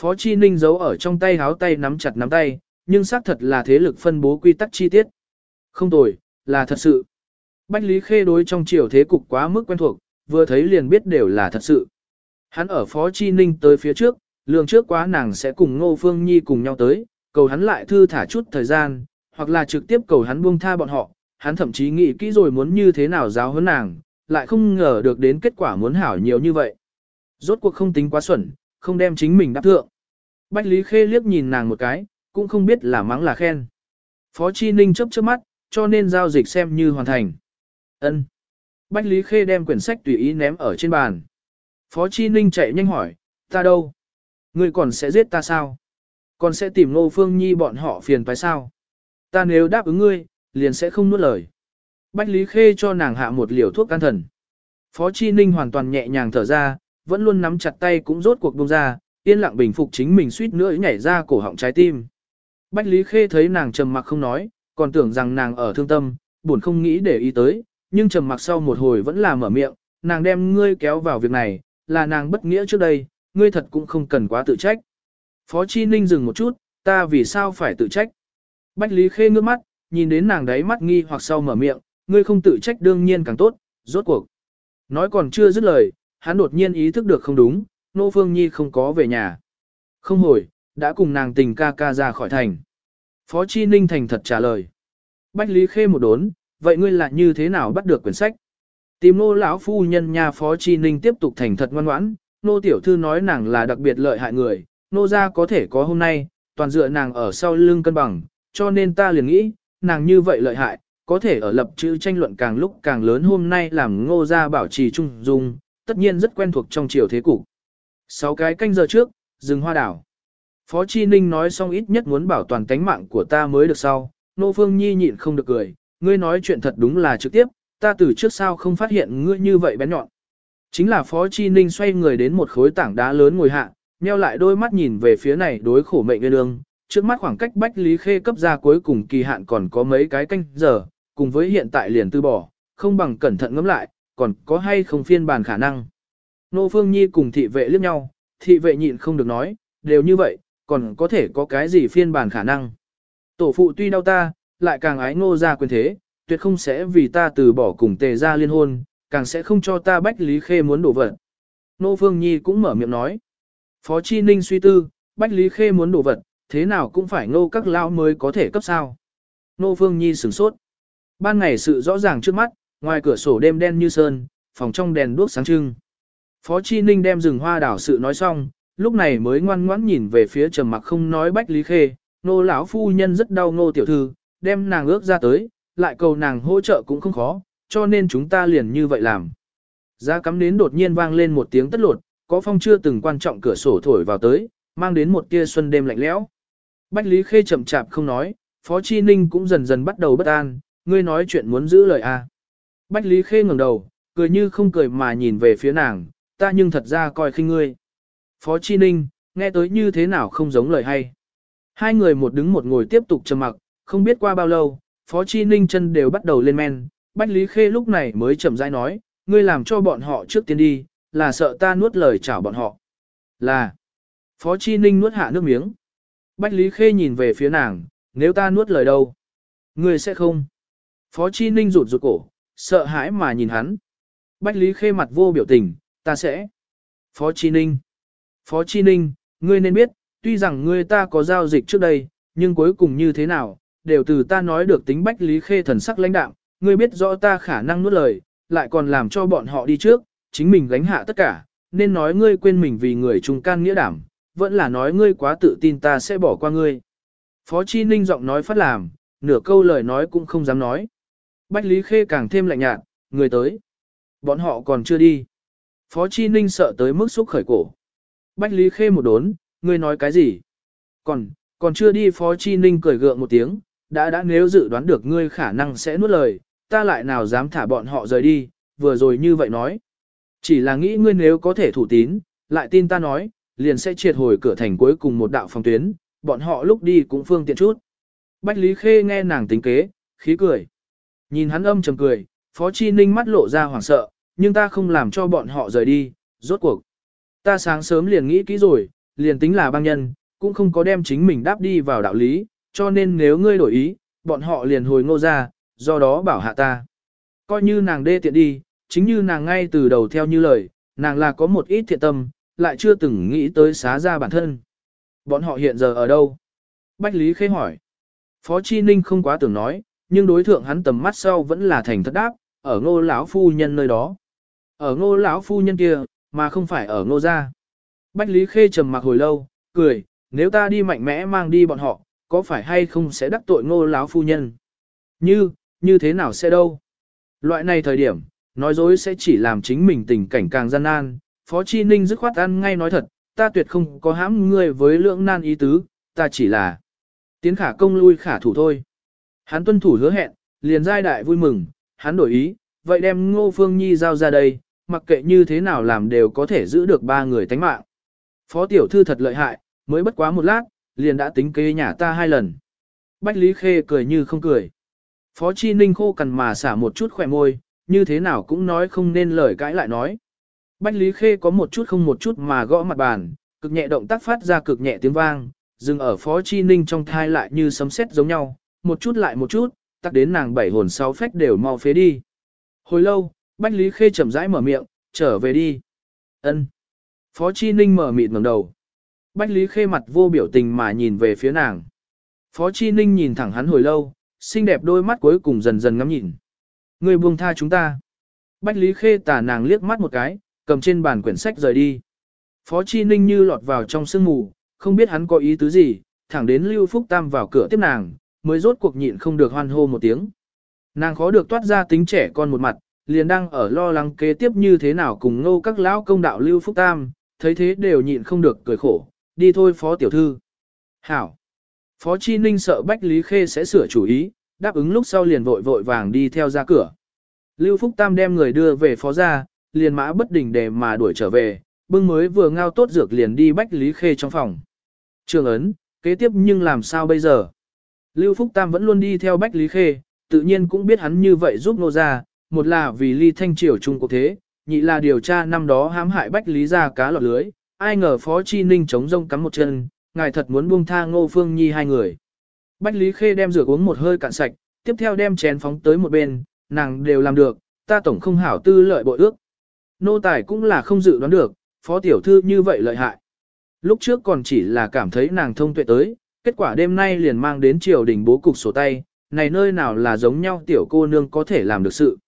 Phó Chi Ninh giấu ở trong tay háo tay nắm chặt nắm tay, nhưng xác thật là thế lực phân bố quy tắc chi tiết. Không tồi, là thật sự. Bách Lý Khê đối trong chiều thế cục quá mức quen thuộc, vừa thấy liền biết đều là thật sự. Hắn ở Phó Chi Ninh tới phía trước, lường trước quá nàng sẽ cùng Ngô Phương Nhi cùng nhau tới, cầu hắn lại thư thả chút thời gian, hoặc là trực tiếp cầu hắn buông tha bọn họ, hắn thậm chí nghĩ kỹ rồi muốn như thế nào giáo huấn nàng, lại không ngờ được đến kết quả muốn hảo nhiều như vậy. Rốt cuộc không tính quá xuẩn, không đem chính mình đáp thượng. Bách Lý Khê liếc nhìn nàng một cái, cũng không biết là mắng là khen. Phó Chi Ninh chấp chớp mắt, cho nên giao dịch xem như hoàn thành. Ân. Bách Lý Khê đem quyển sách tùy ý ném ở trên bàn. Phó Chi Ninh chạy nhanh hỏi, ta đâu? Ngươi còn sẽ giết ta sao? Còn sẽ tìm Ngô Phương Nhi bọn họ phiền phải sao? Ta nếu đáp ứng ngươi, liền sẽ không nuốt lời. Bách Lý Khê cho nàng hạ một liều thuốc can thần. Phó Chi Ninh hoàn toàn nhẹ nhàng thở ra, vẫn luôn nắm chặt tay cũng rốt cuộc buông ra, yên lặng bình phục chính mình suýt nữa nhảy ra cổ họng trái tim. Bách Lý Khê thấy nàng trầm mặc không nói, còn tưởng rằng nàng ở thương tâm, buồn không nghĩ để ý tới, nhưng trầm mặc sau một hồi vẫn là mở miệng, nàng đem ngươi kéo vào việc này, là nàng bất nghĩa trước đây, ngươi thật cũng không cần quá tự trách. Phó Chi Ninh dừng một chút, ta vì sao phải tự trách? Bách Lý Khê ngước mắt, nhìn đến nàng đấy mắt nghi hoặc sau mở miệng, ngươi không tự trách đương nhiên càng tốt, rốt cuộc. Nói còn chưa dứt lời, hắn đột nhiên ý thức được không đúng, Nô Phương Nhi không có về nhà. Không hồi, đã cùng nàng tình ca ca ra khỏi thành. Phó Chi Ninh thành thật trả lời. Bách Lý Khê một đốn, vậy ngươi lại như thế nào bắt được quyển sách? Tìm nô lão phu nhân nhà Phó Chi Ninh tiếp tục thành thật ngoan ngoãn, nô tiểu thư nói nàng là đặc biệt lợi hại người, nô gia có thể có hôm nay, toàn dựa nàng ở sau lưng cân bằng, cho nên ta liền nghĩ, nàng như vậy lợi hại, có thể ở lập chữ tranh luận càng lúc càng lớn hôm nay làm ngô gia bảo trì trung dung, tất nhiên rất quen thuộc trong chiều thế cục. Sáu cái canh giờ trước, rừng hoa đảo. Phó Chi Ninh nói xong ít nhất muốn bảo toàn tánh mạng của ta mới được sau, Nô Phương Nhi nhịn không được cười, ngươi nói chuyện thật đúng là trực tiếp, ta từ trước sao không phát hiện ngươi như vậy bén nhọn. Chính là Phó Chi Ninh xoay người đến một khối tảng đá lớn ngồi hạ, nheo lại đôi mắt nhìn về phía này đối khổ mệnh nguyên ương, trước mắt khoảng cách Bách Lý Khê cấp ra cuối cùng kỳ hạn còn có mấy cái canh giờ, cùng với hiện tại liền từ bỏ, không bằng cẩn thận ngẫm lại, còn có hay không phiên bản khả năng. Nô Phương Nhi cùng thị vệ liếc nhau, thị vệ nhịn không được nói, đều như vậy, còn có thể có cái gì phiên bản khả năng. Tổ phụ tuy đau ta, lại càng ái ngô ra quyền thế, tuyệt không sẽ vì ta từ bỏ cùng tề ra liên hôn, càng sẽ không cho ta Bách Lý Khê muốn đổ vật. Nô Phương Nhi cũng mở miệng nói. Phó Chi Ninh suy tư, Bách Lý Khê muốn đổ vật, thế nào cũng phải ngô các lão mới có thể cấp sao. Nô Phương Nhi sửng sốt. Ban ngày sự rõ ràng trước mắt, ngoài cửa sổ đêm đen như sơn, phòng trong đèn đuốc sáng trưng. Phó Chi Ninh đem rừng hoa đảo sự nói xong, lúc này mới ngoan ngoãn nhìn về phía trầm mặc không nói Bách Lý Khê, nô lão phu nhân rất đau ngô tiểu thư, đem nàng ước ra tới, lại cầu nàng hỗ trợ cũng không khó, cho nên chúng ta liền như vậy làm. Giá cắm đến đột nhiên vang lên một tiếng tất lột, có phong chưa từng quan trọng cửa sổ thổi vào tới, mang đến một tia xuân đêm lạnh lẽo. Bách Lý Khê chậm chạp không nói, Phó Chi Ninh cũng dần dần bắt đầu bất an, ngươi nói chuyện muốn giữ lời. À. Bách Lý Khê ngẩng đầu, cười như không cười mà nhìn về phía nàng, ta nhưng thật ra coi khinh ngươi. Phó Chi Ninh, nghe tới như thế nào không giống lời hay. Hai người một đứng một ngồi tiếp tục trầm mặc, không biết qua bao lâu, Phó Chi Ninh chân đều bắt đầu lên men, Bách Lý Khê lúc này mới chậm rãi nói, ngươi làm cho bọn họ trước tiên đi, là sợ ta nuốt lời chào bọn họ. Là, Phó Chi Ninh nuốt hạ nước miếng. Bách Lý Khê nhìn về phía nàng, nếu ta nuốt lời đâu? Ngươi sẽ không. Phó Chi Ninh rụt rụt cổ, sợ hãi mà nhìn hắn. Bách Lý Khê mặt vô biểu tình, ta sẽ. Phó Chi Ninh. Phó Chi Ninh, ngươi nên biết, tuy rằng ngươi ta có giao dịch trước đây, nhưng cuối cùng như thế nào, đều từ ta nói được tính Bách Lý Khê thần sắc lãnh đạm, ngươi biết rõ ta khả năng nuốt lời, lại còn làm cho bọn họ đi trước, chính mình gánh hạ tất cả, nên nói ngươi quên mình vì người trung can nghĩa đảm, vẫn là nói ngươi quá tự tin ta sẽ bỏ qua ngươi. Phó Chi Ninh giọng nói phát làm, nửa câu lời nói cũng không dám nói. Bách Lý Khê càng thêm lạnh nhạt, người tới. Bọn họ còn chưa đi. Phó Chi Ninh sợ tới mức xúc khởi cổ. Bách Lý Khê một đốn, ngươi nói cái gì? Còn, còn chưa đi Phó Chi Ninh cười gượng một tiếng, đã đã nếu dự đoán được ngươi khả năng sẽ nuốt lời, ta lại nào dám thả bọn họ rời đi, vừa rồi như vậy nói. Chỉ là nghĩ ngươi nếu có thể thủ tín, lại tin ta nói, liền sẽ triệt hồi cửa thành cuối cùng một đạo phòng tuyến, bọn họ lúc đi cũng phương tiện chút. Bách Lý Khê nghe nàng tính kế, khí cười. Nhìn hắn âm trầm cười, Phó Chi Ninh mắt lộ ra hoảng sợ, nhưng ta không làm cho bọn họ rời đi, rốt cuộc. Ta sáng sớm liền nghĩ kỹ rồi, liền tính là băng nhân, cũng không có đem chính mình đáp đi vào đạo lý, cho nên nếu ngươi đổi ý, bọn họ liền hồi ngô ra, do đó bảo hạ ta. Coi như nàng đê tiện đi, chính như nàng ngay từ đầu theo như lời, nàng là có một ít thiện tâm, lại chưa từng nghĩ tới xá ra bản thân. Bọn họ hiện giờ ở đâu? Bách Lý Khê hỏi. Phó Chi Ninh không quá tưởng nói, nhưng đối thượng hắn tầm mắt sau vẫn là thành thất đáp, ở ngô lão phu nhân nơi đó. Ở ngô lão phu nhân kia, mà không phải ở ngô gia. Bách Lý Khê trầm mặc hồi lâu, cười, nếu ta đi mạnh mẽ mang đi bọn họ, có phải hay không sẽ đắc tội ngô lão phu nhân? Như, như thế nào sẽ đâu? Loại này thời điểm, nói dối sẽ chỉ làm chính mình tình cảnh càng gian nan. Phó Chi Ninh dứt khoát ăn ngay nói thật, ta tuyệt không có hãm ngươi với lưỡng nan ý tứ, ta chỉ là tiến khả công lui khả thủ thôi. Hắn tuân thủ hứa hẹn, liền giai đại vui mừng, hắn đổi ý, vậy đem Ngô Phương Nhi giao ra đây, mặc kệ như thế nào làm đều có thể giữ được ba người tánh mạng. Phó tiểu thư thật lợi hại, mới bất quá một lát, liền đã tính kế nhà ta hai lần. Bách Lý Khê cười như không cười. Phó Chi Ninh khô cằn mà xả một chút khỏe môi, như thế nào cũng nói không nên lời cãi lại nói. Bách Lý Khê có một chút không một chút mà gõ mặt bàn, cực nhẹ động tác phát ra cực nhẹ tiếng vang, dừng ở Phó Chi Ninh trong thai lại như sấm sét giống nhau, một chút lại một chút, tắc đến nàng bảy hồn sáu phách đều mau phế đi. Hồi lâu, Bách Lý Khê chậm rãi mở miệng, trở về đi. Ân. Phó Chi Ninh mở mịt ngẩng đầu. Bách Lý Khê mặt vô biểu tình mà nhìn về phía nàng. Phó Chi Ninh nhìn thẳng hắn hồi lâu, xinh đẹp đôi mắt cuối cùng dần dần ngắm nhìn. Người buông tha chúng ta. Bách Lý Khê tả nàng liếc mắt một cái, cầm trên bàn quyển sách rời đi. Phó Chi Ninh như lọt vào trong sương mù, không biết hắn có ý tứ gì, thẳng đến Lưu Phúc Tam vào cửa tiếp nàng, mới rốt cuộc nhịn không được hoan hô một tiếng. Nàng khó được toát ra tính trẻ con một mặt, liền đang ở lo lắng kế tiếp như thế nào cùng ngô các lão công đạo Lưu Phúc Tam, thấy thế đều nhịn không được cười khổ, đi thôi phó tiểu thư. Hảo. Phó Chi Ninh sợ Bách Lý Khê sẽ sửa chủ ý, đáp ứng lúc sau liền vội vội vàng đi theo ra cửa. Lưu Phúc Tam đem người đưa về phó gia, liền mã bất đình để mà đuổi trở về, bưng mới vừa ngao tốt dược liền đi Bách Lý Khê trong phòng. Trường ấn, kế tiếp nhưng làm sao bây giờ? Lưu Phúc Tam vẫn luôn đi theo Bách Lý Khê, tự nhiên cũng biết hắn như vậy giúp nô ra, một là vì ly thanh triều chung cuộc thế, nhị là điều tra năm đó hãm hại Bách Lý ra cá lọt lưới, ai ngờ Phó Chi Ninh chống rông cắm một chân, ngài thật muốn buông tha Ngô Phương Nhi hai người. Bách Lý Khê đem rửa uống một hơi cạn sạch, tiếp theo đem chén phóng tới một bên, nàng đều làm được, ta tổng không hảo tư lợi bội ước. Nô tài cũng là không dự đoán được, phó tiểu thư như vậy lợi hại. Lúc trước còn chỉ là cảm thấy nàng thông tuệ tới, kết quả đêm nay liền mang đến triều đình bố cục sổ tay, này nơi nào là giống nhau tiểu cô nương có thể làm được sự.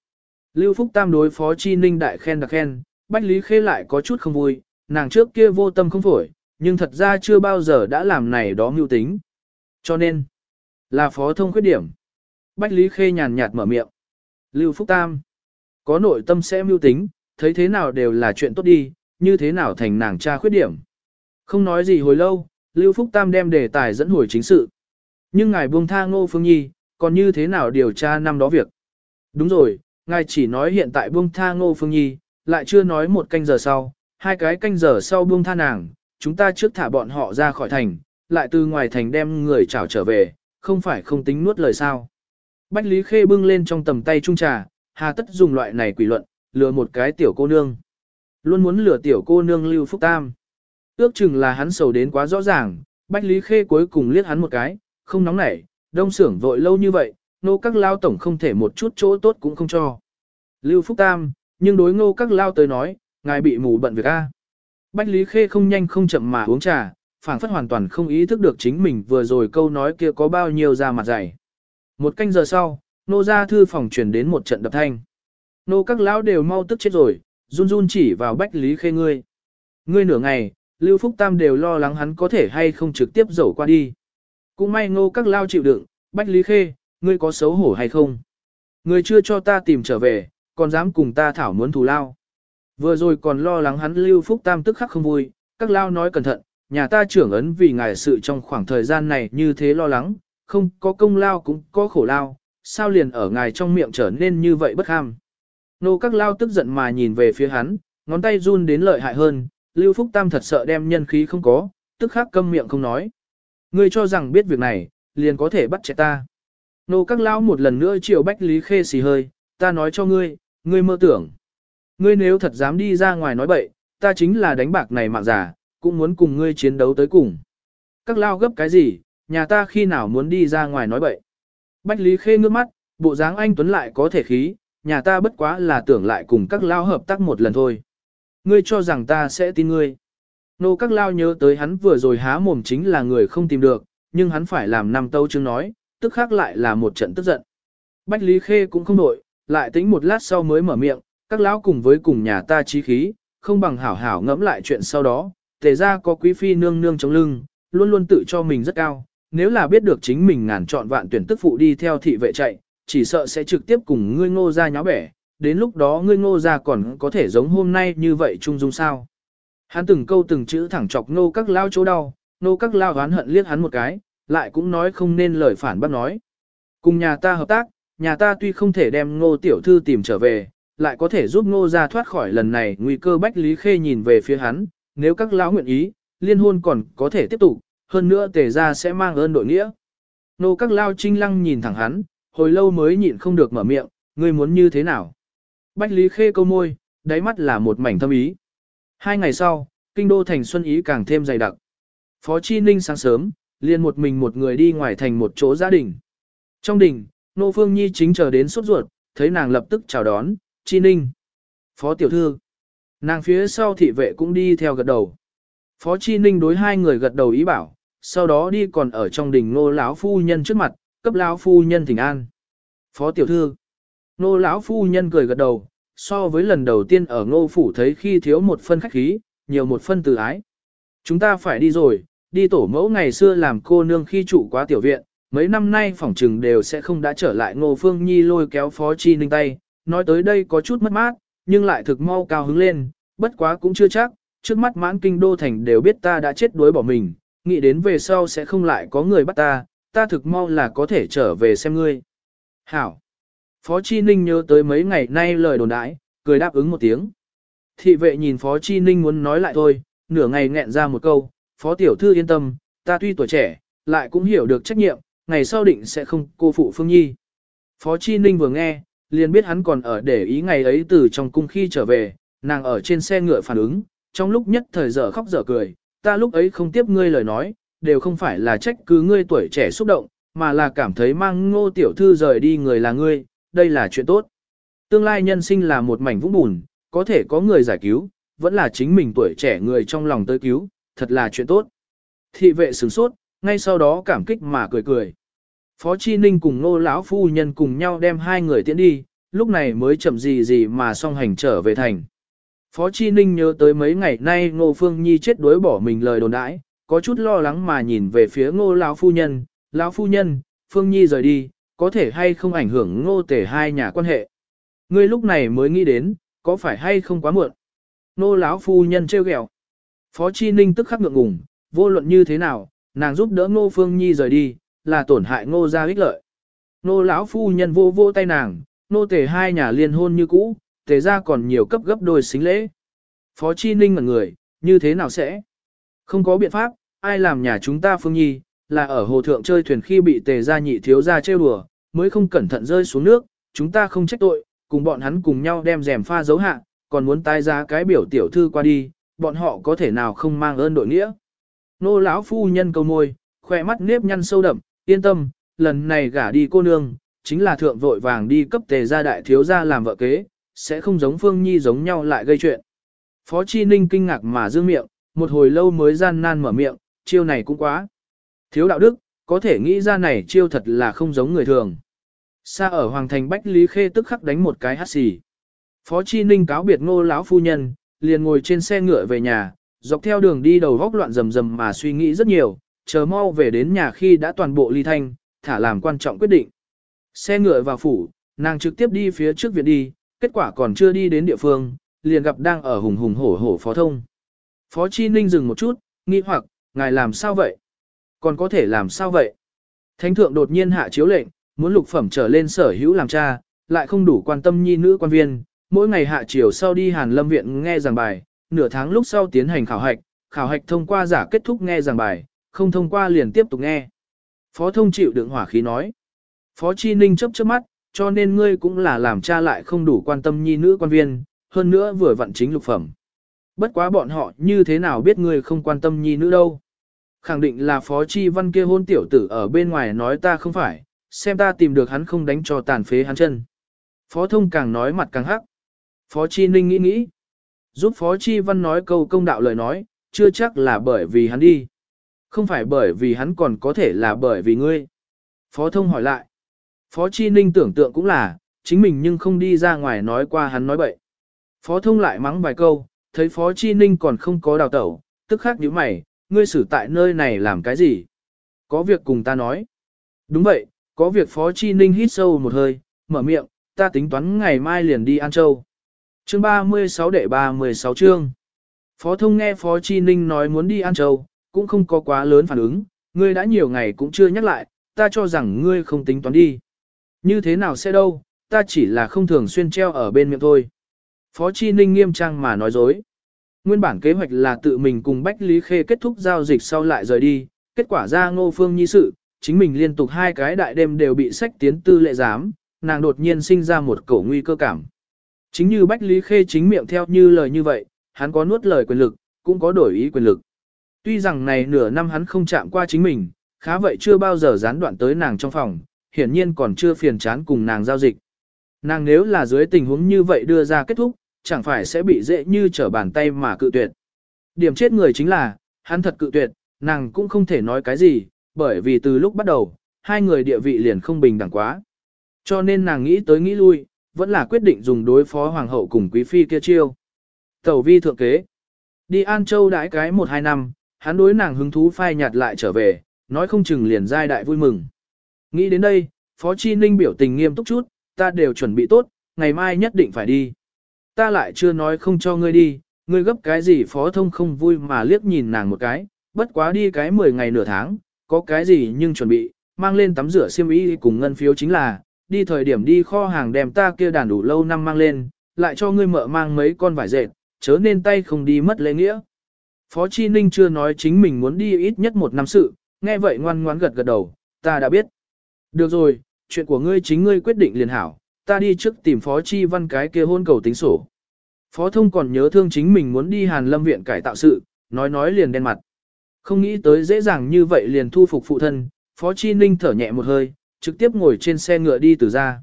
Lưu Phúc Tam đối phó chi ninh đại khen đặc khen, Bách Lý Khê lại có chút không vui, nàng trước kia vô tâm không phổi, nhưng thật ra chưa bao giờ đã làm này đó mưu tính. Cho nên, là phó thông khuyết điểm. Bách Lý Khê nhàn nhạt mở miệng. Lưu Phúc Tam, có nội tâm sẽ mưu tính, thấy thế nào đều là chuyện tốt đi, như thế nào thành nàng cha khuyết điểm. Không nói gì hồi lâu, Lưu Phúc Tam đem đề tài dẫn hồi chính sự. Nhưng ngài buông tha Ngô Phương Nhi, còn như thế nào điều tra năm đó việc. Đúng rồi, ngài chỉ nói hiện tại buông tha Ngô Phương Nhi, lại chưa nói một canh giờ sau, hai cái canh giờ sau buông tha nàng, chúng ta trước thả bọn họ ra khỏi thành, lại từ ngoài thành đem người trảo trở về, không phải không tính nuốt lời sao. Bách Lý Khê bưng lên trong tầm tay trung trà, hà tất dùng loại này quỷ luận, lừa một cái tiểu cô nương. Luôn muốn lừa tiểu cô nương Lưu Phúc Tam. Ước chừng là hắn sầu đến quá rõ ràng, Bách Lý Khê cuối cùng liếc hắn một cái, không nóng nảy, đông xưởng vội lâu như vậy, nô các lao tổng không thể một chút chỗ tốt cũng không cho. Lưu Phúc Tam, nhưng đối ngô các lao tới nói, ngài bị mù bận việc A. Bách Lý Khê không nhanh không chậm mà uống trà, phảng phất hoàn toàn không ý thức được chính mình vừa rồi câu nói kia có bao nhiêu ra mặt dày. Một canh giờ sau, nô ra thư phòng truyền đến một trận đập thanh. Nô các lão đều mau tức chết rồi, run run chỉ vào Bách Lý Khê ngươi. Ngươi nửa ngày, Lưu Phúc Tam đều lo lắng hắn có thể hay không trực tiếp dẫu qua đi. Cũng may ngô các lao chịu đựng, Bách Lý Khê, ngươi có xấu hổ hay không? Ngươi chưa cho ta tìm trở về, còn dám cùng ta thảo muốn thù lao. Vừa rồi còn lo lắng hắn Lưu Phúc Tam tức khắc không vui, các lao nói cẩn thận, nhà ta trưởng ấn vì ngài sự trong khoảng thời gian này như thế lo lắng, không có công lao cũng có khổ lao, sao liền ở ngài trong miệng trở nên như vậy bất ham. Nô các lao tức giận mà nhìn về phía hắn, ngón tay run đến lợi hại hơn, Lưu Phúc Tam thật sợ đem nhân khí không có, tức khắc câm miệng không nói. Ngươi cho rằng biết việc này, liền có thể bắt trẻ ta. Nô các lao một lần nữa chiều Bách Lý Khê xì hơi, ta nói cho ngươi, ngươi mơ tưởng. Ngươi nếu thật dám đi ra ngoài nói bậy, ta chính là đánh bạc này mạng giả, cũng muốn cùng ngươi chiến đấu tới cùng. Các lao gấp cái gì, nhà ta khi nào muốn đi ra ngoài nói bậy. Bách Lý Khê ngước mắt, bộ dáng anh Tuấn lại có thể khí, nhà ta bất quá là tưởng lại cùng các lao hợp tác một lần thôi. Ngươi cho rằng ta sẽ tin ngươi. Nô các lao nhớ tới hắn vừa rồi há mồm chính là người không tìm được, nhưng hắn phải làm năm tâu chứng nói, tức khác lại là một trận tức giận. Bách Lý Khê cũng không nổi, lại tính một lát sau mới mở miệng, các lão cùng với cùng nhà ta trí khí, không bằng hảo hảo ngẫm lại chuyện sau đó, tề ra có quý phi nương nương chống lưng, luôn luôn tự cho mình rất cao, nếu là biết được chính mình ngàn chọn vạn tuyển tức phụ đi theo thị vệ chạy, chỉ sợ sẽ trực tiếp cùng ngươi ngô ra nháo bẻ, đến lúc đó ngươi ngô ra còn có thể giống hôm nay như vậy trung dung sao. Hắn từng câu từng chữ thẳng chọc nô các lao chỗ đau, nô các lao oán hận liếc hắn một cái, lại cũng nói không nên lời phản bác nói. Cùng nhà ta hợp tác, nhà ta tuy không thể đem ngô tiểu thư tìm trở về, lại có thể giúp ngô ra thoát khỏi lần này nguy cơ bách lý khê nhìn về phía hắn, nếu các lão nguyện ý, liên hôn còn có thể tiếp tục, hơn nữa tề ra sẽ mang ơn đội nghĩa. Nô các lao trinh lăng nhìn thẳng hắn, hồi lâu mới nhịn không được mở miệng, ngươi muốn như thế nào? Bách lý khê câu môi, đáy mắt là một mảnh thâm ý. Hai ngày sau, kinh đô thành xuân ý càng thêm dày đặc. Phó Chi Ninh sáng sớm, liền một mình một người đi ngoài thành một chỗ gia đình. Trong đình, Nô Phương Nhi chính chờ đến sốt ruột, thấy nàng lập tức chào đón, Chi Ninh. Phó tiểu thư. Nàng phía sau thị vệ cũng đi theo gật đầu. Phó Chi Ninh đối hai người gật đầu ý bảo, sau đó đi còn ở trong đình Nô lão phu nhân trước mặt, cấp lão phu nhân thỉnh an. Phó tiểu thư. Nô lão phu nhân cười gật đầu, so với lần đầu tiên ở Ngô phủ thấy khi thiếu một phân khách khí, nhiều một phân từ ái. Chúng ta phải đi rồi, đi tổ mẫu ngày xưa làm cô nương khi trụ quá tiểu viện, mấy năm nay phỏng trừng đều sẽ không đã trở lại Ngô Phương Nhi lôi kéo Phó Chi Ninh tay, nói tới đây có chút mất mát, nhưng lại thực mau cao hứng lên, bất quá cũng chưa chắc, trước mắt mãn kinh đô thành đều biết ta đã chết đuối bỏ mình, nghĩ đến về sau sẽ không lại có người bắt ta, ta thực mau là có thể trở về xem ngươi. Hảo! Phó Chi Ninh nhớ tới mấy ngày nay lời đồn đãi, cười đáp ứng một tiếng. Thị vệ nhìn Phó Chi Ninh muốn nói lại thôi, nửa ngày nghẹn ra một câu, Phó Tiểu Thư yên tâm, ta tuy tuổi trẻ, lại cũng hiểu được trách nhiệm, ngày sau định sẽ không cô phụ Phương Nhi. Phó Chi Ninh vừa nghe, liền biết hắn còn ở để ý ngày ấy từ trong cung khi trở về, nàng ở trên xe ngựa phản ứng, trong lúc nhất thời dở khóc dở cười, ta lúc ấy không tiếp ngươi lời nói, đều không phải là trách cứ ngươi tuổi trẻ xúc động, mà là cảm thấy mang ngô tiểu thư rời đi người là ngươi, đây là chuyện tốt. Tương lai nhân sinh là một mảnh vũng bùn, có thể có người giải cứu, vẫn là chính mình tuổi trẻ người trong lòng tới cứu, thật là chuyện tốt. Thị vệ sửng sốt, ngay sau đó cảm kích mà cười cười. Phó Chi Ninh cùng Nô lão phu nhân cùng nhau đem hai người tiễn đi, lúc này mới chậm gì gì mà song hành trở về thành. Phó Chi Ninh nhớ tới mấy ngày nay Ngô Phương Nhi chết đuối bỏ mình lời đồn đãi, có chút lo lắng mà nhìn về phía Ngô lão phu nhân, "Lão phu nhân, Phương Nhi rời đi, có thể hay không ảnh hưởng Ngô Tể hai nhà quan hệ?" Ngươi lúc này mới nghĩ đến, có phải hay không quá muộn? Ngô lão phu nhân trêu ghẹo. Phó Chi Ninh tức khắc ngượng ngùng, vô luận như thế nào, nàng giúp đỡ Ngô Phương Nhi rời đi, là tổn hại Ngô gia ích lợi. Ngô lão phu nhân vô vô tay nàng, nô tề hai nhà liên hôn như cũ, tề ra còn nhiều cấp gấp đôi xính lễ. Phó Chi Ninh ngẩn người, như thế nào sẽ? Không có biện pháp, ai làm nhà chúng ta Phương Nhi, là ở hồ thượng chơi thuyền khi bị tề gia nhị thiếu gia trêu đùa, mới không cẩn thận rơi xuống nước, chúng ta không trách tội, cùng bọn hắn cùng nhau đem rèm pha dấu hạ, còn muốn tái ra cái biểu tiểu thư qua đi, bọn họ có thể nào không mang ơn đội nghĩa. Nô lão phu nhân câu môi, khỏe mắt nếp nhăn sâu đậm, yên tâm, lần này gả đi cô nương, chính là thượng vội vàng đi cấp tề gia đại thiếu gia làm vợ kế, sẽ không giống Phương Nhi giống nhau lại gây chuyện. Phó Chi Ninh kinh ngạc mà dương miệng, một hồi lâu mới gian nan mở miệng, chiêu này cũng quá. Thiếu đạo đức, có thể nghĩ ra này chiêu thật là không giống người thường. Xa ở Hoàng Thành Bách Lý Khê tức khắc đánh một cái hát xì. Phó Chi Ninh cáo biệt ngô lão phu nhân, liền ngồi trên xe ngựa về nhà, dọc theo đường đi đầu góc loạn rầm rầm mà suy nghĩ rất nhiều, chờ mau về đến nhà khi đã toàn bộ ly thanh, thả làm quan trọng quyết định. Xe ngựa vào phủ, nàng trực tiếp đi phía trước viện đi, kết quả còn chưa đi đến địa phương, liền gặp đang ở hùng hùng hổ hổ phó thông. Phó Chi Ninh dừng một chút, nghi hoặc, ngài làm sao vậy? Còn có thể làm sao vậy? Thánh thượng đột nhiên hạ chiếu lệnh, muốn lục phẩm trở lên sở hữu làm cha, lại không đủ quan tâm nhi nữ quan viên, mỗi ngày hạ chiều sau đi Hàn Lâm viện nghe giảng bài, nửa tháng lúc sau tiến hành khảo hạch, khảo hạch thông qua giả kết thúc nghe giảng bài, không thông qua liền tiếp tục nghe. Phó thông chịu đựng hỏa khí nói. Phó Chi Ninh chấp chớp mắt, cho nên ngươi cũng là làm cha lại không đủ quan tâm nhi nữ quan viên, hơn nữa vừa vận chính lục phẩm. bất quá bọn họ như thế nào biết ngươi không quan tâm nhi nữ đâu. Khẳng định là Phó Chi Văn kia hôn tiểu tử ở bên ngoài nói ta không phải, xem ta tìm được hắn không đánh cho tàn phế hắn chân. Phó Thông càng nói mặt càng hắc. Phó Chi Ninh nghĩ nghĩ. Giúp Phó Chi Văn nói câu công đạo lời nói, chưa chắc là bởi vì hắn đi. Không phải bởi vì hắn còn có thể là bởi vì ngươi. Phó Thông hỏi lại. Phó Chi Ninh tưởng tượng cũng là, chính mình nhưng không đi ra ngoài nói qua hắn nói bậy. Phó Thông lại mắng vài câu, thấy Phó Chi Ninh còn không có đào tẩu, tức khắc nhíu mày, ngươi xử tại nơi này làm cái gì? Có việc cùng ta nói. Đúng vậy, có việc Phó Chi Ninh hít sâu một hơi, mở miệng, ta tính toán ngày mai liền đi An Châu. Chương 36 đệ 36 chương. Phó Thông nghe Phó Chi Ninh nói muốn đi An Châu, cũng không có quá lớn phản ứng, ngươi đã nhiều ngày cũng chưa nhắc lại, ta cho rằng ngươi không tính toán đi. Như thế nào sẽ đâu, ta chỉ là không thường xuyên treo ở bên miệng thôi. Phó Chi Ninh nghiêm trang mà nói dối. Nguyên bản kế hoạch là tự mình cùng Bách Lý Khê kết thúc giao dịch sau lại rời đi, kết quả ra ngô phương nhi sự, chính mình liên tục hai cái đại đêm đều bị sách tiến tư lệ giám, nàng đột nhiên sinh ra một cổ nguy cơ cảm. Chính như Bách Lý Khê chính miệng theo như lời như vậy, hắn có nuốt lời quyền lực, cũng có đổi ý quyền lực. Tuy rằng này nửa năm hắn không chạm qua chính mình, khá vậy chưa bao giờ gián đoạn tới nàng trong phòng, hiển nhiên còn chưa phiền chán cùng nàng giao dịch. Nàng nếu là dưới tình huống như vậy đưa ra kết thúc, chẳng phải sẽ bị dễ như trở bàn tay mà cự tuyệt. Điểm chết người chính là, hắn thật cự tuyệt, nàng cũng không thể nói cái gì, bởi vì từ lúc bắt đầu, hai người địa vị liền không bình đẳng quá. Cho nên nàng nghĩ tới nghĩ lui, vẫn là quyết định dùng đối phó hoàng hậu cùng quý phi kia chiêu. Tẩu vi thượng kế. Đi An Châu đãi cái một hai năm, hắn đối nàng hứng thú phai nhạt lại trở về, nói không chừng liền giai đại vui mừng. Nghĩ đến đây, Phó Chi Ninh biểu tình nghiêm túc chút, ta đều chuẩn bị tốt, ngày mai nhất định phải đi. Ta lại chưa nói không cho ngươi đi, ngươi gấp cái gì Phó Thông không vui mà liếc nhìn nàng một cái, bất quá đi cái 10 ngày nửa tháng, có cái gì nhưng chuẩn bị, mang lên tắm rửa xiêm y cùng ngân phiếu chính là, đi thời điểm đi kho hàng đem ta kia đàn đủ lâu năm mang lên, lại cho ngươi mợ mang mấy con vải dệt, chớ nên tay không đi mất lễ nghĩa. Phó Chi Ninh chưa nói chính mình muốn đi ít nhất một năm sự, nghe vậy ngoan ngoãn gật gật đầu, ta đã biết. Được rồi, chuyện của ngươi chính ngươi quyết định liền hảo, ta đi trước tìm Phó Chi Văn cái kia hôn cầu tính sổ. Phó Thông còn nhớ thương chính mình muốn đi Hàn Lâm viện cải tạo sự, nói nói liền đen mặt. Không nghĩ tới dễ dàng như vậy liền thu phục phụ thân, Phó Chi Ninh thở nhẹ một hơi, trực tiếp ngồi trên xe ngựa đi từ ra.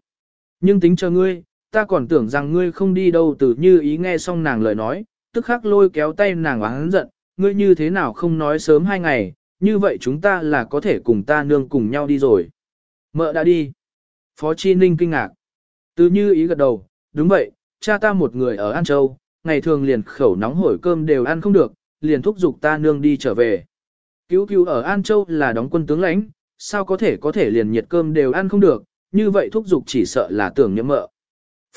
Nhưng tính cho ngươi, ta còn tưởng rằng ngươi không đi đâu từ như ý nghe xong nàng lời nói, tức khắc lôi kéo tay nàng và hắn giận, ngươi như thế nào không nói sớm hai ngày, như vậy chúng ta là có thể cùng ta nương cùng nhau đi rồi. Mợ đã đi. Phó Chi Ninh kinh ngạc. Từ như ý gật đầu, đúng vậy, cha ta một người ở An Châu, ngày thường liền khẩu nóng hổi cơm đều ăn không được, liền thúc giục ta nương đi trở về. Cứu cứu ở An Châu là đóng quân tướng lãnh, sao có thể có thể liền nhiệt cơm đều ăn không được, như vậy thúc giục chỉ sợ là tưởng nhậm mợ.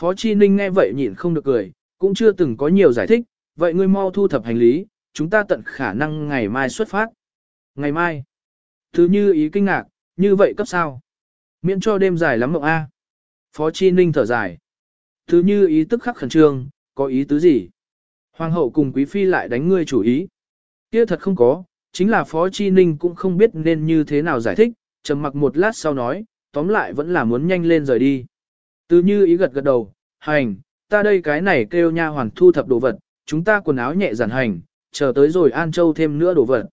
Phó Chi Ninh nghe vậy nhịn không được cười, cũng chưa từng có nhiều giải thích, vậy ngươi mau thu thập hành lý, chúng ta tận khả năng ngày mai xuất phát. Ngày mai? Thứ như ý kinh ngạc, như vậy cấp sao? Miễn cho đêm dài lắm mộng A. Phó Chi Ninh thở dài. Thứ như ý tức khắc khẩn trương, có ý tứ gì? Hoàng hậu cùng quý phi lại đánh ngươi chủ ý. Kia thật không có, chính là Phó Chi Ninh cũng không biết nên như thế nào giải thích, trầm mặc một lát sau nói, tóm lại vẫn là muốn nhanh lên rời đi. Từ như ý gật gật đầu, hành, ta đây cái này kêu nha hoàn thu thập đồ vật, chúng ta quần áo nhẹ giản hành, chờ tới rồi An Châu thêm nữa đồ vật.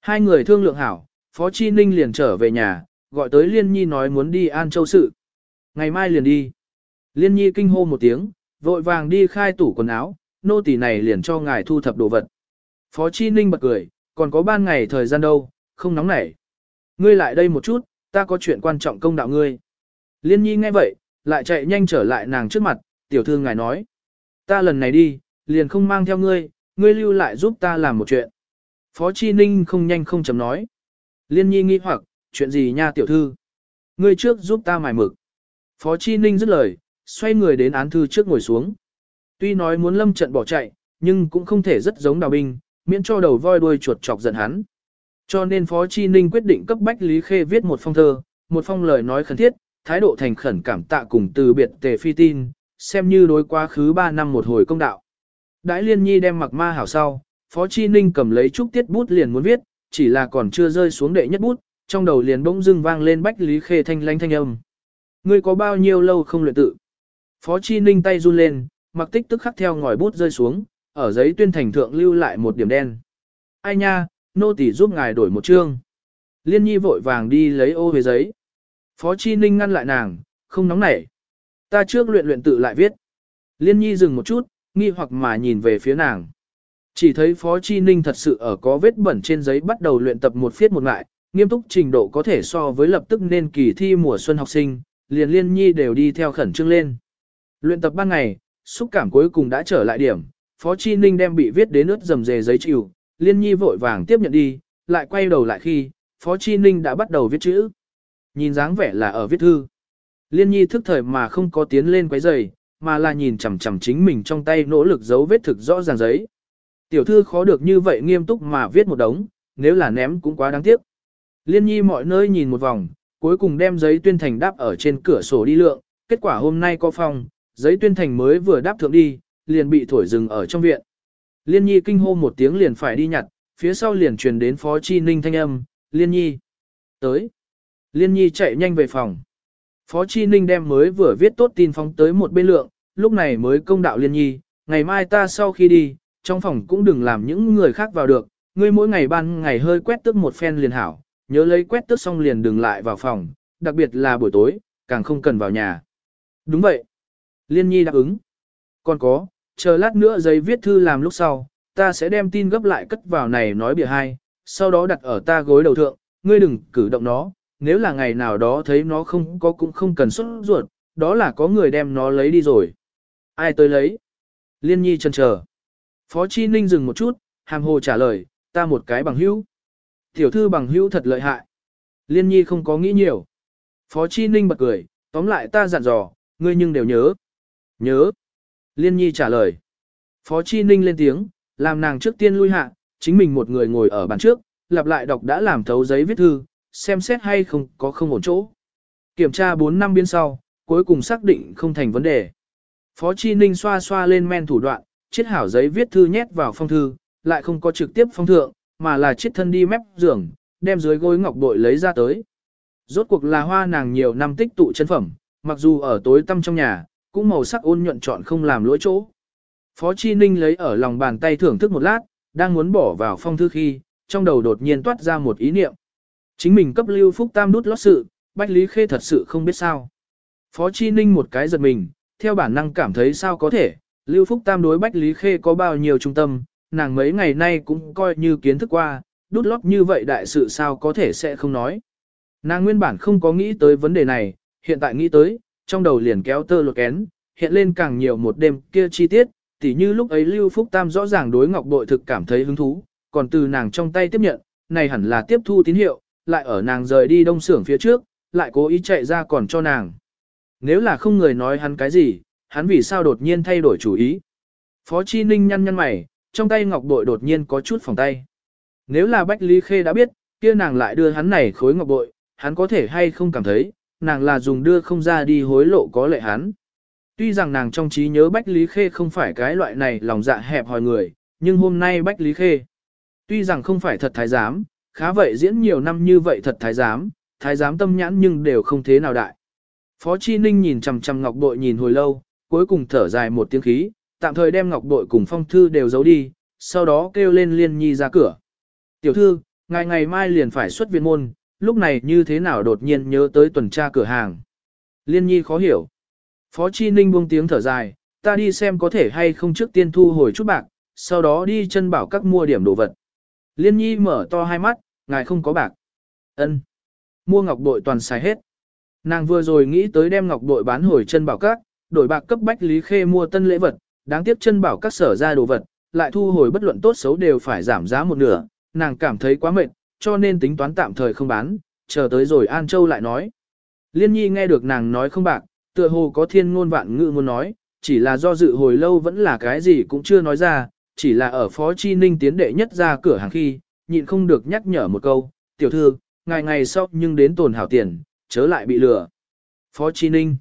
Hai người thương lượng hảo, Phó Chi Ninh liền trở về nhà, gọi tới Liên Nhi nói muốn đi An Châu sự. Ngày mai liền đi. Liên Nhi kinh hô một tiếng, vội vàng đi khai tủ quần áo, nô tỳ này liền cho ngài thu thập đồ vật. Phó Chi Ninh bật cười, còn có ban ngày thời gian đâu, không nóng nảy. Ngươi lại đây một chút, ta có chuyện quan trọng công đạo ngươi. Liên Nhi nghe vậy, lại chạy nhanh trở lại nàng trước mặt, tiểu thư ngài nói. Ta lần này đi, liền không mang theo ngươi, ngươi lưu lại giúp ta làm một chuyện. Phó Chi Ninh không nhanh không chấm nói. Liên Nhi nghi hoặc, chuyện gì nha tiểu thư? Ngươi trước giúp ta mài mực. Phó Chi Ninh dứt lời, xoay người đến án thư trước ngồi xuống. Tuy nói muốn lâm trận bỏ chạy, nhưng cũng không thể rất giống đào binh, miễn cho đầu voi đuôi chuột chọc giận hắn. Cho nên Phó Chi Ninh quyết định cấp Bách Lý Khê viết một phong thơ, một phong lời nói khẩn thiết, thái độ thành khẩn cảm tạ cùng từ biệt tề phi tin, xem như đối quá khứ 3 năm một hồi công đạo. Đãi liên nhi đem mặc ma hảo sau, Phó Chi Ninh cầm lấy chút tiết bút liền muốn viết, chỉ là còn chưa rơi xuống đệ nhất bút, trong đầu liền bỗng dưng vang lên Bách Lý Khê thanh lanh thanh âm. Ngươi có bao nhiêu lâu không luyện tự? Phó Chi Ninh tay run lên, mặc tích tức khắc theo ngòi bút rơi xuống, ở giấy tuyên thành thượng lưu lại một điểm đen. Ai nha, nô tỳ giúp ngài đổi một chương. Liên nhi vội vàng đi lấy ô về giấy. Phó Chi Ninh ngăn lại nàng, không nóng nảy. Ta trước luyện luyện tự lại viết. Liên nhi dừng một chút, nghi hoặc mà nhìn về phía nàng. Chỉ thấy Phó Chi Ninh thật sự ở có vết bẩn trên giấy bắt đầu luyện tập một phiết một ngại, nghiêm túc trình độ có thể so với lập tức nên kỳ thi mùa xuân học sinh, liền liên nhi đều đi theo khẩn trương lên. Luyện tập ban ngày, xúc cảm cuối cùng đã trở lại điểm, Phó Chi Ninh đem bị viết đến ướt dầm dề giấy chịu, liên nhi vội vàng tiếp nhận đi, lại quay đầu lại khi, Phó Chi Ninh đã bắt đầu viết chữ. Nhìn dáng vẻ là ở viết thư. Liên nhi thức thời mà không có tiến lên quấy giày, mà là nhìn chằm chằm chính mình trong tay nỗ lực giấu vết thực rõ ràng giấy. Tiểu thư khó được như vậy nghiêm túc mà viết một đống, nếu là ném cũng quá đáng tiếc. Liên nhi mọi nơi nhìn một vòng, cuối cùng đem giấy tuyên thành đáp ở trên cửa sổ đi lượng, kết quả hôm nay có phòng, giấy tuyên thành mới vừa đáp thượng đi, liền bị thổi rừng ở trong viện. Liên nhi kinh hô một tiếng liền phải đi nhặt, phía sau liền truyền đến phó chi ninh thanh âm, liên nhi. Tới. Liên nhi chạy nhanh về phòng. Phó chi ninh đem mới vừa viết tốt tin phóng tới một bên lượng, lúc này mới công đạo liên nhi, ngày mai ta sau khi đi, trong phòng cũng đừng làm những người khác vào được, ngươi mỗi ngày ban ngày hơi quét tước một phen liền hảo, nhớ lấy quét tước xong liền đừng lại vào phòng, đặc biệt là buổi tối, càng không cần vào nhà. Đúng vậy. Liên nhi đáp ứng. Còn có, chờ lát nữa giấy viết thư làm lúc sau, ta sẽ đem tin gấp lại cất vào này nói bìa hai, sau đó đặt ở ta gối đầu thượng, ngươi đừng cử động nó, nếu là ngày nào đó thấy nó không có cũng không cần xuất ruột, đó là có người đem nó lấy đi rồi. Ai tới lấy? Liên nhi chân chờ. Phó Chi Ninh dừng một chút, hàm hồ trả lời, ta một cái bằng hữu. Tiểu thư bằng hữu thật lợi hại. Liên nhi không có nghĩ nhiều. Phó Chi Ninh bật cười, tóm lại ta dặn dò, ngươi nhưng đều nhớ. Nhớ. Liên nhi trả lời. Phó Chi Ninh lên tiếng, làm nàng trước tiên lui hạ, chính mình một người ngồi ở bàn trước, lặp lại đọc đã làm thấu giấy viết thư, xem xét hay không có không ổn chỗ. Kiểm tra 4 năm biên sau, cuối cùng xác định không thành vấn đề. Phó Chi Ninh xoa xoa lên men thủ đoạn, chiết hảo giấy viết thư nhét vào phong thư, lại không có trực tiếp phong thượng, mà là chiết thân đi mép giường, đem dưới gối ngọc bội lấy ra tới. Rốt cuộc là hoa nàng nhiều năm tích tụ chân phẩm, mặc dù ở tối tăm trong nhà, cũng màu sắc ôn nhuận chọn không làm lỗi chỗ. Phó Chi Ninh lấy ở lòng bàn tay thưởng thức một lát, đang muốn bỏ vào phong thư khi, trong đầu đột nhiên toát ra một ý niệm. Chính mình cấp lưu phúc tam đút lót sự, Bách Lý Khê thật sự không biết sao. Phó Chi Ninh một cái giật mình, theo bản năng cảm thấy sao có thể, Lưu Phúc Tam đối Bách Lý Khê có bao nhiêu trung tâm, nàng mấy ngày nay cũng coi như kiến thức qua, đút lót như vậy đại sự sao có thể sẽ không nói. Nàng nguyên bản không có nghĩ tới vấn đề này, hiện tại nghĩ tới, trong đầu liền kéo tơ lột kén, hiện lên càng nhiều một đêm kia chi tiết, tỉ như lúc ấy Lưu Phúc Tam rõ ràng đối Ngọc Bội thực cảm thấy hứng thú, còn từ nàng trong tay tiếp nhận, này hẳn là tiếp thu tín hiệu, lại ở nàng rời đi đông xưởng phía trước, lại cố ý chạy ra còn cho nàng. Nếu là không người nói hắn cái gì, hắn vì sao đột nhiên thay đổi chủ ý. Phó Chi Ninh nhăn nhăn mày, trong tay ngọc bội đột nhiên có chút phòng tay. Nếu là Bách Lý Khê đã biết, kia nàng lại đưa hắn này khối ngọc bội, hắn có thể hay không cảm thấy, nàng là dùng đưa không ra đi hối lộ có lệ hắn. Tuy rằng nàng trong trí nhớ Bách Lý Khê không phải cái loại này lòng dạ hẹp hòi người, nhưng hôm nay Bách Lý Khê, tuy rằng không phải thật thái giám, khá vậy diễn nhiều năm như vậy thật thái giám, thái giám tâm nhãn nhưng đều không thế nào đại. Phó Chi Ninh nhìn chằm chằm ngọc bội nhìn hồi lâu, cuối cùng thở dài một tiếng khí, tạm thời đem ngọc bội cùng phong thư đều giấu đi, sau đó kêu lên liên nhi ra cửa. Tiểu thư, ngày ngày mai liền phải xuất viện môn, lúc này như thế nào đột nhiên nhớ tới tuần tra cửa hàng. Liên nhi khó hiểu. Phó Chi Ninh buông tiếng thở dài, ta đi xem có thể hay không trước tiên thu hồi chút bạc, sau đó đi chân bảo các mua điểm đồ vật. Liên nhi mở to hai mắt, ngài không có bạc. ân Mua ngọc bội toàn xài hết. Nàng vừa rồi nghĩ tới đem ngọc bội bán hồi chân bảo các, đổi bạc cấp bách Lý Khê mua tân lễ vật, đáng tiếc chân bảo các sở ra đồ vật, lại thu hồi bất luận tốt xấu đều phải giảm giá một nửa, nàng cảm thấy quá mệt, cho nên tính toán tạm thời không bán, chờ tới rồi An Châu lại nói. Liên nhi nghe được nàng nói không bạc, tựa hồ có thiên ngôn vạn ngữ muốn nói, chỉ là do dự hồi lâu vẫn là cái gì cũng chưa nói ra, chỉ là ở Phó Chi Ninh tiến đệ nhất ra cửa hàng khi, nhịn không được nhắc nhở một câu, tiểu thư, ngày ngày sau nhưng đến tồn hảo tiền, chớ lại bị lừa. Phó Chi Ninh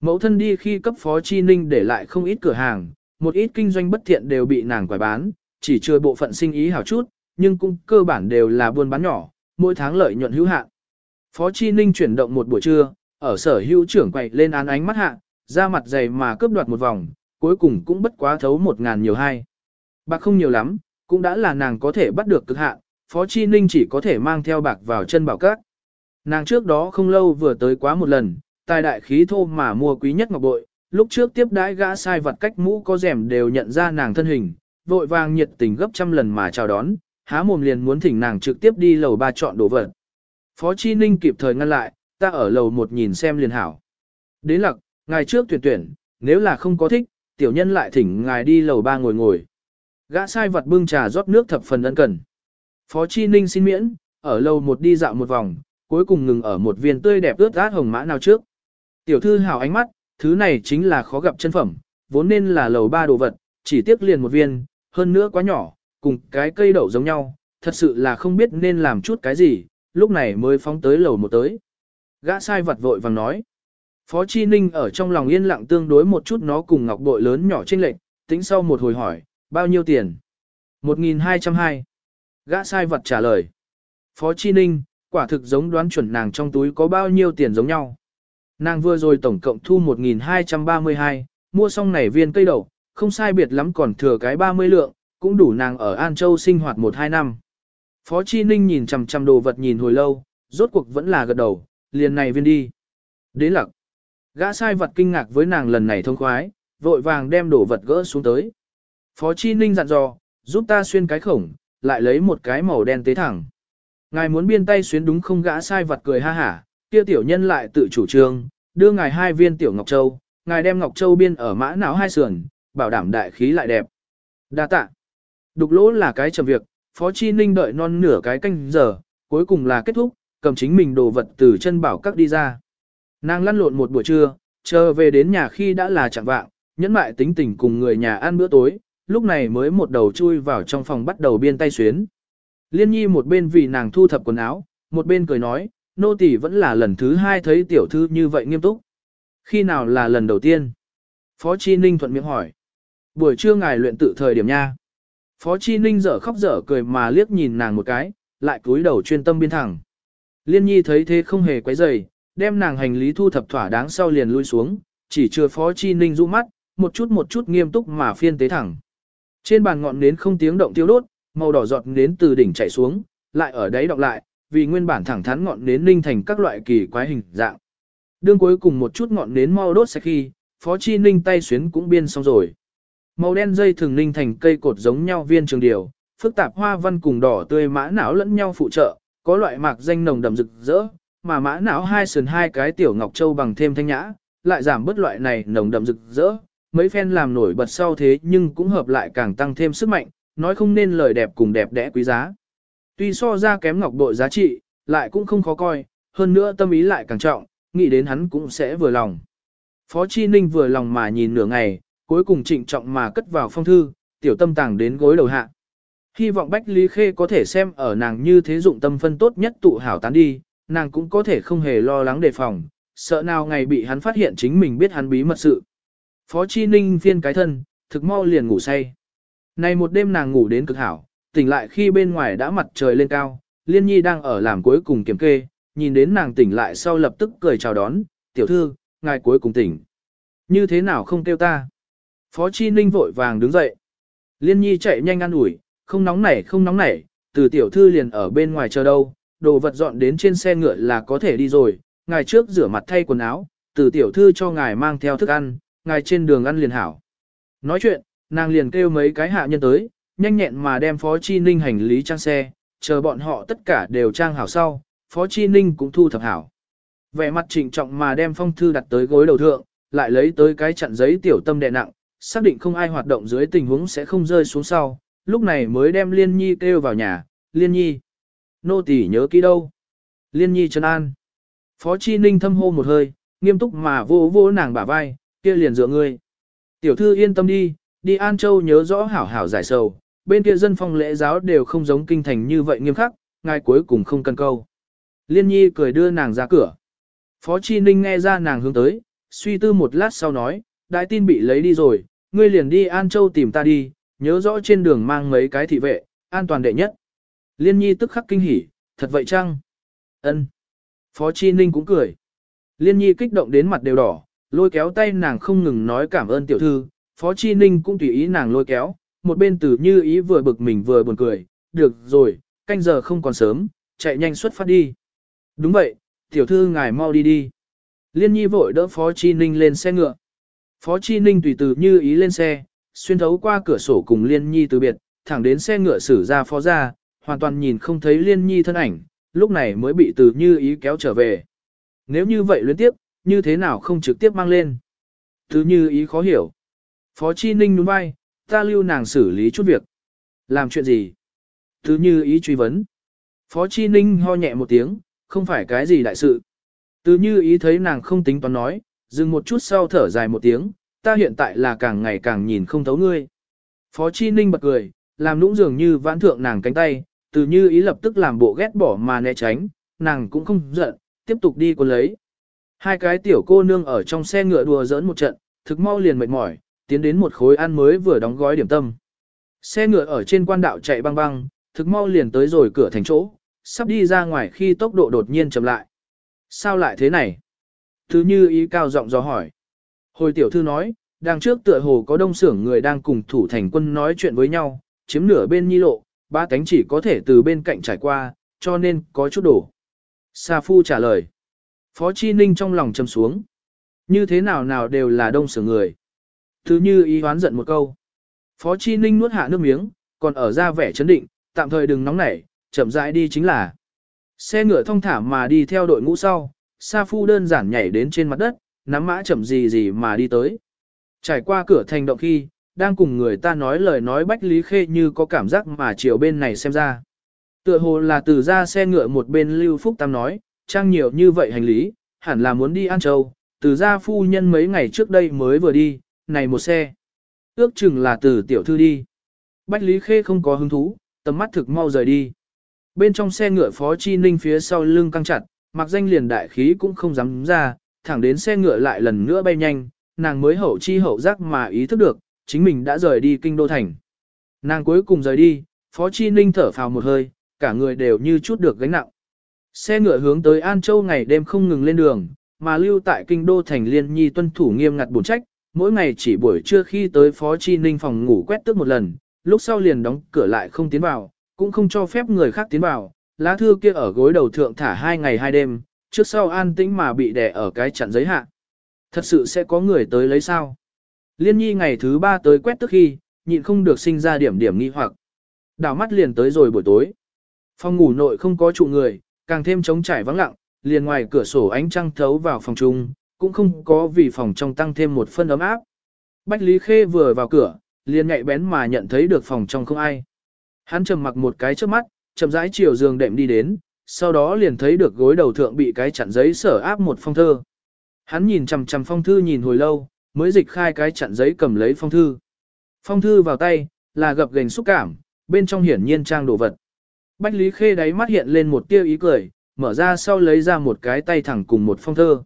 Mẫu thân đi khi cấp Phó Chi Ninh để lại không ít cửa hàng, một ít kinh doanh bất thiện đều bị nàng quải bán, chỉ chưa bộ phận sinh ý hảo chút, nhưng cũng cơ bản đều là buôn bán nhỏ, mỗi tháng lợi nhuận hữu hạn. Phó Chi Ninh chuyển động một buổi trưa, ở sở hữu trưởng quậy lên án ánh mắt hạ, ra mặt dày mà cướp đoạt một vòng, cuối cùng cũng bất quá thấu một ngàn nhiều hai. bạc không nhiều lắm, cũng đã là nàng có thể bắt được cực hạn, Phó Chi Ninh chỉ có thể mang theo bạc vào chân bảo các. Nàng trước đó không lâu vừa tới quá một lần, tài đại khí thô mà mua quý nhất ngọc bội, lúc trước tiếp đãi gã sai vật cách mũ có rèm đều nhận ra nàng thân hình, vội vàng nhiệt tình gấp trăm lần mà chào đón, há mồm liền muốn thỉnh nàng trực tiếp đi lầu ba chọn đồ vật. Phó Chi Ninh kịp thời ngăn lại, ta ở lầu một nhìn xem liền hảo. Đến lặc, ngài trước tuyển tuyển, nếu là không có thích, tiểu nhân lại thỉnh ngài đi lầu ba ngồi ngồi. Gã sai vật bưng trà rót nước thập phần ân cần. Phó Chi Ninh xin miễn, ở lầu một đi dạo một vòng, cuối cùng ngừng ở một viên tươi đẹp ướt át hồng mã nào trước. Tiểu thư hào ánh mắt, thứ này chính là khó gặp chân phẩm, vốn nên là lầu ba đồ vật, chỉ tiếc liền một viên, hơn nữa quá nhỏ, cùng cái cây đậu giống nhau, thật sự là không biết nên làm chút cái gì, lúc này mới phóng tới lầu một tới. Gã sai vật vội vàng nói. Phó Chi Ninh ở trong lòng yên lặng tương đối một chút nó cùng ngọc bội lớn nhỏ trên lệnh, tính sau một hồi hỏi, bao nhiêu tiền? 1.202. Gã sai vật trả lời. Phó Chi Ninh, quả thực giống đoán chuẩn nàng trong túi có bao nhiêu tiền giống nhau. Nàng vừa rồi tổng cộng thu 1.232, mua xong này viên cây đậu, không sai biệt lắm còn thừa cái 30 lượng, cũng đủ nàng ở An Châu sinh hoạt 1-2 năm. Phó Chi Ninh nhìn chằm chằm đồ vật nhìn hồi lâu, rốt cuộc vẫn là gật đầu, liền này viên đi. Đến lặc. Gã sai vật kinh ngạc với nàng lần này thông khoái, vội vàng đem đồ vật gỡ xuống tới. Phó Chi Ninh dặn dò, giúp ta xuyên cái khổng, lại lấy một cái màu đen tế thẳng. Ngài muốn biên tay xuyến đúng không gã sai vật cười ha hả, kia tiểu nhân lại tự chủ trương, đưa ngài hai viên tiểu ngọc châu, ngài đem ngọc châu biên ở mã não hai sườn, bảo đảm đại khí lại đẹp. Đa tạ. Đục lỗ là cái chậm việc, Phó Chi Ninh đợi non nửa cái canh giờ, cuối cùng là kết thúc, cầm chính mình đồ vật từ chân bảo các đi ra. Nàng lăn lộn một buổi trưa, chờ về đến nhà khi đã là chẳng vạng, nhẫn mại tính tình cùng người nhà ăn bữa tối, lúc này mới một đầu chui vào trong phòng bắt đầu biên tay xuyến. Liên nhi một bên vì nàng thu thập quần áo, một bên cười nói, nô tỳ vẫn là lần thứ hai thấy tiểu thư như vậy nghiêm túc. Khi nào là lần đầu tiên? Phó Chi Ninh thuận miệng hỏi. Buổi trưa ngài luyện tự thời điểm nha. Phó Chi Ninh dở khóc dở cười mà liếc nhìn nàng một cái, lại cúi đầu chuyên tâm biên thẳng. Liên nhi thấy thế không hề quấy rầy, đem nàng hành lý thu thập thỏa đáng sau liền lui xuống, chỉ chưa Phó Chi Ninh rũ mắt, một chút một chút nghiêm túc mà phiên tế thẳng. Trên bàn ngọn nến không tiếng động tiêu đốt, màu đỏ giọt nến từ đỉnh chảy xuống, lại ở đáy đọc lại, vì nguyên bản thẳng thắn ngọn nến ninh thành các loại kỳ quái hình dạng. Đương cuối cùng một chút ngọn nến mau đốt sạch khi, Phó Chi Ninh tay xuyến cũng biên xong rồi. Màu đen dây thường ninh thành cây cột giống nhau viên trường điều, phức tạp hoa văn cùng đỏ tươi mã não lẫn nhau phụ trợ, có loại mạc danh nồng đậm rực rỡ, mà mã não hai sườn hai cái tiểu ngọc châu bằng thêm thanh nhã, lại giảm bớt loại này nồng đậm rực rỡ, mấy phen làm nổi bật sau thế nhưng cũng hợp lại càng tăng thêm sức mạnh, nói không nên lời đẹp cùng đẹp đẽ quý giá. Tuy so ra kém ngọc bội giá trị, lại cũng không khó coi, hơn nữa tâm ý lại càng trọng, nghĩ đến hắn cũng sẽ vừa lòng. Phó Chi Ninh vừa lòng mà nhìn nửa ngày, cuối cùng trịnh trọng mà cất vào phong thư, tiểu tâm tàng đến gối đầu hạ. Hy vọng Bách Lý Khê có thể xem ở nàng như thế dụng tâm phân tốt nhất tụ hảo tán đi, nàng cũng có thể không hề lo lắng đề phòng, sợ nào ngày bị hắn phát hiện chính mình biết hắn bí mật sự. Phó Chi Ninh phiên cái thân, thực mau liền ngủ say. Này một đêm nàng ngủ đến cực hảo, tỉnh lại khi bên ngoài đã mặt trời lên cao, Liên Nhi đang ở làm cuối cùng kiểm kê, nhìn đến nàng tỉnh lại sau lập tức cười chào đón, tiểu thư, ngài cuối cùng tỉnh. Như thế nào không kêu ta? Phó Chi Ninh vội vàng đứng dậy. Liên Nhi chạy nhanh ăn ủi, không nóng nảy không nóng nảy, từ tiểu thư liền ở bên ngoài chờ đâu, đồ vật dọn đến trên xe ngựa là có thể đi rồi, ngài trước rửa mặt thay quần áo, từ tiểu thư cho ngài mang theo thức ăn, ngài trên đường ăn liền hảo. Nói chuyện, nàng liền kêu mấy cái hạ nhân tới, nhanh nhẹn mà đem Phó Chi Ninh hành lý trang xe, chờ bọn họ tất cả đều trang hảo sau, Phó Chi Ninh cũng thu thập hảo. Vẻ mặt trịnh trọng mà đem phong thư đặt tới gối đầu thượng, lại lấy tới cái chặn giấy tiểu tâm đè nặng, xác định không ai hoạt động dưới tình huống sẽ không rơi xuống sau, lúc này mới đem Liên Nhi kêu vào nhà, Liên Nhi. Nô tỳ nhớ kỹ đâu? Liên Nhi trấn an. Phó Chi Ninh thâm hô một hơi, nghiêm túc mà vô vô nàng bả vai, kia liền dựa ngươi. Tiểu thư yên tâm đi, đi An Châu nhớ rõ hảo hảo giải sầu, bên kia dân phong lễ giáo đều không giống kinh thành như vậy nghiêm khắc, ngài cuối cùng không cần câu. Liên Nhi cười đưa nàng ra cửa. Phó Chi Ninh nghe ra nàng hướng tới, suy tư một lát sau nói, đại tin bị lấy đi rồi, ngươi liền đi An Châu tìm ta đi, nhớ rõ trên đường mang mấy cái thị vệ, an toàn đệ nhất. Liên Nhi tức khắc kinh hỉ, thật vậy chăng? Ân. Phó Chi Ninh cũng cười. Liên Nhi kích động đến mặt đều đỏ, lôi kéo tay nàng không ngừng nói cảm ơn tiểu thư, Phó Chi Ninh cũng tùy ý nàng lôi kéo, một bên Tử như ý vừa bực mình vừa buồn cười, được rồi, canh giờ không còn sớm, chạy nhanh xuất phát đi. Đúng vậy, tiểu thư ngài mau đi đi. Liên nhi vội đỡ Phó Chi Ninh lên xe ngựa. Phó Chi Ninh tùy từ như ý lên xe, xuyên thấu qua cửa sổ cùng Liên nhi từ biệt, thẳng đến xe ngựa xử ra phó ra, hoàn toàn nhìn không thấy Liên nhi thân ảnh, lúc này mới bị từ như ý kéo trở về. Nếu như vậy luyến tiếp, như thế nào không trực tiếp mang lên? Từ như ý khó hiểu. Phó Chi Ninh nhún vai, ta lưu nàng xử lý chút việc. Làm chuyện gì? Từ như ý truy vấn. Phó Chi Ninh ho nhẹ một tiếng, không phải cái gì đại sự. Từ như ý thấy nàng không tính toán nói, dừng một chút sau thở dài một tiếng, ta hiện tại là càng ngày càng nhìn không thấu ngươi. Phó Chi Ninh bật cười, làm nũng dường như vãn thượng nàng cánh tay, từ như ý lập tức làm bộ ghét bỏ mà né tránh, nàng cũng không giận, tiếp tục đi quân lấy. Hai cái tiểu cô nương ở trong xe ngựa đùa giỡn một trận, thực mau liền mệt mỏi, tiến đến một khối ăn mới vừa đóng gói điểm tâm. Xe ngựa ở trên quan đạo chạy băng băng, thực mau liền tới rồi cửa thành chỗ, sắp đi ra ngoài khi tốc độ đột nhiên chậm lại. Sao lại thế này? Thứ như ý cao giọng do hỏi. Hồi tiểu thư nói, đằng trước tựa hồ có đông xưởng người đang cùng thủ thành quân nói chuyện với nhau, chiếm nửa bên nhi lộ, ba cánh chỉ có thể từ bên cạnh trải qua, cho nên có chút đổ. Sa Phu trả lời. Phó Chi Ninh trong lòng châm xuống. Như thế nào nào đều là đông xưởng người. Thứ như ý hoán giận một câu. Phó Chi Ninh nuốt hạ nước miếng, còn ở ra vẻ chấn định, tạm thời đừng nóng nảy, chậm rãi đi chính là. Xe ngựa thông thả mà đi theo đội ngũ sau, Sa Phu đơn giản nhảy đến trên mặt đất, nắm mã chậm gì gì mà đi tới. Trải qua cửa thành động khi, đang cùng người ta nói lời nói Bách Lý Khê như có cảm giác mà chiều bên này xem ra. Tựa hồ là từ ra xe ngựa một bên Lưu Phúc Tam nói, trang nhiều như vậy hành lý, hẳn là muốn đi An Châu, từ ra phu nhân mấy ngày trước đây mới vừa đi, này một xe. Ước chừng là từ tiểu thư đi. Bách Lý Khê không có hứng thú, tầm mắt thực mau rời đi. Bên trong xe ngựa Phó Chi Ninh phía sau lưng căng chặt, mặc danh liền đại khí cũng không dám ra, thẳng đến xe ngựa lại lần nữa bay nhanh, nàng mới hậu chi hậu giác mà ý thức được, chính mình đã rời đi kinh đô thành. Nàng cuối cùng rời đi, Phó Chi Ninh thở phào một hơi, cả người đều như chút được gánh nặng. Xe ngựa hướng tới An Châu ngày đêm không ngừng lên đường, mà lưu tại kinh đô thành liên nhi tuân thủ nghiêm ngặt bổn trách, mỗi ngày chỉ buổi trưa khi tới Phó Chi Ninh phòng ngủ quét tước một lần, lúc sau liền đóng cửa lại không tiến vào, cũng không cho phép người khác tiến vào, lá thư kia ở gối đầu thượng thả hai ngày hai đêm, trước sau an tĩnh mà bị đè ở cái chặn giấy hạ. Thật sự sẽ có người tới lấy sao? Liên nhi ngày thứ ba tới quét tức khi, nhịn không được sinh ra điểm điểm nghi hoặc. Đảo mắt liền tới rồi buổi tối. Phòng ngủ nội không có trụ người, càng thêm trống trải vắng lặng, liền ngoài cửa sổ ánh trăng thấu vào phòng chung, cũng không có vì phòng trong tăng thêm một phân ấm áp. Bách Lý Khê vừa vào cửa, liền nhạy bén mà nhận thấy được phòng trong không ai. Hắn trầm mặc một cái trước mắt, chậm rãi chiều giường đệm đi đến, sau đó liền thấy được gối đầu thượng bị cái chặn giấy sở áp một phong thơ. Hắn nhìn chằm chằm phong thư nhìn hồi lâu, mới dịch khai cái chặn giấy cầm lấy phong thư. Phong thư vào tay, là gập gềnh xúc cảm, bên trong hiển nhiên trang đồ vật. Bách Lý Khê đáy mắt hiện lên một tia ý cười, mở ra sau lấy ra một cái tay thẳng cùng một phong thơ.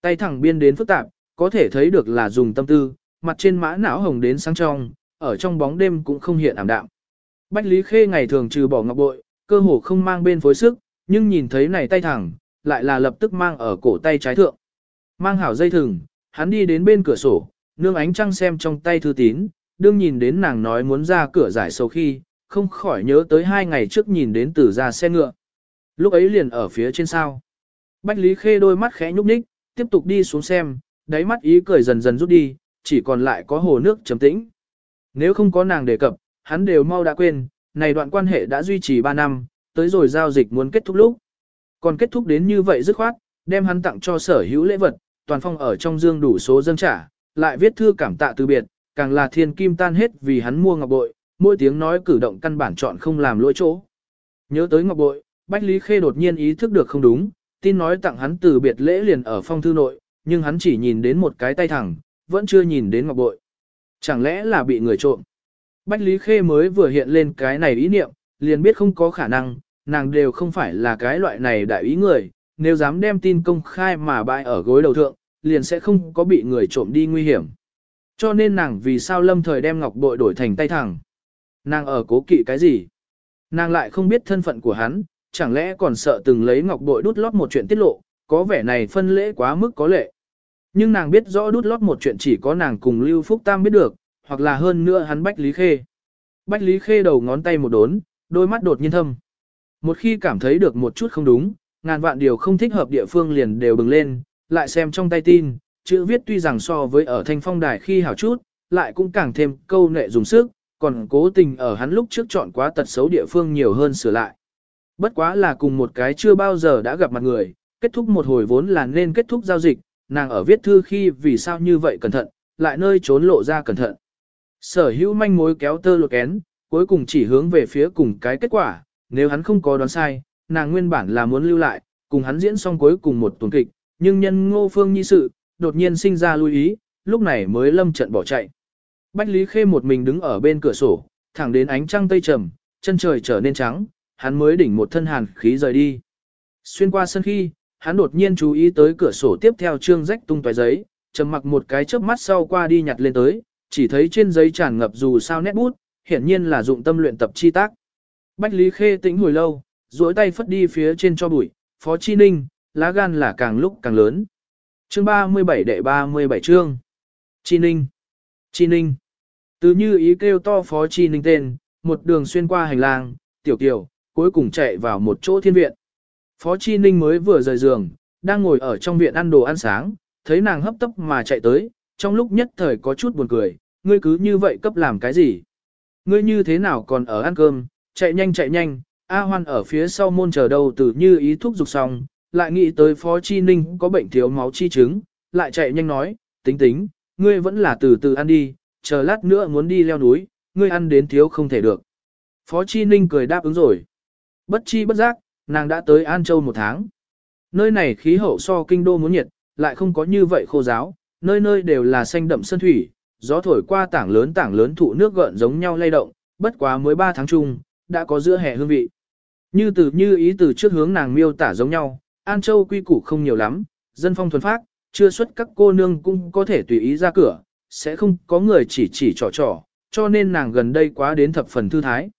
Tay thẳng biên đến phức tạp, có thể thấy được là dùng tâm tư, mặt trên mã não hồng đến sáng trong, ở trong bóng đêm cũng không hiện ảm đạm. Bách Lý Khê ngày thường trừ bỏ ngọc bội, cơ hồ không mang bên phối sức, nhưng nhìn thấy này tay thẳng, lại là lập tức mang ở cổ tay trái thượng. Mang hảo dây thừng, hắn đi đến bên cửa sổ, nương ánh trăng xem trong tay thư tín, đương nhìn đến nàng nói muốn ra cửa giải sầu khi, không khỏi nhớ tới hai ngày trước nhìn đến tử ra xe ngựa. Lúc ấy liền ở phía trên sao. Bách Lý Khê đôi mắt khẽ nhúc nhích, tiếp tục đi xuống xem, đáy mắt ý cười dần dần rút đi, chỉ còn lại có hồ nước trầm tĩnh. Nếu không có nàng đề cập, hắn đều mau đã quên, này đoạn quan hệ đã duy trì 3 năm, tới rồi giao dịch muốn kết thúc lúc. Còn kết thúc đến như vậy dứt khoát, đem hắn tặng cho sở hữu lễ vật, toàn phong ở trong dương đủ số dâng trả, lại viết thư cảm tạ từ biệt, càng là thiên kim tan hết vì hắn mua ngọc bội, mỗi tiếng nói cử động căn bản chọn không làm lỗi chỗ. Nhớ tới ngọc bội, Bách Lý Khê đột nhiên ý thức được không đúng, tin nói tặng hắn từ biệt lễ liền ở phong thư nội, nhưng hắn chỉ nhìn đến một cái tay thẳng, vẫn chưa nhìn đến ngọc bội. Chẳng lẽ là bị người trộm? Bách Lý Khê mới vừa hiện lên cái này ý niệm, liền biết không có khả năng, nàng đều không phải là cái loại này đại ý người, nếu dám đem tin công khai mà bại ở gối đầu thượng, liền sẽ không có bị người trộm đi nguy hiểm. Cho nên nàng vì sao lâm thời đem ngọc bội đổi thành tay thẳng. Nàng ở cố kỵ cái gì? Nàng lại không biết thân phận của hắn, chẳng lẽ còn sợ từng lấy ngọc bội đút lót một chuyện tiết lộ, có vẻ này phân lễ quá mức có lệ. Nhưng nàng biết rõ đút lót một chuyện chỉ có nàng cùng Lưu Phúc Tam biết được, hoặc là hơn nữa hắn Bách Lý Khê. Bách Lý Khê đầu ngón tay một đốn, đôi mắt đột nhiên thâm. Một khi cảm thấy được một chút không đúng, ngàn vạn điều không thích hợp địa phương liền đều bừng lên, lại xem trong tay tin, chữ viết tuy rằng so với ở thanh phong đài khi hảo chút, lại cũng càng thêm câu nệ dùng sức, còn cố tình ở hắn lúc trước chọn quá tật xấu địa phương nhiều hơn sửa lại. Bất quá là cùng một cái chưa bao giờ đã gặp mặt người, kết thúc một hồi vốn là nên kết thúc giao dịch, nàng ở viết thư khi vì sao như vậy cẩn thận, lại nơi trốn lộ ra cẩn thận. Sở hữu manh mối kéo tơ lột kén, cuối cùng chỉ hướng về phía cùng cái kết quả, nếu hắn không có đoán sai, nàng nguyên bản là muốn lưu lại, cùng hắn diễn xong cuối cùng một tuần kịch, nhưng nhân ngô phương nhi sự, đột nhiên sinh ra lưu ý, lúc này mới lâm trận bỏ chạy. Bách Lý Khê một mình đứng ở bên cửa sổ, thẳng đến ánh trăng tây trầm, chân trời trở nên trắng, hắn mới đỉnh một thân hàn khí rời đi. Xuyên qua sân khi, hắn đột nhiên chú ý tới cửa sổ tiếp theo trương rách tung tóe giấy, trầm mặc một cái chớp mắt sau qua đi nhặt lên tới, chỉ thấy trên giấy tràn ngập dù sao nét bút, hiển nhiên là dụng tâm luyện tập chi tác. Bách Lý Khê tĩnh hồi lâu, duỗi tay phất đi phía trên cho bụi, Phó Chi Ninh, lá gan là càng lúc càng lớn. Chương 37 đệ 37 chương. Chi Ninh. Chi Ninh. Từ như ý kêu to Phó Chi Ninh tên, một đường xuyên qua hành lang, tiểu tiểu, cuối cùng chạy vào một chỗ thiên viện. Phó Chi Ninh mới vừa rời giường, đang ngồi ở trong viện ăn đồ ăn sáng, thấy nàng hấp tấp mà chạy tới, trong lúc nhất thời có chút buồn cười, ngươi cứ như vậy cấp làm cái gì? Ngươi như thế nào còn ở ăn cơm, chạy nhanh chạy nhanh, A Hoan ở phía sau môn chờ đâu từ như ý thúc dục xong, lại nghĩ tới Phó Chi Ninh có bệnh thiếu máu chi chứng, lại chạy nhanh nói, tính tính, ngươi vẫn là từ từ ăn đi, chờ lát nữa muốn đi leo núi, ngươi ăn đến thiếu không thể được. Phó Chi Ninh cười đáp ứng rồi. Bất chi bất giác, nàng đã tới An Châu một tháng. Nơi này khí hậu so kinh đô muốn nhiệt, lại không có như vậy khô giáo, nơi nơi đều là xanh đậm sơn thủy, gió thổi qua tảng lớn tảng lớn thụ nước gợn giống nhau lay động, bất quá mới 3 tháng chung, đã có giữa hè hương vị. Như từ như ý từ trước hướng nàng miêu tả giống nhau, An Châu quy củ không nhiều lắm, dân phong thuần phát, chưa xuất các cô nương cũng có thể tùy ý ra cửa, sẽ không có người chỉ chỉ trò trò, cho nên nàng gần đây quá đến thập phần thư thái.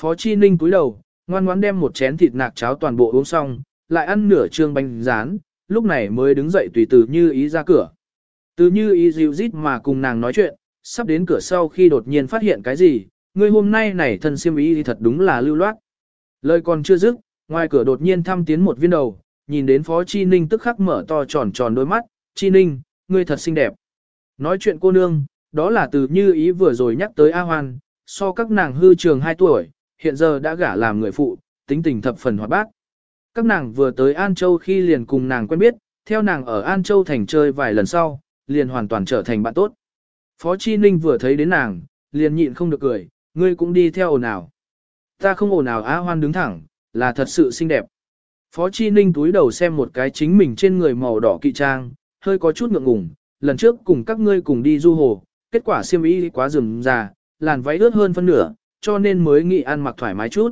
Phó Chi Ninh cúi đầu, ngoan ngoãn đem một chén thịt nạc cháo toàn bộ uống xong, lại ăn nửa trương bánh rán, lúc này mới đứng dậy tùy từ như ý ra cửa. Từ như ý dịu rít mà cùng nàng nói chuyện, sắp đến cửa sau khi đột nhiên phát hiện cái gì, người hôm nay này thân siêm ý thì thật đúng là lưu loát. Lời còn chưa dứt, ngoài cửa đột nhiên thăm tiến một viên đầu, nhìn đến Phó Chi Ninh tức khắc mở to tròn tròn đôi mắt, Chi Ninh, ngươi thật xinh đẹp. Nói chuyện cô nương, đó là từ như ý vừa rồi nhắc tới A Hoan, so các nàng hư trường 2 tuổi, hiện giờ đã gả làm người phụ, tính tình thập phần hoạt bát. Các nàng vừa tới An Châu khi liền cùng nàng quen biết, theo nàng ở An Châu thành chơi vài lần sau, liền hoàn toàn trở thành bạn tốt. Phó Chi Ninh vừa thấy đến nàng, liền nhịn không được cười, ngươi cũng đi theo ồn ào. Ta không ồn ào á hoan đứng thẳng, là thật sự xinh đẹp. Phó Chi Ninh túi đầu xem một cái chính mình trên người màu đỏ kỵ trang, hơi có chút ngượng ngùng, lần trước cùng các ngươi cùng đi du hồ, kết quả siêm y quá rừng già, làn váy ướt hơn phân nửa, cho nên mới nghĩ ăn mặc thoải mái chút.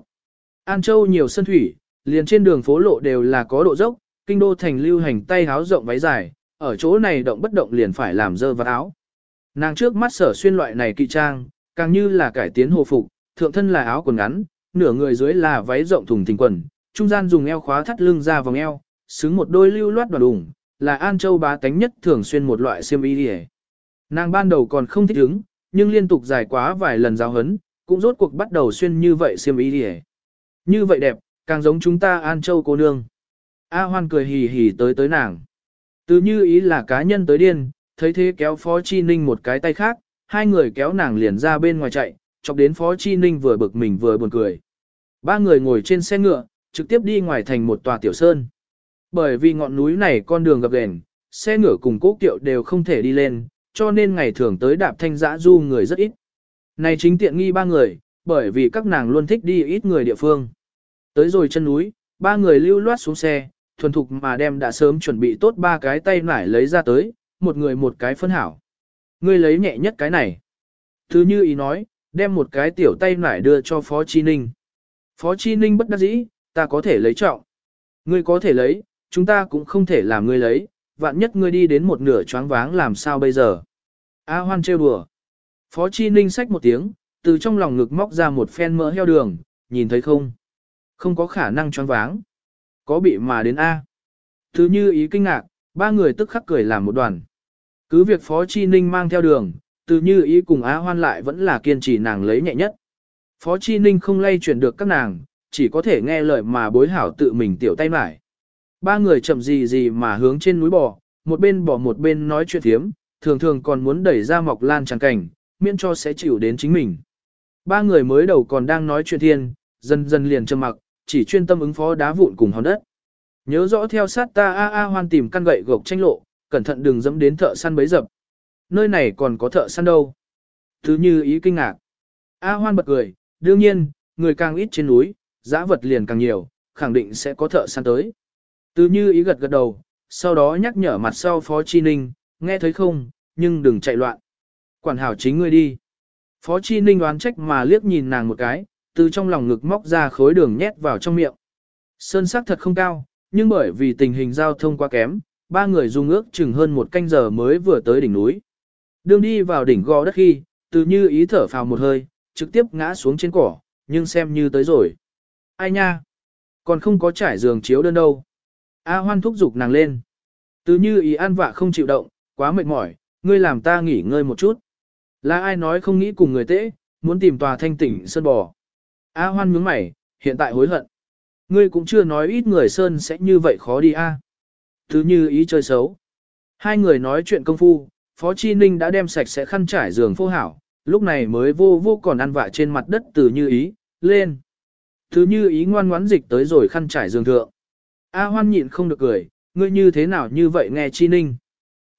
An Châu nhiều sân thủy, liền trên đường phố lộ đều là có độ dốc, kinh đô thành lưu hành tay háo rộng váy dài, ở chỗ này động bất động liền phải làm dơ vào áo. Nàng trước mắt sở xuyên loại này kỵ trang, càng như là cải tiến hồ phục, thượng thân là áo quần ngắn, nửa người dưới là váy rộng thùng thình quần, trung gian dùng eo khóa thắt lưng ra vòng eo, xứng một đôi lưu loát đoàn đủng, là An Châu bá tánh nhất thường xuyên một loại xiêm y điề. Nàng ban đầu còn không thích ứng, nhưng liên tục dài quá vài lần giáo hấn, cũng rốt cuộc bắt đầu xuyên như vậy xiêm y điề. Như vậy đẹp, càng giống chúng ta An Châu cô nương. A Hoan cười hì hì tới tới nàng. Từ như ý là cá nhân tới điên, thấy thế kéo Phó Chi Ninh một cái tay khác, hai người kéo nàng liền ra bên ngoài chạy, chọc đến Phó Chi Ninh vừa bực mình vừa buồn cười. Ba người ngồi trên xe ngựa, trực tiếp đi ngoài thành một tòa tiểu sơn. Bởi vì ngọn núi này con đường gập ghềnh, xe ngựa cùng cố kiệu đều không thể đi lên, cho nên ngày thường tới đạp thanh dã du người rất ít. Này chính tiện nghi ba người, bởi vì các nàng luôn thích đi ít người địa phương. Tới rồi chân núi, ba người lưu loát xuống xe, thuần thục mà đem đã sớm chuẩn bị tốt ba cái tay nải lấy ra tới, một người một cái phân hảo. Ngươi lấy nhẹ nhất cái này. Thứ như ý nói, đem một cái tiểu tay nải đưa cho Phó Chi Ninh. Phó Chi Ninh bất đắc dĩ, ta có thể lấy trọng. Ngươi có thể lấy, chúng ta cũng không thể làm ngươi lấy, vạn nhất ngươi đi đến một nửa choáng váng làm sao bây giờ. A hoan trêu đùa. Phó Chi Ninh xách một tiếng, từ trong lòng ngực móc ra một phen mỡ heo đường, nhìn thấy không? Không có khả năng choáng váng. Có bị mà đến A. Thứ như ý kinh ngạc, ba người tức khắc cười làm một đoàn. Cứ việc Phó Chi Ninh mang theo đường, từ như ý cùng Á Hoan lại vẫn là kiên trì nàng lấy nhẹ nhất. Phó Chi Ninh không lay chuyển được các nàng, chỉ có thể nghe lời mà bối hảo tự mình tiểu tay mải. Ba người chậm gì gì mà hướng trên núi bò, một bên bò một bên nói chuyện thiếm, thường thường còn muốn đẩy ra mọc lan tràn cảnh, miễn cho sẽ chịu đến chính mình. Ba người mới đầu còn đang nói chuyện thiên, dần dần liền trầm mặc, chỉ chuyên tâm ứng phó đá vụn cùng hòn đất. Nhớ rõ theo sát ta a a hoan tìm căn gậy gộc tranh lộ, cẩn thận đừng dẫm đến thợ săn bấy dập. Nơi này còn có thợ săn đâu. Thứ như ý kinh ngạc. A hoan bật cười, đương nhiên, người càng ít trên núi, giã vật liền càng nhiều, khẳng định sẽ có thợ săn tới. Từ như ý gật gật đầu, sau đó nhắc nhở mặt sau Phó Chi Ninh, nghe thấy không, nhưng đừng chạy loạn. Quản hảo chính ngươi đi. Phó Chi Ninh đoán trách mà liếc nhìn nàng một cái, từ trong lòng ngực móc ra khối đường nhét vào trong miệng. Sơn sắc thật không cao, nhưng bởi vì tình hình giao thông quá kém, ba người dùng ước chừng hơn một canh giờ mới vừa tới đỉnh núi. Đường đi vào đỉnh gò đất khi, từ như ý thở phào một hơi, trực tiếp ngã xuống trên cỏ, nhưng xem như tới rồi. Ai nha? Còn không có trải giường chiếu đơn đâu. A hoan thúc giục nàng lên. Từ như ý an vạ không chịu động, quá mệt mỏi, ngươi làm ta nghỉ ngơi một chút. Là ai nói không nghĩ cùng người tễ, muốn tìm tòa thanh tỉnh sơn bò. A hoan nhướng mày, hiện tại hối hận. Ngươi cũng chưa nói ít người sơn sẽ như vậy khó đi a. Thứ như ý chơi xấu. Hai người nói chuyện công phu, Phó Chi Ninh đã đem sạch sẽ khăn trải giường phô hảo, lúc này mới vô vô còn ăn vạ trên mặt đất từ như ý, lên. Thứ như ý ngoan ngoãn dịch tới rồi khăn trải giường thượng. A hoan nhịn không được cười, ngươi như thế nào như vậy nghe Chi Ninh.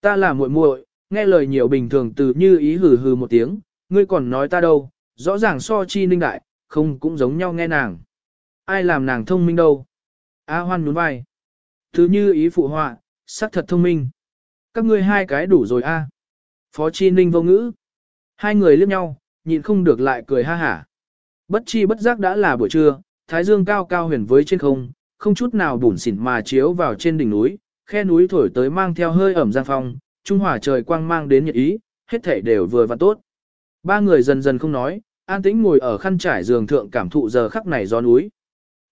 Ta là muội muội, nghe lời nhiều bình thường từ như ý hừ hừ một tiếng, ngươi còn nói ta đâu, rõ ràng so Chi Ninh đại, không cũng giống nhau nghe nàng. Ai làm nàng thông minh đâu. A hoan nhún vai. Thứ như ý phụ họa, sắc thật thông minh. Các ngươi hai cái đủ rồi a. Phó Chi Ninh vô ngữ. Hai người liếc nhau, nhịn không được lại cười ha hả. Bất chi bất giác đã là buổi trưa, thái dương cao cao huyền với trên không, không chút nào bủn xỉn mà chiếu vào trên đỉnh núi, khe núi thổi tới mang theo hơi ẩm giang phong, trung hòa trời quang mang đến nhiệt ý, hết thảy đều vừa và tốt. Ba người dần dần không nói, an tĩnh ngồi ở khăn trải giường thượng cảm thụ giờ khắc này gió núi.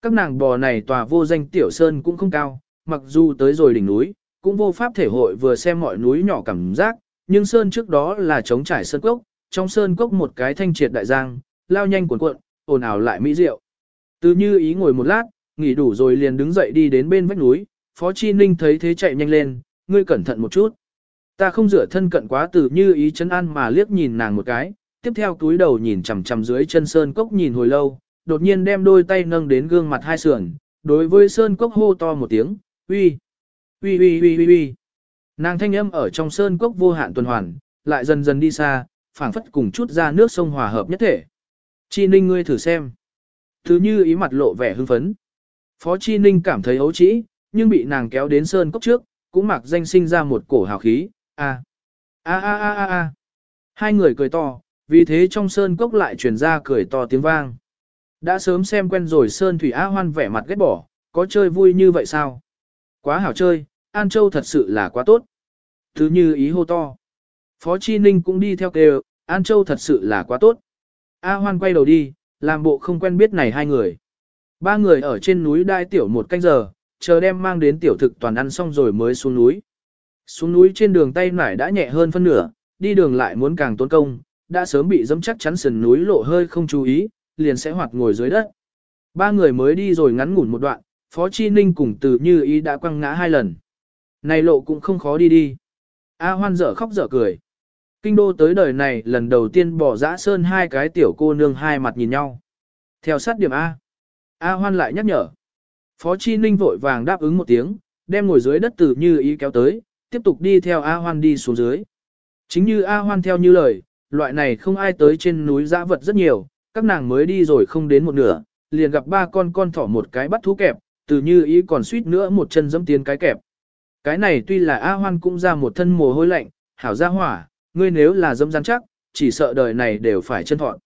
Các nàng bò này tòa vô danh tiểu sơn cũng không cao, mặc dù tới rồi đỉnh núi, cũng vô pháp thể hội vừa xem mọi núi nhỏ cảm giác, nhưng sơn trước đó là trống trải sơn cốc, trong sơn cốc một cái thanh triệt đại giang, lao nhanh cuộn cuộn, ồn ào lại mỹ diệu. Từ như ý ngồi một lát, nghỉ đủ rồi liền đứng dậy đi đến bên vách núi, Phó Chi Ninh thấy thế chạy nhanh lên, ngươi cẩn thận một chút. Ta không rửa thân cận quá từ như ý chấn an mà liếc nhìn nàng một cái, tiếp theo túi đầu nhìn chằm chằm dưới chân sơn cốc nhìn hồi lâu, đột nhiên đem đôi tay nâng đến gương mặt hai sườn, đối với sơn cốc hô to một tiếng, uy, uy uy uy uy uy. Nàng thanh âm ở trong sơn cốc vô hạn tuần hoàn, lại dần dần đi xa, phảng phất cùng chút ra nước sông hòa hợp nhất thể. Chi Ninh ngươi thử xem. Thứ như ý mặt lộ vẻ hưng phấn. Phó Chi Ninh cảm thấy ấu trĩ, nhưng bị nàng kéo đến sơn cốc trước, cũng mặc danh sinh ra một cổ hào khí, a a a a a a. Hai người cười to, vì thế trong sơn cốc lại truyền ra cười to tiếng vang. Đã sớm xem quen rồi Sơn Thủy A Hoan vẻ mặt ghét bỏ, có chơi vui như vậy sao? Quá hảo chơi, An Châu thật sự là quá tốt. Thứ như ý hô to. Phó Chi Ninh cũng đi theo kêu, An Châu thật sự là quá tốt. A Hoan quay đầu đi, làm bộ không quen biết này hai người. Ba người ở trên núi đai tiểu một canh giờ, chờ đem mang đến tiểu thực toàn ăn xong rồi mới xuống núi. Xuống núi trên đường tay nải đã nhẹ hơn phân nửa, đi đường lại muốn càng tốn công, đã sớm bị dẫm chắc chắn sườn núi lộ hơi không chú ý, liền sẽ hoạt ngồi dưới đất. Ba người mới đi rồi ngắn ngủn một đoạn, Phó Chi Ninh cùng từ như ý đã quăng ngã hai lần. Này lộ cũng không khó đi đi. A hoan dở khóc dở cười. Kinh đô tới đời này lần đầu tiên bỏ dã sơn hai cái tiểu cô nương hai mặt nhìn nhau. Theo sát điểm A. A hoan lại nhắc nhở. Phó Chi Ninh vội vàng đáp ứng một tiếng, đem ngồi dưới đất từ như ý kéo tới, tiếp tục đi theo A hoan đi xuống dưới. Chính như A hoan theo như lời, loại này không ai tới trên núi dã vật rất nhiều, các nàng mới đi rồi không đến một nửa, liền gặp ba con con thỏ một cái bắt thú kẹp, từ như ý còn suýt nữa một chân dẫm tiến cái kẹp. Cái này tuy là A Hoan cũng ra một thân mồ hôi lạnh, hảo ra hỏa, ngươi nếu là dẫm rắn chắc, chỉ sợ đời này đều phải chân thọn.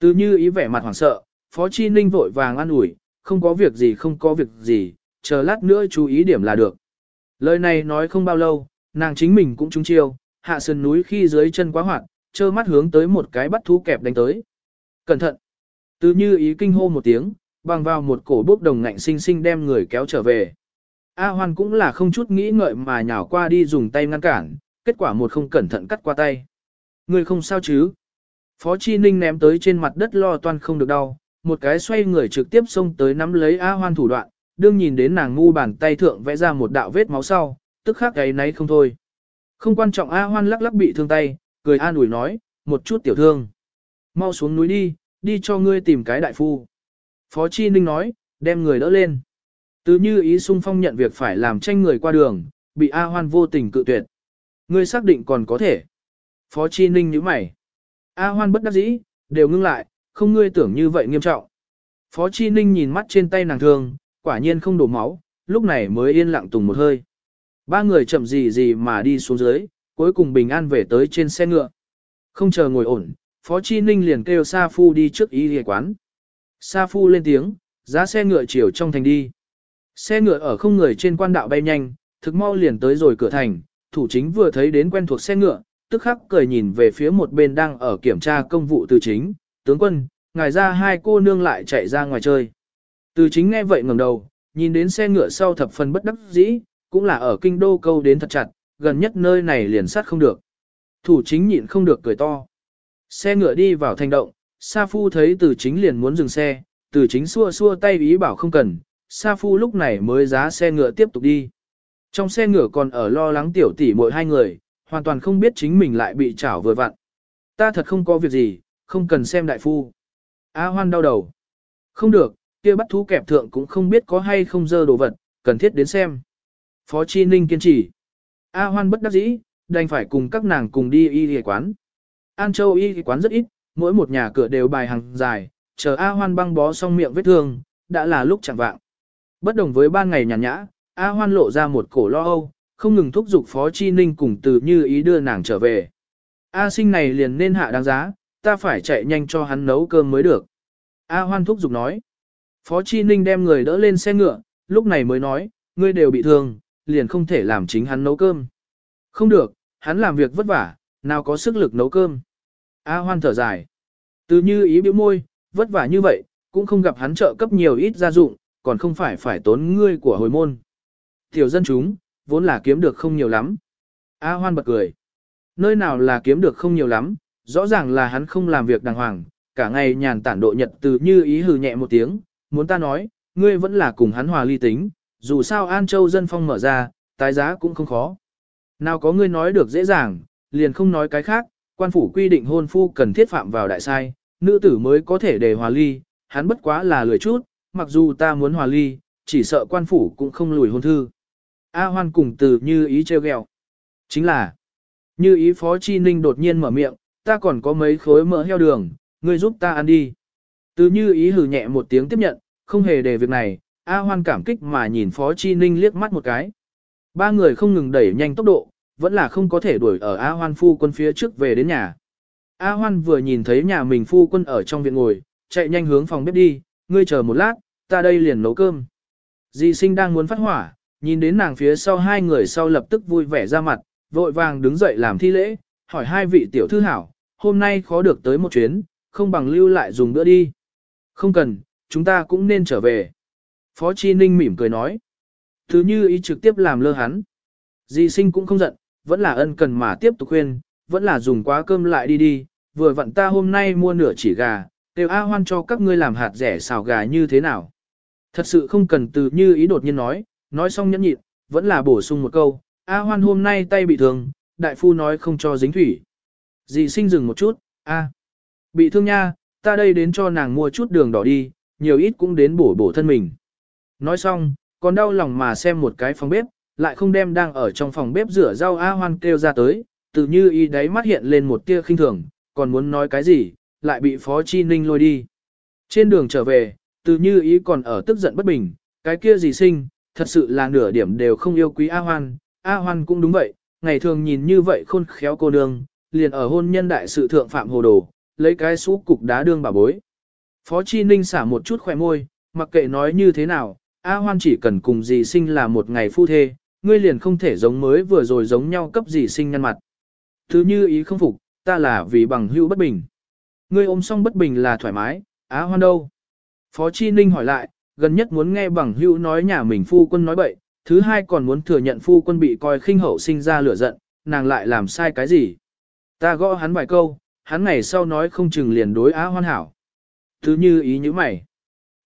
Từ như ý vẻ mặt hoảng sợ, Phó Chi Ninh vội vàng an ủi, không có việc gì không có việc gì, chờ lát nữa chú ý điểm là được. Lời này nói không bao lâu, nàng chính mình cũng trúng chiêu, hạ sườn núi khi dưới chân quá hoạt, trơ mắt hướng tới một cái bắt thú kẹp đánh tới. Cẩn thận! Từ như ý kinh hô một tiếng, bằng vào một cổ bốc đồng ngạnh sinh sinh đem người kéo trở về. A Hoan cũng là không chút nghĩ ngợi mà nhào qua đi dùng tay ngăn cản, kết quả một không cẩn thận cắt qua tay. Người không sao chứ? Phó Chi Ninh ném tới trên mặt đất lo toan không được đau, một cái xoay người trực tiếp xông tới nắm lấy A Hoan thủ đoạn, đương nhìn đến nàng ngu bàn tay thượng vẽ ra một đạo vết máu sau, tức khắc gáy nấy không thôi. Không quan trọng A Hoan lắc lắc bị thương tay, cười an ủi nói, một chút tiểu thương. Mau xuống núi đi, đi cho ngươi tìm cái đại phu. Phó Chi Ninh nói, đem người đỡ lên. Từ như ý sung phong nhận việc phải làm tranh người qua đường, bị A Hoan vô tình cự tuyệt. Ngươi xác định còn có thể. Phó Chi Ninh nhíu mày. A Hoan bất đắc dĩ, đều ngưng lại, không ngươi tưởng như vậy nghiêm trọng. Phó Chi Ninh nhìn mắt trên tay nàng thương, quả nhiên không đổ máu, lúc này mới yên lặng tùng một hơi. Ba người chậm gì gì mà đi xuống dưới, cuối cùng bình an về tới trên xe ngựa. Không chờ ngồi ổn, Phó Chi Ninh liền kêu Sa Phu đi trước y ghề quán. Sa Phu lên tiếng, giá xe ngựa chiều trong thành đi. Xe ngựa ở không người trên quan đạo bay nhanh, thực mau liền tới rồi cửa thành, thủ chính vừa thấy đến quen thuộc xe ngựa, tức khắc cười nhìn về phía một bên đang ở kiểm tra công vụ từ chính, tướng quân, ngài ra hai cô nương lại chạy ra ngoài chơi. Từ chính nghe vậy ngẩng đầu, nhìn đến xe ngựa sau thập phần bất đắc dĩ, cũng là ở kinh đô câu đến thật chặt, gần nhất nơi này liền sát không được. Thủ chính nhịn không được cười to. Xe ngựa đi vào thành động, Sa Phu thấy từ chính liền muốn dừng xe, từ chính xua xua tay ý bảo không cần, Sa Phu lúc này mới giá xe ngựa tiếp tục đi. Trong xe ngựa còn ở lo lắng tiểu tỷ mỗi hai người, hoàn toàn không biết chính mình lại bị chảo vừa vặn. Ta thật không có việc gì, không cần xem đại phu. A hoan đau đầu. Không được, kia bắt thú kẹp thượng cũng không biết có hay không dơ đồ vật, cần thiết đến xem. Phó Chi Ninh kiên trì. A hoan bất đắc dĩ, đành phải cùng các nàng cùng đi y y quán. An Châu y y quán rất ít, mỗi một nhà cửa đều bài hàng dài, chờ A hoan băng bó xong miệng vết thương, đã là lúc chẳng vạng. Bất đồng với ban ngày nhàn nhã, A hoan lộ ra một cổ lo âu, không ngừng thúc giục Phó Chi Ninh cùng từ như ý đưa nàng trở về. A sinh này liền nên hạ đáng giá, ta phải chạy nhanh cho hắn nấu cơm mới được. A hoan thúc giục nói. Phó Chi Ninh đem người đỡ lên xe ngựa, lúc này mới nói, ngươi đều bị thương, liền không thể làm chính hắn nấu cơm. Không được, hắn làm việc vất vả, nào có sức lực nấu cơm. A hoan thở dài. Từ như ý biểu môi, vất vả như vậy, cũng không gặp hắn trợ cấp nhiều ít gia dụng, còn không phải phải tốn ngươi của hồi môn. Tiểu dân chúng, vốn là kiếm được không nhiều lắm. A hoan bật cười. Nơi nào là kiếm được không nhiều lắm, rõ ràng là hắn không làm việc đàng hoàng, cả ngày nhàn tản độ nhật từ như ý hừ nhẹ một tiếng, muốn ta nói, ngươi vẫn là cùng hắn hòa ly tính, dù sao An Châu dân phong mở ra, tái giá cũng không khó. Nào có ngươi nói được dễ dàng, liền không nói cái khác, quan phủ quy định hôn phu cần thiết phạm vào đại sai, nữ tử mới có thể để hòa ly, hắn bất quá là lười chút, mặc dù ta muốn hòa ly, chỉ sợ quan phủ cũng không lùi hôn thư. A hoan cùng từ như ý treo ghẹo Chính là, như ý phó chi ninh đột nhiên mở miệng, ta còn có mấy khối mỡ heo đường, ngươi giúp ta ăn đi. Từ như ý hừ nhẹ một tiếng tiếp nhận, không hề để việc này, A hoan cảm kích mà nhìn phó chi ninh liếc mắt một cái. Ba người không ngừng đẩy nhanh tốc độ, vẫn là không có thể đuổi ở A hoan phu quân phía trước về đến nhà. A hoan vừa nhìn thấy nhà mình phu quân ở trong viện ngồi, chạy nhanh hướng phòng bếp đi, ngươi chờ một lát, ta đây liền nấu cơm. Di sinh đang muốn phát hỏa, nhìn đến nàng phía sau hai người sau lập tức vui vẻ ra mặt, vội vàng đứng dậy làm thi lễ, hỏi hai vị tiểu thư hảo, hôm nay khó được tới một chuyến, không bằng lưu lại dùng bữa đi. Không cần, chúng ta cũng nên trở về. Phó Chi Ninh mỉm cười nói. Thứ như ý trực tiếp làm lơ hắn. Di sinh cũng không giận, vẫn là ân cần mà tiếp tục khuyên, vẫn là dùng quá cơm lại đi đi, vừa vặn ta hôm nay mua nửa chỉ gà, đều A hoan cho các ngươi làm hạt rẻ xào gà như thế nào. Thật sự không cần từ như ý đột nhiên nói, nói xong nhẫn nhịn, vẫn là bổ sung một câu, A hoan hôm nay tay bị thương, đại phu nói không cho dính thủy. Dì sinh dừng một chút, A. Bị thương nha, ta đây đến cho nàng mua chút đường đỏ đi, nhiều ít cũng đến bổ bổ thân mình. Nói xong, còn đau lòng mà xem một cái phòng bếp, lại không đem đang ở trong phòng bếp rửa rau A hoan kêu ra tới, tự như y đáy mắt hiện lên một tia khinh thường, còn muốn nói cái gì, lại bị Phó Chi Ninh lôi đi. Trên đường trở về, tự như ý còn ở tức giận bất bình, cái kia gì sinh, thật sự là nửa điểm đều không yêu quý A Hoan, A Hoan cũng đúng vậy, ngày thường nhìn như vậy khôn khéo cô nương, liền ở hôn nhân đại sự thượng phạm hồ đồ, lấy cái xú cục đá đương bà bối. Phó Chi Ninh xả một chút khỏe môi, mặc kệ nói như thế nào, A Hoan chỉ cần cùng dì sinh là một ngày phu thê, ngươi liền không thể giống mới vừa rồi giống nhau cấp dì sinh nhăn mặt. Thứ như ý không phục, ta là vì bằng hữu bất bình. Ngươi ôm xong bất bình là thoải mái, Á Hoan đâu? Phó Chi Ninh hỏi lại, gần nhất muốn nghe bằng hữu nói nhà mình phu quân nói bậy, thứ hai còn muốn thừa nhận phu quân bị coi khinh hậu sinh ra lửa giận, nàng lại làm sai cái gì. Ta gõ hắn vài câu, hắn ngày sau nói không chừng liền đối á hoan hảo. Thứ như ý như mày.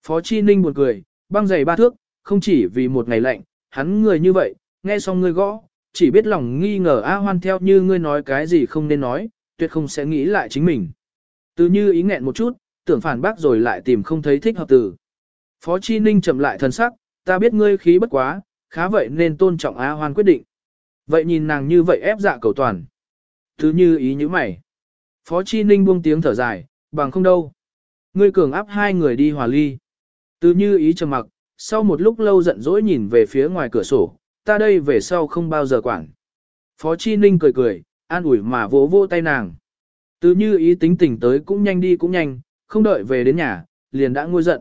Phó Chi Ninh buồn cười, băng giày ba thước, không chỉ vì một ngày lạnh, hắn người như vậy, nghe xong ngươi gõ, chỉ biết lòng nghi ngờ A Hoan theo như ngươi nói cái gì không nên nói, tuyệt không sẽ nghĩ lại chính mình. Từ như ý nghẹn một chút, tưởng phản bác rồi lại tìm không thấy thích hợp từ. Phó Chi Ninh chậm lại thần sắc, ta biết ngươi khí bất quá, khá vậy nên tôn trọng A Hoan quyết định. Vậy nhìn nàng như vậy ép dạ cầu toàn. Từ như ý như mày. Phó Chi Ninh buông tiếng thở dài, bằng không đâu. Ngươi cường áp hai người đi hòa ly. Từ như ý trầm mặc, sau một lúc lâu giận dỗi nhìn về phía ngoài cửa sổ, ta đây về sau không bao giờ quản. Phó Chi Ninh cười cười, an ủi mà vỗ vỗ tay nàng. Từ như ý tính tình tới cũng nhanh đi cũng nhanh, không đợi về đến nhà, liền đã ngôi giận.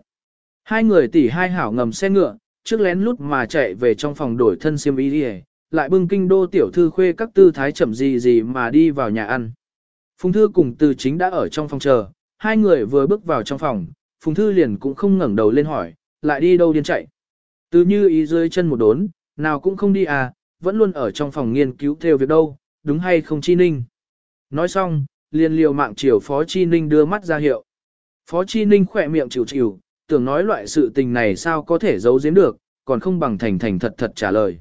Hai người tỉ hai hảo ngầm xe ngựa, trước lén lút mà chạy về trong phòng đổi thân xiêm y đi lại bưng kinh đô tiểu thư khuê các tư thái chậm gì gì mà đi vào nhà ăn. Phùng thư cùng từ chính đã ở trong phòng chờ, hai người vừa bước vào trong phòng, Phùng thư liền cũng không ngẩng đầu lên hỏi, lại đi đâu điên chạy. Từ như ý dưới chân một đốn, nào cũng không đi à, vẫn luôn ở trong phòng nghiên cứu theo việc đâu, đúng hay không Chi Ninh. Nói xong, liền liều mạng chiều Phó Chi Ninh đưa mắt ra hiệu. Phó Chi Ninh khỏe miệng chịu chịu, tưởng nói loại sự tình này sao có thể giấu giếm được, còn không bằng thành thành thật thật trả lời.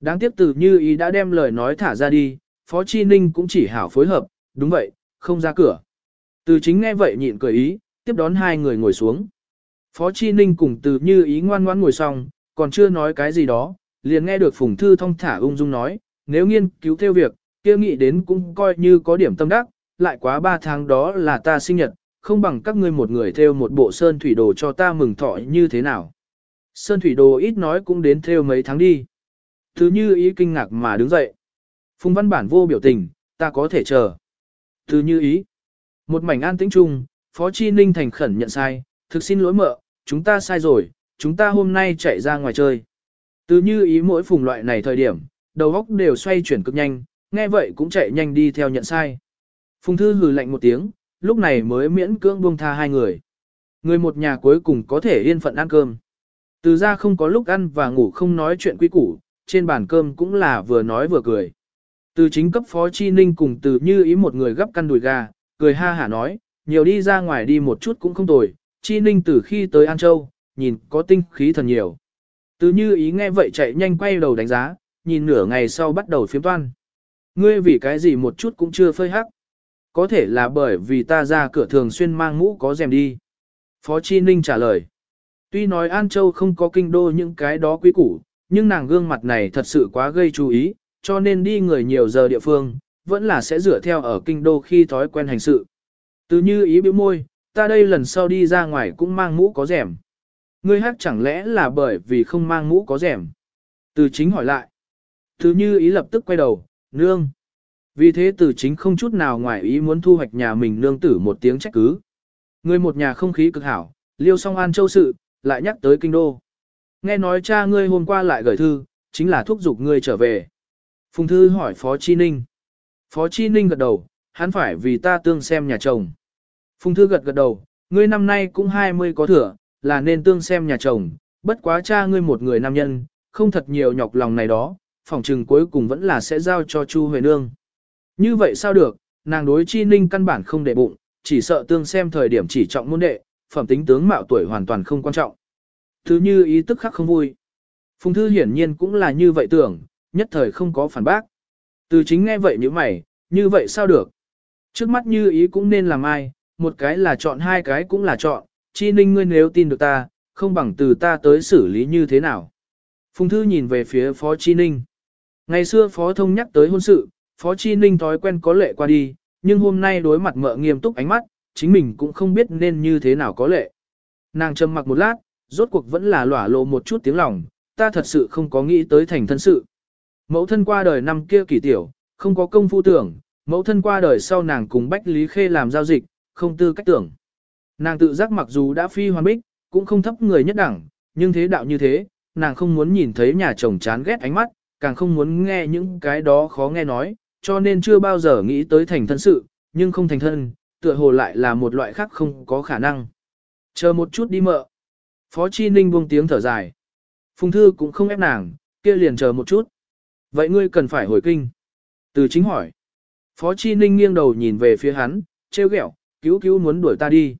Đáng tiếc từ như ý đã đem lời nói thả ra đi, Phó Chi Ninh cũng chỉ hảo phối hợp, đúng vậy, không ra cửa. Từ chính nghe vậy nhịn cười ý, tiếp đón hai người ngồi xuống. Phó Chi Ninh cùng từ như ý ngoan ngoan ngồi xong, còn chưa nói cái gì đó, liền nghe được Phùng Thư thông thả ung dung nói, nếu nghiên cứu theo việc, kia nghĩ đến cũng coi như có điểm tâm đắc, lại quá ba tháng đó là ta sinh nhật, không bằng các ngươi một người theo một bộ sơn thủy đồ cho ta mừng thọ như thế nào. Sơn thủy đồ ít nói cũng đến theo mấy tháng đi. Thứ như ý kinh ngạc mà đứng dậy. Phùng văn bản vô biểu tình, ta có thể chờ. Thứ như ý. Một mảnh an tĩnh chung, Phó Chi Ninh thành khẩn nhận sai, thực xin lỗi mợ, chúng ta sai rồi, chúng ta hôm nay chạy ra ngoài chơi. Từ như ý mỗi phùng loại này thời điểm, đầu óc đều xoay chuyển cực nhanh, nghe vậy cũng chạy nhanh đi theo nhận sai. Phùng thư hừ lạnh một tiếng, lúc này mới miễn cưỡng buông tha hai người. Người một nhà cuối cùng có thể yên phận ăn cơm. Từ ra không có lúc ăn và ngủ không nói chuyện quý củ, trên bàn cơm cũng là vừa nói vừa cười. Từ chính cấp phó chi ninh cùng từ như ý một người gấp căn đùi gà, cười ha hả nói, nhiều đi ra ngoài đi một chút cũng không tồi, chi ninh từ khi tới An Châu, nhìn có tinh khí thần nhiều. Từ như ý nghe vậy chạy nhanh quay đầu đánh giá, nhìn nửa ngày sau bắt đầu phiếm toan. Ngươi vì cái gì một chút cũng chưa phơi hắc. Có thể là bởi vì ta ra cửa thường xuyên mang mũ có rèm đi. Phó Chi Ninh trả lời. Tuy nói An Châu không có kinh đô những cái đó quý củ, nhưng nàng gương mặt này thật sự quá gây chú ý, cho nên đi người nhiều giờ địa phương, vẫn là sẽ rửa theo ở kinh đô khi thói quen hành sự. Từ như ý biểu môi, ta đây lần sau đi ra ngoài cũng mang mũ có rèm. Ngươi hát chẳng lẽ là bởi vì không mang mũ có rèm? Từ chính hỏi lại. Từ như ý lập tức quay đầu, nương. Vì thế từ chính không chút nào ngoài ý muốn thu hoạch nhà mình nương tử một tiếng trách cứ. Ngươi một nhà không khí cực hảo, liêu song an châu sự, lại nhắc tới kinh đô. Nghe nói cha ngươi hôm qua lại gửi thư, chính là thúc giục ngươi trở về. Phùng thư hỏi Phó Chi Ninh. Phó Chi Ninh gật đầu, hắn phải vì ta tương xem nhà chồng. Phùng thư gật gật đầu, ngươi năm nay cũng 20 có thừa, là nên tương xem nhà chồng, bất quá cha ngươi một người nam nhân, không thật nhiều nhọc lòng này đó, phòng trừng cuối cùng vẫn là sẽ giao cho Chu Huệ Nương. Như vậy sao được, nàng đối chi ninh căn bản không để bụng, chỉ sợ tương xem thời điểm chỉ trọng môn đệ, phẩm tính tướng mạo tuổi hoàn toàn không quan trọng. Thứ như ý tức khắc không vui. Phùng thư hiển nhiên cũng là như vậy tưởng, nhất thời không có phản bác. Từ chính nghe vậy như mày, như vậy sao được? Trước mắt như ý cũng nên làm ai, một cái là chọn hai cái cũng là chọn, chi ninh ngươi nếu tin được ta, không bằng từ ta tới xử lý như thế nào. Phùng thư nhìn về phía phó chi ninh. Ngày xưa phó thông nhắc tới hôn sự, phó chi ninh thói quen có lệ qua đi, nhưng hôm nay đối mặt mợ nghiêm túc ánh mắt, chính mình cũng không biết nên như thế nào có lệ. Nàng trầm mặc một lát, rốt cuộc vẫn là lỏa lộ một chút tiếng lòng, ta thật sự không có nghĩ tới thành thân sự. Mẫu thân qua đời năm kia kỳ tiểu, không có công phu tưởng, mẫu thân qua đời sau nàng cùng Bách Lý Khê làm giao dịch, không tư cách tưởng. Nàng tự giác mặc dù đã phi hoàn bích, cũng không thấp người nhất đẳng, nhưng thế đạo như thế, nàng không muốn nhìn thấy nhà chồng chán ghét ánh mắt, càng không muốn nghe những cái đó khó nghe nói, cho nên chưa bao giờ nghĩ tới thành thân sự, nhưng không thành thân, tựa hồ lại là một loại khác không có khả năng. Chờ một chút đi mợ. Phó Chi Ninh buông tiếng thở dài. Phùng Thư cũng không ép nàng, kia liền chờ một chút. Vậy ngươi cần phải hồi kinh. Từ chính hỏi. Phó Chi Ninh nghiêng đầu nhìn về phía hắn, trêu ghẹo, cứu cứu muốn đuổi ta đi.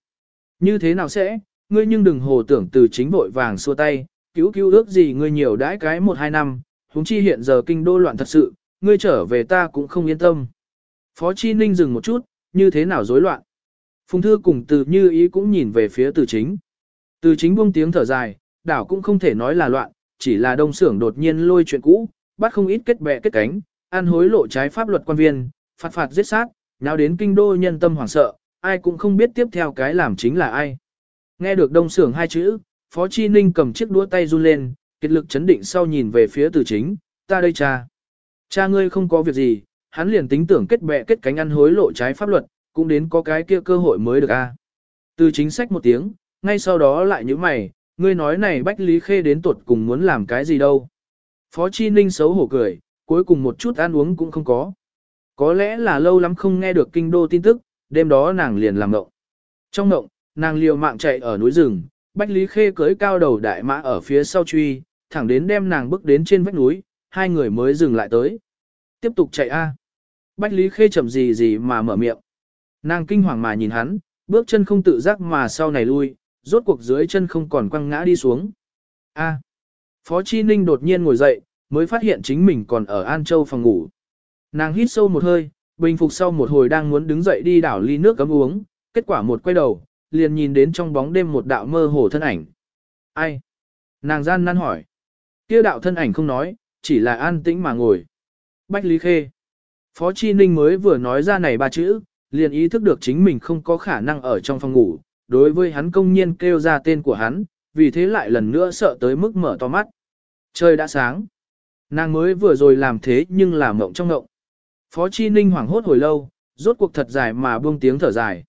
Như thế nào sẽ, ngươi nhưng đừng hồ tưởng từ chính vội vàng xua tay, cứu cứu ước gì ngươi nhiều đãi cái một hai năm, huống chi hiện giờ kinh đô loạn thật sự, ngươi trở về ta cũng không yên tâm. Phó Chi Ninh dừng một chút, như thế nào rối loạn. Phùng Thư cùng từ như ý cũng nhìn về phía từ chính. Từ chính buông tiếng thở dài, đảo cũng không thể nói là loạn, chỉ là đông xưởng đột nhiên lôi chuyện cũ, bắt không ít kết bè kết cánh, ăn hối lộ trái pháp luật quan viên, phạt phạt giết sát, nháo đến kinh đô nhân tâm hoảng sợ, ai cũng không biết tiếp theo cái làm chính là ai. Nghe được đông xưởng hai chữ, Phó Chi Ninh cầm chiếc đũa tay run lên, kết lực chấn định sau nhìn về phía từ chính, ta đây cha. Cha ngươi không có việc gì, hắn liền tính tưởng kết bè kết cánh ăn hối lộ trái pháp luật, cũng đến có cái kia cơ hội mới được a. Từ chính sách một tiếng, ngay sau đó lại như mày, ngươi nói này Bách Lý Khê đến tuột cùng muốn làm cái gì đâu. Phó Chi Ninh xấu hổ cười, cuối cùng một chút ăn uống cũng không có. Có lẽ là lâu lắm không nghe được kinh đô tin tức, đêm đó nàng liền làm ngộng. Trong ngộng, nàng liều mạng chạy ở núi rừng, Bách Lý Khê cưới cao đầu đại mã ở phía sau truy, thẳng đến đem nàng bước đến trên vách núi, hai người mới dừng lại tới. Tiếp tục chạy a. Bách Lý Khê chậm gì gì mà mở miệng. Nàng kinh hoàng mà nhìn hắn, bước chân không tự giác mà sau này lui, rốt cuộc dưới chân không còn quăng ngã đi xuống. A. Phó Chi Ninh đột nhiên ngồi dậy, mới phát hiện chính mình còn ở An Châu phòng ngủ. Nàng hít sâu một hơi, bình phục sau một hồi đang muốn đứng dậy đi đảo ly nước cấm uống, kết quả một quay đầu, liền nhìn đến trong bóng đêm một đạo mơ hồ thân ảnh. Ai? Nàng gian nan hỏi. Kia đạo thân ảnh không nói, chỉ là an tĩnh mà ngồi. Bách Lý Khê. Phó Chi Ninh mới vừa nói ra này ba chữ, liền ý thức được chính mình không có khả năng ở trong phòng ngủ, đối với hắn công nhiên kêu ra tên của hắn, vì thế lại lần nữa sợ tới mức mở to mắt. Trời đã sáng. Nàng mới vừa rồi làm thế nhưng là mộng trong mộng. Phó Chi Ninh hoảng hốt hồi lâu, rốt cuộc thật dài mà buông tiếng thở dài.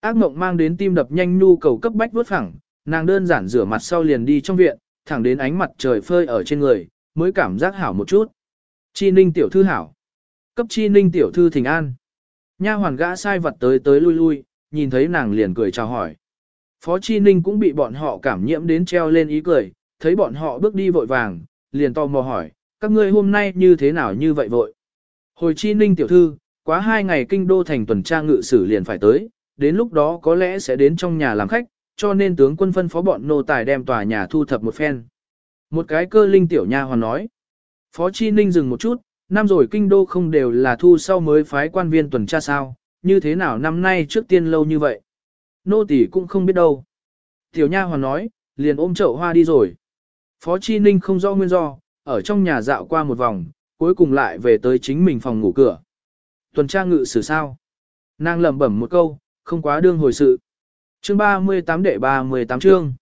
Ác mộng mang đến tim đập nhanh nhu cầu cấp bách vớt phẳng, nàng đơn giản rửa mặt sau liền đi trong viện, thẳng đến ánh mặt trời phơi ở trên người, mới cảm giác hảo một chút. Chi Ninh tiểu thư hảo. Cấp Chi Ninh tiểu thư thỉnh an. Nha hoàn gã sai vật tới tới lui lui, nhìn thấy nàng liền cười chào hỏi. Phó Chi Ninh cũng bị bọn họ cảm nhiễm đến treo lên ý cười, thấy bọn họ bước đi vội vàng, liền to mò hỏi, các ngươi hôm nay như thế nào như vậy vội. Hồi Chi Ninh tiểu thư, quá hai ngày kinh đô thành tuần tra ngự sử liền phải tới, đến lúc đó có lẽ sẽ đến trong nhà làm khách, cho nên tướng quân phân phó bọn nô tài đem tòa nhà thu thập một phen. Một cái cơ linh tiểu nha hoàn nói. Phó Chi Ninh dừng một chút, năm rồi kinh đô không đều là thu sau mới phái quan viên tuần tra sao, như thế nào năm nay trước tiên lâu như vậy. Nô tỷ cũng không biết đâu. Tiểu nha hoàn nói, liền ôm chậu hoa đi rồi. Phó Chi Ninh không rõ nguyên do, ở trong nhà dạo qua một vòng, cuối cùng lại về tới chính mình phòng ngủ cửa. Tuần tra ngự xử sao? Nàng lẩm bẩm một câu, không quá đương hồi sự. Chương 38 đệ 38 chương.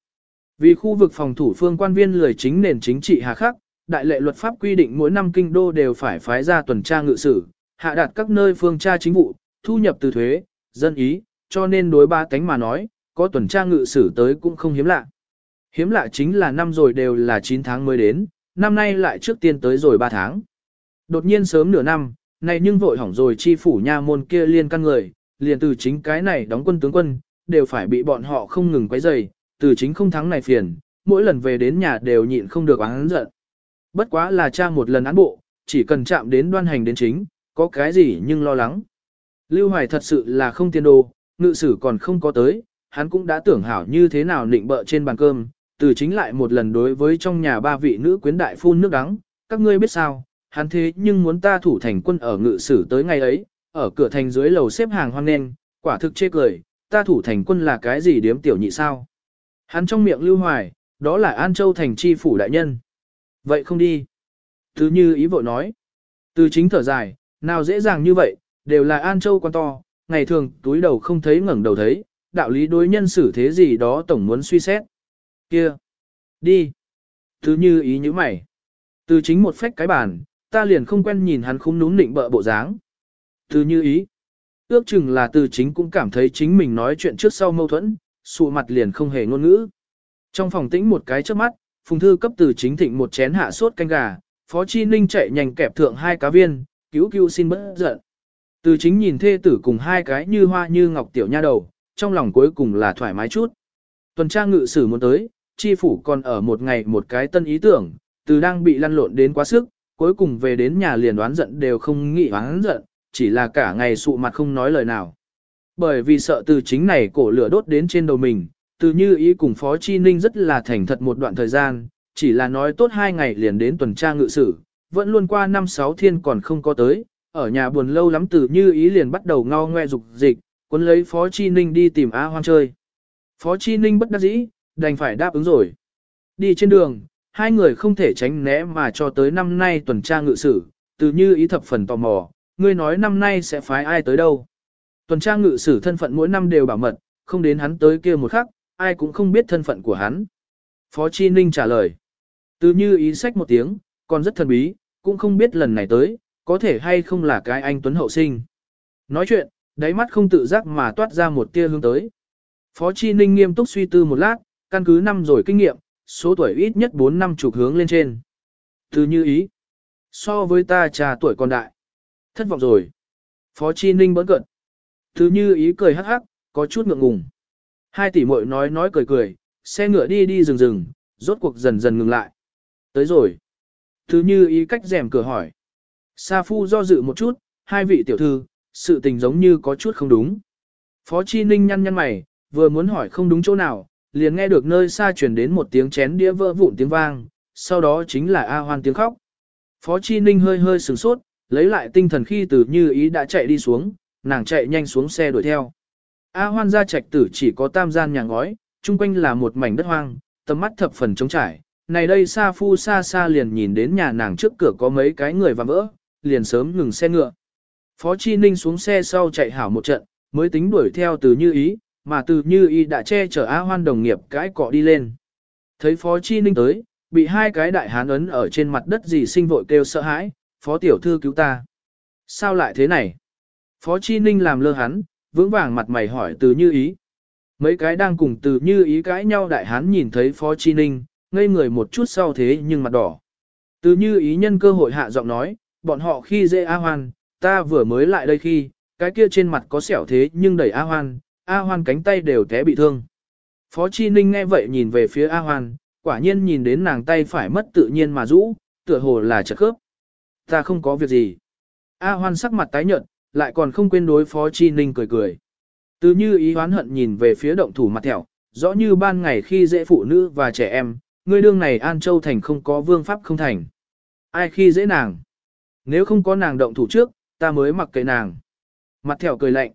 Vì khu vực phòng thủ phương quan viên lười chính nền chính trị hà khắc, đại lệ luật pháp quy định mỗi năm kinh đô đều phải phái ra tuần tra ngự sử, hạ đạt các nơi phương tra chính vụ, thu nhập từ thuế, dân ý, cho nên đối ba cánh mà nói, có tuần tra ngự sử tới cũng không hiếm lạ. Hiếm lạ chính là năm rồi đều là 9 tháng mới đến, năm nay lại trước tiên tới rồi 3 tháng. Đột nhiên sớm nửa năm, này nhưng vội hỏng rồi chi phủ nha môn kia liên căn người, liền từ chính cái này đóng quân tướng quân, đều phải bị bọn họ không ngừng quấy rầy, từ chính không thắng này phiền, mỗi lần về đến nhà đều nhịn không được oán giận. Bất quá là cha một lần án bộ, chỉ cần chạm đến đoan hành đến chính, có cái gì nhưng lo lắng. Lưu Hoài thật sự là không tiên đồ, ngự sử còn không có tới, hắn cũng đã tưởng hảo như thế nào nịnh bợ trên bàn cơm, từ chính lại một lần đối với trong nhà ba vị nữ quyến đại phun nước đắng, các ngươi biết sao, hắn thế nhưng muốn ta thủ thành quân ở ngự sử tới ngày ấy, ở cửa thành dưới lầu xếp hàng hoang nên, quả thực chê cười, ta thủ thành quân là cái gì điếm tiểu nhị sao. Hắn trong miệng lưu hoài, đó là An Châu thành chi phủ đại nhân. Vậy không đi. Từ như ý vội nói. Từ chính thở dài, nào dễ dàng như vậy, đều là An Châu quan to, ngày thường túi đầu không thấy ngẩng đầu thấy, đạo lý đối nhân xử thế gì đó tổng muốn suy xét. Kia. Đi. Từ như ý như mày. Từ chính một phách cái bàn, ta liền không quen nhìn hắn khung núm nịnh bợ bộ dáng. Từ như ý. Ước chừng là từ chính cũng cảm thấy chính mình nói chuyện trước sau mâu thuẫn, sụ mặt liền không hề ngôn ngữ. Trong phòng tĩnh một cái trước mắt, Phùng Thư cấp từ chính thịnh một chén hạ sốt canh gà, Phó Chi Ninh chạy nhanh kẹp thượng hai cá viên, cứu cứu xin bớt giận. Từ chính nhìn thê tử cùng hai cái như hoa như ngọc tiểu nha đầu, trong lòng cuối cùng là thoải mái chút. Tuần tra ngự sử muốn tới, chi phủ còn ở một ngày một cái tân ý tưởng, từ đang bị lăn lộn đến quá sức, cuối cùng về đến nhà liền đoán giận đều không nghĩ đoán giận, chỉ là cả ngày sụ mặt không nói lời nào. Bởi vì sợ từ chính này cổ lửa đốt đến trên đầu mình, từ như ý cùng Phó Chi Ninh rất là thành thật một đoạn thời gian, chỉ là nói tốt hai ngày liền đến tuần tra ngự sử, vẫn luôn qua năm sáu thiên còn không có tới, ở nhà buồn lâu lắm từ như ý liền bắt đầu ngao ngoe dục dịch, cuốn lấy Phó Chi Ninh đi tìm A Hoan chơi. Phó Chi Ninh bất đắc dĩ, đành phải đáp ứng rồi. Đi trên đường, hai người không thể tránh né mà cho tới năm nay tuần tra ngự sử, từ như ý thập phần tò mò, ngươi nói năm nay sẽ phái ai tới đâu. Tuần tra ngự sử thân phận mỗi năm đều bảo mật, không đến hắn tới kia một khắc, ai cũng không biết thân phận của hắn. Phó Chi Ninh trả lời. Từ như ý sách một tiếng, còn rất thần bí, cũng không biết lần này tới, có thể hay không là cái anh Tuấn hậu sinh. Nói chuyện, đáy mắt không tự giác mà toát ra một tia hướng tới. Phó Chi Ninh nghiêm túc suy tư một lát, căn cứ năm rồi kinh nghiệm, số tuổi ít nhất 4 năm chục hướng lên trên. Từ như ý. So với ta trà tuổi còn đại. Thất vọng rồi. Phó Chi Ninh bỡn cận. Từ như ý cười hắc hắc, có chút ngượng ngùng. Hai tỷ muội nói nói cười cười, xe ngựa đi đi rừng rừng, rốt cuộc dần dần ngừng lại. Tới rồi. Thứ như ý cách rèm cửa hỏi. Sa Phu do dự một chút, hai vị tiểu thư, sự tình giống như có chút không đúng. Phó Chi Ninh nhăn nhăn mày, vừa muốn hỏi không đúng chỗ nào, liền nghe được nơi xa truyền đến một tiếng chén đĩa vỡ vụn tiếng vang, sau đó chính là A Hoan tiếng khóc. Phó Chi Ninh hơi hơi sửng sốt, lấy lại tinh thần khi từ như ý đã chạy đi xuống, nàng chạy nhanh xuống xe đuổi theo. A Hoan gia trạch tử chỉ có tam gian nhà ngói, chung quanh là một mảnh đất hoang, tầm mắt thập phần trống trải. Này đây xa phu xa xa liền nhìn đến nhà nàng trước cửa có mấy cái người và vỡ, liền sớm ngừng xe ngựa. Phó Chi Ninh xuống xe sau chạy hảo một trận, mới tính đuổi theo từ như ý, mà từ như ý đã che chở A Hoan đồng nghiệp cái cọ đi lên. Thấy Phó Chi Ninh tới, bị hai cái đại hán ấn ở trên mặt đất gì sinh vội kêu sợ hãi, Phó Tiểu Thư cứu ta. Sao lại thế này? Phó Chi Ninh làm lơ hắn, vững vàng mặt mày hỏi từ như ý. Mấy cái đang cùng từ như ý cãi nhau đại hán nhìn thấy Phó Chi Ninh, ngây người một chút sau thế nhưng mặt đỏ. Từ như ý nhân cơ hội hạ giọng nói, bọn họ khi dễ A Hoan, ta vừa mới lại đây khi, cái kia trên mặt có sẹo thế nhưng đẩy A Hoan, A Hoan cánh tay đều té bị thương. Phó Chi Ninh nghe vậy nhìn về phía A Hoan, quả nhiên nhìn đến nàng tay phải mất tự nhiên mà rũ, tựa hồ là chật khớp. Ta không có việc gì. A Hoan sắc mặt tái nhợt, lại còn không quên đối Phó Chi Ninh cười cười. Từ như ý hoán hận nhìn về phía động thủ mặt thẹo, rõ như ban ngày khi dễ phụ nữ và trẻ em, người đương này An Châu Thành không có vương pháp không thành. Ai khi dễ nàng? Nếu không có nàng động thủ trước, ta mới mặc kệ nàng. Mặt thẹo cười lạnh.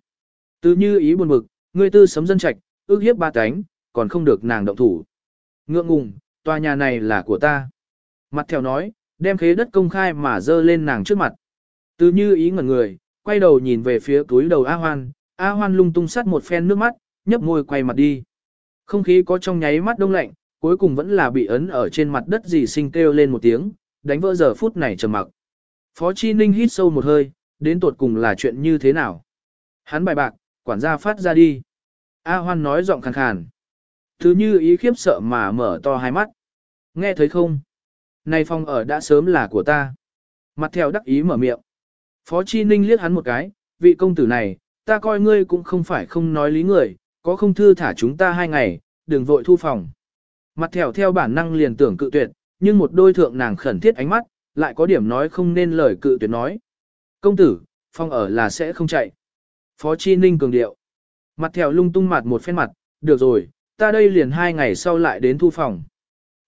Từ như ý buồn bực, ngươi tư sấm dân trạch, ước hiếp ba cánh, còn không được nàng động thủ. Ngượng ngùng, tòa nhà này là của ta. Mặt theo nói, đem khế đất công khai mà dơ lên nàng trước mặt. Từ như ý ngẩn người, quay đầu nhìn về phía túi đầu A Hoan, A Hoan lung tung sắt một phen nước mắt, nhấp môi quay mặt đi. Không khí có trong nháy mắt đông lạnh, cuối cùng vẫn là bị ấn ở trên mặt đất gì sinh kêu lên một tiếng, đánh vỡ giờ phút này trầm mặc. Phó Chi Ninh hít sâu một hơi, đến tột cùng là chuyện như thế nào? Hắn bài bạc, quản gia phát ra đi. A Hoan nói giọng khàn khàn. Thứ như ý khiếp sợ mà mở to hai mắt. Nghe thấy không? Này phòng ở đã sớm là của ta. Mặt theo đắc ý mở miệng. Phó Chi Ninh liếc hắn một cái, vị công tử này, ta coi ngươi cũng không phải không nói lý người, có không thư thả chúng ta hai ngày, đừng vội thu phòng. Mặt theo theo bản năng liền tưởng cự tuyệt, nhưng một đôi thượng nàng khẩn thiết ánh mắt, lại có điểm nói không nên lời cự tuyệt nói. Công tử, phòng ở là sẽ không chạy. Phó Chi Ninh cường điệu. Mặt theo lung tung mặt một phen mặt, được rồi, ta đây liền hai ngày sau lại đến thu phòng.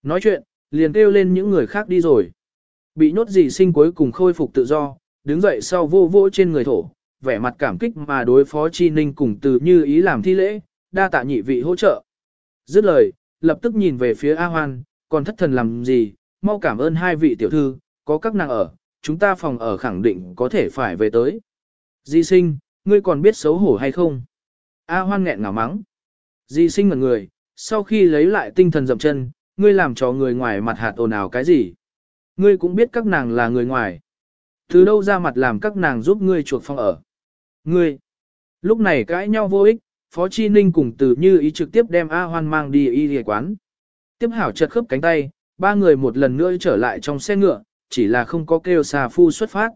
Nói chuyện, liền kêu lên những người khác đi rồi. Bị nhốt gì sinh cuối cùng khôi phục tự do, đứng dậy sau vô vô trên người thổ, vẻ mặt cảm kích mà đối phó Chi Ninh cùng từ như ý làm thi lễ, đa tạ nhị vị hỗ trợ. Dứt lời, lập tức nhìn về phía A Hoan, còn thất thần làm gì, mau cảm ơn hai vị tiểu thư, có các nàng ở, chúng ta phòng ở khẳng định có thể phải về tới. Di sinh, ngươi còn biết xấu hổ hay không? A Hoan nghẹn ngào mắng. Di sinh ngẩn người, sau khi lấy lại tinh thần dậm chân, ngươi làm cho người ngoài mặt hạt ồn ào cái gì? Ngươi cũng biết các nàng là người ngoài. Từ đâu ra mặt làm các nàng giúp ngươi chuộc phòng ở? Ngươi! Lúc này cãi nhau vô ích, Phó Chi Ninh cùng từ như ý trực tiếp đem A Hoan mang đi y địa quán. Tiếp hảo chật khớp cánh tay, ba người một lần nữa trở lại trong xe ngựa, chỉ là không có kêu xà phu xuất phát.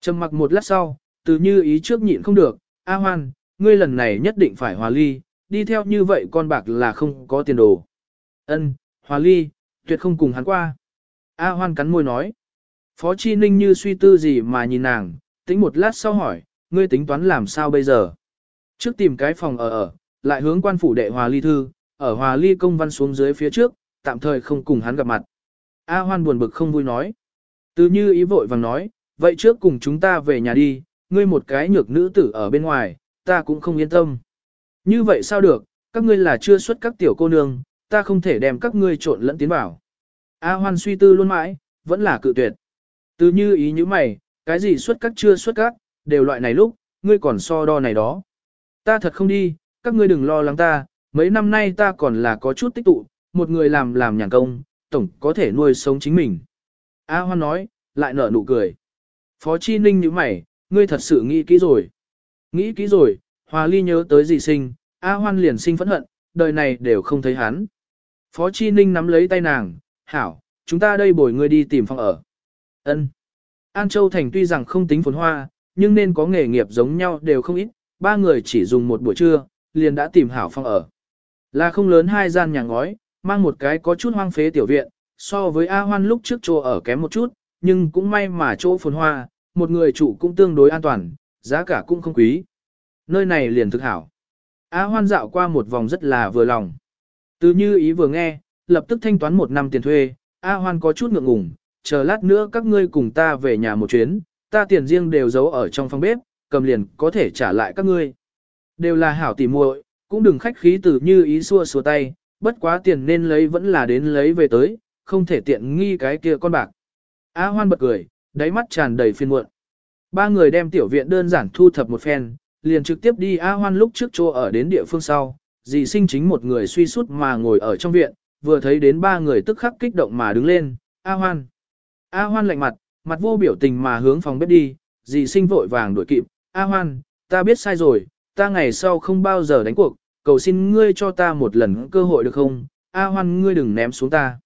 Trầm mặc một lát sau, từ như ý trước nhịn không được, A Hoan, ngươi lần này nhất định phải hòa ly, đi theo như vậy con bạc là không có tiền đồ. Ân, hòa ly, tuyệt không cùng hắn qua. A Hoan cắn môi nói. Phó Chi Ninh như suy tư gì mà nhìn nàng, tính một lát sau hỏi, ngươi tính toán làm sao bây giờ? Trước tìm cái phòng ở ở, lại hướng quan phủ đệ hòa ly thư, ở hòa ly công văn xuống dưới phía trước, tạm thời không cùng hắn gặp mặt. A hoan buồn bực không vui nói. Từ như ý vội vàng nói, vậy trước cùng chúng ta về nhà đi, ngươi một cái nhược nữ tử ở bên ngoài, ta cũng không yên tâm. Như vậy sao được, các ngươi là chưa xuất các tiểu cô nương, ta không thể đem các ngươi trộn lẫn tiến vào. A hoan suy tư luôn mãi, vẫn là cự tuyệt. Từ như ý như mày, cái gì xuất các chưa xuất các, đều loại này lúc, ngươi còn so đo này đó. Ta thật không đi, các ngươi đừng lo lắng ta, mấy năm nay ta còn là có chút tích tụ, một người làm làm nhàn công, tổng có thể nuôi sống chính mình. A Hoan nói, lại nở nụ cười. Phó Chi Ninh như mày, ngươi thật sự nghĩ kỹ rồi. Nghĩ kỹ rồi, Hòa Ly nhớ tới gì sinh, A Hoan liền sinh phẫn hận, đời này đều không thấy hắn. Phó Chi Ninh nắm lấy tay nàng, hảo, chúng ta đây bồi ngươi đi tìm phòng ở. Ân. An Châu Thành tuy rằng không tính phồn hoa, nhưng nên có nghề nghiệp giống nhau đều không ít, ba người chỉ dùng một buổi trưa, liền đã tìm hảo phòng ở. Là không lớn hai gian nhà ngói, mang một cái có chút hoang phế tiểu viện, so với A Hoan lúc trước chỗ ở kém một chút, nhưng cũng may mà chỗ phồn hoa, một người chủ cũng tương đối an toàn, giá cả cũng không quý. Nơi này liền thực hảo. A Hoan dạo qua một vòng rất là vừa lòng. Từ như ý vừa nghe, lập tức thanh toán một năm tiền thuê, A Hoan có chút ngượng ngùng, chờ lát nữa các ngươi cùng ta về nhà một chuyến, ta tiền riêng đều giấu ở trong phòng bếp, cầm liền có thể trả lại các ngươi. Đều là hảo tỉ muội, cũng đừng khách khí từ như ý xua xua tay, bất quá tiền nên lấy vẫn là đến lấy về tới, không thể tiện nghi cái kia con bạc. A Hoan bật cười, đáy mắt tràn đầy phiền muộn. Ba người đem tiểu viện đơn giản thu thập một phen, liền trực tiếp đi A Hoan lúc trước chỗ ở đến địa phương sau, dì sinh chính một người suy sút mà ngồi ở trong viện, vừa thấy đến ba người tức khắc kích động mà đứng lên, A Hoan. A Hoan lạnh mặt, mặt vô biểu tình mà hướng phòng bếp đi, dì sinh vội vàng đuổi kịp, A Hoan, ta biết sai rồi, ta ngày sau không bao giờ đánh cuộc, cầu xin ngươi cho ta một lần cơ hội được không, A Hoan ngươi đừng ném xuống ta.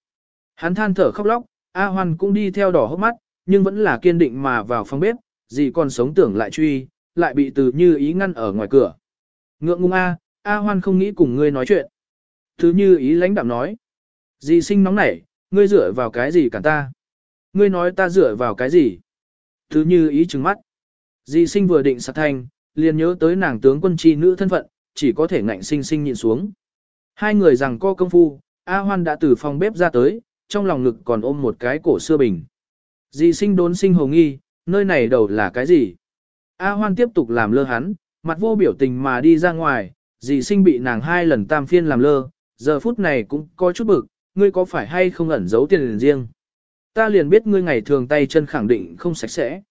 Hắn than thở khóc lóc, A Hoan cũng đi theo đỏ hốc mắt, nhưng vẫn là kiên định mà vào phòng bếp, gì còn sống tưởng lại truy, lại bị từ như ý ngăn ở ngoài cửa. Ngượng ngung A, A Hoan không nghĩ cùng ngươi nói chuyện. Thứ như ý lãnh đạm nói. Dì sinh nóng nảy, ngươi dựa vào cái gì cả ta? Ngươi nói ta dựa vào cái gì? Thứ như ý trừng mắt. Dì sinh vừa định sạc thành, liền nhớ tới nàng tướng quân chi nữ thân phận, chỉ có thể ngạnh sinh sinh nhịn xuống. Hai người rằng co công phu, A Hoan đã từ phòng bếp ra tới, trong lòng ngực còn ôm một cái cổ xưa bình. Dì sinh đốn sinh hồ nghi, nơi này đầu là cái gì? A Hoan tiếp tục làm lơ hắn, mặt vô biểu tình mà đi ra ngoài, dì sinh bị nàng hai lần tam phiên làm lơ, giờ phút này cũng có chút bực, ngươi có phải hay không ẩn giấu tiền riêng? Ta liền biết ngươi ngày thường tay chân khẳng định không sạch sẽ.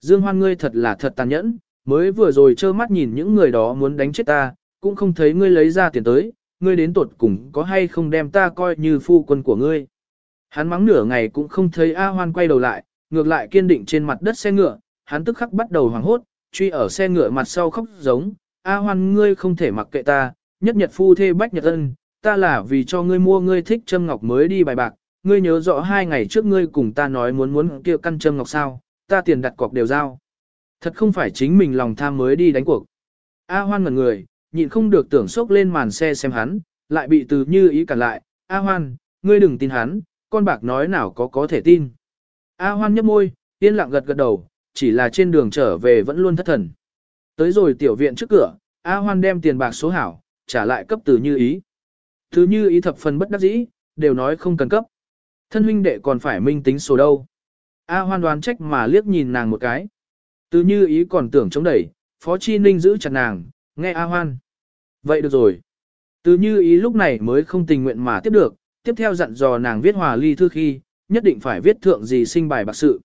Dương Hoan ngươi thật là thật tàn nhẫn, mới vừa rồi trơ mắt nhìn những người đó muốn đánh chết ta, cũng không thấy ngươi lấy ra tiền tới, ngươi đến tột cùng có hay không đem ta coi như phu quân của ngươi. Hắn mắng nửa ngày cũng không thấy A Hoan quay đầu lại, ngược lại kiên định trên mặt đất xe ngựa, hắn tức khắc bắt đầu hoảng hốt, truy ở xe ngựa mặt sau khóc giống, A Hoan ngươi không thể mặc kệ ta, nhất nhật phu thê bách nhật ân, ta là vì cho ngươi mua ngươi thích châm ngọc mới đi bài bạc, ngươi nhớ rõ hai ngày trước ngươi cùng ta nói muốn muốn kia căn châm ngọc sao, ta tiền đặt cọc đều giao. Thật không phải chính mình lòng tham mới đi đánh cuộc. A Hoan ngẩn người, nhịn không được tưởng sốc lên màn xe xem hắn, lại bị từ như ý cản lại, A Hoan, ngươi đừng tin hắn, con bạc nói nào có có thể tin. A Hoan nhấp môi, yên lặng gật gật đầu, chỉ là trên đường trở về vẫn luôn thất thần. Tới rồi tiểu viện trước cửa, A Hoan đem tiền bạc số hảo, trả lại cấp từ như ý. Thứ như ý thập phần bất đắc dĩ, đều nói không cần cấp. Thân huynh đệ còn phải minh tính số đâu. A Hoan đoán trách mà liếc nhìn nàng một cái. Từ như ý còn tưởng chống đẩy, Phó Chi Ninh giữ chặt nàng, nghe A Hoan. Vậy được rồi. Từ như ý lúc này mới không tình nguyện mà tiếp được, tiếp theo dặn dò nàng viết hòa ly thư khi, nhất định phải viết thượng gì sinh bài bạc sự.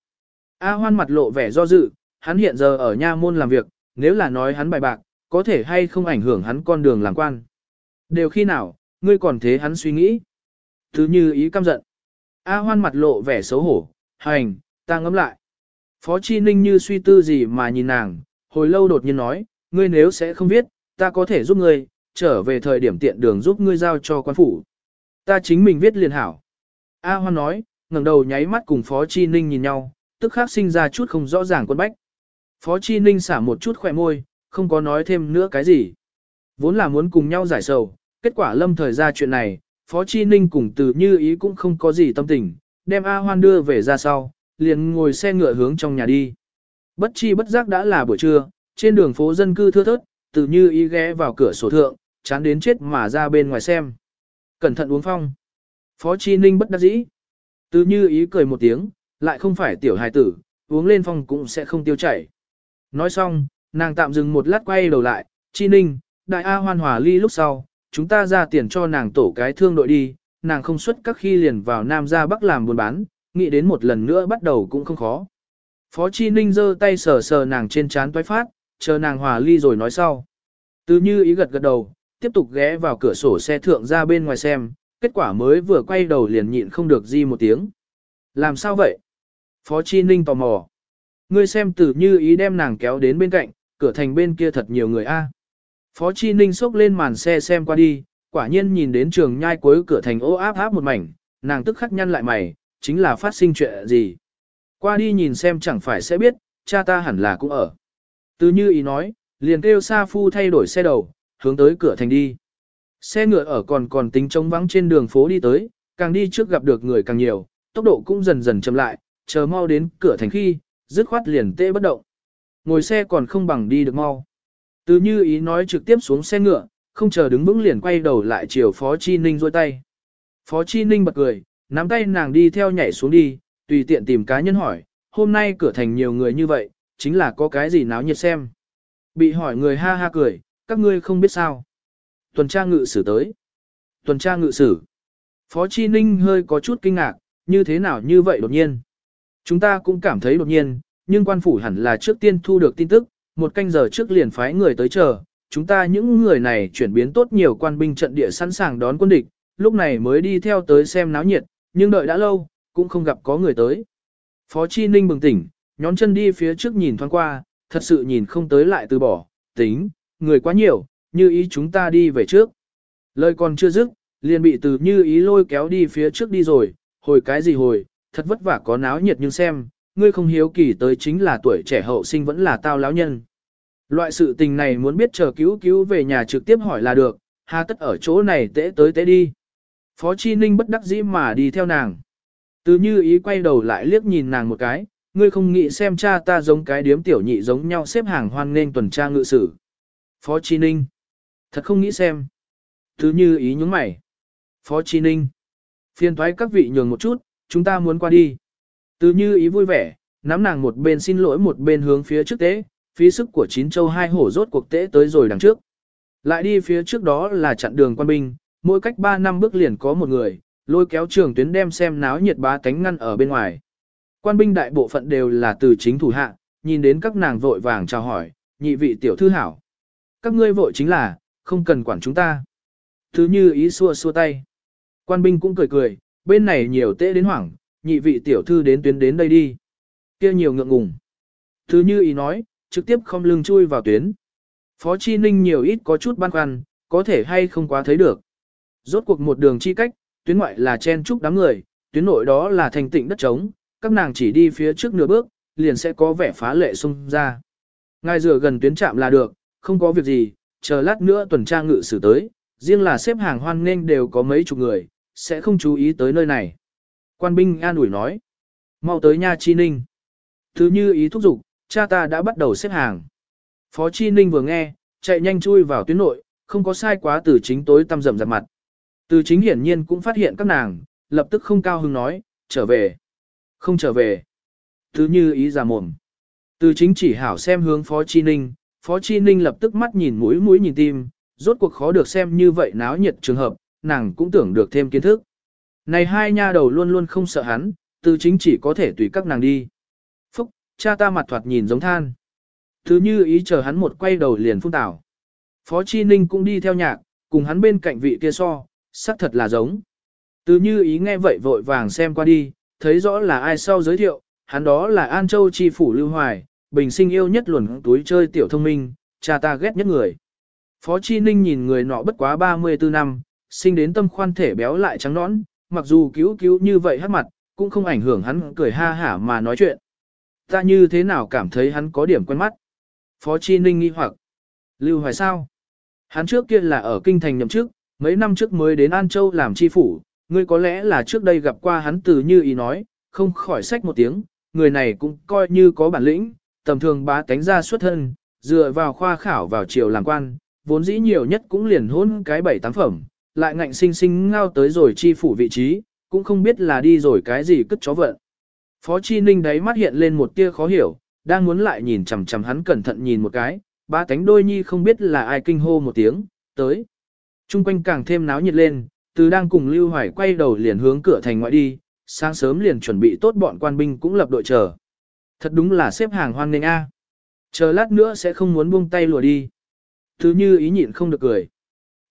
A Hoan mặt lộ vẻ do dự, hắn hiện giờ ở nha môn làm việc, nếu là nói hắn bài bạc, có thể hay không ảnh hưởng hắn con đường làm quan. Đều khi nào, ngươi còn thế hắn suy nghĩ. Thứ như ý căm giận. A Hoan mặt lộ vẻ xấu hổ, hành, ta ngẫm lại. Phó Chi Ninh như suy tư gì mà nhìn nàng, hồi lâu đột nhiên nói, ngươi nếu sẽ không viết, ta có thể giúp ngươi, trở về thời điểm tiện đường giúp ngươi giao cho quan phủ. Ta chính mình viết liền hảo. A Hoan nói, ngẩng đầu nháy mắt cùng Phó Chi Ninh nhìn nhau, tức khắc sinh ra chút không rõ ràng quân bách. Phó Chi Ninh xả một chút khỏe môi, không có nói thêm nữa cái gì. Vốn là muốn cùng nhau giải sầu, kết quả lâm thời ra chuyện này, Phó Chi Ninh cùng từ như ý cũng không có gì tâm tình, đem A Hoan đưa về ra sau, liền ngồi xe ngựa hướng trong nhà đi. Bất chi bất giác đã là buổi trưa, trên đường phố dân cư thưa thớt, từ như ý ghé vào cửa sổ thượng, chán đến chết mà ra bên ngoài xem. Cẩn thận uống phong. Phó Chi Ninh bất đắc dĩ. Từ như ý cười một tiếng, lại không phải tiểu hài tử, uống lên phong cũng sẽ không tiêu chảy. Nói xong, nàng tạm dừng một lát quay đầu lại, Chi Ninh, đại A hoan hòa ly lúc sau, chúng ta ra tiền cho nàng tổ cái thương đội đi, nàng không xuất các khi liền vào Nam ra Bắc làm buôn bán, nghĩ đến một lần nữa bắt đầu cũng không khó. Phó Chi Ninh giơ tay sờ sờ nàng trên trán toái phát, chờ nàng hòa ly rồi nói sau. Từ như ý gật gật đầu, tiếp tục ghé vào cửa sổ xe thượng ra bên ngoài xem, kết quả mới vừa quay đầu liền nhịn không được gì một tiếng. Làm sao vậy? Phó Chi Ninh tò mò. Ngươi xem tử như ý đem nàng kéo đến bên cạnh, cửa thành bên kia thật nhiều người a. À. Phó Chi Ninh xốc lên màn xe xem qua đi, quả nhiên nhìn đến trường nhai cuối cửa thành ô áp áp một mảnh, nàng tức khắc nhăn lại mày, chính là phát sinh chuyện gì. Qua đi nhìn xem chẳng phải sẽ biết, cha ta hẳn là cũng ở. Từ như ý nói, liền kêu Sa Phu thay đổi xe đầu, hướng tới cửa thành đi. Xe ngựa ở còn còn tính trống vắng trên đường phố đi tới, càng đi trước gặp được người càng nhiều, tốc độ cũng dần dần chậm lại, chờ mau đến cửa thành khi, dứt khoát liền tê bất động. Ngồi xe còn không bằng đi được mau. Từ như ý nói trực tiếp xuống xe ngựa, không chờ đứng vững liền quay đầu lại chiều Phó Chi Ninh rôi tay. Phó Chi Ninh bật cười, nắm tay nàng đi theo nhảy xuống đi, tùy tiện tìm cá nhân hỏi, hôm nay cửa thành nhiều người như vậy, chính là có cái gì náo nhiệt xem. Bị hỏi người ha ha cười, các ngươi không biết sao. Tuần tra ngự sử tới. Tuần tra ngự sử. Phó Chi Ninh hơi có chút kinh ngạc, như thế nào như vậy đột nhiên. Chúng ta cũng cảm thấy đột nhiên, nhưng quan phủ hẳn là trước tiên thu được tin tức, một canh giờ trước liền phái người tới chờ. Chúng ta những người này chuyển biến tốt nhiều quan binh trận địa sẵn sàng đón quân địch, lúc này mới đi theo tới xem náo nhiệt, nhưng đợi đã lâu, cũng không gặp có người tới. Phó Chi Ninh bừng tỉnh, nhón chân đi phía trước nhìn thoáng qua, thật sự nhìn không tới lại từ bỏ, tính, người quá nhiều, như ý chúng ta đi về trước. Lời còn chưa dứt, liền bị từ như ý lôi kéo đi phía trước đi rồi, hồi cái gì hồi, thật vất vả có náo nhiệt nhưng xem, ngươi không hiếu kỳ tới chính là tuổi trẻ hậu sinh vẫn là tao lão nhân. Loại sự tình này muốn biết chờ cứu cứu về nhà trực tiếp hỏi là được, hà tất ở chỗ này tễ tới tễ đi. Phó Chi Ninh bất đắc dĩ mà đi theo nàng. Từ như ý quay đầu lại liếc nhìn nàng một cái, ngươi không nghĩ xem cha ta giống cái điếm tiểu nhị giống nhau xếp hàng hoan nên tuần tra ngự sử. Phó Chi Ninh. Thật không nghĩ xem. Thứ như ý nhúng mày. Phó Chi Ninh. Phiên thoái các vị nhường một chút, chúng ta muốn qua đi. Từ như ý vui vẻ, nắm nàng một bên xin lỗi một bên hướng phía trước tế, phí sức của chín châu hai hổ rốt cuộc tế tới rồi đằng trước. Lại đi phía trước đó là chặn đường quan binh, mỗi cách 3 năm bước liền có một người, lôi kéo trường tuyến đem xem náo nhiệt bá cánh ngăn ở bên ngoài. Quan binh đại bộ phận đều là từ chính thủ hạ, nhìn đến các nàng vội vàng chào hỏi, nhị vị tiểu thư hảo. Các ngươi vội chính là, không cần quản chúng ta. Thứ như ý xua xua tay. Quan binh cũng cười cười, bên này nhiều tệ đến hoảng, nhị vị tiểu thư đến tuyến đến đây đi. kia nhiều ngượng ngùng. Thứ như ý nói, trực tiếp không lưng chui vào tuyến. Phó Chi Ninh nhiều ít có chút băn khoăn, có thể hay không quá thấy được. Rốt cuộc một đường chi cách, tuyến ngoại là chen chúc đám người, tuyến nội đó là thành tịnh đất trống, các nàng chỉ đi phía trước nửa bước, liền sẽ có vẻ phá lệ xung ra. Ngay rửa gần tuyến trạm là được, không có việc gì, chờ lát nữa tuần tra ngự xử tới, riêng là xếp hàng hoan nghênh đều có mấy chục người, sẽ không chú ý tới nơi này. Quan binh an ủi nói, mau tới nha chi ninh. Thứ như ý thúc giục, cha ta đã bắt đầu xếp hàng. Phó chi ninh vừa nghe, chạy nhanh chui vào tuyến nội, không có sai quá từ chính tối tăm rầm rạp mặt. Từ chính hiển nhiên cũng phát hiện các nàng, lập tức không cao hứng nói, trở về. Không trở về. Thứ như ý ra mồm. Từ chính chỉ hảo xem hướng Phó Chi Ninh, Phó Chi Ninh lập tức mắt nhìn mũi mũi nhìn tim, rốt cuộc khó được xem như vậy náo nhiệt trường hợp, nàng cũng tưởng được thêm kiến thức. Này hai nha đầu luôn luôn không sợ hắn, từ chính chỉ có thể tùy các nàng đi. Phúc, cha ta mặt thoạt nhìn giống than. Thứ như ý chờ hắn một quay đầu liền phun tảo. Phó Chi Ninh cũng đi theo nhạc, cùng hắn bên cạnh vị kia so, sắc thật là giống. Từ như ý nghe vậy vội vàng xem qua đi, thấy rõ là ai sau giới thiệu, hắn đó là An Châu Chi Phủ Lưu Hoài, bình sinh yêu nhất luồn túi chơi tiểu thông minh, cha ta ghét nhất người. Phó Chi Ninh nhìn người nọ bất quá 34 năm, sinh đến tâm khoan thể béo lại trắng nõn, mặc dù cứu cứu như vậy hát mặt, cũng không ảnh hưởng hắn cười ha hả mà nói chuyện. Ta như thế nào cảm thấy hắn có điểm quen mắt. Phó Chi Ninh nghi hoặc, Lưu Hoài sao? Hắn trước kia là ở kinh thành nhậm chức, mấy năm trước mới đến An Châu làm chi phủ, ngươi có lẽ là trước đây gặp qua hắn từ như ý nói, không khỏi sách một tiếng, người này cũng coi như có bản lĩnh, tầm thường bá tánh ra xuất thân, dựa vào khoa khảo vào triều làm quan, vốn dĩ nhiều nhất cũng liền hôn cái bảy tám phẩm, lại ngạnh sinh sinh ngao tới rồi chi phủ vị trí, cũng không biết là đi rồi cái gì cất chó vận. Phó Chi Ninh đáy mắt hiện lên một tia khó hiểu, đang muốn lại nhìn chằm chằm hắn cẩn thận nhìn một cái, ba tánh đôi nhi không biết là ai kinh hô một tiếng, tới. Trung quanh càng thêm náo nhiệt lên, từ đang cùng Lưu Hoài quay đầu liền hướng cửa thành ngoại đi, sáng sớm liền chuẩn bị tốt bọn quan binh cũng lập đội chờ. Thật đúng là xếp hàng hoan nghênh a. Chờ lát nữa sẽ không muốn buông tay lùa đi. Thứ như ý nhịn không được cười.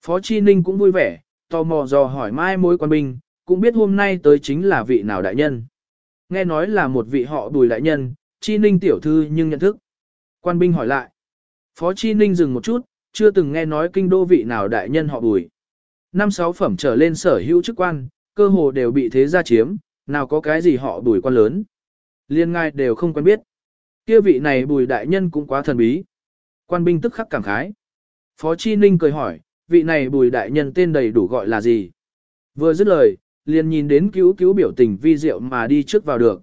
Phó Chi Ninh cũng vui vẻ, tò mò dò hỏi mai mối quan binh, cũng biết hôm nay tới chính là vị nào đại nhân. Nghe nói là một vị họ bùi đại nhân, Chi Ninh tiểu thư nhưng nhận thức. Quan binh hỏi lại. Phó Chi Ninh dừng một chút, chưa từng nghe nói kinh đô vị nào đại nhân họ bùi. Năm sáu phẩm trở lên sở hữu chức quan, cơ hồ đều bị thế gia chiếm, nào có cái gì họ bùi quan lớn. Liên ngai đều không quen biết. Kia vị này bùi đại nhân cũng quá thần bí. Quan binh tức khắc cảm khái. Phó Chi Ninh cười hỏi, vị này bùi đại nhân tên đầy đủ gọi là gì? Vừa dứt lời, liền nhìn đến cứu cứu biểu tình vi diệu mà đi trước vào được.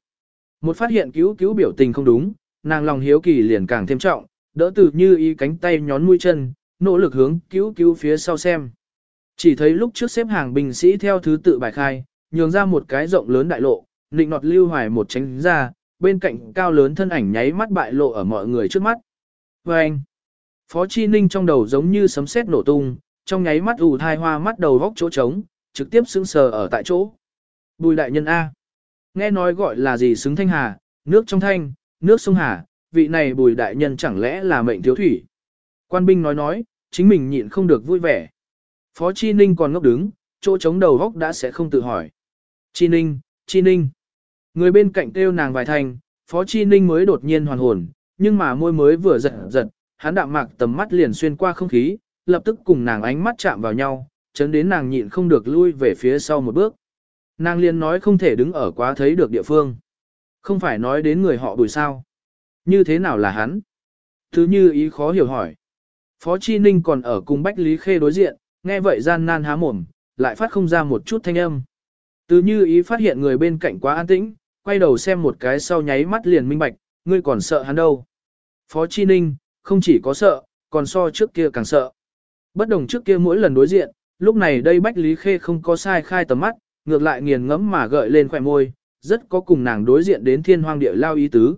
Một phát hiện cứu cứu biểu tình không đúng, nàng lòng hiếu kỳ liền càng thêm trọng, đỡ từ như ý cánh tay nhón mũi chân, nỗ lực hướng cứu cứu phía sau xem. Chỉ thấy lúc trước xếp hàng binh sĩ theo thứ tự bài khai, nhường ra một cái rộng lớn đại lộ, định nọt lưu hoài một tránh ra, bên cạnh cao lớn thân ảnh nháy mắt bại lộ ở mọi người trước mắt. Và anh, Phó Chi Ninh trong đầu giống như sấm sét nổ tung, trong nháy mắt ù thai hoa mắt đầu góc chỗ trống, trực tiếp sững sờ ở tại chỗ. Bùi đại nhân A. Nghe nói gọi là gì xứng thanh hà, nước trong thanh, nước sông hà, vị này bùi đại nhân chẳng lẽ là mệnh thiếu thủy. Quan binh nói nói, chính mình nhịn không được vui vẻ. Phó Chi Ninh còn ngốc đứng, chỗ trống đầu góc đã sẽ không tự hỏi. Chi Ninh, Chi Ninh. Người bên cạnh kêu nàng vài thành, Phó Chi Ninh mới đột nhiên hoàn hồn, nhưng mà môi mới vừa giật giật, hắn đạm mạc tầm mắt liền xuyên qua không khí, lập tức cùng nàng ánh mắt chạm vào nhau, chấn đến nàng nhịn không được lui về phía sau một bước. Nàng liền nói không thể đứng ở quá thấy được địa phương. Không phải nói đến người họ bùi sao. Như thế nào là hắn? Thứ như ý khó hiểu hỏi. Phó Chi Ninh còn ở cùng Bách Lý Khê đối diện, nghe vậy gian nan há mồm, lại phát không ra một chút thanh âm. Từ như ý phát hiện người bên cạnh quá an tĩnh, quay đầu xem một cái sau nháy mắt liền minh bạch, ngươi còn sợ hắn đâu. Phó Chi Ninh, không chỉ có sợ, còn so trước kia càng sợ. Bất đồng trước kia mỗi lần đối diện, lúc này đây Bách Lý Khê không có sai khai tầm mắt, ngược lại nghiền ngẫm mà gợi lên khỏe môi, rất có cùng nàng đối diện đến thiên hoang địa lao ý tứ.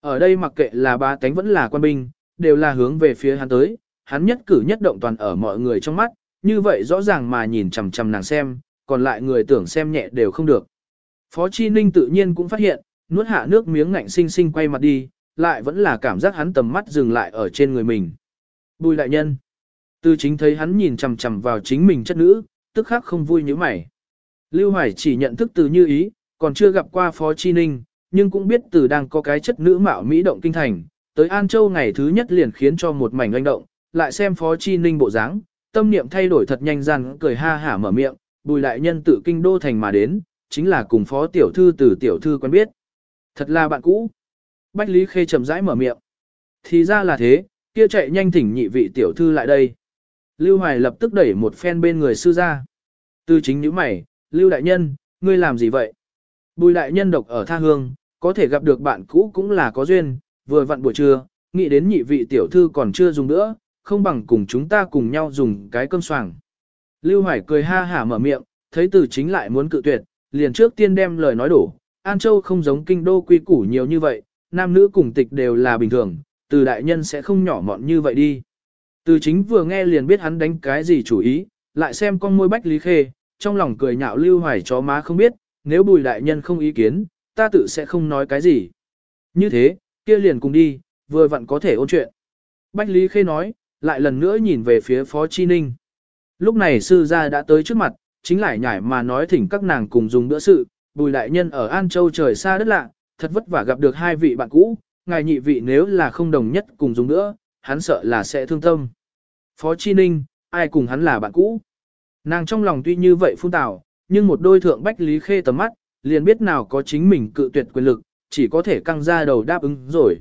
Ở đây mặc kệ là ba tánh vẫn là quan binh, đều là hướng về phía hắn tới, hắn nhất cử nhất động toàn ở mọi người trong mắt, như vậy rõ ràng mà nhìn chằm chằm nàng xem, còn lại người tưởng xem nhẹ đều không được. Phó Chi Ninh tự nhiên cũng phát hiện, nuốt hạ nước miếng ngạnh sinh sinh quay mặt đi, lại vẫn là cảm giác hắn tầm mắt dừng lại ở trên người mình. Bùi đại nhân. Từ chính thấy hắn nhìn chằm chằm vào chính mình chất nữ, tức khắc không vui như mày. Lưu Hoài chỉ nhận thức từ như ý, còn chưa gặp qua Phó Chi Ninh, nhưng cũng biết từ đang có cái chất nữ mạo Mỹ động kinh thành, tới An Châu ngày thứ nhất liền khiến cho một mảnh oanh động, lại xem Phó Chi Ninh bộ dáng, tâm niệm thay đổi thật nhanh rằng cười ha hả mở miệng, bùi đại nhân tự kinh đô thành mà đến, chính là cùng Phó Tiểu Thư từ Tiểu Thư quen biết. Thật là bạn cũ. Bách Lý Khê chậm rãi mở miệng. Thì ra là thế, kia chạy nhanh thỉnh nhị vị Tiểu Thư lại đây. Lưu Hoài lập tức đẩy một phen bên người sư ra. Từ chính những mày, Lưu Đại Nhân, ngươi làm gì vậy? Bùi Đại Nhân độc ở tha hương, có thể gặp được bạn cũ cũng là có duyên, vừa vặn buổi trưa, nghĩ đến nhị vị tiểu thư còn chưa dùng nữa, không bằng cùng chúng ta cùng nhau dùng cái cơm soảng. Lưu Hoài cười ha hả mở miệng, thấy từ chính lại muốn cự tuyệt, liền trước tiên đem lời nói đổ. An Châu không giống kinh đô quy củ nhiều như vậy, nam nữ cùng tịch đều là bình thường, từ đại nhân sẽ không nhỏ mọn như vậy đi. Từ chính vừa nghe liền biết hắn đánh cái gì chủ ý, lại xem con môi bách lý khê, trong lòng cười nhạo lưu hoài chó má không biết, nếu bùi đại nhân không ý kiến, ta tự sẽ không nói cái gì. Như thế, kia liền cùng đi, vừa vặn có thể ôn chuyện. Bách Lý Khê nói, lại lần nữa nhìn về phía Phó Chi Ninh. Lúc này sư gia đã tới trước mặt, chính lại nhảy mà nói thỉnh các nàng cùng dùng bữa sự, bùi đại nhân ở An Châu trời xa đất lạ, thật vất vả gặp được hai vị bạn cũ, ngài nhị vị nếu là không đồng nhất cùng dùng nữa, hắn sợ là sẽ thương tâm. Phó Chi Ninh, ai cùng hắn là bạn cũ? Nàng trong lòng tuy như vậy phun tảo nhưng một đôi thượng bách lý khê tầm mắt, liền biết nào có chính mình cự tuyệt quyền lực, chỉ có thể căng ra đầu đáp ứng rồi.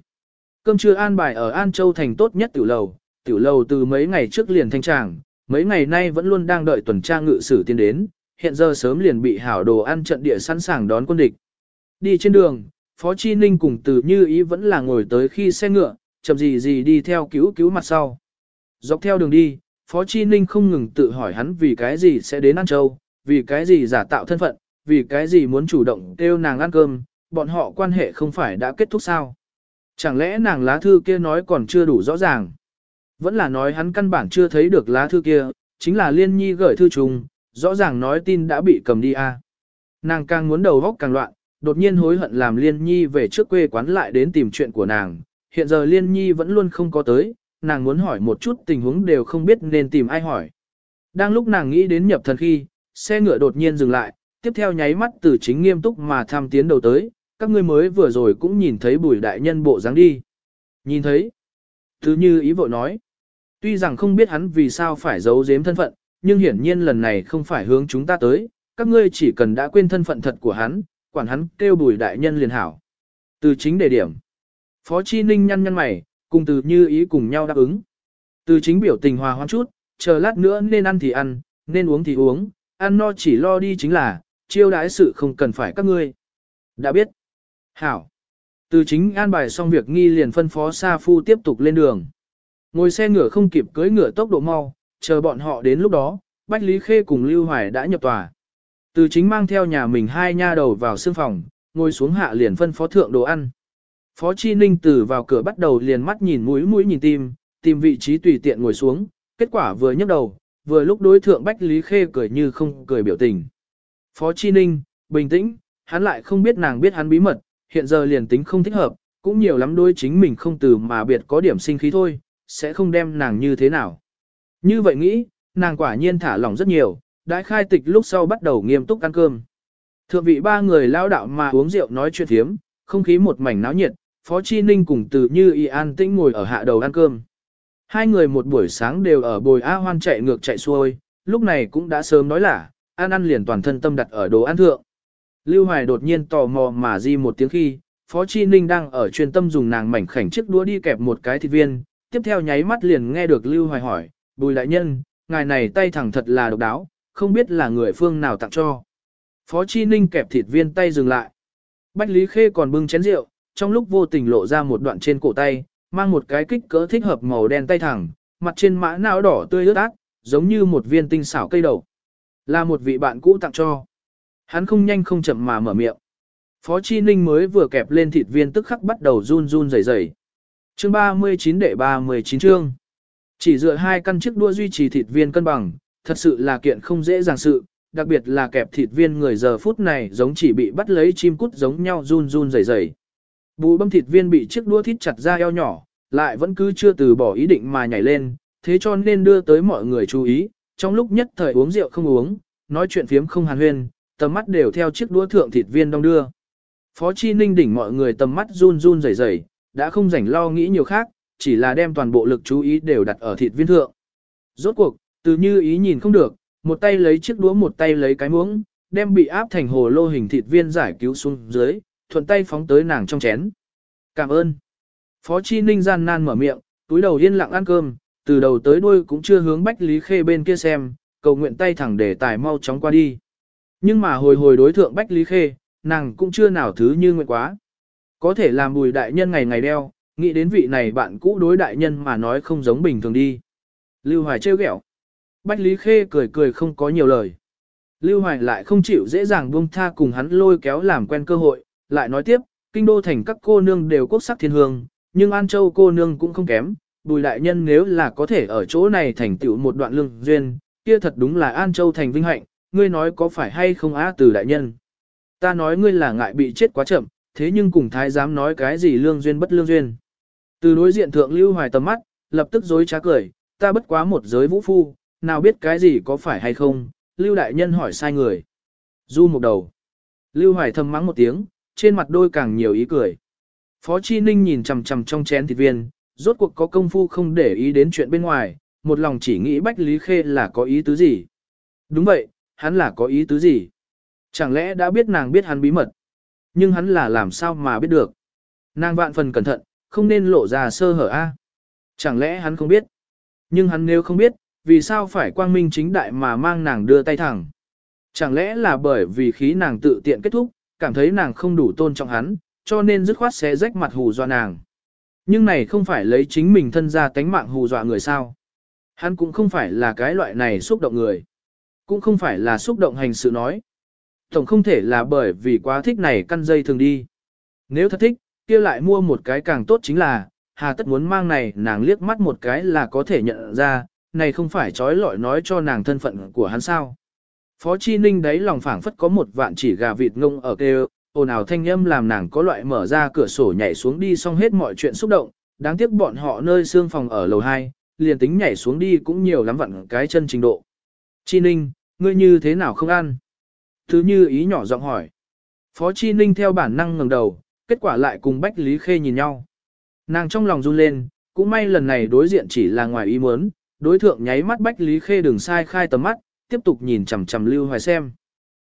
Cơm trưa an bài ở An Châu thành tốt nhất tiểu lầu, tiểu lầu từ mấy ngày trước liền thanh tràng, mấy ngày nay vẫn luôn đang đợi tuần tra ngự sử tiến đến, hiện giờ sớm liền bị hảo đồ ăn trận địa sẵn sàng đón quân địch. Đi trên đường, Phó Chi Ninh cùng từ như ý vẫn là ngồi tới khi xe ngựa, chậm gì gì đi theo cứu cứu mặt sau. Dọc theo đường đi, Phó Chi Ninh không ngừng tự hỏi hắn vì cái gì sẽ đến An Châu, vì cái gì giả tạo thân phận, vì cái gì muốn chủ động kêu nàng ăn cơm, bọn họ quan hệ không phải đã kết thúc sao. Chẳng lẽ nàng lá thư kia nói còn chưa đủ rõ ràng. Vẫn là nói hắn căn bản chưa thấy được lá thư kia, chính là liên nhi gửi thư trùng, rõ ràng nói tin đã bị cầm đi a. Nàng càng muốn đầu góc càng loạn, đột nhiên hối hận làm liên nhi về trước quê quán lại đến tìm chuyện của nàng. Hiện giờ liên nhi vẫn luôn không có tới, nàng muốn hỏi một chút tình huống đều không biết nên tìm ai hỏi. Đang lúc nàng nghĩ đến nhập thần khi, xe ngựa đột nhiên dừng lại, tiếp theo nháy mắt từ chính nghiêm túc mà tham tiến đầu tới, các ngươi mới vừa rồi cũng nhìn thấy bùi đại nhân bộ dáng đi. Nhìn thấy. Thứ như ý vội nói. Tuy rằng không biết hắn vì sao phải giấu giếm thân phận, nhưng hiển nhiên lần này không phải hướng chúng ta tới, các ngươi chỉ cần đã quên thân phận thật của hắn, quản hắn kêu bùi đại nhân liền hảo. Từ chính đề điểm. Phó Chi Ninh nhăn nhăn mày, cùng từ như ý cùng nhau đáp ứng. Từ chính biểu tình hòa hoãn chút, chờ lát nữa nên ăn thì ăn, nên uống thì uống, ăn no chỉ lo đi chính là, chiêu đãi sự không cần phải các ngươi. Đã biết. Hảo. Từ chính an bài xong việc nghi liền phân phó Sa Phu tiếp tục lên đường. Ngồi xe ngựa không kịp cưỡi ngựa tốc độ mau, chờ bọn họ đến lúc đó, Bách Lý Khê cùng Lưu Hoài đã nhập tòa. Từ chính mang theo nhà mình hai nha đầu vào sương phòng, ngồi xuống hạ liền phân phó thượng đồ ăn. Phó Chi Ninh từ vào cửa bắt đầu liền mắt nhìn mũi mũi nhìn tim, tìm vị trí tùy tiện ngồi xuống, kết quả vừa nhấc đầu, vừa lúc đối thượng Bách Lý Khê cười như không cười biểu tình. Phó Chi Ninh, bình tĩnh, hắn lại không biết nàng biết hắn bí mật, hiện giờ liền tính không thích hợp, cũng nhiều lắm đối chính mình không từ mà biệt có điểm sinh khí thôi, sẽ không đem nàng như thế nào. Như vậy nghĩ, nàng quả nhiên thả lỏng rất nhiều, đã khai tịch lúc sau bắt đầu nghiêm túc ăn cơm. Thượng vị ba người lao đạo mà uống rượu nói chuyện thiếm, không khí một mảnh náo nhiệt, Phó Chi Ninh cùng từ như y an tĩnh ngồi ở hạ đầu ăn cơm. Hai người một buổi sáng đều ở bồi A hoan chạy ngược chạy xuôi, lúc này cũng đã sớm nói là, ăn ăn liền toàn thân tâm đặt ở đồ ăn thượng. Lưu Hoài đột nhiên tò mò mà di một tiếng khi, Phó Chi Ninh đang ở chuyên tâm dùng nàng mảnh khảnh chiếc đũa đi kẹp một cái thịt viên, tiếp theo nháy mắt liền nghe được Lưu Hoài hỏi, bùi đại nhân, ngài này tay thẳng thật là độc đáo, không biết là người phương nào tặng cho. Phó Chi Ninh kẹp thịt viên tay dừng lại. Bách Lý Khê còn bưng chén rượu, trong lúc vô tình lộ ra một đoạn trên cổ tay, mang một cái kích cỡ thích hợp màu đen tay thẳng, mặt trên mã não đỏ tươi ướt át, giống như một viên tinh xảo cây đầu Là một vị bạn cũ tặng cho. Hắn không nhanh không chậm mà mở miệng. Phó Chi Ninh mới vừa kẹp lên thịt viên tức khắc bắt đầu run run rẩy rẩy. Chương 39 đệ 39 chương. Chỉ dựa hai căn chiếc đua duy trì thịt viên cân bằng, thật sự là kiện không dễ dàng sự, đặc biệt là kẹp thịt viên người giờ phút này giống chỉ bị bắt lấy chim cút giống nhau run run rẩy rẩy. Bù băm thịt viên bị chiếc đua thít chặt ra eo nhỏ, lại vẫn cứ chưa từ bỏ ý định mà nhảy lên, thế cho nên đưa tới mọi người chú ý, trong lúc nhất thời uống rượu không uống, nói chuyện phiếm không hàn huyên, tầm mắt đều theo chiếc đũa thượng thịt viên đông đưa. Phó Chi Ninh đỉnh mọi người tầm mắt run run rẩy rẩy, đã không rảnh lo nghĩ nhiều khác, chỉ là đem toàn bộ lực chú ý đều đặt ở thịt viên thượng. Rốt cuộc, từ như ý nhìn không được, một tay lấy chiếc đũa một tay lấy cái muỗng, đem bị áp thành hồ lô hình thịt viên giải cứu xuống dưới, thuận tay phóng tới nàng trong chén. Cảm ơn. Phó Chi Ninh gian nan mở miệng, túi đầu yên lặng ăn cơm, từ đầu tới đuôi cũng chưa hướng Bách Lý Khê bên kia xem, cầu nguyện tay thẳng để tài mau chóng qua đi. Nhưng mà hồi hồi đối thượng Bách Lý Khê, nàng cũng chưa nào thứ như nguyện quá. Có thể làm bùi đại nhân ngày ngày đeo, nghĩ đến vị này bạn cũ đối đại nhân mà nói không giống bình thường đi. Lưu Hoài trêu ghẹo. Bách Lý Khê cười cười không có nhiều lời. Lưu Hoài lại không chịu dễ dàng buông tha cùng hắn lôi kéo làm quen cơ hội, lại nói tiếp, kinh đô thành các cô nương đều quốc sắc thiên hương, nhưng An Châu cô nương cũng không kém, bùi đại nhân nếu là có thể ở chỗ này thành tựu một đoạn lương duyên, kia thật đúng là An Châu thành vinh hạnh, ngươi nói có phải hay không á từ đại nhân. Ta nói ngươi là ngại bị chết quá chậm, thế nhưng cùng thái giám nói cái gì lương duyên bất lương duyên. Từ đối diện thượng lưu hoài tầm mắt, lập tức dối trá cười, ta bất quá một giới vũ phu, nào biết cái gì có phải hay không, lưu đại nhân hỏi sai người. Du một đầu. Lưu hoài thầm mắng một tiếng, trên mặt đôi càng nhiều ý cười. Phó Chi Ninh nhìn chầm chầm trong chén thịt viên, rốt cuộc có công phu không để ý đến chuyện bên ngoài, một lòng chỉ nghĩ Bách Lý Khê là có ý tứ gì. Đúng vậy, hắn là có ý tứ gì? Chẳng lẽ đã biết nàng biết hắn bí mật? Nhưng hắn là làm sao mà biết được? Nàng vạn phần cẩn thận, không nên lộ ra sơ hở a. Chẳng lẽ hắn không biết? Nhưng hắn nếu không biết, vì sao phải quang minh chính đại mà mang nàng đưa tay thẳng? Chẳng lẽ là bởi vì khí nàng tự tiện kết thúc, cảm thấy nàng không đủ tôn trọng hắn, cho nên dứt khoát sẽ rách mặt hù dọa nàng. Nhưng này không phải lấy chính mình thân ra tánh mạng hù dọa người sao. Hắn cũng không phải là cái loại này xúc động người. Cũng không phải là xúc động hành sự nói. Tổng không thể là bởi vì quá thích này căn dây thường đi. Nếu thật thích, kia lại mua một cái càng tốt chính là, hà tất muốn mang này nàng liếc mắt một cái là có thể nhận ra, này không phải trói lọi nói cho nàng thân phận của hắn sao. Phó Chi Ninh đấy lòng phảng phất có một vạn chỉ gà vịt ngông ở kêu, ồn ào thanh âm làm nàng có loại mở ra cửa sổ nhảy xuống đi xong hết mọi chuyện xúc động, đáng tiếc bọn họ nơi xương phòng ở lầu 2, liền tính nhảy xuống đi cũng nhiều lắm vặn cái chân trình độ. Chi Ninh, ngươi như thế nào không ăn? Thứ như ý nhỏ giọng hỏi. Phó Chi Ninh theo bản năng ngẩng đầu, kết quả lại cùng Bách Lý Khê nhìn nhau. Nàng trong lòng run lên, cũng may lần này đối diện chỉ là ngoài ý muốn, đối thượng nháy mắt Bách Lý Khê đừng sai khai tầm mắt, tiếp tục nhìn chằm chằm Lưu Hoài xem.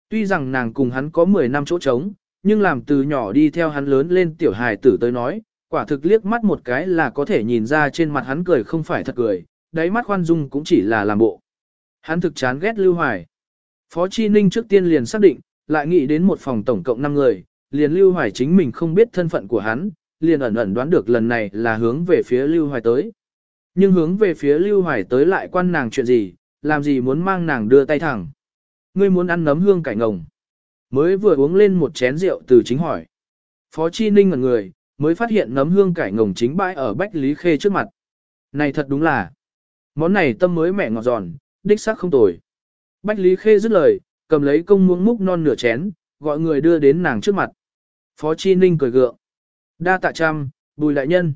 Tuy rằng nàng cùng hắn có 10 năm chỗ trống, nhưng làm từ nhỏ đi theo hắn lớn lên tiểu hài tử tới nói, quả thực liếc mắt một cái là có thể nhìn ra trên mặt hắn cười không phải thật cười, đáy mắt khoan dung cũng chỉ là làm bộ. Hắn thực chán ghét Lưu Hoài. Phó Chi Ninh trước tiên liền xác định, lại nghĩ đến một phòng tổng cộng 5 người, liền Lưu Hoài chính mình không biết thân phận của hắn, liền ẩn ẩn đoán được lần này là hướng về phía Lưu Hoài tới. Nhưng hướng về phía Lưu Hoài tới lại quan nàng chuyện gì, làm gì muốn mang nàng đưa tay thẳng. Ngươi muốn ăn nấm hương cải ngồng. Mới vừa uống lên một chén rượu từ chính hỏi. Phó Chi Ninh ngẩn người, mới phát hiện nấm hương cải ngồng chính bãi ở Bách Lý Khê trước mặt. Này thật đúng là, món này tâm mới mẹ ngọt giòn, đích xác không tồi. Bách Lý Khê dứt lời, cầm lấy công muỗng múc non nửa chén, gọi người đưa đến nàng trước mặt. Phó Chi Ninh cười gượng. Đa tạ trăm, bùi đại nhân.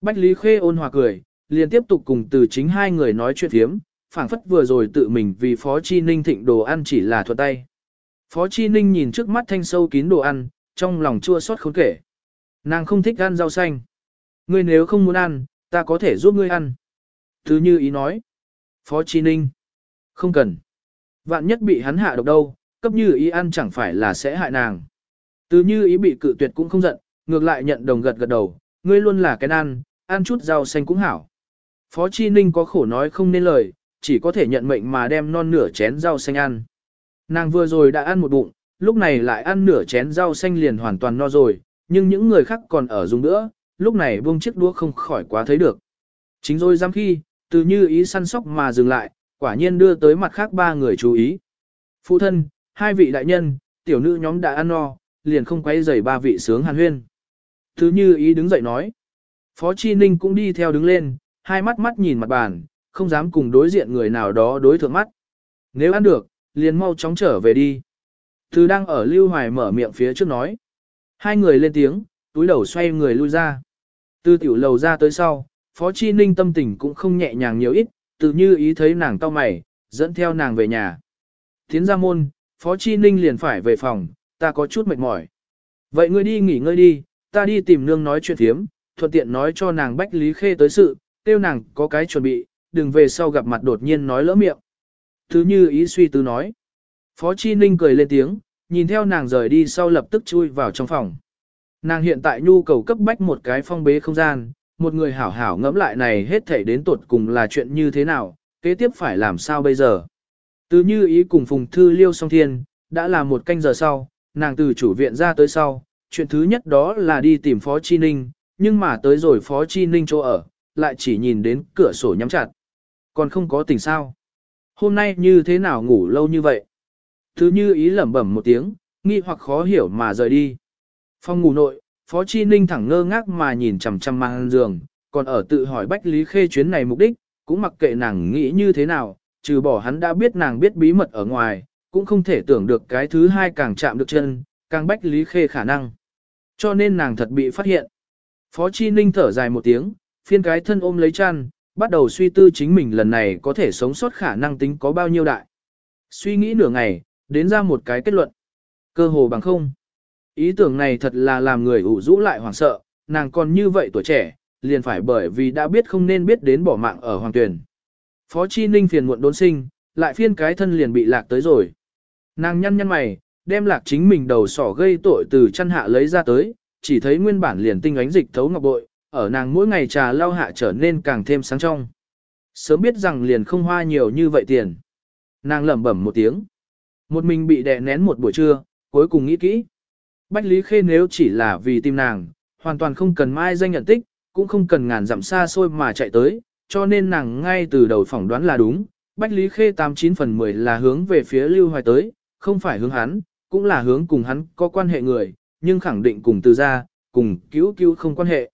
Bách Lý Khê ôn hòa cười, liền tiếp tục cùng từ chính hai người nói chuyện thiếm, phảng phất vừa rồi tự mình vì Phó Chi Ninh thịnh đồ ăn chỉ là thuận tay. Phó Chi Ninh nhìn trước mắt thanh sâu kín đồ ăn, trong lòng chua xót khốn kể. Nàng không thích ăn rau xanh. Ngươi nếu không muốn ăn, ta có thể giúp ngươi ăn. Thứ như ý nói. Phó Chi Ninh. Không cần. Vạn nhất bị hắn hạ độc đâu, cấp như ý ăn chẳng phải là sẽ hại nàng. Từ như ý bị cự tuyệt cũng không giận, ngược lại nhận đồng gật gật đầu, ngươi luôn là cái ăn, ăn chút rau xanh cũng hảo. Phó Chi Ninh có khổ nói không nên lời, chỉ có thể nhận mệnh mà đem non nửa chén rau xanh ăn. Nàng vừa rồi đã ăn một bụng, lúc này lại ăn nửa chén rau xanh liền hoàn toàn no rồi, nhưng những người khác còn ở dùng nữa, lúc này buông chiếc đũa không khỏi quá thấy được. Chính rồi giam khi, từ như ý săn sóc mà dừng lại, quả nhiên đưa tới mặt khác ba người chú ý. Phụ thân, hai vị đại nhân, tiểu nữ nhóm đã ăn no, liền không quay rầy ba vị sướng hàn huyên. Thứ như ý đứng dậy nói. Phó Chi Ninh cũng đi theo đứng lên, hai mắt mắt nhìn mặt bàn, không dám cùng đối diện người nào đó đối thượng mắt. Nếu ăn được, liền mau chóng trở về đi. Thứ đang ở Lưu Hoài mở miệng phía trước nói. Hai người lên tiếng, túi đầu xoay người lui ra. Từ tiểu lầu ra tới sau, Phó Chi Ninh tâm tình cũng không nhẹ nhàng nhiều ít, tự như ý thấy nàng cau mày, dẫn theo nàng về nhà. Tiến ra môn, Phó Chi Ninh liền phải về phòng, ta có chút mệt mỏi. Vậy ngươi đi nghỉ ngơi đi, ta đi tìm nương nói chuyện thiếm, thuận tiện nói cho nàng Bách Lý Khê tới sự, tiêu nàng có cái chuẩn bị, đừng về sau gặp mặt đột nhiên nói lỡ miệng. Thứ như ý suy tư nói. Phó Chi Ninh cười lên tiếng, nhìn theo nàng rời đi sau lập tức chui vào trong phòng. Nàng hiện tại nhu cầu cấp bách một cái phong bế không gian, một người hảo hảo ngẫm lại này hết thảy đến tột cùng là chuyện như thế nào, kế tiếp phải làm sao bây giờ. Từ như ý cùng Phùng Thư Liêu song thiên, đã là một canh giờ sau, nàng từ chủ viện ra tới sau, chuyện thứ nhất đó là đi tìm Phó Chi Ninh, nhưng mà tới rồi Phó Chi Ninh chỗ ở, lại chỉ nhìn đến cửa sổ nhắm chặt. Còn không có tình sao. Hôm nay như thế nào ngủ lâu như vậy? Thứ như ý lẩm bẩm một tiếng, nghi hoặc khó hiểu mà rời đi. Phòng ngủ nội, Phó Chi Ninh thẳng ngơ ngác mà nhìn chằm chằm mang giường, còn ở tự hỏi Bách Lý Khê chuyến này mục đích, cũng mặc kệ nàng nghĩ như thế nào, trừ bỏ hắn đã biết nàng biết bí mật ở ngoài, cũng không thể tưởng được cái thứ hai càng chạm được chân, càng Bách Lý Khê khả năng. Cho nên nàng thật bị phát hiện. Phó Chi Ninh thở dài một tiếng, phiên cái thân ôm lấy chăn, bắt đầu suy tư chính mình lần này có thể sống sót khả năng tính có bao nhiêu đại. Suy nghĩ nửa ngày, đến ra một cái kết luận. Cơ hồ bằng không. Ý tưởng này thật là làm người ủ rũ lại hoảng sợ, nàng còn như vậy tuổi trẻ, liền phải bởi vì đã biết không nên biết đến bỏ mạng ở hoàng tuyển. Phó Chi Ninh phiền muộn đốn sinh, lại phiên cái thân liền bị lạc tới rồi. Nàng nhăn nhăn mày, đem lạc chính mình đầu sỏ gây tội từ chăn hạ lấy ra tới, chỉ thấy nguyên bản liền tinh ánh dịch thấu ngọc bội, ở nàng mỗi ngày trà lau hạ trở nên càng thêm sáng trong. Sớm biết rằng liền không hoa nhiều như vậy tiền. Nàng lẩm bẩm một tiếng. Một mình bị đè nén một buổi trưa, cuối cùng nghĩ kỹ. Bách Lý Khê nếu chỉ là vì tìm nàng, hoàn toàn không cần mai danh nhận tích, cũng không cần ngàn dặm xa xôi mà chạy tới, cho nên nàng ngay từ đầu phỏng đoán là đúng, Bách Lý Khê 89 phần 10 là hướng về phía Lưu Hoài tới, không phải hướng hắn, cũng là hướng cùng hắn có quan hệ người, nhưng khẳng định cùng từ ra, cùng cứu cứu không quan hệ.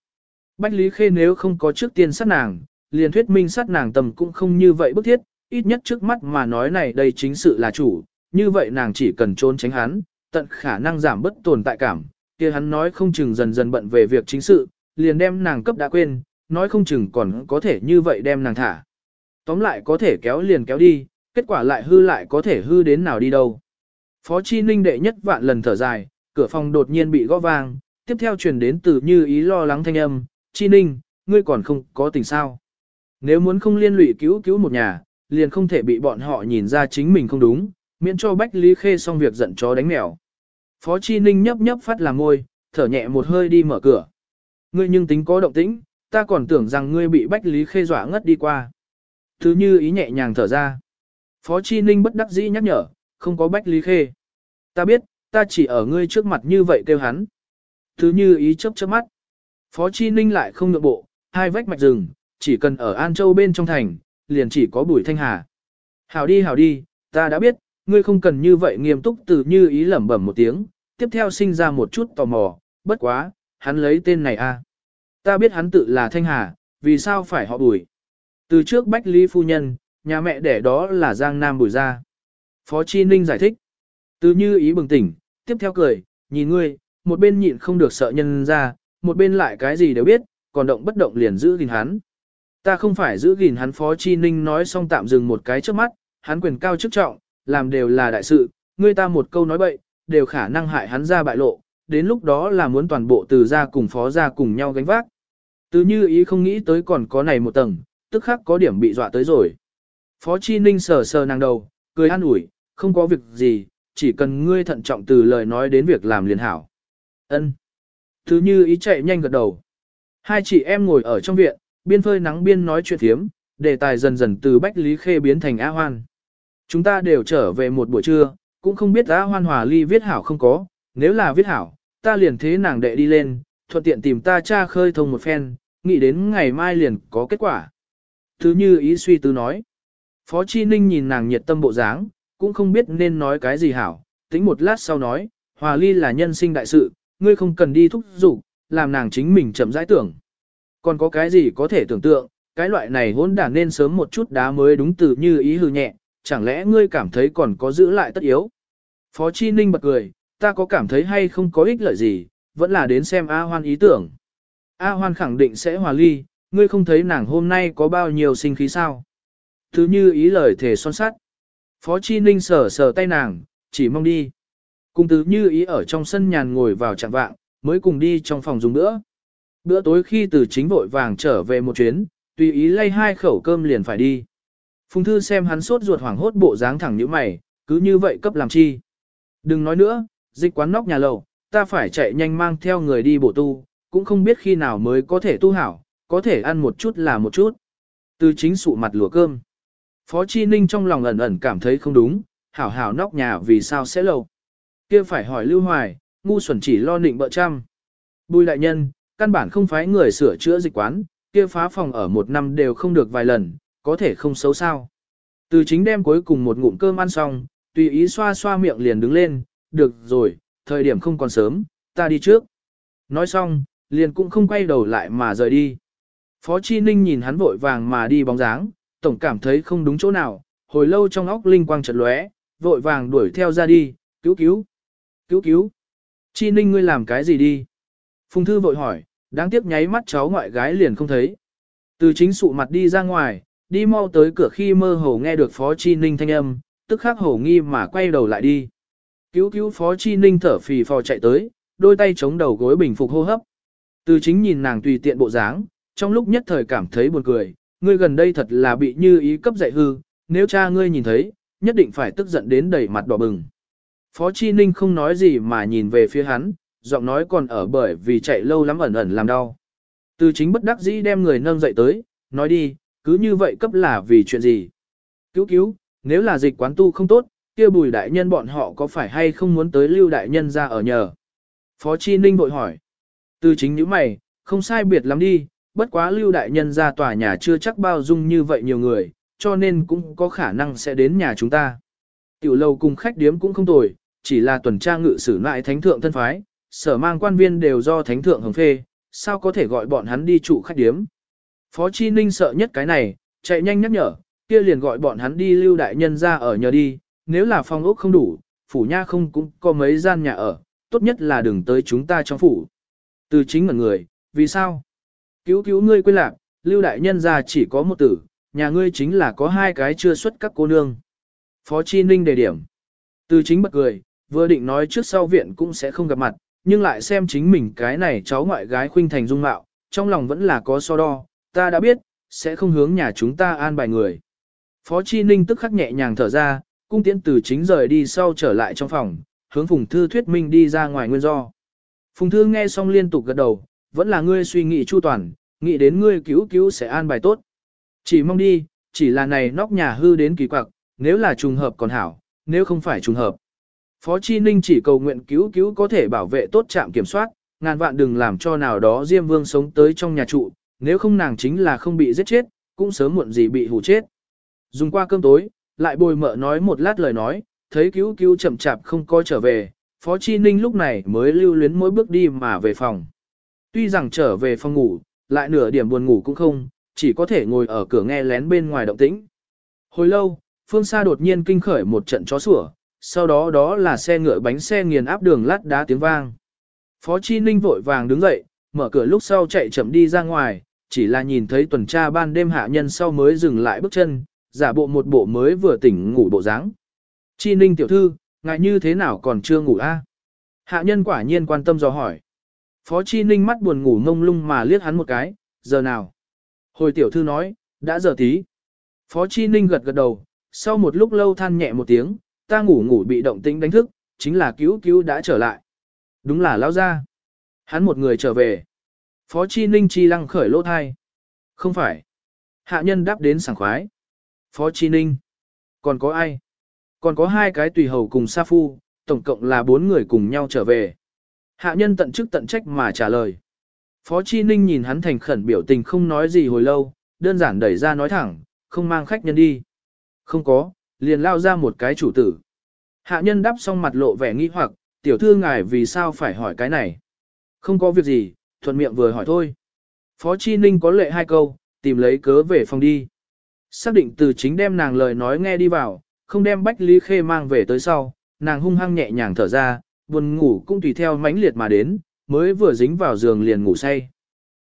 Bách Lý Khê nếu không có trước tiên sát nàng, liền thuyết minh sát nàng tầm cũng không như vậy bức thiết, ít nhất trước mắt mà nói này đây chính sự là chủ, như vậy nàng chỉ cần trốn tránh hắn, tận khả năng giảm bất tồn tại cảm, kia hắn nói không chừng dần dần bận về việc chính sự, liền đem nàng cấp đã quên, nói không chừng còn có thể như vậy đem nàng thả. Tóm lại có thể kéo liền kéo đi, kết quả lại hư lại có thể hư đến nào đi đâu. Phó Chi Ninh đệ nhất vạn lần thở dài, cửa phòng đột nhiên bị gõ vang, tiếp theo truyền đến từ như ý lo lắng thanh âm, Chi Ninh, ngươi còn không có tình sao. Nếu muốn không liên lụy cứu cứu một nhà, liền không thể bị bọn họ nhìn ra chính mình không đúng, miễn cho Bách Lý Khê xong việc giận chó đánh mèo. Phó Chi Ninh nhấp nhấp phát làm môi, thở nhẹ một hơi đi mở cửa. Ngươi nhưng tính có động tĩnh, ta còn tưởng rằng ngươi bị Bách Lý Khê dọa ngất đi qua. Thứ như ý nhẹ nhàng thở ra. Phó Chi Ninh bất đắc dĩ nhắc nhở, không có Bách Lý Khê. Ta biết, ta chỉ ở ngươi trước mặt như vậy kêu hắn. Thứ như ý chớp chớp mắt. Phó Chi Ninh lại không nhượng bộ, hai vách mạch rừng, chỉ cần ở An Châu bên trong thành, liền chỉ có Bùi Thanh Hà. Hảo đi hảo đi, ta đã biết, ngươi không cần như vậy nghiêm túc từ như ý lẩm bẩm một tiếng, tiếp theo sinh ra một chút tò mò, bất quá, hắn lấy tên này a. Ta biết hắn tự là Thanh Hà, vì sao phải họ Bùi. Từ trước Bách Lý Phu Nhân, nhà mẹ đẻ đó là Giang Nam Bùi Gia. Phó Chi Ninh giải thích. Từ như ý bừng tỉnh, tiếp theo cười, nhìn ngươi, một bên nhịn không được sợ nhân ra, một bên lại cái gì đều biết, còn động bất động liền giữ gìn hắn. Ta không phải giữ gìn hắn Phó Chi Ninh nói xong tạm dừng một cái trước mắt, hắn quyền cao chức trọng, làm đều là đại sự, ngươi ta một câu nói bậy, đều khả năng hại hắn ra bại lộ, đến lúc đó là muốn toàn bộ từ ra cùng phó ra cùng nhau gánh vác. Từ như ý không nghĩ tới còn có này một tầng, tức khắc có điểm bị dọa tới rồi. Phó Chi Ninh sờ sờ nàng đầu, cười an ủi, không có việc gì, chỉ cần ngươi thận trọng từ lời nói đến việc làm liền hảo. Ân. Thứ như ý chạy nhanh gật đầu. Hai chị em ngồi ở trong viện, biên phơi nắng biên nói chuyện thiếm, đề tài dần dần từ Bách Lý Khê biến thành A Hoan. Chúng ta đều trở về một buổi trưa, cũng không biết A Hoan Hòa Ly viết hảo không có, nếu là viết hảo, ta liền thế nàng đệ đi lên, thuận tiện tìm ta cha khơi thông một phen, nghĩ đến ngày mai liền có kết quả. Thứ như ý suy tư nói. Phó Chi Ninh nhìn nàng nhiệt tâm bộ dáng, cũng không biết nên nói cái gì hảo, tính một lát sau nói, Hòa Ly là nhân sinh đại sự, ngươi không cần đi thúc giục, làm nàng chính mình chậm rãi tưởng. Còn có cái gì có thể tưởng tượng, cái loại này hỗn đản nên sớm một chút đá mới đúng từ như ý hư nhẹ, chẳng lẽ ngươi cảm thấy còn có giữ lại tất yếu. Phó Chi Ninh bật cười, ta có cảm thấy hay không có ích lợi gì, vẫn là đến xem A Hoan ý tưởng. A Hoan khẳng định sẽ hòa ly, ngươi không thấy nàng hôm nay có bao nhiêu sinh khí sao. Thứ như ý lời thể son sắt. Phó Chi Ninh sờ sờ tay nàng, chỉ mong đi. Cùng tứ như ý ở trong sân nhàn ngồi vào trạng vạng, mới cùng đi trong phòng dùng bữa. Bữa tối khi từ chính vội vàng trở về một chuyến, tùy ý lay hai khẩu cơm liền phải đi. Phùng Thư xem hắn sốt ruột hoảng hốt bộ dáng thẳng như mày, cứ như vậy cấp làm chi. Đừng nói nữa, dịch quán nóc nhà lầu, ta phải chạy nhanh mang theo người đi bổ tu, cũng không biết khi nào mới có thể tu hảo, có thể ăn một chút là một chút. Từ chính sụ mặt lùa cơm. Phó Chi Ninh trong lòng ẩn ẩn cảm thấy không đúng, hảo hảo nóc nhà vì sao sẽ lầu? kia phải hỏi Lưu Hoài, ngu xuẩn chỉ lo nịnh bợ trăm. Bùi đại nhân, căn bản không phải người sửa chữa dịch quán, kia phá phòng ở một năm đều không được vài lần, có thể không xấu sao. Từ chính đem cuối cùng một ngụm cơm ăn xong, tùy ý xoa xoa miệng liền đứng lên, được rồi, thời điểm không còn sớm, ta đi trước. Nói xong, liền cũng không quay đầu lại mà rời đi. Phó Chi Ninh nhìn hắn vội vàng mà đi bóng dáng, tổng cảm thấy không đúng chỗ nào, hồi lâu trong óc linh quang chợt lóe, vội vàng đuổi theo ra đi, cứu cứu, cứu cứu. Chi Ninh ngươi làm cái gì đi? Phùng Thư vội hỏi, đáng tiếc nháy mắt cháu ngoại gái liền không thấy. Từ chính sụ mặt đi ra ngoài, đi mau tới cửa khi mơ hồ nghe được Phó Chi Ninh thanh âm, tức khắc hổ nghi mà quay đầu lại đi. Cứu cứu Phó Chi Ninh thở phì phò chạy tới, đôi tay chống đầu gối bình phục hô hấp. Từ chính nhìn nàng tùy tiện bộ dáng, trong lúc nhất thời cảm thấy buồn cười, ngươi gần đây thật là bị như ý cấp dạy hư, nếu cha ngươi nhìn thấy, nhất định phải tức giận đến đầy mặt đỏ bừng. Phó Chi Ninh không nói gì mà nhìn về phía hắn, giọng nói còn ở bởi vì chạy lâu lắm ẩn ẩn làm đau. Từ chính bất đắc dĩ đem người nâng dậy tới, nói đi, cứ như vậy cấp là vì chuyện gì. Cứu cứu, nếu là dịch quán tu không tốt, kia bùi đại nhân bọn họ có phải hay không muốn tới lưu đại nhân ra ở nhờ? Phó Chi Ninh bội hỏi. Từ chính những mày, không sai biệt lắm đi, bất quá lưu đại nhân ra tòa nhà chưa chắc bao dung như vậy nhiều người, cho nên cũng có khả năng sẽ đến nhà chúng ta. Tiểu lầu cùng khách điếm cũng không tồi, chỉ là tuần tra ngự sử lại thánh thượng thân phái, sở mang quan viên đều do thánh thượng hồng phê, sao có thể gọi bọn hắn đi trụ khách điếm. Phó Chi Ninh sợ nhất cái này, chạy nhanh nhắc nhở, kia liền gọi bọn hắn đi lưu đại nhân ra ở nhờ đi, nếu là phòng ốc không đủ, phủ nha không cũng có mấy gian nhà ở, tốt nhất là đừng tới chúng ta trong phủ. Từ chính ngẩn người, vì sao? Cứu cứu ngươi quên lạc, lưu đại nhân ra chỉ có một tử, nhà ngươi chính là có hai cái chưa xuất các cô nương. Phó Chi Ninh đề điểm. Từ chính bật cười, vừa định nói trước sau viện cũng sẽ không gặp mặt, nhưng lại xem chính mình cái này cháu ngoại gái khuynh thành dung mạo, trong lòng vẫn là có so đo, ta đã biết, sẽ không hướng nhà chúng ta an bài người. Phó Chi Ninh tức khắc nhẹ nhàng thở ra, cung tiễn từ chính rời đi sau trở lại trong phòng, hướng Phùng Thư thuyết minh đi ra ngoài nguyên do. Phùng Thư nghe xong liên tục gật đầu, vẫn là ngươi suy nghĩ chu toàn, nghĩ đến ngươi cứu cứu sẽ an bài tốt. Chỉ mong đi, chỉ là này nóc nhà hư đến kỳ quặc, nếu là trùng hợp còn hảo, nếu không phải trùng hợp. Phó Chi Ninh chỉ cầu nguyện cứu cứu có thể bảo vệ tốt trạm kiểm soát, ngàn vạn đừng làm cho nào đó Diêm Vương sống tới trong nhà trụ, nếu không nàng chính là không bị giết chết, cũng sớm muộn gì bị hù chết. Dùng qua cơm tối, lại bồi mợ nói một lát lời nói, thấy cứu cứu chậm chạp không coi trở về, Phó Chi Ninh lúc này mới lưu luyến mỗi bước đi mà về phòng. Tuy rằng trở về phòng ngủ, lại nửa điểm buồn ngủ cũng không, chỉ có thể ngồi ở cửa nghe lén bên ngoài động tĩnh. Hồi lâu, phương xa đột nhiên kinh khởi một trận chó sủa, sau đó đó là xe ngựa bánh xe nghiền áp đường lát đá tiếng vang. Phó Chi Ninh vội vàng đứng dậy, mở cửa lúc sau chạy chậm đi ra ngoài, chỉ là nhìn thấy tuần tra ban đêm hạ nhân sau mới dừng lại bước chân, giả bộ một bộ mới vừa tỉnh ngủ bộ dáng. Chi Ninh tiểu thư, ngại như thế nào còn chưa ngủ a? Hạ nhân quả nhiên quan tâm do hỏi. Phó Chi Ninh mắt buồn ngủ ngông lung mà liếc hắn một cái, giờ nào? Hồi tiểu thư nói, đã giờ tí. Phó Chi Ninh gật gật đầu, sau một lúc lâu than nhẹ một tiếng, ta ngủ ngủ bị động tĩnh đánh thức, chính là cứu cứu đã trở lại. Đúng là lao ra. Hắn một người trở về. Phó Chi Ninh chi lăng khởi lỗ thai. Không phải. Hạ nhân đáp đến sảng khoái. Phó Chi Ninh. Còn có ai? Còn có hai cái tùy hầu cùng Sa Phu, tổng cộng là bốn người cùng nhau trở về. Hạ nhân tận chức tận trách mà trả lời. Phó Chi Ninh nhìn hắn thành khẩn biểu tình không nói gì hồi lâu, đơn giản đẩy ra nói thẳng, không mang khách nhân đi. Không có, liền lao ra một cái chủ tử. Hạ nhân đáp xong mặt lộ vẻ nghi hoặc, tiểu thư ngài vì sao phải hỏi cái này. Không có việc gì, thuận miệng vừa hỏi thôi. Phó Chi Ninh có lệ hai câu, tìm lấy cớ về phòng đi. Xác định từ chính đem nàng lời nói nghe đi vào, không đem Bách Lý Khê mang về tới sau, nàng hung hăng nhẹ nhàng thở ra, buồn ngủ cũng tùy theo mãnh liệt mà đến, mới vừa dính vào giường liền ngủ say.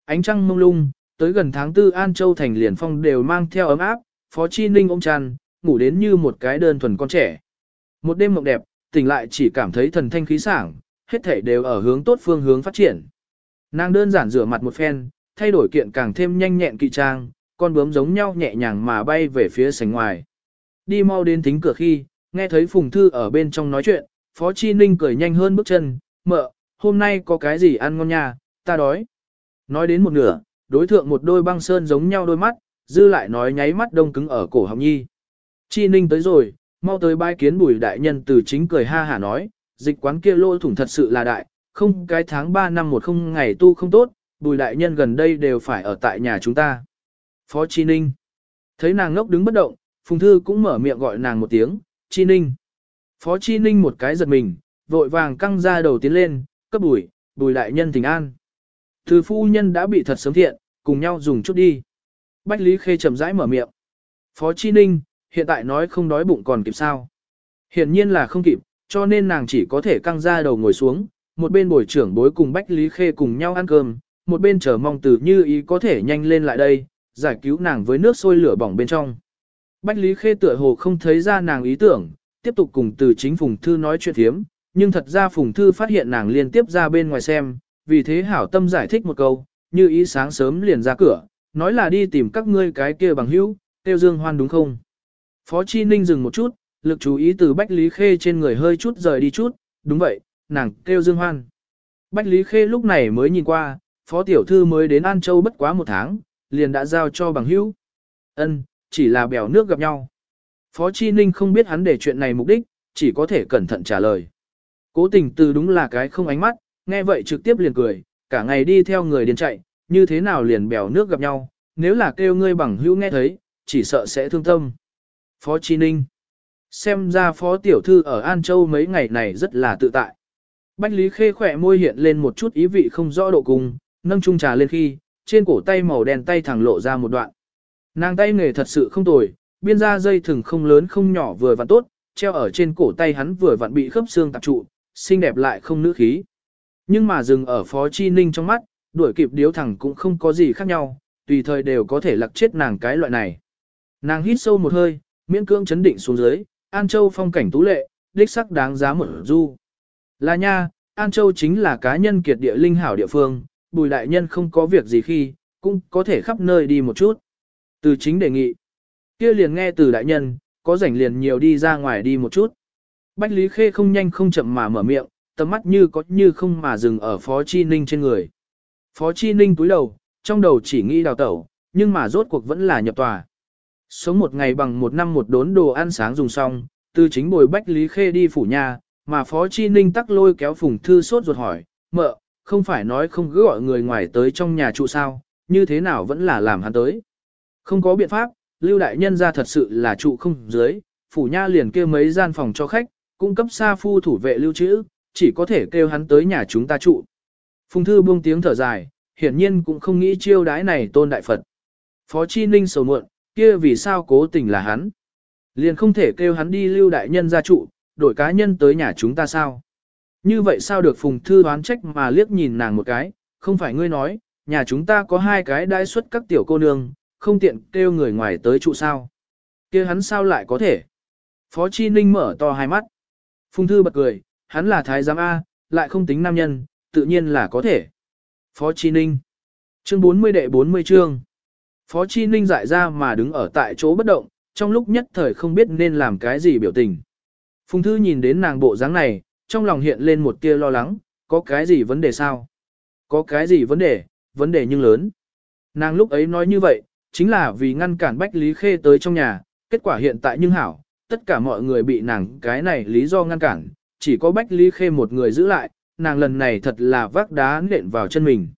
Ánh trăng mông lung, tới gần tháng tư An Châu thành liền phong đều mang theo ấm áp, Phó Chi Ninh ôm chăn, ngủ đến như một cái đơn thuần con trẻ. Một đêm mộng đẹp, tỉnh lại chỉ cảm thấy thần thanh khí sảng, hết thể đều ở hướng tốt phương hướng phát triển. Nàng đơn giản rửa mặt một phen, thay đổi kiện càng thêm nhanh nhẹn kỵ trang, con bướm giống nhau nhẹ nhàng mà bay về phía sảnh ngoài. Đi mau đến thính cửa khi, nghe thấy Phùng Thư ở bên trong nói chuyện, Phó Chi Ninh cười nhanh hơn bước chân, mợ, hôm nay có cái gì ăn ngon nha, ta đói. Nói đến một nửa, đối thượng một đôi băng sơn giống nhau đôi mắt, dư lại nói nháy mắt đông cứng ở cổ họng nhi. Chi Ninh tới rồi, mau tới bái kiến bùi đại nhân từ chính cười ha hả nói, dịch quán kia lô thủng thật sự là đại, không cái tháng 3 năm một không ngày tu không tốt, bùi đại nhân gần đây đều phải ở tại nhà chúng ta. Phó Chi Ninh. Thấy nàng ngốc đứng bất động, Phùng Thư cũng mở miệng gọi nàng một tiếng, Chi Ninh. Phó Chi Ninh một cái giật mình, vội vàng căng ra đầu tiến lên, cấp bùi, bùi đại nhân tình an. Thư phu nhân đã bị thật sớm thiện, cùng nhau dùng chút đi. Bách Lý Khê chậm rãi mở miệng. Phó Chi Ninh, hiện tại nói không đói bụng còn kịp sao. Hiển nhiên là không kịp, cho nên nàng chỉ có thể căng ra đầu ngồi xuống, một bên bồi trưởng bối cùng Bách Lý Khê cùng nhau ăn cơm, một bên chờ mong từ như ý có thể nhanh lên lại đây, giải cứu nàng với nước sôi lửa bỏng bên trong. Bách Lý Khê tựa hồ không thấy ra nàng ý tưởng, tiếp tục cùng từ chính Phùng Thư nói chuyện thiếm, nhưng thật ra Phùng Thư phát hiện nàng liên tiếp ra bên ngoài xem, vì thế hảo tâm giải thích một câu, như ý sáng sớm liền ra cửa, nói là đi tìm các ngươi cái kia bằng hữu, tiêu dương hoan đúng không? Phó Chi Ninh dừng một chút, lực chú ý từ Bách Lý Khê trên người hơi chút rời đi chút, đúng vậy, nàng kêu Dương Hoan. Bách Lý Khê lúc này mới nhìn qua, Phó Tiểu Thư mới đến An Châu bất quá một tháng, liền đã giao cho bằng hữu. Ân, chỉ là bèo nước gặp nhau. Phó Chi Ninh không biết hắn để chuyện này mục đích, chỉ có thể cẩn thận trả lời. Cố tình từ đúng là cái không ánh mắt, nghe vậy trực tiếp liền cười, cả ngày đi theo người điên chạy, như thế nào liền bèo nước gặp nhau, nếu là kêu ngươi bằng hữu nghe thấy, chỉ sợ sẽ thương tâm. Phó Chi Ninh Xem ra Phó Tiểu Thư ở An Châu mấy ngày này rất là tự tại. Bách Lý Khê khỏe môi hiện lên một chút ý vị không rõ độ cùng, nâng chung trà lên khi, trên cổ tay màu đen tay thẳng lộ ra một đoạn. Nàng tay nghề thật sự không tồi, biên ra dây thừng không lớn không nhỏ vừa vặn tốt, treo ở trên cổ tay hắn vừa vặn bị khớp xương tạp trụ, xinh đẹp lại không nữ khí. Nhưng mà dừng ở Phó Chi Ninh trong mắt, đuổi kịp điếu thẳng cũng không có gì khác nhau, tùy thời đều có thể lặc chết nàng cái loại này. Nàng hít sâu một hơi, miễn cưỡng chấn định xuống dưới, An Châu phong cảnh tú lệ, đích sắc đáng giá một du. Là nha, An Châu chính là cá nhân kiệt địa linh hảo địa phương, bùi đại nhân không có việc gì khi, cũng có thể khắp nơi đi một chút. Từ chính đề nghị, kia liền nghe từ đại nhân, có rảnh liền nhiều đi ra ngoài đi một chút. Bách Lý Khê không nhanh không chậm mà mở miệng, tầm mắt như có như không mà dừng ở Phó Chi Ninh trên người. Phó Chi Ninh túi đầu, trong đầu chỉ nghĩ đào tẩu, nhưng mà rốt cuộc vẫn là nhập tòa. Sống một ngày bằng một năm một đốn đồ ăn sáng dùng xong, từ chính bồi Bách Lý Khê đi phủ nhà, mà Phó Chi Ninh tắc lôi kéo Phùng Thư sốt ruột hỏi, mợ, không phải nói không cứ gọi người ngoài tới trong nhà trụ sao, như thế nào vẫn là làm hắn tới. Không có biện pháp, Lưu Đại Nhân ra thật sự là trụ không dưới, phủ nha liền kêu mấy gian phòng cho khách, cung cấp xa phu thủ vệ lưu trữ, chỉ có thể kêu hắn tới nhà chúng ta trụ. Phùng Thư buông tiếng thở dài, hiển nhiên cũng không nghĩ chiêu đái này tôn đại Phật. Phó Chi Ninh sầu muộn, kia vì sao cố tình là hắn. Liền không thể kêu hắn đi lưu đại nhân ra trụ, đổi cá nhân tới nhà chúng ta sao. Như vậy sao được Phùng Thư đoán trách mà liếc nhìn nàng một cái, không phải ngươi nói, nhà chúng ta có hai cái đai xuất các tiểu cô nương, không tiện kêu người ngoài tới trụ sao. kia hắn sao lại có thể? Phó Chi Ninh mở to hai mắt. Phùng Thư bật cười, hắn là thái giám A, lại không tính nam nhân, tự nhiên là có thể. Phó Chi Ninh Chương 40 đệ 40 chương Phó Chi Ninh dại ra mà đứng ở tại chỗ bất động, trong lúc nhất thời không biết nên làm cái gì biểu tình. Phùng Thư nhìn đến nàng bộ dáng này, trong lòng hiện lên một tia lo lắng, có cái gì vấn đề sao? Có cái gì vấn đề, vấn đề nhưng lớn. Nàng lúc ấy nói như vậy, chính là vì ngăn cản Bách Lý Khê tới trong nhà, kết quả hiện tại nhưng hảo, tất cả mọi người bị nàng cái này lý do ngăn cản, chỉ có Bách Lý Khê một người giữ lại, nàng lần này thật là vác đá nện vào chân mình.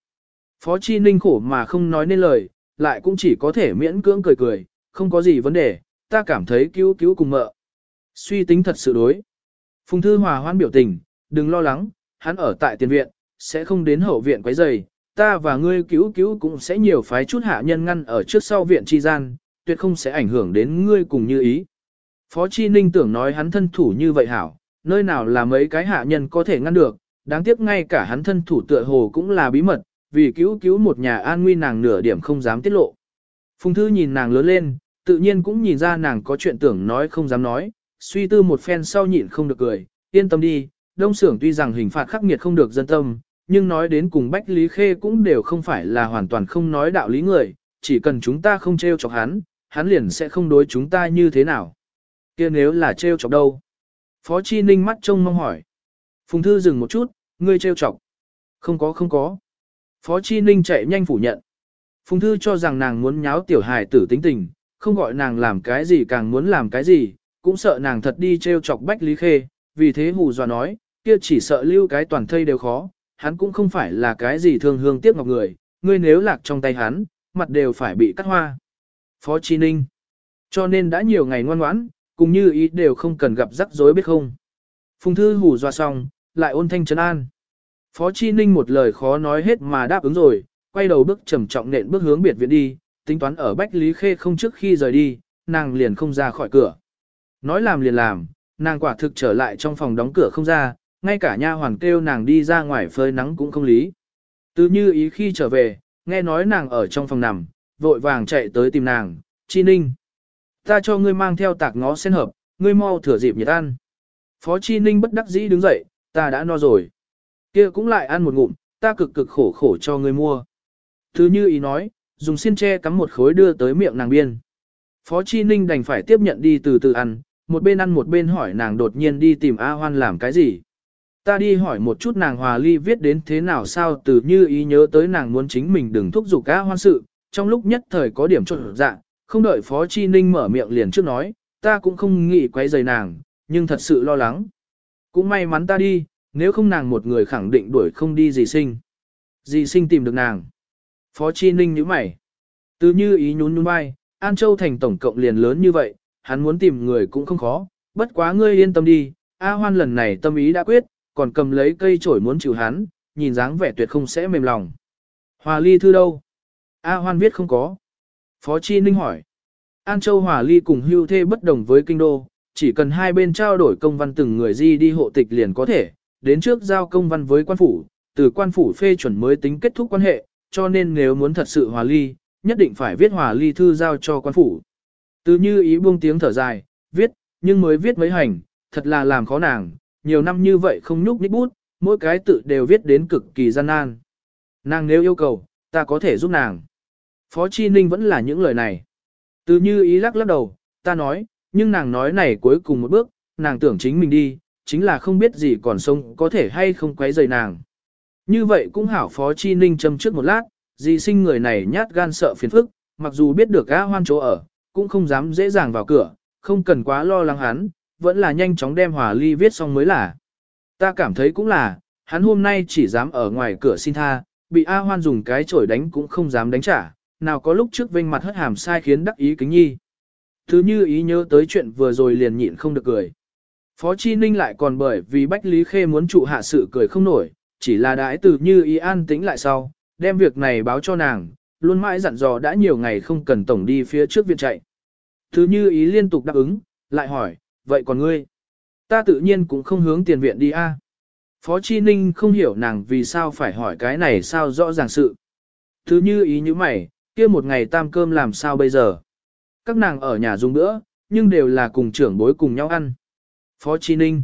Phó Chi Ninh khổ mà không nói nên lời, lại cũng chỉ có thể miễn cưỡng cười cười, không có gì vấn đề, ta cảm thấy cứu cứu cùng mợ. Suy tính thật sự đối. Phùng Thư Hòa hoan biểu tình, đừng lo lắng, hắn ở tại tiền viện, sẽ không đến hậu viện quấy rầy, ta và ngươi cứu cứu cũng sẽ nhiều phái chút hạ nhân ngăn ở trước sau viện tri gian, tuyệt không sẽ ảnh hưởng đến ngươi cùng như ý. Phó Chi Ninh tưởng nói hắn thân thủ như vậy hảo, nơi nào là mấy cái hạ nhân có thể ngăn được, đáng tiếc ngay cả hắn thân thủ tựa hồ cũng là bí mật, vì cứu cứu một nhà an nguy nàng nửa điểm không dám tiết lộ. Phùng Thư nhìn nàng lớn lên, tự nhiên cũng nhìn ra nàng có chuyện tưởng nói không dám nói, suy tư một phen sau nhịn không được cười, yên tâm đi, đông xưởng tuy rằng hình phạt khắc nghiệt không được dân tâm, nhưng nói đến cùng Bách Lý Khê cũng đều không phải là hoàn toàn không nói đạo lý người, chỉ cần chúng ta không trêu chọc hắn, hắn liền sẽ không đối chúng ta như thế nào. kia nếu là trêu chọc đâu? Phó Chi Ninh mắt trông mong hỏi. Phùng Thư dừng một chút, ngươi trêu chọc. Không có không có. Phó Chi Ninh chạy nhanh phủ nhận. Phùng Thư cho rằng nàng muốn nháo tiểu hài tử tính tình, không gọi nàng làm cái gì càng muốn làm cái gì, cũng sợ nàng thật đi trêu chọc Bách Lý Khê, vì thế hù dọa nói, kia chỉ sợ lưu cái toàn thây đều khó, hắn cũng không phải là cái gì thương hương tiếc ngọc người, ngươi nếu lạc trong tay hắn, mặt đều phải bị cắt hoa. Phó Chi Ninh Cho nên đã nhiều ngày ngoan ngoãn, cùng như ý đều không cần gặp rắc rối biết không. Phùng Thư hù dọa xong, lại ôn thanh trấn an. Phó Chi Ninh một lời khó nói hết mà đáp ứng rồi, quay đầu bước trầm trọng nện bước hướng biệt viện đi, tính toán ở Bách Lý Khê không trước khi rời đi, nàng liền không ra khỏi cửa. Nói làm liền làm, nàng quả thực trở lại trong phòng đóng cửa không ra, ngay cả nha hoàn kêu nàng đi ra ngoài phơi nắng cũng không lý. Từ như ý khi trở về, nghe nói nàng ở trong phòng nằm, vội vàng chạy tới tìm nàng, Chi Ninh. Ta cho ngươi mang theo tạc ngó sen hợp, ngươi mau thừa dịp nhiệt ăn. Phó Chi Ninh bất đắc dĩ đứng dậy, ta đã no rồi. Kia cũng lại ăn một ngụm, ta cực cực khổ khổ cho ngươi mua. Thứ như ý nói, dùng xiên tre cắm một khối đưa tới miệng nàng biên. Phó Chi Ninh đành phải tiếp nhận đi từ từ ăn, một bên ăn một bên hỏi nàng đột nhiên đi tìm A Hoan làm cái gì. Ta đi hỏi một chút nàng hòa ly viết đến thế nào sao từ như ý nhớ tới nàng muốn chính mình đừng thúc giục A Hoan sự, trong lúc nhất thời có điểm trộn dạ, không đợi Phó Chi Ninh mở miệng liền trước nói, ta cũng không nghĩ quấy rầy nàng, nhưng thật sự lo lắng. Cũng may mắn ta đi, nếu không nàng một người khẳng định đuổi không đi gì sinh. Dì sinh tìm được nàng. Phó Chi Ninh nhíu mày. Từ như ý nhún nhún vai, An Châu thành tổng cộng liền lớn như vậy, hắn muốn tìm người cũng không khó, bất quá ngươi yên tâm đi, A Hoan lần này tâm ý đã quyết, còn cầm lấy cây chổi muốn chịu hắn, nhìn dáng vẻ tuyệt không sẽ mềm lòng. Hòa ly thư đâu? A Hoan viết không có. Phó Chi Ninh hỏi. An Châu Hòa ly cùng hưu thê bất đồng với kinh đô, chỉ cần hai bên trao đổi công văn từng người di đi hộ tịch liền có thể, đến trước giao công văn với quan phủ, từ quan phủ phê chuẩn mới tính kết thúc quan hệ, cho nên nếu muốn thật sự hòa ly, nhất định phải viết hòa ly thư giao cho quan phủ. Từ như ý buông tiếng thở dài, viết, nhưng mới viết mấy hành, thật là làm khó nàng, nhiều năm như vậy không nhúc nhích bút, mỗi cái tự đều viết đến cực kỳ gian nan. Nàng nếu yêu cầu, ta có thể giúp nàng. Phó Chi Ninh vẫn là những lời này. Từ như ý lắc lắc đầu, ta nói, nhưng nàng nói này cuối cùng một bước, nàng tưởng chính mình đi, chính là không biết gì còn sống có thể hay không quấy rầy nàng. Như vậy cũng hảo Phó Chi Ninh châm trước một lát, dì sinh người này nhát gan sợ phiền phức, mặc dù biết được A hoan chỗ ở, cũng không dám dễ dàng vào cửa, không cần quá lo lắng hắn, vẫn là nhanh chóng đem hòa ly viết xong mới là. Ta cảm thấy cũng là, hắn hôm nay chỉ dám ở ngoài cửa xin tha, bị A hoan dùng cái chổi đánh cũng không dám đánh trả, nào có lúc trước vinh mặt hất hàm sai khiến đắc ý kính nhi. Thứ như ý nhớ tới chuyện vừa rồi liền nhịn không được cười. Phó Chi Ninh lại còn bởi vì Bách Lý Khê muốn trụ hạ sự cười không nổi, chỉ là đãi từ như ý an tĩnh lại sau, đem việc này báo cho nàng, luôn mãi dặn dò đã nhiều ngày không cần tổng đi phía trước viện chạy. Thứ như ý liên tục đáp ứng, lại hỏi, vậy còn ngươi? Ta tự nhiên cũng không hướng tiền viện đi a. Phó Chi Ninh không hiểu nàng vì sao phải hỏi cái này sao rõ ràng sự. Thứ như ý như mày, kia một ngày tam cơm làm sao bây giờ? Các nàng ở nhà dùng bữa, nhưng đều là cùng trưởng bối cùng nhau ăn. Phó Chi Ninh,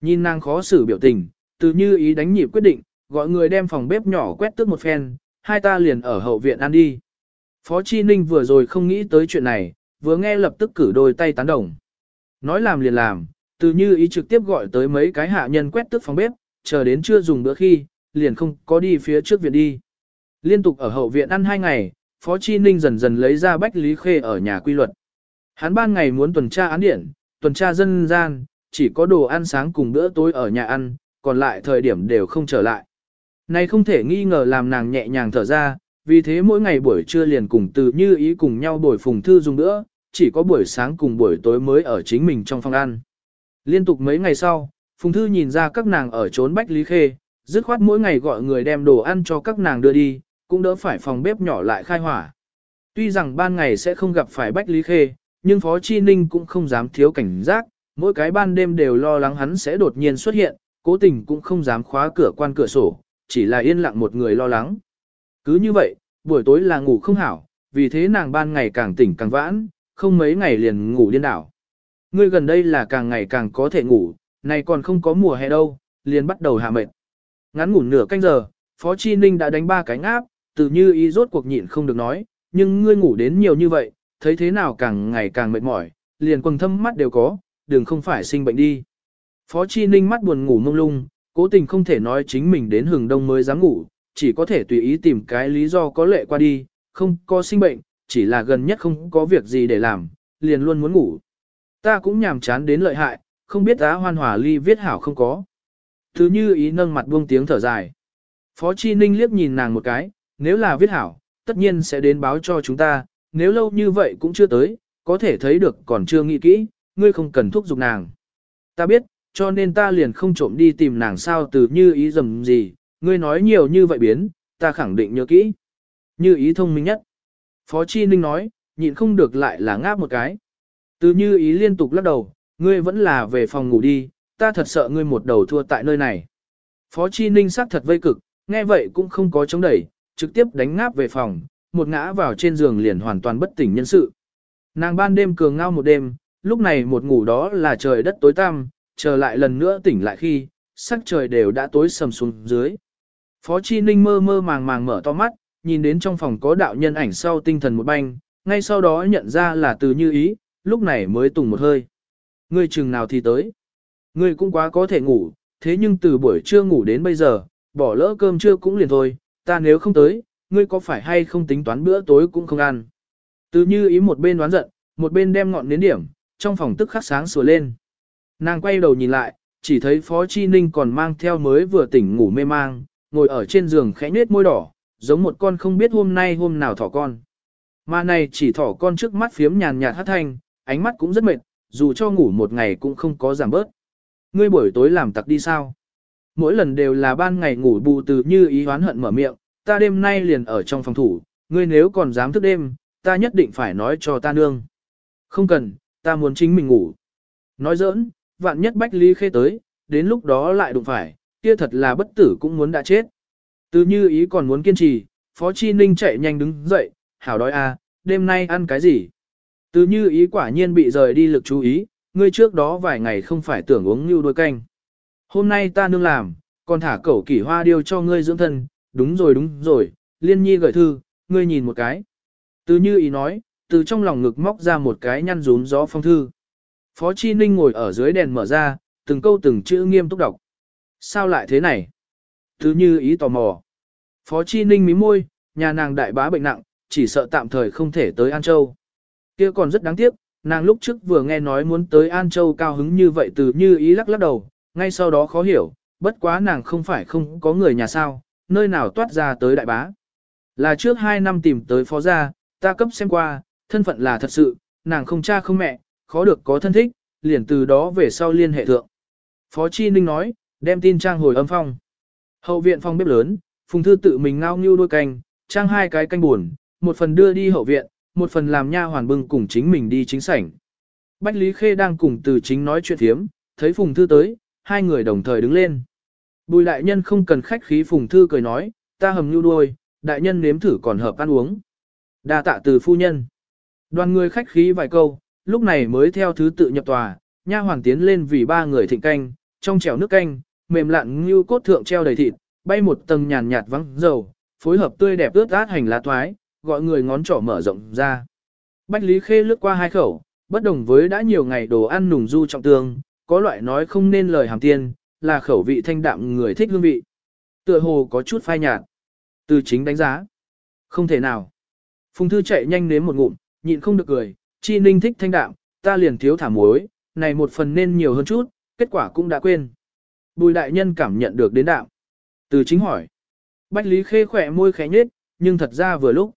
nhìn nàng khó xử biểu tình, từ như ý đánh nhịp quyết định, gọi người đem phòng bếp nhỏ quét tước một phen, hai ta liền ở hậu viện ăn đi. Phó Chi Ninh vừa rồi không nghĩ tới chuyện này, vừa nghe lập tức cử đôi tay tán đồng. Nói làm liền làm, từ như ý trực tiếp gọi tới mấy cái hạ nhân quét tước phòng bếp, chờ đến chưa dùng bữa khi, liền không có đi phía trước viện đi. Liên tục ở hậu viện ăn hai ngày, Phó Chi Ninh dần dần lấy ra Bách Lý Khê ở nhà quy luật. Hắn ban ngày muốn tuần tra án điển, tuần tra dân gian, chỉ có đồ ăn sáng cùng bữa tối ở nhà ăn, còn lại thời điểm đều không trở lại. Này không thể nghi ngờ làm nàng nhẹ nhàng thở ra, vì thế mỗi ngày buổi trưa liền cùng từ như ý cùng nhau bồi phùng thư dùng nữa, chỉ có buổi sáng cùng buổi tối mới ở chính mình trong phòng ăn. Liên tục mấy ngày sau, phùng thư nhìn ra các nàng ở trốn Bách Lý Khê, dứt khoát mỗi ngày gọi người đem đồ ăn cho các nàng đưa đi, cũng đỡ phải phòng bếp nhỏ lại khai hỏa. Tuy rằng ban ngày sẽ không gặp phải Bách Lý Khê, nhưng Phó Chi Ninh cũng không dám thiếu cảnh giác, mỗi cái ban đêm đều lo lắng hắn sẽ đột nhiên xuất hiện, cố tình cũng không dám khóa cửa quan cửa sổ, chỉ là yên lặng một người lo lắng. Cứ như vậy, buổi tối là ngủ không hảo, vì thế nàng ban ngày càng tỉnh càng vãn, không mấy ngày liền ngủ điên đảo. Ngươi gần đây là càng ngày càng có thể ngủ, này còn không có mùa hè đâu, liền bắt đầu hạ mệt. Ngắn ngủ nửa canh giờ, Phó Chi Ninh đã đánh ba cái ngáp, từ như ý rốt cuộc nhịn không được nói, nhưng ngươi ngủ đến nhiều như vậy, thấy thế nào càng ngày càng mệt mỏi, liền quầng thâm mắt đều có, đừng không phải sinh bệnh đi. Phó Chi Ninh mắt buồn ngủ mông lung, cố tình không thể nói chính mình đến hừng đông mới dám ngủ, chỉ có thể tùy ý tìm cái lý do có lệ qua đi, không có sinh bệnh, chỉ là gần nhất không có việc gì để làm, liền luôn muốn ngủ. Ta cũng nhàm chán đến lợi hại, không biết á hoan hòa ly viết hảo không có. Thứ như ý nâng mặt buông tiếng thở dài. Phó Chi Ninh liếc nhìn nàng một cái, nếu là viết hảo, tất nhiên sẽ đến báo cho chúng ta, nếu lâu như vậy cũng chưa tới, có thể thấy được còn chưa nghĩ kỹ, ngươi không cần thúc giục nàng. Ta biết, cho nên ta liền không trộm đi tìm nàng sao từ như ý dầm gì, ngươi nói nhiều như vậy biến, ta khẳng định nhớ kỹ. Như ý thông minh nhất. Phó Chi Ninh nói, nhịn không được lại là ngáp một cái. Từ như ý liên tục lắc đầu, ngươi vẫn là về phòng ngủ đi, ta thật sợ ngươi một đầu thua tại nơi này. Phó Chi Ninh sắc thật vây cực, nghe vậy cũng không có chống đẩy, trực tiếp đánh ngáp về phòng, một ngã vào trên giường liền hoàn toàn bất tỉnh nhân sự. Nàng ban đêm cường ngao một đêm, lúc này một ngủ đó là trời đất tối tăm, chờ lại lần nữa tỉnh lại khi, sắc trời đều đã tối sầm xuống dưới. Phó Chi Ninh mơ mơ màng màng mở to mắt, nhìn đến trong phòng có đạo nhân ảnh sau tinh thần một banh, ngay sau đó nhận ra là từ như ý, lúc này mới tùng một hơi. Ngươi chừng nào thì tới. Ngươi cũng quá có thể ngủ, thế nhưng từ buổi trưa ngủ đến bây giờ, bỏ lỡ cơm trưa cũng liền thôi, ta nếu không tới, ngươi có phải hay không tính toán bữa tối cũng không ăn. Từ như ý một bên đoán giận, một bên đem ngọn nến điểm, trong phòng tức khắc sáng sủa lên. Nàng quay đầu nhìn lại, chỉ thấy Phó Chi Ninh còn mang theo mới vừa tỉnh ngủ mê mang, ngồi ở trên giường khẽ nết môi đỏ, giống một con không biết hôm nay hôm nào thỏ con. Mà này chỉ thỏ con trước mắt phiếm nhàn nhạt hát thanh, ánh mắt cũng rất mệt, dù cho ngủ một ngày cũng không có giảm bớt. Ngươi buổi tối làm tặc đi sao? Mỗi lần đều là ban ngày ngủ bù từ như ý hoán hận mở miệng, ta đêm nay liền ở trong phòng thủ, ngươi nếu còn dám thức đêm, ta nhất định phải nói cho ta nương. Không cần, ta muốn chính mình ngủ. Nói giỡn, vạn nhất Bách Lý Khê tới, đến lúc đó lại đụng phải, kia thật là bất tử cũng muốn đã chết. Từ như ý còn muốn kiên trì, Phó Chi Ninh chạy nhanh đứng dậy, hảo đói à, đêm nay ăn cái gì? Từ như ý quả nhiên bị rời đi lực chú ý, ngươi trước đó vài ngày không phải tưởng uống như đôi canh. Hôm nay ta nương làm, còn thả cẩu kỷ hoa điêu cho ngươi dưỡng thân, đúng rồi đúng rồi, liên nhi gửi thư, ngươi nhìn một cái. Từ như ý nói, từ trong lòng ngực móc ra một cái nhăn rún gió phong thư. Phó Chi Ninh ngồi ở dưới đèn mở ra, từng câu từng chữ nghiêm túc đọc. Sao lại thế này? Thứ như ý tò mò. Phó Chi Ninh mím môi, nhà nàng đại bá bệnh nặng, chỉ sợ tạm thời không thể tới An Châu. Kia còn rất đáng tiếc, nàng lúc trước vừa nghe nói muốn tới An Châu cao hứng như vậy từ như ý lắc lắc đầu, ngay sau đó khó hiểu, bất quá nàng không phải không có người nhà sao, nơi nào toát ra tới đại bá. Là trước hai năm tìm tới phó gia, ta cấp xem qua, thân phận là thật sự, nàng không cha không mẹ, khó được có thân thích, liền từ đó về sau liên hệ thượng. Phó Chi Ninh nói, đem tin trang hồi âm phong. Hậu viện phong bếp lớn, Phùng Thư tự mình ngao ngưu đôi canh, trang hai cái canh buồn, một phần đưa đi hậu viện, một phần làm nha hoàn bưng cùng chính mình đi chính sảnh. Bách Lý Khê đang cùng từ chính nói chuyện thiếm, thấy Phùng Thư tới, hai người đồng thời đứng lên. Bùi đại nhân không cần khách khí Phùng Thư cười nói, ta hầm ngưu đuôi, đại nhân nếm thử còn hợp ăn uống. đa tạ từ phu nhân. Đoàn người khách khí vài câu, lúc này mới theo thứ tự nhập tòa, nha hoàn tiến lên vì ba người thịnh canh, trong chèo nước canh, mềm lặn như cốt thượng treo đầy thịt, bay một tầng nhàn nhạt vắng dầu, phối hợp tươi đẹp ướt át hành lá toái, gọi người ngón trỏ mở rộng ra. Bách Lý Khê lướt qua hai khẩu, bất đồng với đã nhiều ngày đồ ăn nùng du trọng tương, có loại nói không nên lời hàm tiên, là khẩu vị thanh đạm người thích hương vị. Tựa hồ có chút phai nhạt. Từ chính đánh giá. Không thể nào. Phùng Thư chạy nhanh nếm một ngụm, nhịn không được cười, chi ninh thích thanh đạm, ta liền thiếu thả muối, này một phần nên nhiều hơn chút, kết quả cũng đã quên. Bùi đại nhân cảm nhận được đến đạm. Từ chính hỏi. Bách Lý Khê khỏe môi khẽ nhết, nhưng thật ra vừa lúc.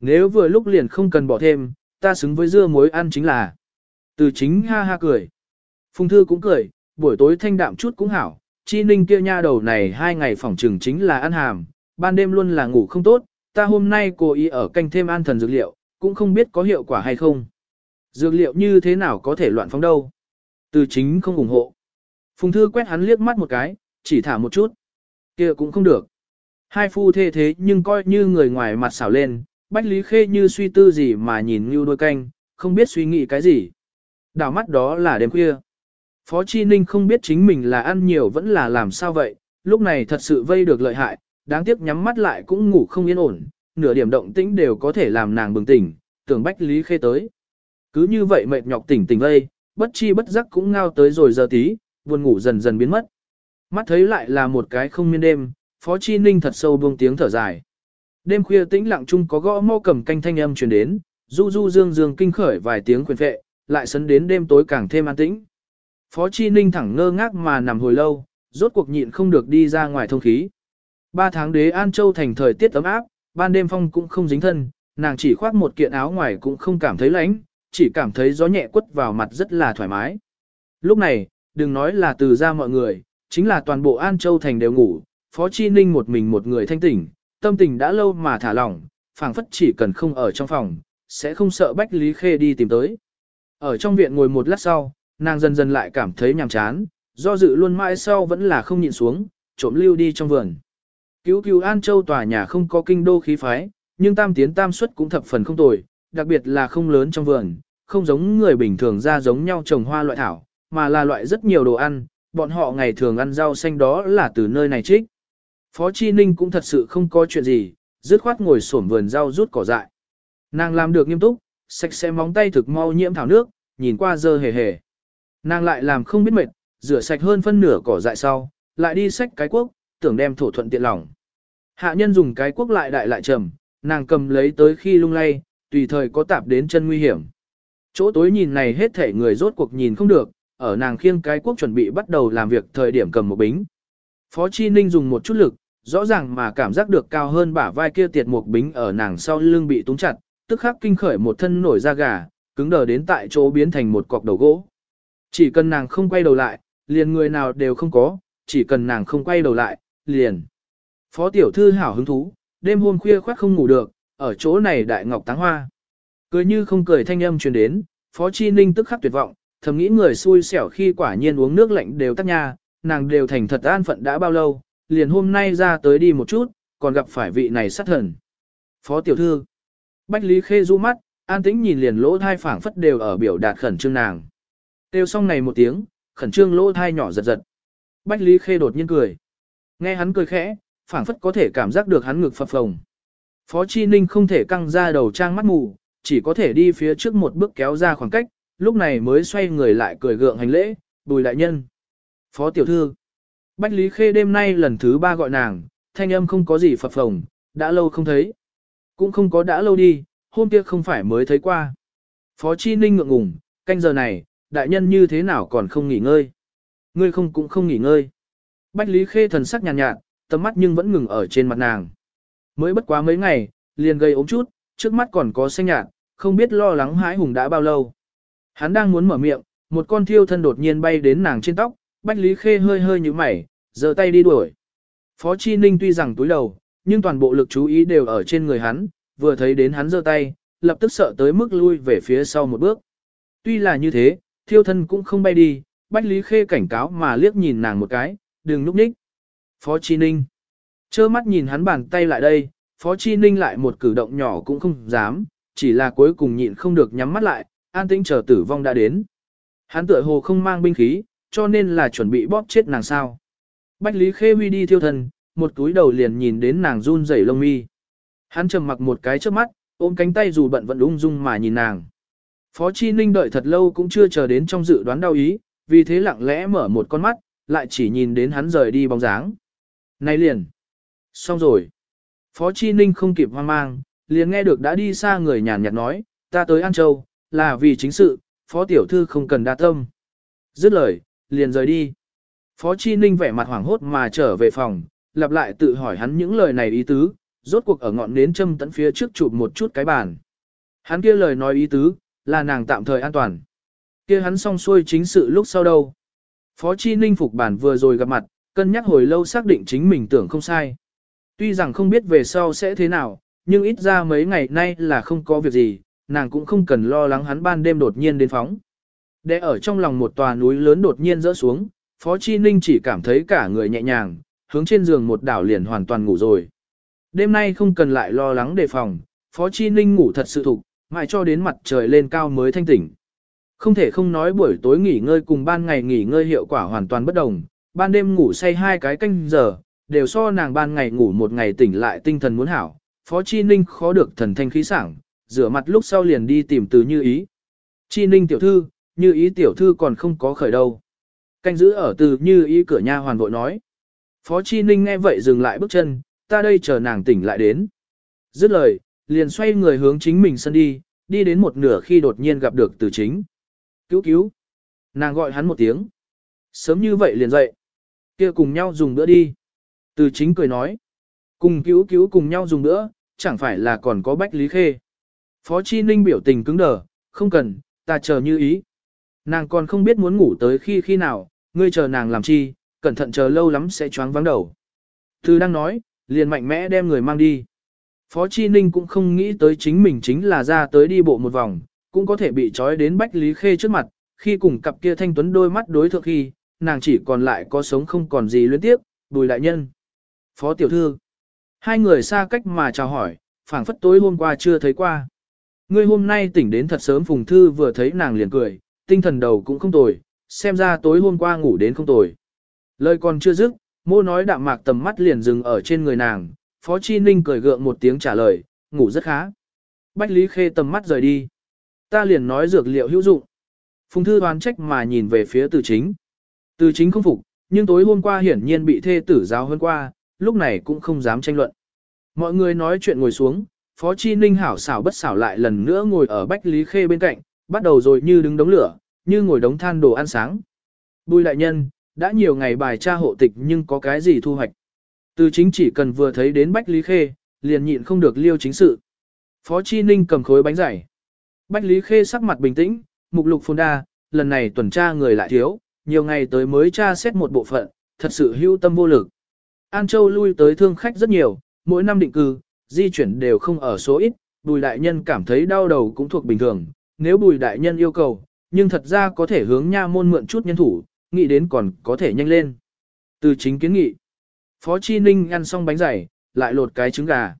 Nếu vừa lúc liền không cần bỏ thêm, ta xứng với dưa muối ăn chính là. Từ chính ha ha cười. Phùng Thư cũng cười, buổi tối thanh đạm chút cũng hảo. Chi ninh kia nha đầu này hai ngày phỏng trừng chính là ăn hàm, ban đêm luôn là ngủ không tốt. Ta hôm nay cố ý ở canh thêm an thần dược liệu, cũng không biết có hiệu quả hay không. Dược liệu như thế nào có thể loạn phóng đâu. Từ chính không ủng hộ. Phùng Thư quét hắn liếc mắt một cái, chỉ thả một chút. kia cũng không được. Hai phu thê thế nhưng coi như người ngoài mặt xảo lên, Bách Lý Khê như suy tư gì mà nhìn như đôi canh, không biết suy nghĩ cái gì. Đảo mắt đó là đêm khuya. Phó Chi Ninh không biết chính mình là ăn nhiều vẫn là làm sao vậy, lúc này thật sự vây được lợi hại, đáng tiếc nhắm mắt lại cũng ngủ không yên ổn, nửa điểm động tĩnh đều có thể làm nàng bừng tỉnh, tưởng Bách Lý Khê tới. Cứ như vậy mệt nhọc tỉnh tỉnh vây, bất chi bất giác cũng ngao tới rồi giờ tí, buồn ngủ dần dần biến mất. Mắt thấy lại là một cái không miên đêm, Phó Chi Ninh thật sâu buông tiếng thở dài. Đêm khuya tĩnh lặng chung có gõ mô cầm canh thanh âm truyền đến, du du dương dương kinh khởi vài tiếng quyền phệ, lại sấn đến đêm tối càng thêm an tĩnh. Phó Chi Ninh thẳng ngơ ngác mà nằm hồi lâu, rốt cuộc nhịn không được đi ra ngoài thông khí. Ba tháng đế An Châu thành thời tiết ấm áp, ban đêm phong cũng không dính thân, nàng chỉ khoác một kiện áo ngoài cũng không cảm thấy lạnh, chỉ cảm thấy gió nhẹ quất vào mặt rất là thoải mái. Lúc này, đừng nói là từ ra mọi người, chính là toàn bộ An Châu thành đều ngủ, Phó Chi Ninh một mình một người thanh tỉnh, tâm tình đã lâu mà thả lỏng, phảng phất chỉ cần không ở trong phòng, sẽ không sợ Bách Lý Khê đi tìm tới. Ở trong viện ngồi một lát sau, nàng dần dần lại cảm thấy nhàm chán, do dự luôn mãi sau vẫn là không nhịn xuống, trộm lưu đi trong vườn. Cứu cứu An Châu tòa nhà không có kinh đô khí phái, nhưng tam tiến tam xuất cũng thập phần không tồi, đặc biệt là không lớn trong vườn, không giống người bình thường ra giống nhau trồng hoa loại thảo, mà là loại rất nhiều đồ ăn, bọn họ ngày thường ăn rau xanh đó là từ nơi này trích. Phó Chi Ninh cũng thật sự không có chuyện gì, dứt khoát ngồi xổm vườn rau rút cỏ dại. Nàng làm được nghiêm túc, sạch sẽ móng tay thực mau nhiễm thảo nước, nhìn qua dơ hề hề. Nàng lại làm không biết mệt, rửa sạch hơn phân nửa cỏ dại sau, lại đi xách cái quốc, tưởng đem thổ thuận tiện lòng. Hạ nhân dùng cái quốc lại đại lại trầm, nàng cầm lấy tới khi lung lay, tùy thời có tạp đến chân nguy hiểm. Chỗ tối nhìn này hết thể người rốt cuộc nhìn không được, ở nàng khiêng cái quốc chuẩn bị bắt đầu làm việc thời điểm cầm một bính. Phó Chi Ninh dùng một chút lực, rõ ràng mà cảm giác được cao hơn bả vai kia tiệt một bính ở nàng sau lưng bị túng chặt, tức khắc kinh khởi một thân nổi da gà, cứng đờ đến tại chỗ biến thành một cọc đầu gỗ. Chỉ cần nàng không quay đầu lại, liền người nào đều không có, chỉ cần nàng không quay đầu lại, liền. Phó tiểu thư hảo hứng thú, đêm hôm khuya khoác không ngủ được, ở chỗ này đại ngọc táng hoa. Cười như không cười thanh âm truyền đến, Phó Chi Ninh tức khắc tuyệt vọng, thầm nghĩ người xui xẻo khi quả nhiên uống nước lạnh đều tắt nha, nàng đều thành thật an phận đã bao lâu, liền hôm nay ra tới đi một chút, còn gặp phải vị này sát thần. Phó tiểu thư, Bách Lý Khê du mắt, an tĩnh nhìn liền lỗ thai phảng phất đều ở biểu đạt khẩn trương nàng. Tiêu xong này một tiếng, khẩn trương lỗ thai nhỏ giật giật. Bách Lý Khê đột nhiên cười. Nghe hắn cười khẽ, phảng phất có thể cảm giác được hắn ngực phập phồng. Phó Chi Ninh không thể căng ra đầu trang mắt mù, chỉ có thể đi phía trước một bước kéo ra khoảng cách, lúc này mới xoay người lại cười gượng hành lễ, bùi đại nhân. Phó tiểu thư. Bách Lý Khê đêm nay lần thứ ba gọi nàng, thanh âm không có gì phập phồng, đã lâu không thấy. Cũng không có đã lâu đi, hôm kia không phải mới thấy qua. Phó Chi Ninh ngượng ngùng, canh giờ này, đại nhân như thế nào còn không nghỉ ngơi. Ngươi không cũng không nghỉ ngơi. Bách Lý Khê thần sắc nhàn nhạt, nhạt, tầm mắt nhưng vẫn ngừng ở trên mặt nàng. Mới bất quá mấy ngày, liền gây ốm chút, trước mắt còn có xanh nhạt, không biết lo lắng hãi hùng đã bao lâu. Hắn đang muốn mở miệng, một con thiêu thân đột nhiên bay đến nàng trên tóc, Bách Lý Khê hơi hơi như mày, giơ tay đi đuổi. Phó Chi Ninh tuy rằng túi đầu, nhưng toàn bộ lực chú ý đều ở trên người hắn, vừa thấy đến hắn giơ tay, lập tức sợ tới mức lui về phía sau một bước. Tuy là như thế, thiêu thân cũng không bay đi, Bách Lý Khê cảnh cáo mà liếc nhìn nàng một cái, đừng núp ních. Phó Chi Ninh. Chơ mắt nhìn hắn bàn tay lại đây, Phó Chi Ninh lại một cử động nhỏ cũng không dám, chỉ là cuối cùng nhịn không được nhắm mắt lại, an tĩnh chờ tử vong đã đến. Hắn tựa hồ không mang binh khí, cho nên là chuẩn bị bóp chết nàng sao. Bách Lý Khê Huy đi thiêu thần, một túi đầu liền nhìn đến nàng run rẩy lông mi. Hắn trầm mặc một cái trước mắt, ôm cánh tay dù bận vẫn ung dung mà nhìn nàng. Phó Chi Ninh đợi thật lâu cũng chưa chờ đến trong dự đoán đau ý, vì thế lặng lẽ mở một con mắt, lại chỉ nhìn đến hắn rời đi bóng dáng. Này liền! Xong rồi! Phó Chi Ninh không kịp hoang mang, liền nghe được đã đi xa người nhàn nhạt nói, ta tới An Châu, là vì chính sự, Phó Tiểu Thư không cần đa tâm. Dứt lời, liền rời đi. Phó Chi Ninh vẻ mặt hoảng hốt mà trở về phòng, lặp lại tự hỏi hắn những lời này ý tứ, rốt cuộc ở ngọn nến châm tận phía trước chụp một chút cái bàn. Hắn kia lời nói ý tứ, là nàng tạm thời an toàn. kia hắn xong xuôi chính sự lúc sau đâu. Phó Chi Ninh phục bản vừa rồi gặp mặt, cân nhắc hồi lâu xác định chính mình tưởng không sai. Tuy rằng không biết về sau sẽ thế nào, nhưng ít ra mấy ngày nay là không có việc gì, nàng cũng không cần lo lắng hắn ban đêm đột nhiên đến phóng. Để ở trong lòng một tòa núi lớn đột nhiên rỡ xuống, Phó Chi Ninh chỉ cảm thấy cả người nhẹ nhàng, hướng trên giường một đảo liền hoàn toàn ngủ rồi. Đêm nay không cần lại lo lắng đề phòng, Phó Chi Ninh ngủ thật sự thục, mãi cho đến mặt trời lên cao mới thanh tỉnh. Không thể không nói buổi tối nghỉ ngơi cùng ban ngày nghỉ ngơi hiệu quả hoàn toàn bất đồng, ban đêm ngủ say hai cái canh giờ, đều so nàng ban ngày ngủ một ngày tỉnh lại tinh thần muốn hảo. Phó Chi Ninh khó được thần thanh khí sảng, rửa mặt lúc sau liền đi tìm từ như ý. Chi Ninh tiểu thư, như ý tiểu thư còn không có khởi đâu. Canh giữ ở từ như ý cửa nhà hoàn vội nói. Phó Chi Ninh nghe vậy dừng lại bước chân, ta đây chờ nàng tỉnh lại đến. Dứt lời, liền xoay người hướng chính mình sân đi, đi đến một nửa khi đột nhiên gặp được từ chính. Cứu cứu. Nàng gọi hắn một tiếng. Sớm như vậy liền dậy kia cùng nhau dùng bữa đi. Từ chính cười nói. Cùng cứu cứu cùng nhau dùng bữa, chẳng phải là còn có bách lý khê. Phó Chi Ninh biểu tình cứng đờ, không cần, ta chờ như ý. Nàng còn không biết muốn ngủ tới khi khi nào, ngươi chờ nàng làm chi, cẩn thận chờ lâu lắm sẽ choáng vắng đầu. Thư đang nói, liền mạnh mẽ đem người mang đi. Phó Chi Ninh cũng không nghĩ tới chính mình chính là ra tới đi bộ một vòng, cũng có thể bị trói đến Bách Lý Khê trước mặt, khi cùng cặp kia thanh tuấn đôi mắt đối thượng khi, nàng chỉ còn lại có sống không còn gì luyến tiếp, bùi đại nhân. Phó tiểu thư, hai người xa cách mà chào hỏi, phảng phất tối hôm qua chưa thấy qua. Ngươi hôm nay tỉnh đến thật sớm Phùng Thư vừa thấy nàng liền cười, tinh thần đầu cũng không tồi, xem ra tối hôm qua ngủ đến không tồi. Lời còn chưa dứt, mô nói đạm mạc tầm mắt liền dừng ở trên người nàng, Phó Chi Ninh cười gượng một tiếng trả lời, ngủ rất khá. Bách Lý Khê tầm mắt rời đi. Ta liền nói dược liệu hữu dụng. Phùng Thư đoán trách mà nhìn về phía từ chính. Từ chính không phục, nhưng tối hôm qua hiển nhiên bị thê tử giáo hơn qua, lúc này cũng không dám tranh luận. Mọi người nói chuyện ngồi xuống, Phó Chi Ninh hảo xảo bất xảo lại lần nữa ngồi ở Bách Lý Khê bên cạnh, bắt đầu rồi như đứng đống lửa, như ngồi đống than đồ ăn sáng. Bùi đại nhân, đã nhiều ngày bài tra hộ tịch nhưng có cái gì thu hoạch. Từ chính chỉ cần vừa thấy đến Bách Lý Khê, liền nhịn không được liêu chính sự. Phó Chi Ninh cầm khối bánh giải. Bách Lý Khê sắc mặt bình tĩnh, mục lục phồn đa, lần này tuần tra người lại thiếu, nhiều ngày tới mới tra xét một bộ phận, thật sự hưu tâm vô lực. An Châu lui tới thương khách rất nhiều, mỗi năm định cư, di chuyển đều không ở số ít, bùi đại nhân cảm thấy đau đầu cũng thuộc bình thường, nếu bùi đại nhân yêu cầu, nhưng thật ra có thể hướng nha môn mượn chút nhân thủ, nghĩ đến còn có thể nhanh lên. Từ chính kiến nghị, Phó Chi Ninh ăn xong bánh dày, lại lột cái trứng gà.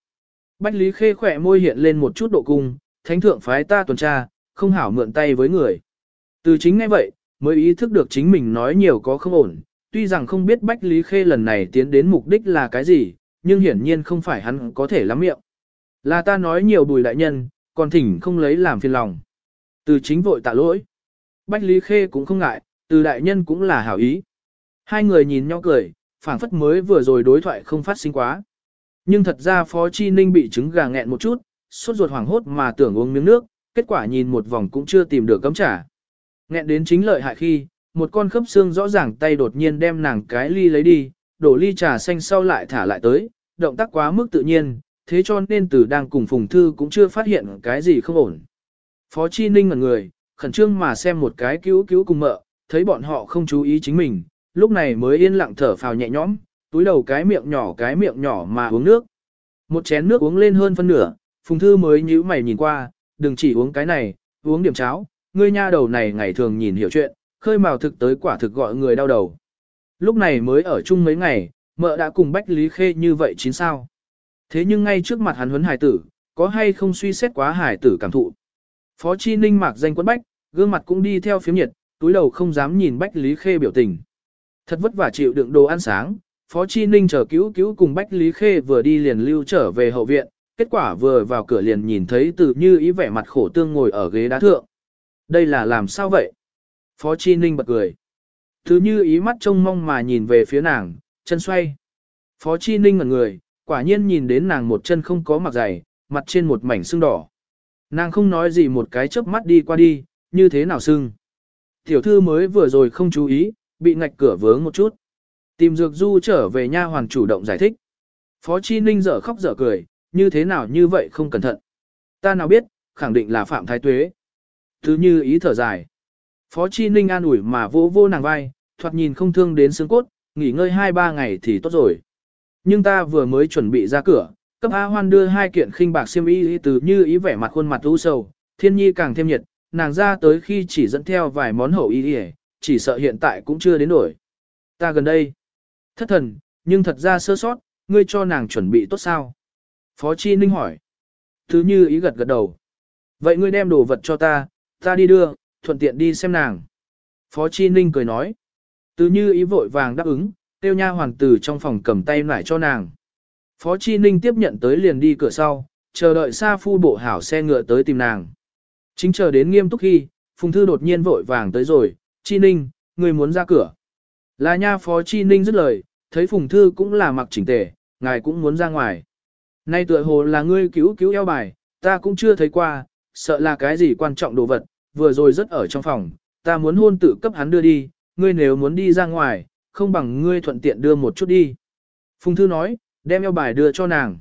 Bách Lý Khê khỏe môi hiện lên một chút độ cung, thánh thượng phái ta tuần tra, không hảo mượn tay với người. Từ chính ngay vậy, mới ý thức được chính mình nói nhiều có không ổn, tuy rằng không biết Bách Lý Khê lần này tiến đến mục đích là cái gì, nhưng hiển nhiên không phải hắn có thể lắm miệng. Là ta nói nhiều bùi đại nhân, còn thỉnh không lấy làm phiền lòng. Từ chính vội tạ lỗi. Bách Lý Khê cũng không ngại, từ đại nhân cũng là hảo ý. Hai người nhìn nhau cười, phảng phất mới vừa rồi đối thoại không phát sinh quá. Nhưng thật ra Phó Chi Ninh bị trứng gà nghẹn một chút, sốt ruột hoảng hốt mà tưởng uống miếng nước, kết quả nhìn một vòng cũng chưa tìm được cấm trả. Nghẹn đến chính lợi hại khi, một con khớp xương rõ ràng tay đột nhiên đem nàng cái ly lấy đi, đổ ly trà xanh sau lại thả lại tới, động tác quá mức tự nhiên, thế cho nên từ đang cùng Phùng Thư cũng chưa phát hiện cái gì không ổn. Phó Chi Ninh ngẩn người, khẩn trương mà xem một cái cứu cứu cùng mợ, thấy bọn họ không chú ý chính mình, lúc này mới yên lặng thở phào nhẹ nhõm, túi đầu cái miệng nhỏ cái miệng nhỏ mà uống nước. Một chén nước uống lên hơn phân nửa, Phùng Thư mới nhíu mày nhìn qua, đừng chỉ uống cái này, uống điểm cháo, ngươi nha đầu này ngày thường nhìn hiểu chuyện, khơi mào thực tới quả thực gọi người đau đầu. Lúc này mới ở chung mấy ngày, mợ đã cùng Bách Lý Khê như vậy chín sao. Thế nhưng ngay trước mặt hắn huấn hải tử, có hay không suy xét quá hải tử cảm thụ. Phó Chi Ninh mặc danh quân Bách, gương mặt cũng đi theo phiếm nhiệt, túi đầu không dám nhìn Bách Lý Khê biểu tình. Thật vất vả chịu đựng đồ ăn sáng, Phó Chi Ninh chờ cứu cứu cùng Bách Lý Khê vừa đi liền lưu trở về hậu viện, kết quả vừa vào cửa liền nhìn thấy từ như ý vẻ mặt khổ tương ngồi ở ghế đá thượng. Đây là làm sao vậy? Phó Chi Ninh bật cười. thứ như ý mắt trông mong mà nhìn về phía nàng, chân xoay. Phó Chi Ninh ngẩn người, quả nhiên nhìn đến nàng một chân không có mặc giày, mặt trên một mảnh sưng đỏ. Nàng không nói gì một cái chớp mắt đi qua đi, như thế nào sưng. Tiểu thư mới vừa rồi không chú ý, bị ngạch cửa vướng một chút. Tìm dược du trở về nha hoàn chủ động giải thích. Phó Chi Ninh dở khóc dở cười, như thế nào như vậy không cẩn thận. Ta nào biết, khẳng định là Phạm Thái Tuế. Thứ như ý thở dài. Phó Chi Ninh an ủi mà vỗ vô nàng vai, thoạt nhìn không thương đến xương cốt, nghỉ ngơi 2-3 ngày thì tốt rồi. Nhưng ta vừa mới chuẩn bị ra cửa, cấp A Hoan đưa hai kiện khinh bạc xiêm y từ như ý vẻ mặt khuôn mặt u sầu, thiên nhi càng thêm nhiệt, nàng ra tới khi chỉ dẫn theo vài món hậu y y, chỉ sợ hiện tại cũng chưa đến đổi. Ta gần đây, thất thần, nhưng thật ra sơ sót, ngươi cho nàng chuẩn bị tốt sao? Phó Chi Ninh hỏi. Thứ như ý gật gật đầu. Vậy ngươi đem đồ vật cho ta, ta đi đưa, thuận tiện đi xem nàng. Phó Chi Ninh cười nói. Từ như ý vội vàng đáp ứng, tiêu nha hoàng tử trong phòng cầm tay lại cho nàng. Phó Chi Ninh tiếp nhận tới liền đi cửa sau, chờ đợi xa phu bộ hảo xe ngựa tới tìm nàng. Chính chờ đến nghiêm túc khi, Phùng Thư đột nhiên vội vàng tới rồi, Chi Ninh, người muốn ra cửa. Là nha Phó Chi Ninh dứt lời, thấy Phùng Thư cũng là mặc chỉnh tề, ngài cũng muốn ra ngoài. Nay tựa hồ là ngươi cứu cứu eo bài, ta cũng chưa thấy qua, sợ là cái gì quan trọng đồ vật, vừa rồi rất ở trong phòng, ta muốn hôn tự cấp hắn đưa đi, ngươi nếu muốn đi ra ngoài, không bằng ngươi thuận tiện đưa một chút đi. Phùng Thư nói, đem eo bài đưa cho nàng.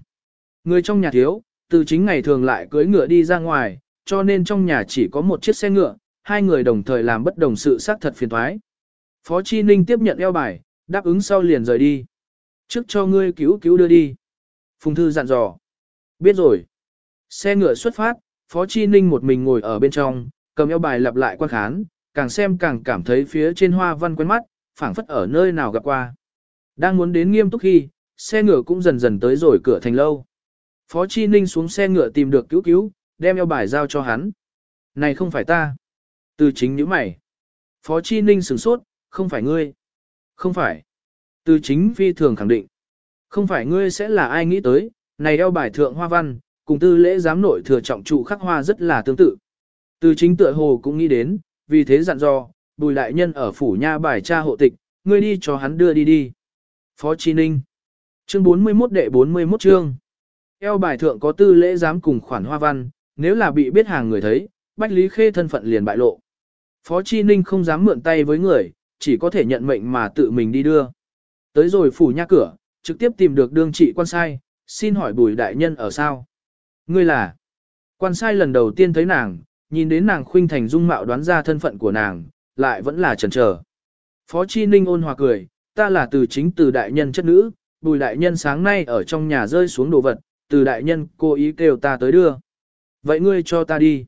Người trong nhà thiếu, từ chính ngày thường lại cưới ngựa đi ra ngoài, cho nên trong nhà chỉ có một chiếc xe ngựa, hai người đồng thời làm bất đồng sự xác thật phiền thoái. Phó Chi Ninh tiếp nhận eo bài, đáp ứng sau liền rời đi. Trước cho ngươi cứu cứu đưa đi. Phùng Thư dặn dò. Biết rồi. Xe ngựa xuất phát, Phó Chi Ninh một mình ngồi ở bên trong, cầm eo bài lặp lại quan khán, càng xem càng cảm thấy phía trên hoa văn quen mắt, phảng phất ở nơi nào gặp qua. Đang muốn đến nghiêm túc khi, xe ngựa cũng dần dần tới rồi cửa thành lâu. Phó Chi Ninh xuống xe ngựa tìm được cứu cứu, đem eo bài giao cho hắn. Này không phải ta. Từ chính những mày. Phó Chi Ninh sửng sốt, không phải ngươi. Không phải. Từ chính phi thường khẳng định. Không phải ngươi sẽ là ai nghĩ tới, này eo bài thượng hoa văn, cùng tư lễ giám nội thừa trọng trụ khắc hoa rất là tương tự. Từ chính tựa hồ cũng nghĩ đến, vì thế dặn dò, bùi đại nhân ở phủ nha bài cha hộ tịch, ngươi đi cho hắn đưa đi đi. Phó Chi Ninh Chương 41 đệ 41 chương Eo bài thượng có tư lễ giám cùng khoản hoa văn, nếu là bị biết hàng người thấy, Bách Lý Khê thân phận liền bại lộ. Phó Chi Ninh không dám mượn tay với người, chỉ có thể nhận mệnh mà tự mình đi đưa. Tới rồi phủ nha cửa, trực tiếp tìm được đương trị quan sai, xin hỏi bùi đại nhân ở sao? Ngươi là? Quan sai lần đầu tiên thấy nàng, nhìn đến nàng khuynh thành dung mạo đoán ra thân phận của nàng, lại vẫn là chần chờ. Phó Chi Ninh ôn hòa cười, ta là từ chính từ đại nhân chất nữ, bùi đại nhân sáng nay ở trong nhà rơi xuống đồ vật, từ đại nhân cố ý kêu ta tới đưa. Vậy ngươi cho ta đi.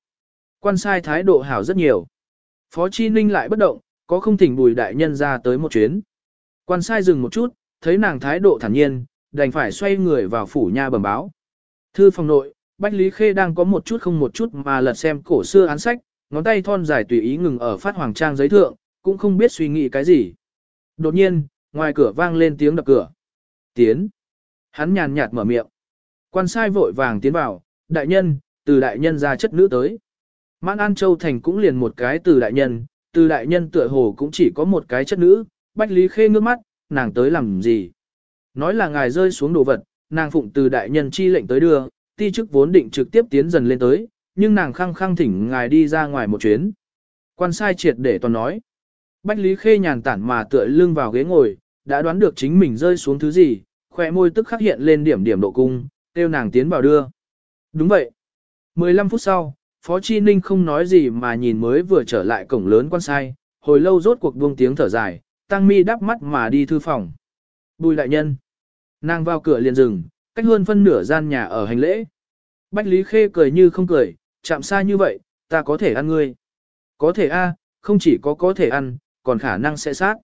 Quan sai thái độ hảo rất nhiều. Phó Chi Ninh lại bất động, có không thỉnh bùi đại nhân ra tới một chuyến. Quan sai dừng một chút, thấy nàng thái độ thản nhiên, đành phải xoay người vào phủ nha bẩm báo. Thư phòng nội, Bách Lý Khê đang có một chút không một chút mà lật xem cổ xưa án sách, ngón tay thon dài tùy ý ngừng ở phát hoàng trang giấy thượng, cũng không biết suy nghĩ cái gì. Đột nhiên, ngoài cửa vang lên tiếng đập cửa. Tiến. Hắn nhàn nhạt mở miệng. Quan sai vội vàng tiến vào, đại nhân, từ đại nhân ra chất nữ tới. Mãn An Châu Thành cũng liền một cái từ đại nhân, từ đại nhân tựa hồ cũng chỉ có một cái chất nữ, Bách Lý Khê ngước mắt, nàng tới làm gì? Nói là ngài rơi xuống đồ vật, nàng phụng từ đại nhân chi lệnh tới đưa, ti chức vốn định trực tiếp tiến dần lên tới, nhưng nàng khăng khăng thỉnh ngài đi ra ngoài một chuyến. Quan sai triệt để toàn nói. Bách Lý Khê nhàn tản mà tựa lưng vào ghế ngồi, đã đoán được chính mình rơi xuống thứ gì, khỏe môi tức khắc hiện lên điểm điểm độ cung, kêu nàng tiến vào đưa. Đúng vậy. 15 phút sau, Phó Chi Ninh không nói gì mà nhìn mới vừa trở lại cổng lớn quan sai, hồi lâu rốt cuộc buông tiếng thở dài, tăng mi đắp mắt mà đi thư phòng. Bùi đại nhân. Nàng vào cửa liền dừng, cách hơn phân nửa gian nhà ở hành lễ. Bách Lý Khê cười như không cười, chạm xa như vậy, ta có thể ăn ngươi. Có thể a, không chỉ có có thể ăn, còn khả năng sẽ sát.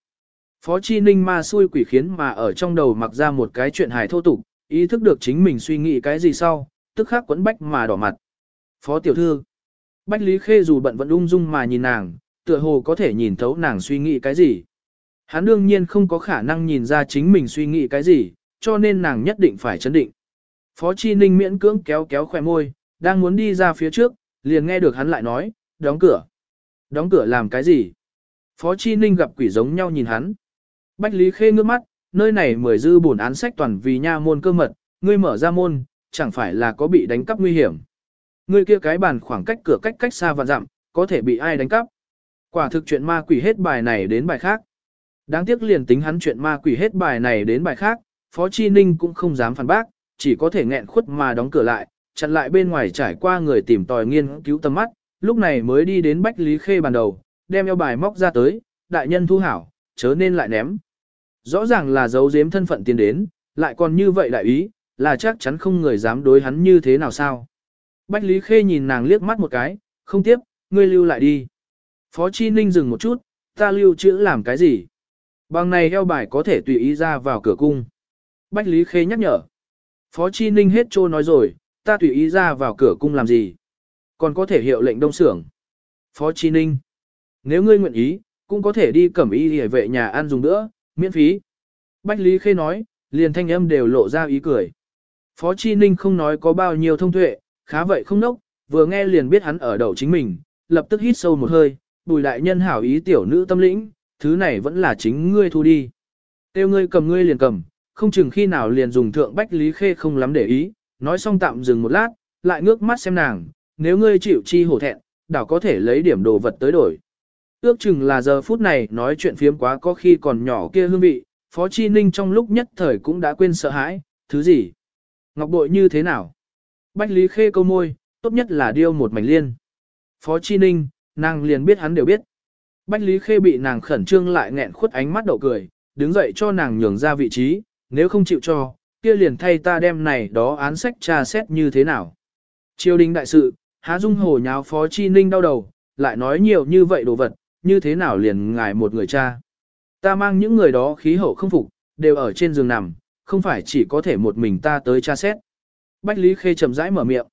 Phó Chi Ninh ma xui quỷ khiến mà ở trong đầu mặc ra một cái chuyện hài thô tục, ý thức được chính mình suy nghĩ cái gì sau, tức khắc quấn bách mà đỏ mặt. Phó tiểu thư, Bách Lý Khê dù bận vẫn ung dung mà nhìn nàng, tựa hồ có thể nhìn thấu nàng suy nghĩ cái gì. Hắn đương nhiên không có khả năng nhìn ra chính mình suy nghĩ cái gì, cho nên nàng nhất định phải chấn định. Phó Chi Ninh miễn cưỡng kéo kéo khỏe môi, đang muốn đi ra phía trước, liền nghe được hắn lại nói, đóng cửa. Đóng cửa làm cái gì? Phó Chi Ninh gặp quỷ giống nhau nhìn hắn. Bách Lý Khê ngước mắt, nơi này mười dư bổn án sách toàn vì nha môn cơ mật, ngươi mở ra môn, chẳng phải là có bị đánh cắp nguy hiểm. Ngươi kia cái bàn khoảng cách cửa cách cách xa và dặm, có thể bị ai đánh cắp. Quả thực chuyện ma quỷ hết bài này đến bài khác. Đáng tiếc liền tính hắn chuyện ma quỷ hết bài này đến bài khác, Phó Chi Ninh cũng không dám phản bác, chỉ có thể nghẹn khuất mà đóng cửa lại, chặn lại bên ngoài trải qua người tìm tòi nghiên cứu tầm mắt, lúc này mới đi đến Bách Lý Khê bàn đầu, đem eo bài móc ra tới, đại nhân thu hảo, chớ nên lại ném. Rõ ràng là giấu giếm thân phận tiến đến, lại còn như vậy đại ý, là chắc chắn không người dám đối hắn như thế nào sao. Bách Lý Khê nhìn nàng liếc mắt một cái, không tiếp, ngươi lưu lại đi. Phó Chi Ninh dừng một chút, ta lưu chữ làm cái gì? Bằng này eo bài có thể tùy ý ra vào cửa cung. Bách Lý Khê nhắc nhở. Phó Chi Ninh hết trô nói rồi, ta tùy ý ra vào cửa cung làm gì? Còn có thể hiệu lệnh đông xưởng. Phó Chi Ninh. Nếu ngươi nguyện ý, cũng có thể đi cẩm y để vệ nhà ăn dùng nữa, miễn phí. Bách Lý Khê nói, liền thanh âm đều lộ ra ý cười. Phó Chi Ninh không nói có bao nhiêu thông tuệ, khá vậy không nốc, vừa nghe liền biết hắn ở đầu chính mình, lập tức hít sâu một hơi, bùi đại nhân hảo ý tiểu nữ tâm lĩnh, thứ này vẫn là chính ngươi thu đi. Tiêu ngươi cầm ngươi liền cầm, không chừng khi nào liền dùng thượng Bách Lý Khê không lắm để ý, nói xong tạm dừng một lát, lại ngước mắt xem nàng, nếu ngươi chịu chi hổ thẹn, đảo có thể lấy điểm đồ vật tới đổi. Ước chừng là giờ phút này nói chuyện phiếm quá có khi còn nhỏ kia hương vị, Phó Chi Ninh trong lúc nhất thời cũng đã quên sợ hãi, thứ gì? Ngọc bội như thế nào? Bách Lý Khê câu môi, tốt nhất là điêu một mảnh liên. Phó Chi Ninh, nàng liền biết hắn đều biết. Bách Lý Khê bị nàng khẩn trương lại nghẹn khuất ánh mắt đậu cười, đứng dậy cho nàng nhường ra vị trí, nếu không chịu cho, kia liền thay ta đem này đó án sách tra xét như thế nào. Triều đình đại sự, há dung hồ nháo Phó Chi Ninh đau đầu, lại nói nhiều như vậy đồ vật, như thế nào liền ngài một người cha. Ta mang những người đó khí hậu không phục, đều ở trên giường nằm, không phải chỉ có thể một mình ta tới tra xét. Bách Lý Khê chậm rãi mở miệng.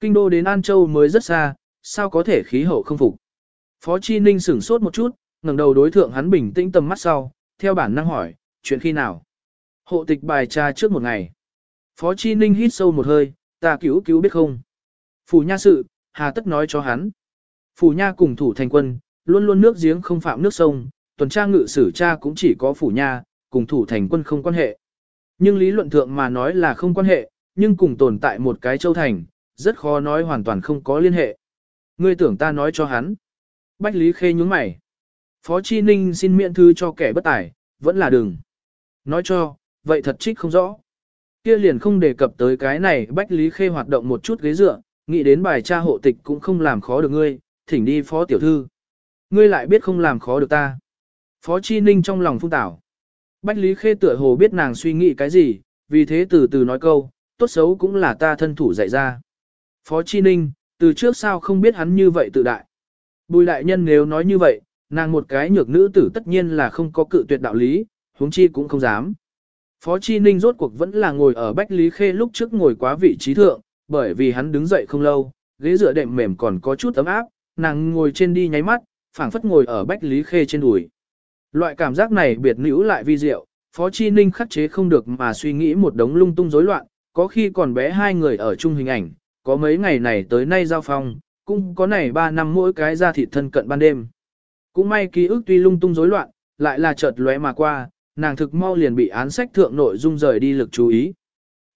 Kinh đô đến An Châu mới rất xa, sao có thể khí hậu không phục. Phó Chi Ninh sửng sốt một chút, ngẩng đầu đối thượng hắn bình tĩnh tầm mắt sau, theo bản năng hỏi, chuyện khi nào? Hộ tịch bài tra trước một ngày. Phó Chi Ninh hít sâu một hơi, ta cứu cứu biết không? Phủ nha sự, hà tất nói cho hắn. Phủ nha cùng thủ thành quân, luôn luôn nước giếng không phạm nước sông, tuần tra ngự sử cha cũng chỉ có phủ nha, cùng thủ thành quân không quan hệ. Nhưng lý luận thượng mà nói là không quan hệ, nhưng cùng tồn tại một cái châu thành, rất khó nói hoàn toàn không có liên hệ. Ngươi tưởng ta nói cho hắn. Bách Lý Khê nhúng mày. Phó Chi Ninh xin miễn thư cho kẻ bất tài, vẫn là đừng. Nói cho, vậy thật trích không rõ. Kia liền không đề cập tới cái này Bách Lý Khê hoạt động một chút ghế dựa, nghĩ đến bài tra hộ tịch cũng không làm khó được ngươi, thỉnh đi phó tiểu thư. Ngươi lại biết không làm khó được ta. Phó Chi Ninh trong lòng phung tảo. Bách Lý Khê tựa hồ biết nàng suy nghĩ cái gì, vì thế từ từ nói câu, tốt xấu cũng là ta thân thủ dạy ra. Phó Chi Ninh, từ trước sao không biết hắn như vậy tự đại. Bùi đại nhân nếu nói như vậy, nàng một cái nhược nữ tử tất nhiên là không có cự tuyệt đạo lý, huống chi cũng không dám. Phó Chi Ninh rốt cuộc vẫn là ngồi ở Bách Lý Khê lúc trước ngồi quá vị trí thượng, bởi vì hắn đứng dậy không lâu, ghế dựa đệm mềm còn có chút ấm áp, nàng ngồi trên đi nháy mắt, phảng phất ngồi ở Bách Lý Khê trên đùi. Loại cảm giác này biệt nữ lại vi diệu, Phó Chi Ninh khắc chế không được mà suy nghĩ một đống lung tung rối loạn, có khi còn bé hai người ở chung hình ảnh, có mấy ngày này tới nay giao phong, cũng có này ba năm mỗi cái ra thịt thân cận ban đêm. Cũng may ký ức tuy lung tung rối loạn, lại là chợt lóe mà qua, nàng thực mau liền bị án sách thượng nội dung rời đi lực chú ý.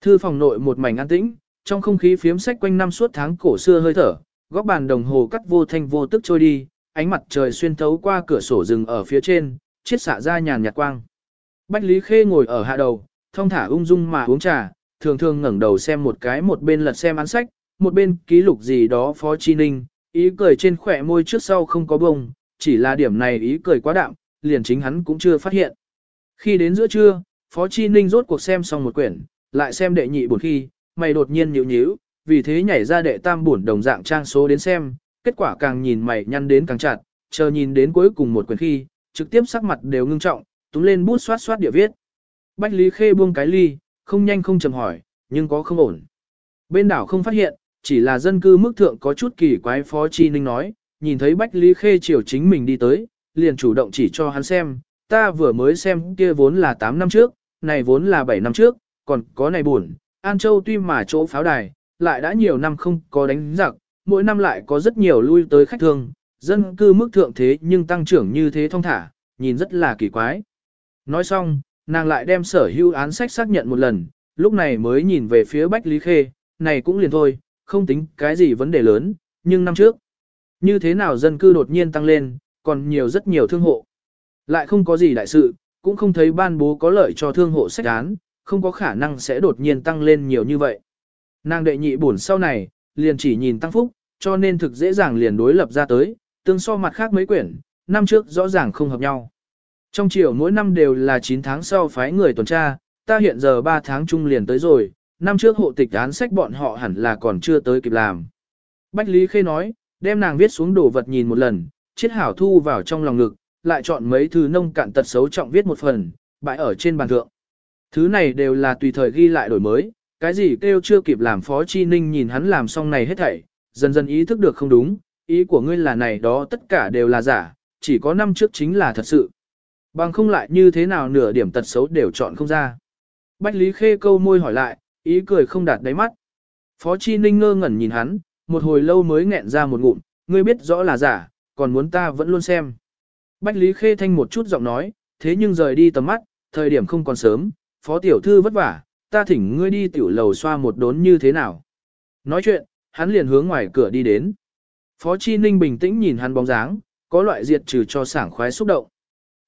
Thư phòng nội một mảnh an tĩnh, trong không khí phiếm sách quanh năm suốt tháng cổ xưa hơi thở, góc bàn đồng hồ cắt vô thanh vô tức trôi đi, ánh mặt trời xuyên thấu qua cửa sổ rừng ở phía trên, chiết xạ ra nhàn nhạt quang. Bách Lý Khê ngồi ở hạ đầu, thông thả ung dung mà uống trà, thường thường ngẩng đầu xem một cái một bên lật xem án sách, một bên ký lục gì đó Phó Chi Ninh, ý cười trên khỏe môi trước sau không có bông, chỉ là điểm này ý cười quá đạm, liền chính hắn cũng chưa phát hiện. Khi đến giữa trưa, Phó Chi Ninh rốt cuộc xem xong một quyển, lại xem đệ nhị buồn khi, mày đột nhiên nhíu nhíu, vì thế nhảy ra đệ tam buồn đồng dạng trang số đến xem, kết quả càng nhìn mày nhăn đến càng chặt, chờ nhìn đến cuối cùng một quyển khi, trực tiếp sắc mặt đều ngưng trọng, túm lên bút xoát xoát địa viết. Bách Lý Khê buông cái ly, không nhanh không chậm hỏi, nhưng có không ổn. Bên đảo không phát hiện, chỉ là dân cư mức thượng có chút kỳ quái Phó Chi Ninh nói, nhìn thấy Bách Lý Khê chiều chính mình đi tới, liền chủ động chỉ cho hắn xem, ta vừa mới xem kia vốn là 8 năm trước, này vốn là 7 năm trước, còn có này buồn, An Châu tuy mà chỗ pháo đài, lại đã nhiều năm không có đánh giặc, mỗi năm lại có rất nhiều lui tới khách thương, dân cư mức thượng thế nhưng tăng trưởng như thế thông thả, nhìn rất là kỳ quái. Nói xong, nàng lại đem sở hữu án sách xác nhận một lần, lúc này mới nhìn về phía Bách Lý Khê, này cũng liền thôi, không tính cái gì vấn đề lớn, nhưng năm trước, như thế nào dân cư đột nhiên tăng lên, còn nhiều rất nhiều thương hộ. Lại không có gì đại sự, cũng không thấy ban bố có lợi cho thương hộ sách án, không có khả năng sẽ đột nhiên tăng lên nhiều như vậy. Nàng đệ nhị buồn sau này, liền chỉ nhìn tăng phúc, cho nên thực dễ dàng liền đối lập ra tới, tương so mặt khác mấy quyển, năm trước rõ ràng không hợp nhau. Trong chiều mỗi năm đều là 9 tháng sau phái người tuần tra, ta hiện giờ 3 tháng chung liền tới rồi, năm trước hộ tịch án sách bọn họ hẳn là còn chưa tới kịp làm. Bách Lý Khê nói, đem nàng viết xuống đồ vật nhìn một lần, chiết hảo thu vào trong lòng ngực, lại chọn mấy thứ nông cạn tật xấu trọng viết một phần, bãi ở trên bàn thượng. Thứ này đều là tùy thời ghi lại đổi mới, cái gì kêu chưa kịp làm Phó Chi Ninh nhìn hắn làm xong này hết thảy, dần dần ý thức được không đúng, ý của ngươi là này đó tất cả đều là giả, chỉ có năm trước chính là thật sự. Bằng không lại như thế nào nửa điểm tật xấu đều chọn không ra. Bách Lý Khê câu môi hỏi lại, ý cười không đạt đáy mắt. Phó Chi Ninh ngơ ngẩn nhìn hắn, một hồi lâu mới nghẹn ra một ngụm, ngươi biết rõ là giả, còn muốn ta vẫn luôn xem. Bách Lý Khê thanh một chút giọng nói, thế nhưng rời đi tầm mắt, thời điểm không còn sớm, phó tiểu thư vất vả, ta thỉnh ngươi đi tiểu lầu xoa một đốn như thế nào. Nói chuyện, hắn liền hướng ngoài cửa đi đến. Phó Chi Ninh bình tĩnh nhìn hắn bóng dáng, có loại diệt trừ cho sảng khoái xúc động.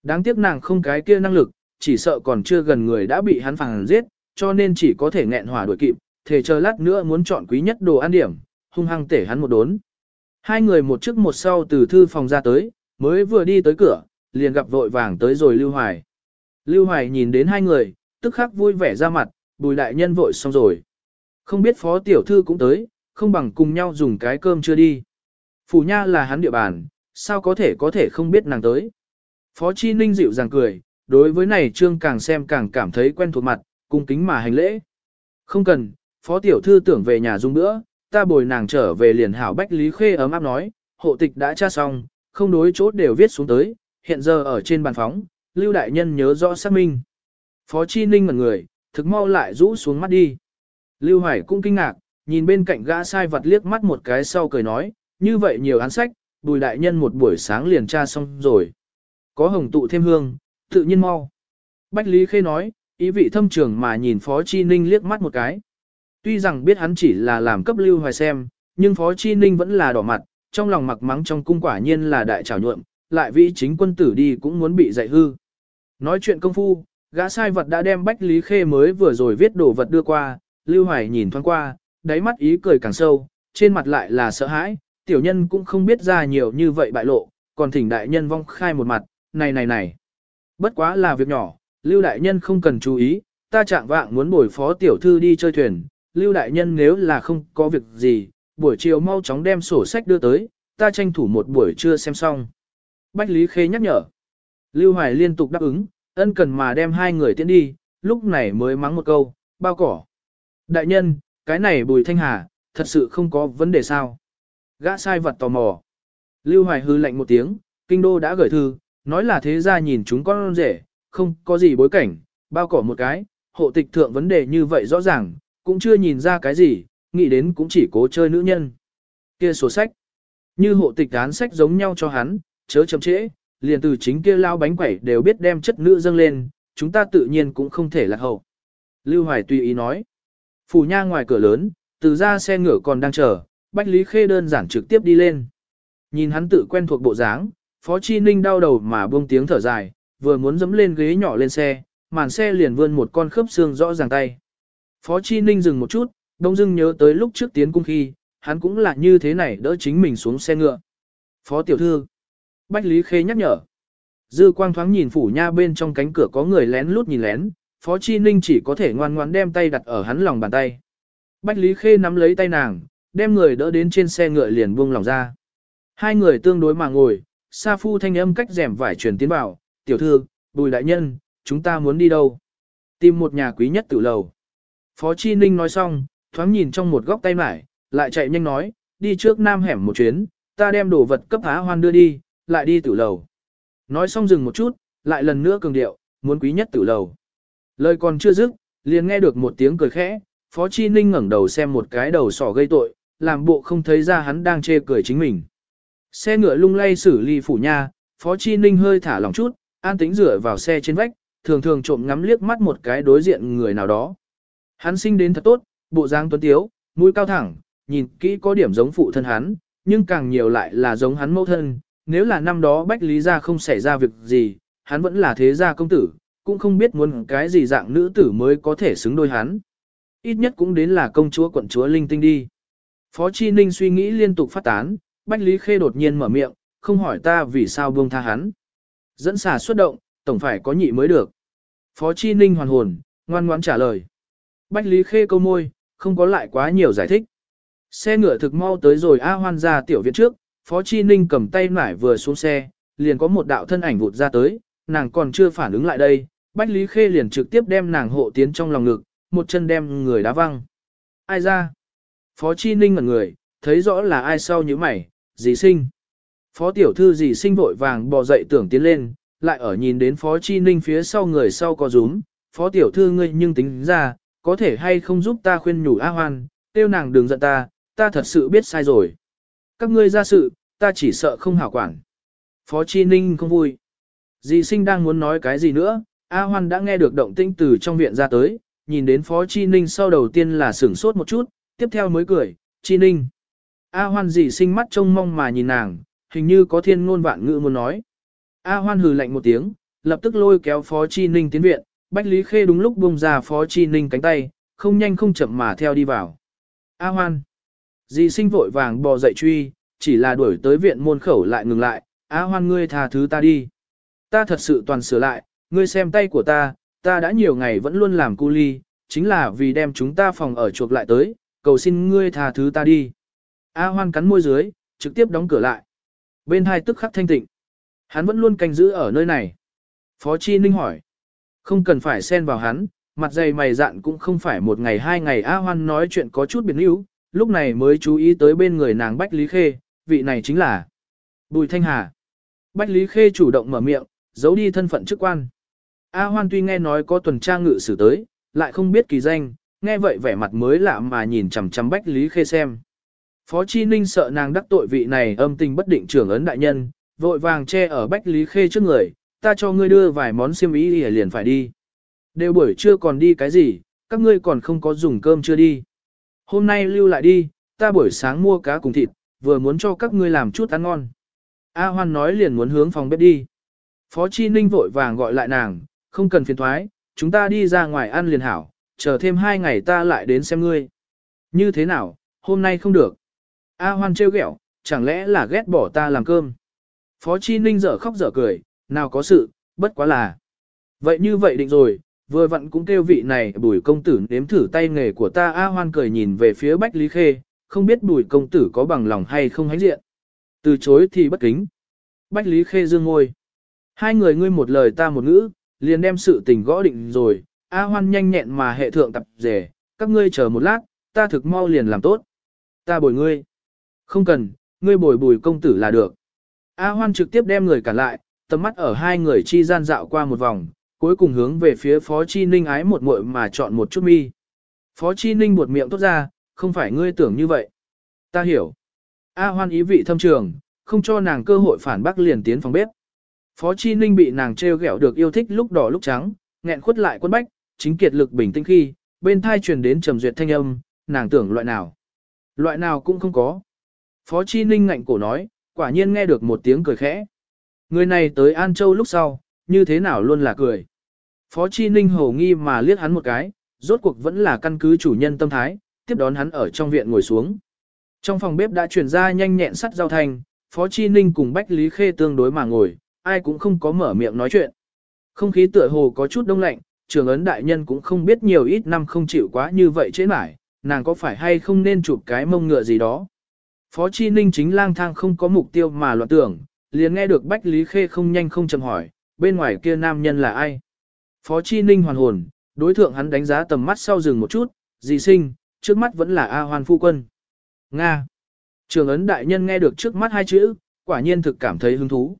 Đáng tiếc nàng không cái kia năng lực, chỉ sợ còn chưa gần người đã bị hắn phản giết, cho nên chỉ có thể nghẹn hỏa đuổi kịp, thể chờ lát nữa muốn chọn quý nhất đồ ăn điểm, hung hăng tể hắn một đốn. Hai người một trước một sau từ thư phòng ra tới, mới vừa đi tới cửa, liền gặp vội vàng tới rồi Lưu Hoài. Lưu Hoài nhìn đến hai người, tức khắc vui vẻ ra mặt, bùi đại nhân vội xong rồi. Không biết phó tiểu thư cũng tới, không bằng cùng nhau dùng cái cơm chưa đi. Phủ nha là hắn địa bàn, sao có thể có thể không biết nàng tới. Phó Chi Ninh dịu dàng cười, đối với này trương càng xem càng cảm thấy quen thuộc mặt, cung kính mà hành lễ. Không cần, phó tiểu thư tưởng về nhà dung nữa, ta bồi nàng trở về liền hảo bách lý khê ấm áp nói, hộ tịch đã tra xong, không đối chốt đều viết xuống tới, hiện giờ ở trên bàn phóng, lưu đại nhân nhớ rõ xác minh. Phó Chi Ninh một người, thực mau lại rũ xuống mắt đi. Lưu Hoài cũng kinh ngạc, nhìn bên cạnh gã sai vật liếc mắt một cái sau cười nói, như vậy nhiều án sách, bùi đại nhân một buổi sáng liền tra xong rồi. Có hồng tụ thêm hương, tự nhiên mau. Bách Lý Khê nói, ý vị thâm trường mà nhìn Phó Chi Ninh liếc mắt một cái. Tuy rằng biết hắn chỉ là làm cấp lưu hoài xem, nhưng Phó Chi Ninh vẫn là đỏ mặt, trong lòng mặc mắng trong cung quả nhiên là đại trảo nhuộm, lại vị chính quân tử đi cũng muốn bị dạy hư. Nói chuyện công phu, Gã sai vật đã đem Bách Lý Khê mới vừa rồi viết đồ vật đưa qua, Lưu Hoài nhìn thoáng qua, đáy mắt ý cười càng sâu, trên mặt lại là sợ hãi, tiểu nhân cũng không biết ra nhiều như vậy bại lộ, còn thỉnh đại nhân vong khai một mặt, này này này. Bất quá là việc nhỏ, Lưu đại nhân không cần chú ý, ta trạng vạng muốn bồi phó tiểu thư đi chơi thuyền, Lưu đại nhân nếu là không có việc gì, buổi chiều mau chóng đem sổ sách đưa tới, ta tranh thủ một buổi trưa xem xong. Bách Lý Khê nhắc nhở. Lưu Hoài liên tục đáp ứng, ân cần mà đem hai người tiến đi, lúc này mới mắng một câu, bao cỏ. Đại nhân, cái này bùi thanh hà, thật sự không có vấn đề sao. Gã sai vật tò mò. Lưu Hoài hư lạnh một tiếng, kinh đô đã gửi thư, nói là thế ra nhìn chúng con rể, không có gì bối cảnh, bao cỏ một cái, hộ tịch thượng vấn đề như vậy rõ ràng, cũng chưa nhìn ra cái gì, nghĩ đến cũng chỉ cố chơi nữ nhân. Kia sổ sách, như hộ tịch án sách giống nhau cho hắn, chớ chậm trễ, liền từ chính kia lao bánh quẩy đều biết đem chất nữ dâng lên, chúng ta tự nhiên cũng không thể lạc hậu. Lưu Hoài tùy ý nói. Phủ nha ngoài cửa lớn, từ ra xe ngựa còn đang chờ, Bách Lý Khê đơn giản trực tiếp đi lên. Nhìn hắn tự quen thuộc bộ dáng, Phó Chi Ninh đau đầu mà buông tiếng thở dài, vừa muốn dẫm lên ghế nhỏ lên xe, màn xe liền vươn một con khớp xương rõ ràng tay. Phó Chi Ninh dừng một chút, đông dưng nhớ tới lúc trước tiến cung khi, hắn cũng là như thế này đỡ chính mình xuống xe ngựa. Phó tiểu thư, Bách Lý Khê nhắc nhở. Dư quang thoáng nhìn phủ nha bên trong cánh cửa có người lén lút nhìn lén, Phó Chi Ninh chỉ có thể ngoan ngoãn đem tay đặt ở hắn lòng bàn tay. Bách Lý Khê nắm lấy tay nàng, đem người đỡ đến trên xe ngựa liền buông lòng ra. Hai người tương đối mà ngồi, Sa Phu thanh âm cách rèm vải truyền tiến vào, tiểu thư, bùi đại nhân, chúng ta muốn đi đâu? Tìm một nhà quý nhất tử lầu. Phó Chi Ninh nói xong, thoáng nhìn trong một góc tay mải, lại chạy nhanh nói, đi trước nam hẻm một chuyến, ta đem đồ vật cấp há hoan đưa đi, lại đi tử lầu. Nói xong dừng một chút, lại lần nữa cường điệu, muốn quý nhất tử lầu. Lời còn chưa dứt, liền nghe được một tiếng cười khẽ, Phó Chi Ninh ngẩng đầu xem một cái đầu sỏ gây tội, làm bộ không thấy ra hắn đang chê cười chính mình. Xe ngựa lung lay xử ly phủ nha, Phó Chi Ninh hơi thả lòng chút, an tĩnh rửa vào xe trên vách, thường thường trộm ngắm liếc mắt một cái đối diện người nào đó. Hắn sinh đến thật tốt, bộ dáng tuấn tiếu, mũi cao thẳng, nhìn kỹ có điểm giống phụ thân hắn, nhưng càng nhiều lại là giống hắn mẫu thân. Nếu là năm đó Bách Lý Gia không xảy ra việc gì, hắn vẫn là thế gia công tử, cũng không biết muốn cái gì dạng nữ tử mới có thể xứng đôi hắn. Ít nhất cũng đến là công chúa quận chúa linh tinh đi. Phó Chi Ninh suy nghĩ liên tục phát tán, Bách Lý Khê đột nhiên mở miệng, không hỏi ta vì sao buông tha hắn. Dẫn xà xuất động, tổng phải có nhị mới được. Phó Chi Ninh hoàn hồn, ngoan ngoãn trả lời. Bách Lý Khê câu môi, không có lại quá nhiều giải thích. Xe ngựa thực mau tới rồi A Hoan ra tiểu viện trước, Phó Chi Ninh cầm tay nải vừa xuống xe, liền có một đạo thân ảnh vụt ra tới, nàng còn chưa phản ứng lại đây, Bách Lý Khê liền trực tiếp đem nàng hộ tiến trong lòng ngực, một chân đem người đá văng. Ai ra? Phó Chi Ninh ngẩn người, thấy rõ là ai sau như mày, dì sinh. Phó tiểu thư dì sinh vội vàng bò dậy tưởng tiến lên, lại ở nhìn đến Phó Chi Ninh phía sau người sau có rúm, Phó tiểu thư ngươi nhưng tính ra, có thể hay không giúp ta khuyên nhủ A Hoan, tiêu nàng đừng giận ta, ta thật sự biết sai rồi. Các ngươi ra sự, ta chỉ sợ không hảo quản. Phó Chi Ninh không vui. Dì sinh đang muốn nói cái gì nữa, A Hoan đã nghe được động tinh từ trong viện ra tới, nhìn đến Phó Chi Ninh sau đầu tiên là sửng sốt một chút, tiếp theo mới cười, Chi Ninh. A Hoan dì sinh mắt trông mong mà nhìn nàng, hình như có thiên ngôn vạn ngữ muốn nói. A Hoan hừ lạnh một tiếng, lập tức lôi kéo Phó Chi Ninh tiến viện, Bách Lý Khê đúng lúc buông ra Phó Chi Ninh cánh tay, không nhanh không chậm mà theo đi vào. A Hoan. Dì sinh vội vàng bò dậy truy, chỉ là đuổi tới viện môn khẩu lại ngừng lại, A Hoan ngươi tha thứ ta đi. Ta thật sự toàn sửa lại, ngươi xem tay của ta, ta đã nhiều ngày vẫn luôn làm cu ly, chính là vì đem chúng ta phòng ở chuộc lại tới, cầu xin ngươi tha thứ ta đi. A Hoan cắn môi dưới, trực tiếp đóng cửa lại. Bên hai tức khắc thanh tịnh. Hắn vẫn luôn canh giữ ở nơi này. Phó Chi Ninh hỏi. Không cần phải xen vào hắn, mặt dày mày dạn cũng không phải một ngày hai ngày A Hoan nói chuyện có chút biệt níu, lúc này mới chú ý tới bên người nàng Bách Lý Khê, vị này chính là Bùi Thanh Hà. Bách Lý Khê chủ động mở miệng, giấu đi thân phận chức quan. A Hoan tuy nghe nói có tuần tra ngự sử tới, lại không biết kỳ danh, nghe vậy vẻ mặt mới lạ mà nhìn chằm chằm Bách Lý Khê xem. Phó Chi Ninh sợ nàng đắc tội vị này âm tình bất định trưởng ấn đại nhân, vội vàng che ở Bách Lý Khê trước người, ta cho ngươi đưa vài món xiêm y liền phải đi. Đều buổi trưa còn đi cái gì, các ngươi còn không có dùng cơm chưa đi. Hôm nay lưu lại đi, ta buổi sáng mua cá cùng thịt, vừa muốn cho các ngươi làm chút ăn ngon. A Hoan nói liền muốn hướng phòng bếp đi. Phó Chi Ninh vội vàng gọi lại nàng, không cần phiền thoái, chúng ta đi ra ngoài ăn liền hảo, chờ thêm hai ngày ta lại đến xem ngươi. Như thế nào, hôm nay không được. A Hoan trêu ghẹo, chẳng lẽ là ghét bỏ ta làm cơm. Phó Chi Ninh dở khóc dở cười, nào có sự, bất quá là. Vậy như vậy định rồi, vừa vặn cũng kêu vị này bùi công tử nếm thử tay nghề của ta A Hoan cười nhìn về phía Bách Lý Khê, không biết bùi công tử có bằng lòng hay không hãnh diện. Từ chối thì bất kính. Bách Lý Khê dương ngôi. Hai người ngươi một lời ta một ngữ, liền đem sự tình gõ định rồi, A Hoan nhanh nhẹn mà hệ thượng tập rể, các ngươi chờ một lát, ta thực mau liền làm tốt. Ta bồi ngươi. Không cần, ngươi bồi bùi công tử là được. A Hoan trực tiếp đem người cản lại, tầm mắt ở hai người chi gian dạo qua một vòng, cuối cùng hướng về phía Phó Chi Ninh ái một muội mà chọn một chút mi. Phó Chi Ninh buột miệng tốt ra, không phải ngươi tưởng như vậy. Ta hiểu. A Hoan ý vị thâm trường, không cho nàng cơ hội phản bác liền tiến phòng bếp. Phó Chi Ninh bị nàng trêu ghẹo được yêu thích lúc đỏ lúc trắng, nghẹn khuất lại quân bách, chính kiệt lực bình tĩnh khi, bên thai truyền đến trầm duyệt thanh âm, nàng tưởng loại nào. Loại nào cũng không có. Phó Chi Ninh ngạnh cổ nói, quả nhiên nghe được một tiếng cười khẽ. Người này tới An Châu lúc sau, như thế nào luôn là cười. Phó Chi Ninh hầu nghi mà liếc hắn một cái, rốt cuộc vẫn là căn cứ chủ nhân tâm thái, tiếp đón hắn ở trong viện ngồi xuống. Trong phòng bếp đã chuyển ra nhanh nhẹn sắt giao thành, Phó Chi Ninh cùng Bách Lý Khê tương đối mà ngồi, ai cũng không có mở miệng nói chuyện. Không khí tựa hồ có chút đông lạnh, trường ấn đại nhân cũng không biết nhiều ít năm không chịu quá như vậy chế mải, nàng có phải hay không nên chụp cái mông ngựa gì đó. Phó Chi Ninh chính lang thang không có mục tiêu mà loạn tưởng, liền nghe được Bách Lý Khê không nhanh không chậm hỏi, bên ngoài kia nam nhân là ai. Phó Chi Ninh hoàn hồn, đối thượng hắn đánh giá tầm mắt sau rừng một chút, dì sinh, trước mắt vẫn là A Hoan Phu Quân. Nga. Trường ấn đại nhân nghe được trước mắt hai chữ, quả nhiên thực cảm thấy hứng thú.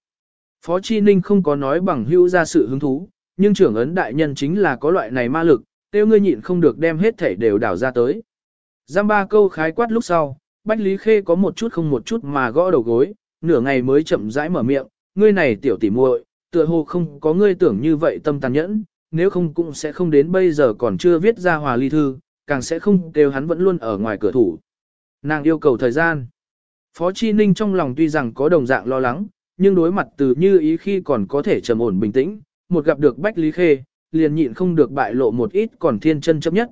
Phó Chi Ninh không có nói bằng hữu ra sự hứng thú, nhưng trưởng ấn đại nhân chính là có loại này ma lực, tiêu ngươi nhịn không được đem hết thể đều đảo ra tới. Giam ba câu khái quát lúc sau, Bách Lý Khê có một chút không một chút mà gõ đầu gối, nửa ngày mới chậm rãi mở miệng, ngươi này tiểu tỉ muội, tựa hồ không có ngươi tưởng như vậy tâm tàn nhẫn, nếu không cũng sẽ không đến bây giờ còn chưa viết ra hòa ly thư, càng sẽ không kêu hắn vẫn luôn ở ngoài cửa thủ. Nàng yêu cầu thời gian. Phó Chi Ninh trong lòng tuy rằng có đồng dạng lo lắng, nhưng đối mặt từ như ý khi còn có thể trầm ổn bình tĩnh, một gặp được Bách Lý Khê, liền nhịn không được bại lộ một ít còn thiên chân chấp nhất.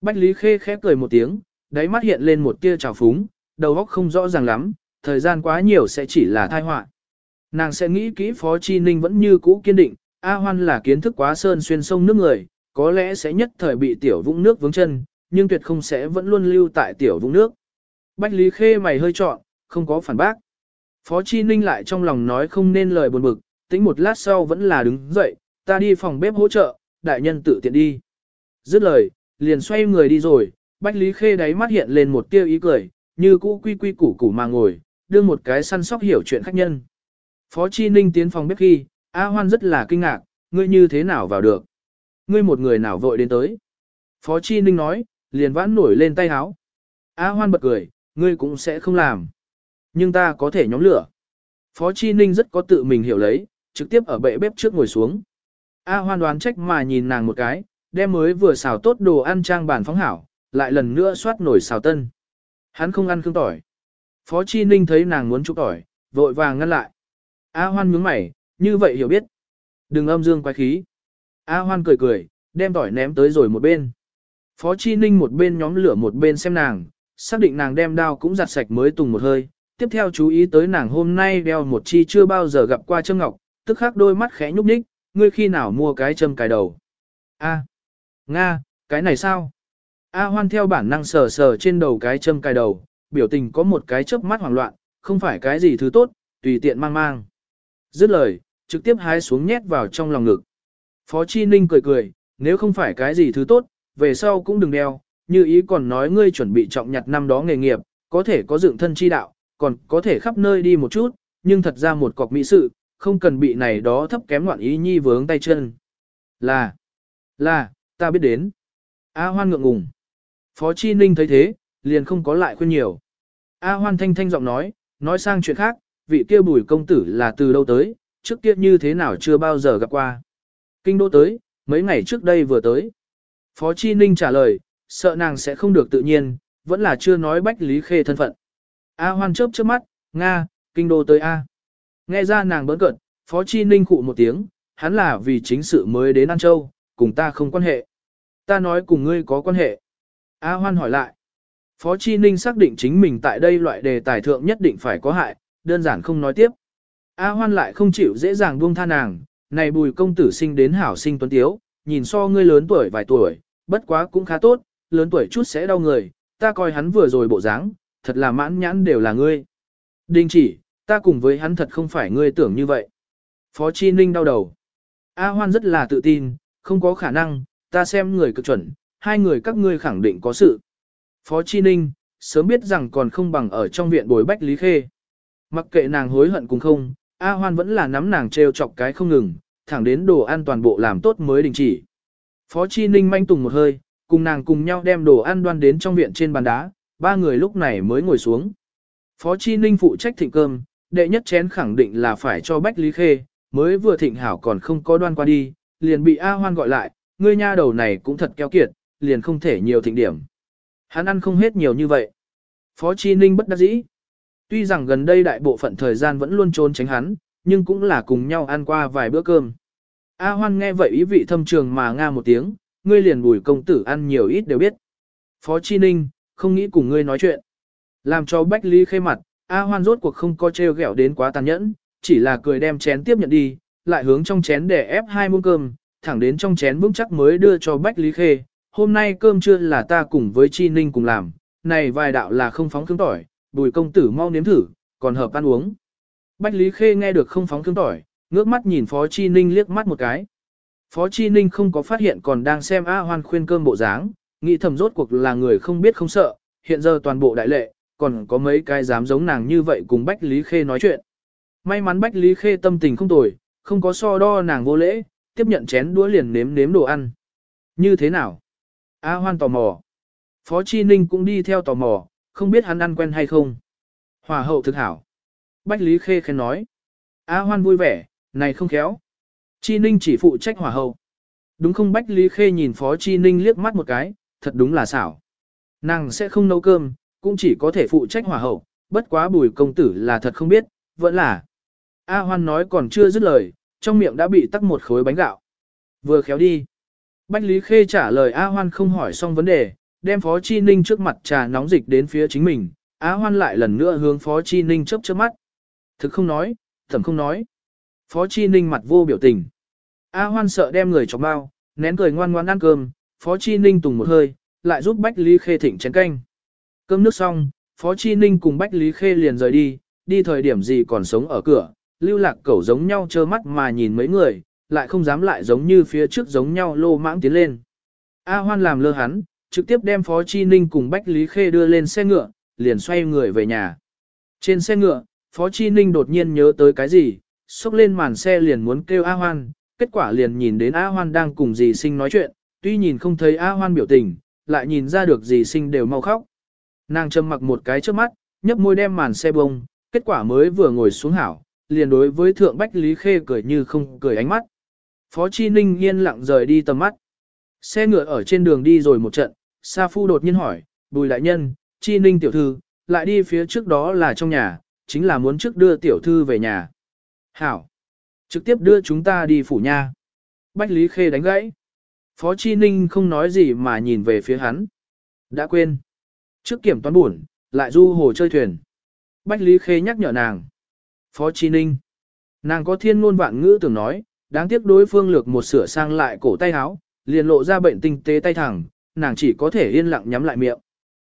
Bách Lý Khê khẽ cười một tiếng, đáy mắt hiện lên một tia trào phúng, đầu óc không rõ ràng lắm, thời gian quá nhiều sẽ chỉ là tai họa. Nàng sẽ nghĩ kỹ Phó Chi Ninh vẫn như cũ kiên định, A Hoan là kiến thức quá sơn xuyên sông nước người, có lẽ sẽ nhất thời bị tiểu vũng nước vướng chân, nhưng tuyệt không sẽ vẫn luôn lưu tại tiểu vũng nước. Bách Lý Khê mày hơi trọn, không có phản bác. Phó Chi Ninh lại trong lòng nói không nên lời buồn bực, tính một lát sau vẫn là đứng dậy, ta đi phòng bếp hỗ trợ, đại nhân tự tiện đi. Dứt lời, liền xoay người đi rồi, Bách Lý Khê đáy mắt hiện lên một tiêu ý cười, như cũ quy quy củ củ mà ngồi, đưa một cái săn sóc hiểu chuyện khách nhân. Phó Chi Ninh tiến phòng bếp khi, A Hoan rất là kinh ngạc, ngươi như thế nào vào được? Ngươi một người nào vội đến tới? Phó Chi Ninh nói, liền vãn nổi lên tay áo. A Hoan bật cười, ngươi cũng sẽ không làm. Nhưng ta có thể nhóm lửa. Phó Chi Ninh rất có tự mình hiểu lấy, trực tiếp ở bệ bếp trước ngồi xuống. A Hoan đoán trách mà nhìn nàng một cái, đem mới vừa xào tốt đồ ăn trang bàn phóng hảo, lại lần nữa xoát nổi xào tân. Hắn không ăn khương tỏi. Phó Chi Ninh thấy nàng muốn chụp tỏi, vội vàng ngăn lại. A Hoan nhướng mày, như vậy hiểu biết. Đừng âm dương quái khí. A Hoan cười cười, đem tỏi ném tới rồi một bên. Phó Chi Ninh một bên nhóm lửa một bên xem nàng, xác định nàng đem đao cũng giặt sạch mới tùng một hơi. Tiếp theo chú ý tới nàng hôm nay đeo một chi chưa bao giờ gặp qua châm ngọc, tức khắc đôi mắt khẽ nhúc nhích, ngươi khi nào mua cái châm cài đầu. A, Nga, cái này sao? A hoan theo bản năng sờ sờ trên đầu cái châm cài đầu, biểu tình có một cái chớp mắt hoảng loạn, không phải cái gì thứ tốt, tùy tiện mang mang. Dứt lời, trực tiếp hái xuống nhét vào trong lòng ngực. Phó Chi Ninh cười cười, nếu không phải cái gì thứ tốt, về sau cũng đừng đeo, như ý còn nói ngươi chuẩn bị trọng nhặt năm đó nghề nghiệp, có thể có dựng thân chi đạo, còn có thể khắp nơi đi một chút, nhưng thật ra một cọc mỹ sự, không cần bị này đó thấp kém loạn ý nhi vướng tay chân. Là, là, ta biết đến. A hoan ngượng ngùng. Phó Chi Ninh thấy thế, liền không có lại khuyên nhiều. A hoan thanh thanh giọng nói, nói sang chuyện khác, vị kia bùi công tử là từ đâu tới, trước kia như thế nào chưa bao giờ gặp qua. Kinh đô tới, mấy ngày trước đây vừa tới. Phó Chi Ninh trả lời, sợ nàng sẽ không được tự nhiên, vẫn là chưa nói Bách Lý Khê thân phận. A hoan chớp chớp mắt, Nga, kinh đô tới A. Nghe ra nàng bớn cận, Phó Chi Ninh cụ một tiếng, hắn là vì chính sự mới đến An Châu, cùng ta không quan hệ. Ta nói cùng ngươi có quan hệ. A Hoan hỏi lại. Phó Chi Ninh xác định chính mình tại đây loại đề tài thượng nhất định phải có hại, đơn giản không nói tiếp. A Hoan lại không chịu dễ dàng buông tha nàng, này bùi công tử sinh đến hảo sinh tuấn tiếu, nhìn so ngươi lớn tuổi vài tuổi, bất quá cũng khá tốt, lớn tuổi chút sẽ đau người, ta coi hắn vừa rồi bộ dáng, thật là mãn nhãn đều là ngươi. Đình chỉ, ta cùng với hắn thật không phải ngươi tưởng như vậy. Phó Chi Ninh đau đầu. A Hoan rất là tự tin, không có khả năng, ta xem người cực chuẩn, hai người các ngươi khẳng định có sự. Phó Chi Ninh, sớm biết rằng còn không bằng ở trong viện bồi bách Lý Khê. Mặc kệ nàng hối hận cũng không, A Hoan vẫn là nắm nàng treo chọc cái không ngừng, thẳng đến đồ ăn toàn bộ làm tốt mới đình chỉ. Phó Chi Ninh manh tùng một hơi, cùng nàng cùng nhau đem đồ ăn đoan đến trong viện trên bàn đá, ba người lúc này mới ngồi xuống. Phó Chi Ninh phụ trách thịnh cơm, đệ nhất chén khẳng định là phải cho Bách Lý Khê, mới vừa thịnh hảo còn không có đoan qua đi, liền bị A Hoan gọi lại, ngươi nha đầu này cũng thật keo kiệt, liền không thể nhiều thịnh điểm. Hắn ăn không hết nhiều như vậy. Phó Chi Ninh bất đắc dĩ. Tuy rằng gần đây đại bộ phận thời gian vẫn luôn trốn tránh hắn, nhưng cũng là cùng nhau ăn qua vài bữa cơm. A Hoan nghe vậy ý vị thâm trường mà nga một tiếng, ngươi liền bùi công tử ăn nhiều ít đều biết. Phó Chi Ninh, không nghĩ cùng ngươi nói chuyện. Làm cho Bách Lý khê mặt, A Hoan rốt cuộc không có trêu ghẹo đến quá tàn nhẫn, chỉ là cười đem chén tiếp nhận đi, lại hướng trong chén để ép hai muỗng cơm, thẳng đến trong chén vững chắc mới đưa cho Bách Lý Khê. Hôm nay cơm trưa là ta cùng với Chi Ninh cùng làm, này vài đạo là không phóng khương tỏi, bùi công tử mau nếm thử, còn hợp ăn uống. Bách Lý Khê nghe được không phóng khương tỏi, ngước mắt nhìn Phó Chi Ninh liếc mắt một cái. Phó Chi Ninh không có phát hiện còn đang xem A Hoan khuyên cơm bộ dáng, nghĩ thầm rốt cuộc là người không biết không sợ, hiện giờ toàn bộ đại lệ, còn có mấy cái dám giống nàng như vậy cùng Bách Lý Khê nói chuyện. May mắn Bách Lý Khê tâm tình không tồi, không có so đo nàng vô lễ, tiếp nhận chén đũa liền nếm nếm đồ ăn. Như thế nào? A Hoan tò mò. Phó Chi Ninh cũng đi theo tò mò, không biết hắn ăn quen hay không. Hòa hậu thực hảo. Bách Lý Khê khen nói. A Hoan vui vẻ, này không khéo. Chi Ninh chỉ phụ trách hòa hậu. Đúng không Bách Lý Khê nhìn Phó Chi Ninh liếc mắt một cái, thật đúng là xảo. Nàng sẽ không nấu cơm, cũng chỉ có thể phụ trách hòa hậu, bất quá bùi công tử là thật không biết, vẫn là. A Hoan nói còn chưa dứt lời, trong miệng đã bị tắc một khối bánh gạo. Vừa khéo đi. Bách Lý Khê trả lời A Hoan không hỏi xong vấn đề, đem Phó Chi Ninh trước mặt trà nóng dịch đến phía chính mình. A Hoan lại lần nữa hướng Phó Chi Ninh chớp chớp mắt. Thực không nói, thẩm không nói. Phó Chi Ninh mặt vô biểu tình. A Hoan sợ đem người chọc bao, nén cười ngoan ngoan ăn cơm, Phó Chi Ninh tùng một hơi, lại giúp Bách Lý Khê thỉnh chén canh. Cơm nước xong, Phó Chi Ninh cùng Bách Lý Khê liền rời đi, đi thời điểm gì còn sống ở cửa, lưu lạc cẩu giống nhau trơ mắt mà nhìn mấy người, lại không dám lại giống như phía trước giống nhau lô mãng tiến lên. A Hoan làm lơ hắn, trực tiếp đem Phó Chi Ninh cùng Bách Lý Khê đưa lên xe ngựa, liền xoay người về nhà. Trên xe ngựa, Phó Chi Ninh đột nhiên nhớ tới cái gì, xúc lên màn xe liền muốn kêu A Hoan, kết quả liền nhìn đến A Hoan đang cùng dì sinh nói chuyện, tuy nhìn không thấy A Hoan biểu tình, lại nhìn ra được dì sinh đều mau khóc. Nàng châm mặc một cái trước mắt, nhấp môi đem màn xe bông, kết quả mới vừa ngồi xuống hảo, liền đối với thượng Bách Lý Khê cười như không cười ánh mắt. Phó Chi Ninh yên lặng rời đi tầm mắt. Xe ngựa ở trên đường đi rồi một trận, Sa Phu đột nhiên hỏi, Bùi đại nhân, Chi Ninh tiểu thư, lại đi phía trước đó là trong nhà, chính là muốn trước đưa tiểu thư về nhà. Hảo, trực tiếp đưa chúng ta đi phủ nha. Bách Lý Khê đánh gãy. Phó Chi Ninh không nói gì mà nhìn về phía hắn. Đã quên. Trước kiểm toán buồn, lại du hồ chơi thuyền. Bách Lý Khê nhắc nhở nàng. Phó Chi Ninh. Nàng có thiên ngôn vạn ngữ tưởng nói, đáng tiếc đối phương lược một sửa sang lại cổ tay áo, liền lộ ra bệnh tinh tế tay thẳng, nàng chỉ có thể yên lặng nhắm lại miệng.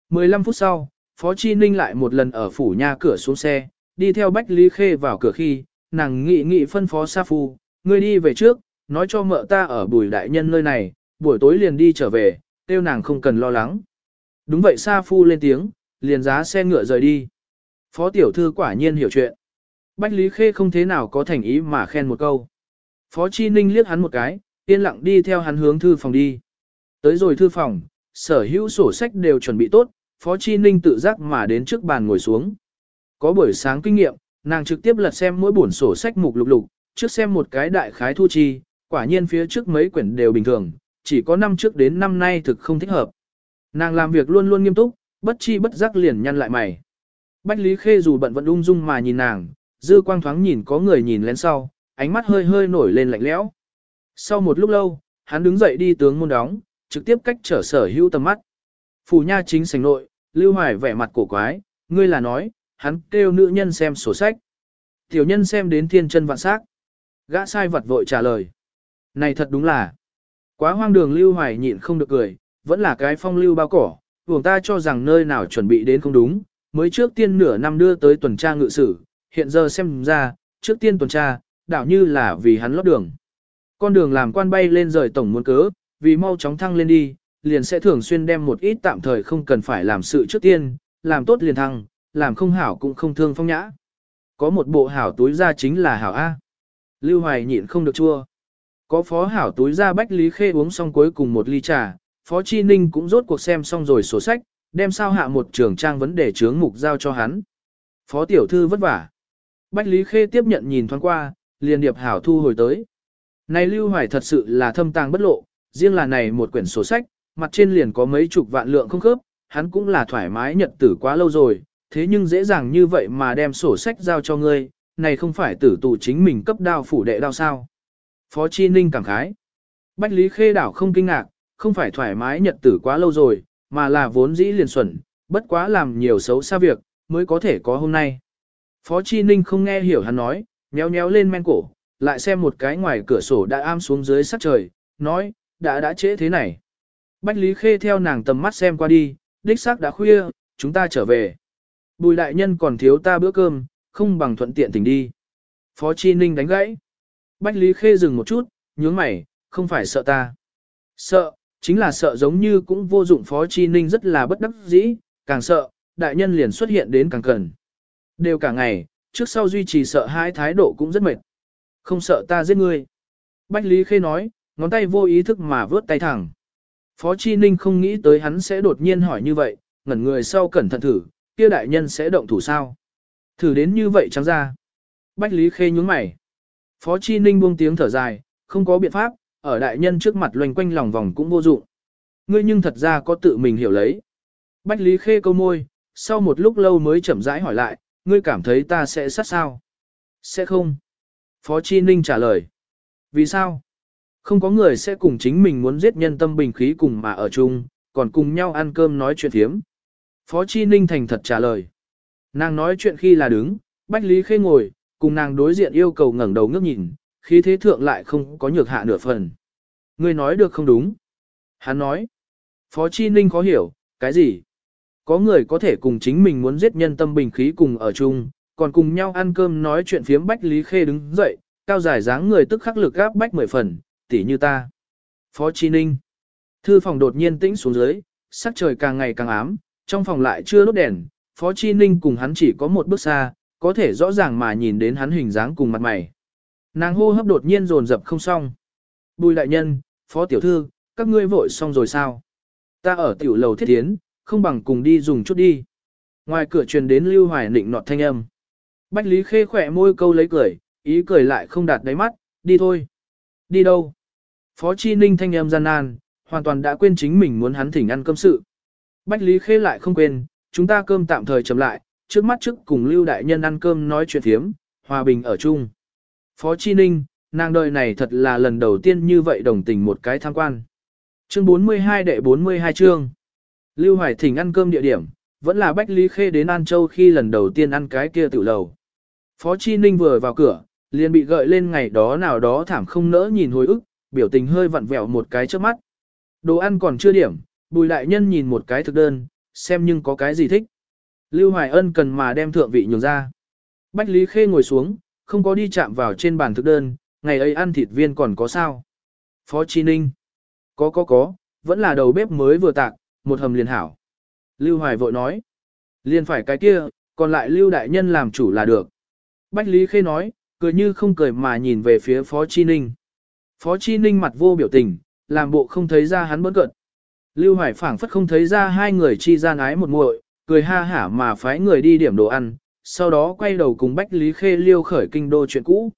15 phút sau, Phó Chi Ninh lại một lần ở phủ nhà cửa xuống xe, đi theo Bách Lý Khê vào cửa khi, nàng nghị nghị phân phó Sa Phu, người đi về trước, nói cho mợ ta ở bùi đại nhân nơi này, buổi tối liền đi trở về, kêu nàng không cần lo lắng. Đúng vậy Sa Phu lên tiếng, liền giá xe ngựa rời đi. Phó tiểu thư quả nhiên hiểu chuyện. Bách Lý Khê không thế nào có thành ý mà khen một câu. Phó Chi Ninh liếc hắn một cái, yên lặng đi theo hắn hướng thư phòng đi. Tới rồi thư phòng, sở hữu sổ sách đều chuẩn bị tốt, Phó Chi Ninh tự giác mà đến trước bàn ngồi xuống. Có buổi sáng kinh nghiệm, nàng trực tiếp lật xem mỗi bổn sổ sách mục lục lục, trước xem một cái đại khái thu chi, quả nhiên phía trước mấy quyển đều bình thường, chỉ có năm trước đến năm nay thực không thích hợp. Nàng làm việc luôn luôn nghiêm túc, bất chi bất giác liền nhăn lại mày. Bách Lý Khê dù bận vẫn ung dung mà nhìn nàng, dư quang thoáng nhìn có người nhìn lén sau, ánh mắt hơi hơi nổi lên lạnh lẽo. Sau một lúc lâu, hắn đứng dậy đi tướng môn đóng, trực tiếp cách trở sở hữu tầm mắt. Phủ nha chính sảnh nội, Lưu Hoài vẻ mặt cổ quái, ngươi là nói, hắn kêu nữ nhân xem sổ sách. Tiểu nhân xem đến thiên chân vạn sắc. Gã sai vật vội trả lời. Này thật đúng là. Quá hoang đường Lưu Hoài nhịn không được cười, vẫn là cái phong lưu bao cỏ, vùng ta cho rằng nơi nào chuẩn bị đến không đúng, mới trước tiên nửa năm đưa tới tuần tra ngự sử, hiện giờ xem ra, trước tiên tuần tra, đảo như là vì hắn lót đường. Con đường làm quan bay lên rời tổng muốn cớ, vì mau chóng thăng lên đi, liền sẽ thường xuyên đem một ít tạm thời không cần phải làm sự trước tiên, làm tốt liền thăng, làm không hảo cũng không thương phong nhã. Có một bộ hảo túi ra chính là hảo A. Lưu Hoài nhịn không được chua. Có phó hảo túi ra Bách Lý Khê uống xong cuối cùng một ly trà, Phó Chi Ninh cũng rốt cuộc xem xong rồi sổ sách, đem sao hạ một trường trang vấn đề chướng mục giao cho hắn. Phó tiểu thư vất vả. Bách Lý Khê tiếp nhận nhìn thoáng qua, liền điệp hảo thu hồi tới. Này Lưu Hoài thật sự là thâm tàng bất lộ, riêng là này một quyển sổ sách, mặt trên liền có mấy chục vạn lượng không khớp, hắn cũng là thoải mái nhận tử quá lâu rồi, thế nhưng dễ dàng như vậy mà đem sổ sách giao cho ngươi, này không phải tử tù chính mình cấp đao phủ đệ đao sao. Phó Chi Ninh cảm khái. Bách Lý Khê đảo không kinh ngạc, không phải thoải mái nhật tử quá lâu rồi, mà là vốn dĩ liền xuẩn, bất quá làm nhiều xấu xa việc, mới có thể có hôm nay. Phó Chi Ninh không nghe hiểu hắn nói, nhéo nhéo lên men cổ, lại xem một cái ngoài cửa sổ đã am xuống dưới sắc trời, nói, đã đã trễ thế này. Bách Lý Khê theo nàng tầm mắt xem qua đi, đích xác đã khuya, chúng ta trở về. Bùi đại nhân còn thiếu ta bữa cơm, không bằng thuận tiện tỉnh đi. Phó Chi Ninh đánh gãy. Bách Lý Khê dừng một chút, nhướng mày, không phải sợ ta. Sợ, chính là sợ giống như cũng vô dụng Phó Chi Ninh rất là bất đắc dĩ, càng sợ, đại nhân liền xuất hiện đến càng cần. Đều cả ngày, trước sau duy trì sợ hai thái độ cũng rất mệt. Không sợ ta giết ngươi. Bách Lý Khê nói, ngón tay vô ý thức mà vớt tay thẳng. Phó Chi Ninh không nghĩ tới hắn sẽ đột nhiên hỏi như vậy, ngẩn người sau cẩn thận thử, kia đại nhân sẽ động thủ sao. Thử đến như vậy trắng ra. Bách Lý Khê nhúng mày. Phó Chi Ninh buông tiếng thở dài, không có biện pháp, ở đại nhân trước mặt loành quanh lòng vòng cũng vô dụng. Ngươi nhưng thật ra có tự mình hiểu lấy. Bách Lý Khê câu môi, sau một lúc lâu mới chậm rãi hỏi lại, ngươi cảm thấy ta sẽ sát sao? Sẽ không. Phó Chi Ninh trả lời. Vì sao? Không có người sẽ cùng chính mình muốn giết nhân tâm bình khí cùng mà ở chung, còn cùng nhau ăn cơm nói chuyện thiếm. Phó Chi Ninh thành thật trả lời. Nàng nói chuyện khi là đứng, Bách Lý Khê ngồi, cùng nàng đối diện yêu cầu ngẩng đầu ngước nhìn, khi thế thượng lại không có nhược hạ nửa phần. Ngươi nói được không đúng. Hắn nói. Phó Chi Ninh khó hiểu, cái gì? Có người có thể cùng chính mình muốn giết nhân tâm bình khí cùng ở chung, còn cùng nhau ăn cơm nói chuyện phiếm Bách Lý Khê đứng dậy, cao giải dáng người tức khắc lực gáp Bách mười phần, tỉ như ta. Phó Chi Ninh. Thư phòng đột nhiên tĩnh xuống dưới, sắc trời càng ngày càng ám, trong phòng lại chưa đốt đèn, Phó Chi Ninh cùng hắn chỉ có một bước xa, có thể rõ ràng mà nhìn đến hắn hình dáng cùng mặt mày. Nàng hô hấp đột nhiên dồn dập không xong. Bùi đại nhân, Phó Tiểu Thư, các ngươi vội xong rồi sao? Ta ở tiểu lầu thiết tiến, không bằng cùng đi dùng chút đi. Ngoài cửa truyền đến Lưu Hoài nịnh nọt thanh âm. Bách Lý Khê khỏe môi câu lấy cười, ý cười lại không đạt đáy mắt, đi thôi. Đi đâu? Phó Chi Ninh thanh âm gian nan, hoàn toàn đã quên chính mình muốn hắn thỉnh ăn cơm sự. Bách Lý Khê lại không quên, chúng ta cơm tạm thời chậm lại, trước mắt trước cùng Lưu Đại Nhân ăn cơm nói chuyện thiếm, hòa bình ở chung. Phó Chi Ninh, nàng đời này thật là lần đầu tiên như vậy đồng tình một cái tham quan. Chương 42 đệ 42 chương. Lưu Hoài thỉnh ăn cơm địa điểm, vẫn là Bách Lý Khê đến An Châu khi lần đầu tiên ăn cái kia tiểu lầu. Phó Chi Ninh vừa vào cửa, liền bị gợi lên ngày đó nào đó thảm không nỡ nhìn hồi ức, biểu tình hơi vặn vẹo một cái trước mắt. Đồ ăn còn chưa điểm, bùi đại nhân nhìn một cái thực đơn, xem nhưng có cái gì thích. Lưu Hoài Ân cần mà đem thượng vị nhường ra. Bách Lý Khê ngồi xuống, không có đi chạm vào trên bàn thực đơn, ngày ấy ăn thịt viên còn có sao. Phó Chi Ninh. Có có có, vẫn là đầu bếp mới vừa tạc, một hầm liền hảo. Lưu Hoài vội nói. Liền phải cái kia, còn lại Lưu Đại Nhân làm chủ là được. Bách Lý Khê nói, cười như không cười mà nhìn về phía Phó Chi Ninh. Phó Chi Ninh mặt vô biểu tình, làm bộ không thấy ra hắn bớt cận. Lưu Hoài phảng phất không thấy ra hai người chi gian ái một muội, cười ha hả mà phái người đi điểm đồ ăn, sau đó quay đầu cùng Bách Lý Khê liêu khởi kinh đô chuyện cũ.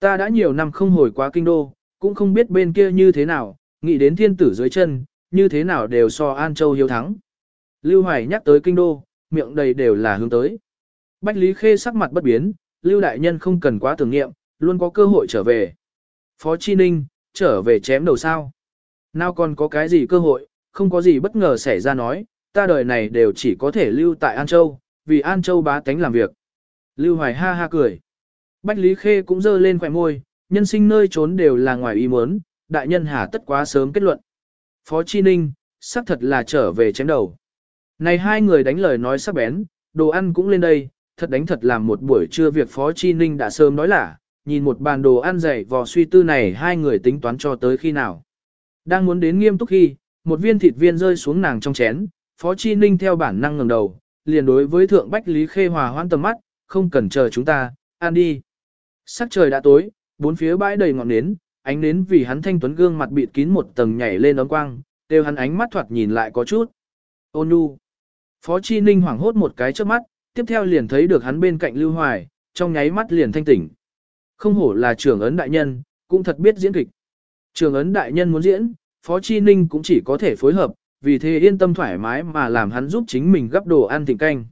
Ta đã nhiều năm không hồi quá kinh đô, cũng không biết bên kia như thế nào, nghĩ đến thiên tử dưới chân, như thế nào đều so An Châu hiếu thắng. Lưu Hoài nhắc tới kinh đô, miệng đầy đều là hướng tới. Bách Lý Khê sắc mặt bất biến, Lưu Đại Nhân không cần quá tưởng nghiệm, luôn có cơ hội trở về. Phó Chi Ninh, trở về chém đầu sao. Nào còn có cái gì cơ hội, không có gì bất ngờ xảy ra nói, ta đời này đều chỉ có thể lưu tại An Châu, vì An Châu bá tánh làm việc. Lưu Hoài ha ha cười. Bách Lý Khê cũng dơ lên khỏe môi, nhân sinh nơi trốn đều là ngoài ý muốn, đại nhân hà tất quá sớm kết luận. Phó Chi Ninh, xác thật là trở về chém đầu. Này hai người đánh lời nói sắc bén, đồ ăn cũng lên đây, thật đánh thật làm một buổi trưa việc Phó Chi Ninh đã sớm nói là, nhìn một bàn đồ ăn dày vò suy tư này hai người tính toán cho tới khi nào. Đang muốn đến nghiêm túc khi, một viên thịt viên rơi xuống nàng trong chén, Phó Chi Ninh theo bản năng ngẩng đầu, liền đối với Thượng Bách Lý Khê hòa hoan tầm mắt, không cần chờ chúng ta, ăn đi. Sắc trời đã tối, bốn phía bãi đầy ngọn nến, ánh nến vì hắn thanh tuấn gương mặt bịt kín một tầng nhảy lên ấm quang, đều hắn ánh mắt thoạt nhìn lại có chút. Ôn nhu. Phó Chi Ninh hoảng hốt một cái trước mắt, tiếp theo liền thấy được hắn bên cạnh Lưu Hoài, trong nháy mắt liền thanh tỉnh. Không hổ là trưởng ấn đại nhân, cũng thật biết diễn kịch. Trường ấn đại nhân muốn diễn, Phó Chi Ninh cũng chỉ có thể phối hợp, vì thế yên tâm thoải mái mà làm hắn giúp chính mình gấp đồ ăn thịnh canh.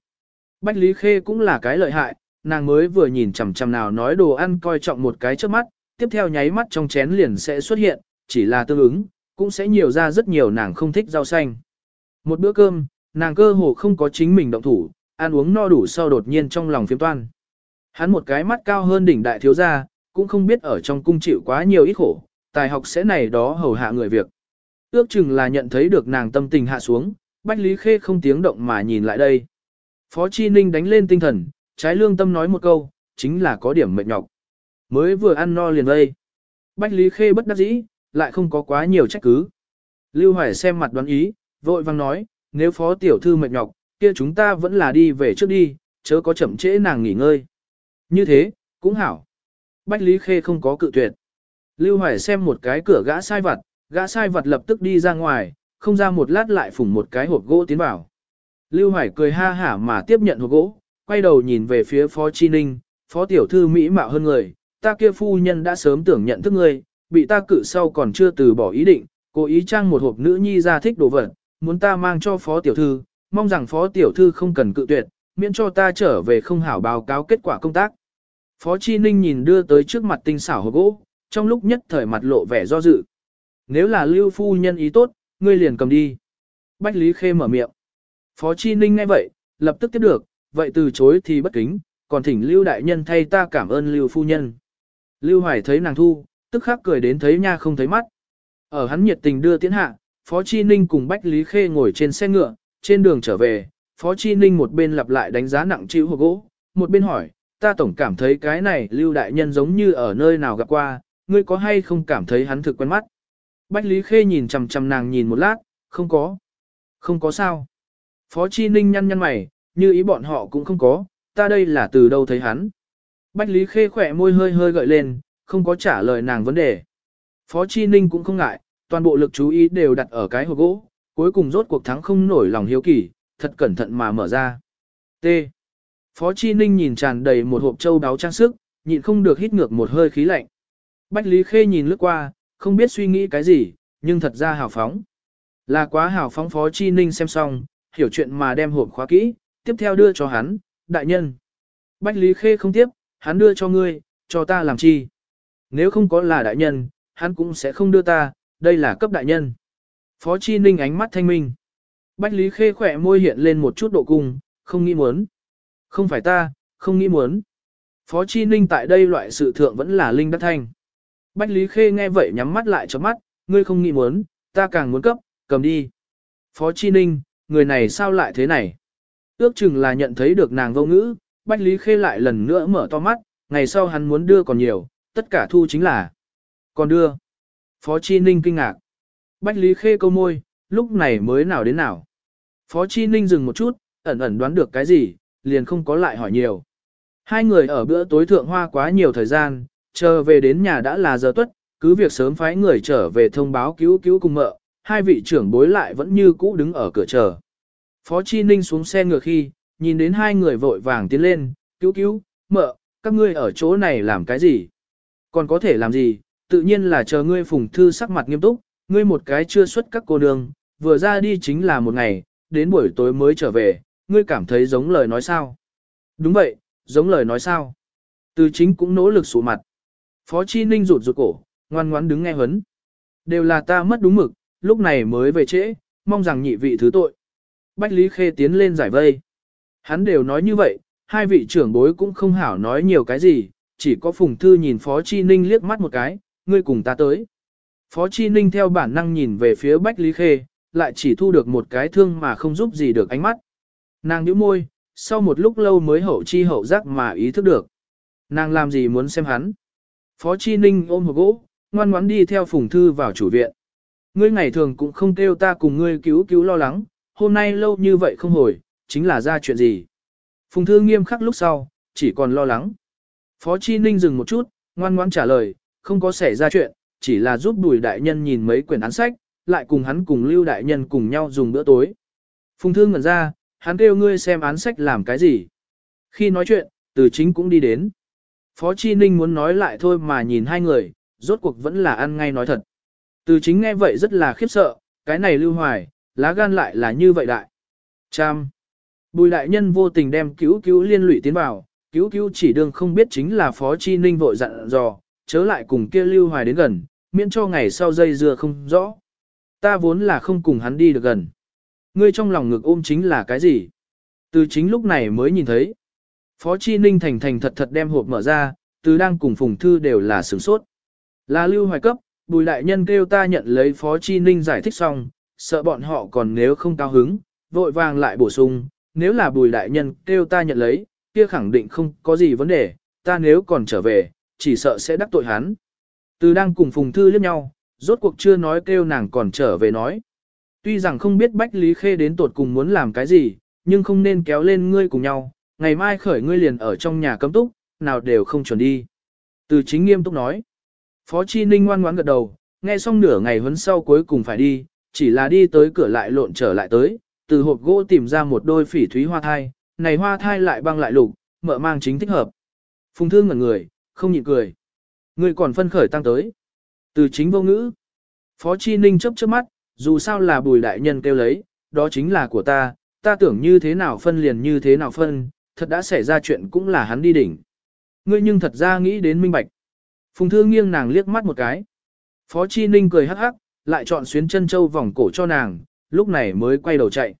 Bách Lý Khê cũng là cái lợi hại, nàng mới vừa nhìn chằm chằm nào nói đồ ăn coi trọng một cái trước mắt, tiếp theo nháy mắt trong chén liền sẽ xuất hiện, chỉ là tương ứng, cũng sẽ nhiều ra rất nhiều nàng không thích rau xanh. Một bữa cơm, nàng cơ hồ không có chính mình động thủ, ăn uống no đủ sau đột nhiên trong lòng phiếm toan. Hắn một cái mắt cao hơn đỉnh đại thiếu gia, cũng không biết ở trong cung chịu quá nhiều ít khổ, tài học sẽ này đó hầu hạ người việc. Ước chừng là nhận thấy được nàng tâm tình hạ xuống, Bách Lý Khê không tiếng động mà nhìn lại đây. Phó Chi Ninh đánh lên tinh thần, trái lương tâm nói một câu, chính là có điểm mệt nhọc. Mới vừa ăn no liền đây. Bách Lý Khê bất đắc dĩ, lại không có quá nhiều trách cứ. Lưu Hoài xem mặt đoán ý, vội vang nói, nếu phó tiểu thư mệt nhọc, kia chúng ta vẫn là đi về trước đi, chớ có chậm trễ nàng nghỉ ngơi. Như thế, cũng hảo. Bách Lý Khê không có cự tuyệt. Lưu Hoài xem một cái cửa gã sai vặt, gã sai vặt lập tức đi ra ngoài, không ra một lát lại phủng một cái hộp gỗ tiến vào. Lưu Hoài cười ha hả mà tiếp nhận hộp gỗ, quay đầu nhìn về phía Phó Chi Ninh, Phó Tiểu Thư Mỹ mạo hơn người, ta kia phu nhân đã sớm tưởng nhận thức ngươi, bị ta cự sau còn chưa từ bỏ ý định, cố ý trang một hộp nữ nhi ra thích đồ vật, muốn ta mang cho Phó Tiểu Thư, mong rằng Phó Tiểu Thư không cần cự tuyệt, miễn cho ta trở về không hảo báo cáo kết quả công tác. Phó Chi Ninh nhìn đưa tới trước mặt tinh xảo hộp gỗ, trong lúc nhất thời mặt lộ vẻ do dự. Nếu là lưu phu nhân ý tốt, ngươi liền cầm đi. Bách Lý Khê mở miệng. Phó Chi Ninh nghe vậy, lập tức tiếp được, vậy từ chối thì bất kính, còn thỉnh lưu đại nhân thay ta cảm ơn lưu phu nhân. Lưu Hoài thấy nàng thu, tức khắc cười đến thấy nha không thấy mắt. Ở hắn nhiệt tình đưa tiến hạ, Phó Chi Ninh cùng Bách Lý Khê ngồi trên xe ngựa, trên đường trở về, Phó Chi Ninh một bên lặp lại đánh giá nặng chịu hộp gỗ, một bên hỏi, ta tổng cảm thấy cái này lưu đại nhân giống như ở nơi nào gặp qua, ngươi có hay không cảm thấy hắn thực quen mắt? Bách Lý Khê nhìn chầm chầm nàng nhìn một lát, không có. Không có sao. Phó Chi Ninh nhăn nhăn mày, như ý bọn họ cũng không có, ta đây là từ đâu thấy hắn. Bách Lý Khê khỏe môi hơi hơi gợi lên, không có trả lời nàng vấn đề. Phó Chi Ninh cũng không ngại, toàn bộ lực chú ý đều đặt ở cái hộp gỗ, cuối cùng rốt cuộc thắng không nổi lòng hiếu kỳ, thật cẩn thận mà mở ra. T. Phó Chi Ninh nhìn tràn đầy một hộp châu đáo trang sức, nhịn không được hít ngược một hơi khí lạnh. Bách Lý Khê nhìn lướt qua, không biết suy nghĩ cái gì, nhưng thật ra hào phóng. Là quá hào phóng Phó Chi Ninh xem xong, hiểu chuyện mà đem hộp khóa kỹ, tiếp theo đưa cho hắn, đại nhân. Bách Lý Khê không tiếp, hắn đưa cho ngươi, cho ta làm chi. Nếu không có là đại nhân, hắn cũng sẽ không đưa ta, đây là cấp đại nhân. Phó Chi Ninh ánh mắt thanh minh. Bách Lý Khê khỏe môi hiện lên một chút độ cung, không nghĩ muốn. Không phải ta, không nghĩ muốn. Phó Chi Ninh tại đây loại sự thượng vẫn là Linh Đắc Thanh. Bách Lý Khê nghe vậy nhắm mắt lại cho mắt, ngươi không nghĩ muốn, ta càng muốn cấp, cầm đi. Phó Chi Ninh, người này sao lại thế này? Ước chừng là nhận thấy được nàng vô ngữ, Bách Lý Khê lại lần nữa mở to mắt, ngày sau hắn muốn đưa còn nhiều, tất cả thu chính là còn đưa. Phó Chi Ninh kinh ngạc. Bách Lý Khê câu môi, lúc này mới nào đến nào. Phó Chi Ninh dừng một chút, ẩn ẩn đoán được cái gì, liền không có lại hỏi nhiều. Hai người ở bữa tối thượng hoa quá nhiều thời gian, chờ về đến nhà đã là giờ tuất, cứ việc sớm phái người trở về thông báo cứu cứu cùng mợ, hai vị trưởng bối lại vẫn như cũ đứng ở cửa chờ. Phó Chi Ninh xuống xe ngựa khi, nhìn đến hai người vội vàng tiến lên, cứu cứu, mợ, các ngươi ở chỗ này làm cái gì? Còn có thể làm gì? Tự nhiên là chờ ngươi phùng thư sắc mặt nghiêm túc, ngươi một cái chưa xuất các cô nương, vừa ra đi chính là một ngày, đến buổi tối mới trở về, ngươi cảm thấy giống lời nói sao? Đúng vậy, giống lời nói sao? Từ chính cũng nỗ lực sụ mặt. Phó Chi Ninh rụt rụt cổ, ngoan ngoãn đứng nghe hấn. Đều là ta mất đúng mực, lúc này mới về trễ, mong rằng nhị vị thứ tội. Bách Lý Khê tiến lên giải vây. Hắn đều nói như vậy, hai vị trưởng bối cũng không hảo nói nhiều cái gì, chỉ có Phùng Thư nhìn Phó Chi Ninh liếc mắt một cái, ngươi cùng ta tới. Phó Chi Ninh theo bản năng nhìn về phía Bách Lý Khê, lại chỉ thu được một cái thương mà không giúp gì được ánh mắt. Nàng nhíu môi, sau một lúc lâu mới hậu chi hậu giác mà ý thức được. Nàng làm gì muốn xem hắn. Phó Chi Ninh ôm hộp gỗ, ngoan ngoãn đi theo Phùng Thư vào chủ viện. Ngươi ngày thường cũng không kêu ta cùng ngươi cứu cứu lo lắng, hôm nay lâu như vậy không hồi, chính là ra chuyện gì. Phùng Thư nghiêm khắc lúc sau, chỉ còn lo lắng. Phó Chi Ninh dừng một chút, ngoan ngoãn trả lời, không có xảy ra chuyện, chỉ là giúp đùi đại nhân nhìn mấy quyển án sách, lại cùng hắn cùng lưu đại nhân cùng nhau dùng bữa tối. Phùng Thư ngẩn ra, hắn kêu ngươi xem án sách làm cái gì. Khi nói chuyện, từ chính cũng đi đến. Phó Chi Ninh muốn nói lại thôi mà nhìn hai người, rốt cuộc vẫn là ăn ngay nói thật. Từ chính nghe vậy rất là khiếp sợ, cái này lưu hoài, lá gan lại là như vậy đại. Cham! Bùi đại nhân vô tình đem cứu cứu liên lụy tiến vào, cứu cứu chỉ đương không biết chính là Phó Chi Ninh vội dặn dò, chớ lại cùng kia lưu hoài đến gần, miễn cho ngày sau dây dưa không rõ. Ta vốn là không cùng hắn đi được gần. Ngươi trong lòng ngực ôm chính là cái gì? Từ chính lúc này mới nhìn thấy. Phó Chi Ninh thành thành thật thật đem hộp mở ra, từ đang cùng Phùng Thư đều là sửng sốt. Là lưu hoài cấp, bùi đại nhân kêu ta nhận lấy Phó Chi Ninh giải thích xong, sợ bọn họ còn nếu không cao hứng, vội vàng lại bổ sung, nếu là bùi đại nhân kêu ta nhận lấy, kia khẳng định không có gì vấn đề, ta nếu còn trở về, chỉ sợ sẽ đắc tội hắn. Từ đang cùng Phùng Thư liếc nhau, rốt cuộc chưa nói kêu nàng còn trở về nói. Tuy rằng không biết Bách Lý Khê đến tột cùng muốn làm cái gì, nhưng không nên kéo lên ngươi cùng nhau, ngày mai khởi ngươi liền ở trong nhà cấm túc, nào đều không chuẩn đi. Từ chính nghiêm túc nói. Phó Chi Ninh ngoan ngoãn gật đầu, nghe xong nửa ngày huấn sau cuối cùng phải đi, chỉ là đi tới cửa lại lộn trở lại tới, từ hộp gỗ tìm ra một đôi phỉ thúy hoa thai, này hoa thai lại băng lại lục, mợ mang chính thích hợp. Phùng thương ngẩn người, không nhịn cười. Người còn phân khởi tăng tới. Từ chính vô ngữ. Phó Chi Ninh chấp chớp mắt, dù sao là bùi đại nhân kêu lấy, đó chính là của ta, ta tưởng như thế nào phân liền như thế nào phân, thật đã xảy ra chuyện cũng là hắn đi đỉnh. Ngươi nhưng thật ra nghĩ đến minh bạch. Phùng Thư nghiêng nàng liếc mắt một cái. Phó Chi Ninh cười hắc hắc, lại chọn xuyến chân châu vòng cổ cho nàng, lúc này mới quay đầu chạy.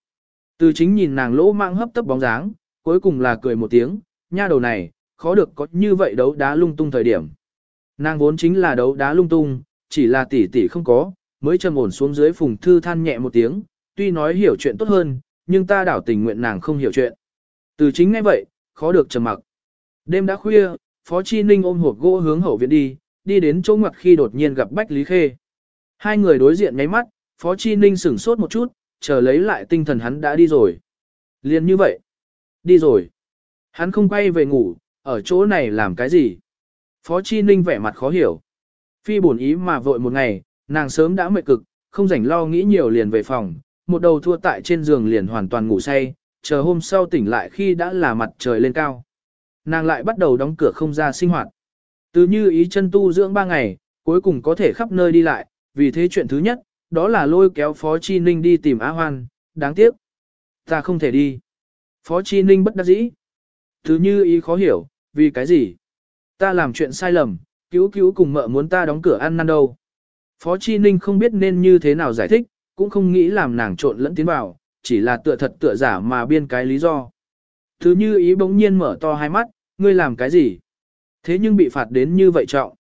Từ chính nhìn nàng lỗ mạng hấp tấp bóng dáng, cuối cùng là cười một tiếng, nha đầu này, khó được có như vậy đấu đá lung tung thời điểm. Nàng vốn chính là đấu đá lung tung, chỉ là tỷ tỷ không có, mới trầm ổn xuống dưới phùng thư than nhẹ một tiếng, tuy nói hiểu chuyện tốt hơn, nhưng ta đảo tình nguyện nàng không hiểu chuyện. Từ chính ngay vậy, khó được trầm mặc. Đêm đã khuya, Phó Chi Ninh ôm hộp gỗ hướng hậu viện đi, đi đến chỗ ngoặt khi đột nhiên gặp Bách Lý Khê. Hai người đối diện nháy mắt, Phó Chi Ninh sửng sốt một chút, chờ lấy lại tinh thần hắn đã đi rồi. Liền như vậy. Đi rồi. Hắn không quay về ngủ, ở chỗ này làm cái gì? Phó Chi Ninh vẻ mặt khó hiểu. Phi buồn ý mà vội một ngày, nàng sớm đã mệt cực, không rảnh lo nghĩ nhiều liền về phòng, một đầu thua tại trên giường liền hoàn toàn ngủ say, chờ hôm sau tỉnh lại khi đã là mặt trời lên cao. Nàng lại bắt đầu đóng cửa không ra sinh hoạt. Từ như ý chân tu dưỡng ba ngày, cuối cùng có thể khắp nơi đi lại, vì thế chuyện thứ nhất, đó là lôi kéo Phó Chi Ninh đi tìm Á Hoan, đáng tiếc. Ta không thể đi. Phó Chi Ninh bất đắc dĩ. Thứ như ý khó hiểu, vì cái gì? Ta làm chuyện sai lầm, cứu cứu cùng mợ muốn ta đóng cửa ăn năn đâu. Phó Chi Ninh không biết nên như thế nào giải thích, cũng không nghĩ làm nàng trộn lẫn tiến vào, chỉ là tựa thật tựa giả mà biên cái lý do. Thứ như ý bỗng nhiên mở to hai mắt, ngươi làm cái gì? Thế nhưng bị phạt đến như vậy trọng.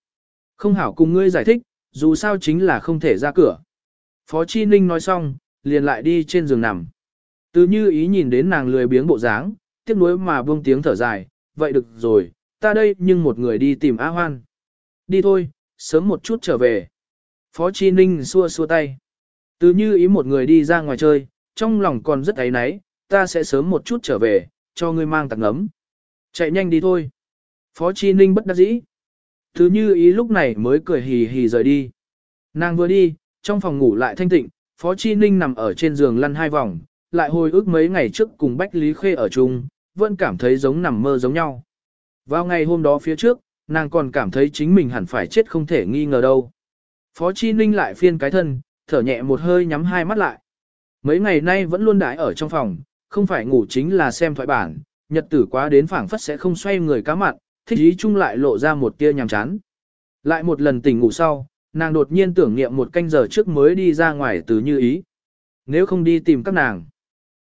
Không hảo cùng ngươi giải thích, dù sao chính là không thể ra cửa. Phó Chi Ninh nói xong, liền lại đi trên giường nằm. Từ như ý nhìn đến nàng lười biếng bộ dáng, tiếc nuối mà buông tiếng thở dài, vậy được rồi, ta đây nhưng một người đi tìm A Hoan. Đi thôi, sớm một chút trở về. Phó Chi Ninh xua xua tay. Từ như ý một người đi ra ngoài chơi, trong lòng còn rất ấy náy, ta sẽ sớm một chút trở về, cho ngươi mang tặng ngấm. Chạy nhanh đi thôi. Phó Chi Ninh bất đắc dĩ. Từ như ý lúc này mới cười hì hì rời đi. Nàng vừa đi, trong phòng ngủ lại thanh tịnh, Phó Chi Ninh nằm ở trên giường lăn hai vòng, lại hồi ức mấy ngày trước cùng Bách Lý Khê ở chung, vẫn cảm thấy giống nằm mơ giống nhau. Vào ngày hôm đó phía trước, nàng còn cảm thấy chính mình hẳn phải chết không thể nghi ngờ đâu. Phó Chi Ninh lại phiên cái thân, thở nhẹ một hơi nhắm hai mắt lại. Mấy ngày nay vẫn luôn đãi ở trong phòng, không phải ngủ chính là xem thoại bản, nhật tử quá đến phảng phất sẽ không xoay người cá mặn, thích ý chung lại lộ ra một tia nhàm chán. Lại một lần tỉnh ngủ sau, nàng đột nhiên tưởng niệm một canh giờ trước mới đi ra ngoài từ như ý. Nếu không đi tìm các nàng,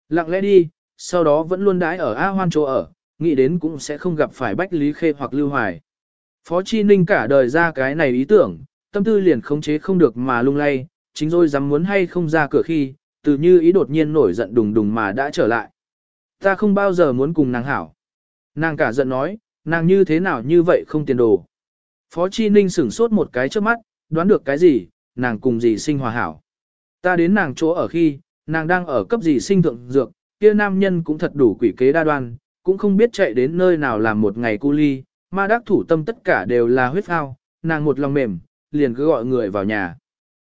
lặng lẽ đi, sau đó vẫn luôn đãi ở A Hoan chỗ ở, nghĩ đến cũng sẽ không gặp phải Bách Lý Khê hoặc Lưu Hoài. Phó Chi Ninh cả đời ra cái này ý tưởng, tâm tư liền khống chế không được mà lung lay, chính rồi dám muốn hay không ra cửa khi, từ như ý đột nhiên nổi giận đùng đùng mà đã trở lại. Ta không bao giờ muốn cùng nàng hảo. Nàng cả giận nói, nàng như thế nào như vậy không tiền đồ. Phó Chi Ninh sửng sốt một cái trước mắt, đoán được cái gì, nàng cùng gì sinh hòa hảo. Ta đến nàng chỗ ở khi, nàng đang ở cấp gì sinh thượng dược, kia nam nhân cũng thật đủ quỷ kế đa đoan, cũng không biết chạy đến nơi nào làm một ngày cu ly, ma đắc thủ tâm tất cả đều là huyết phao, nàng một lòng mềm, liền cứ gọi người vào nhà.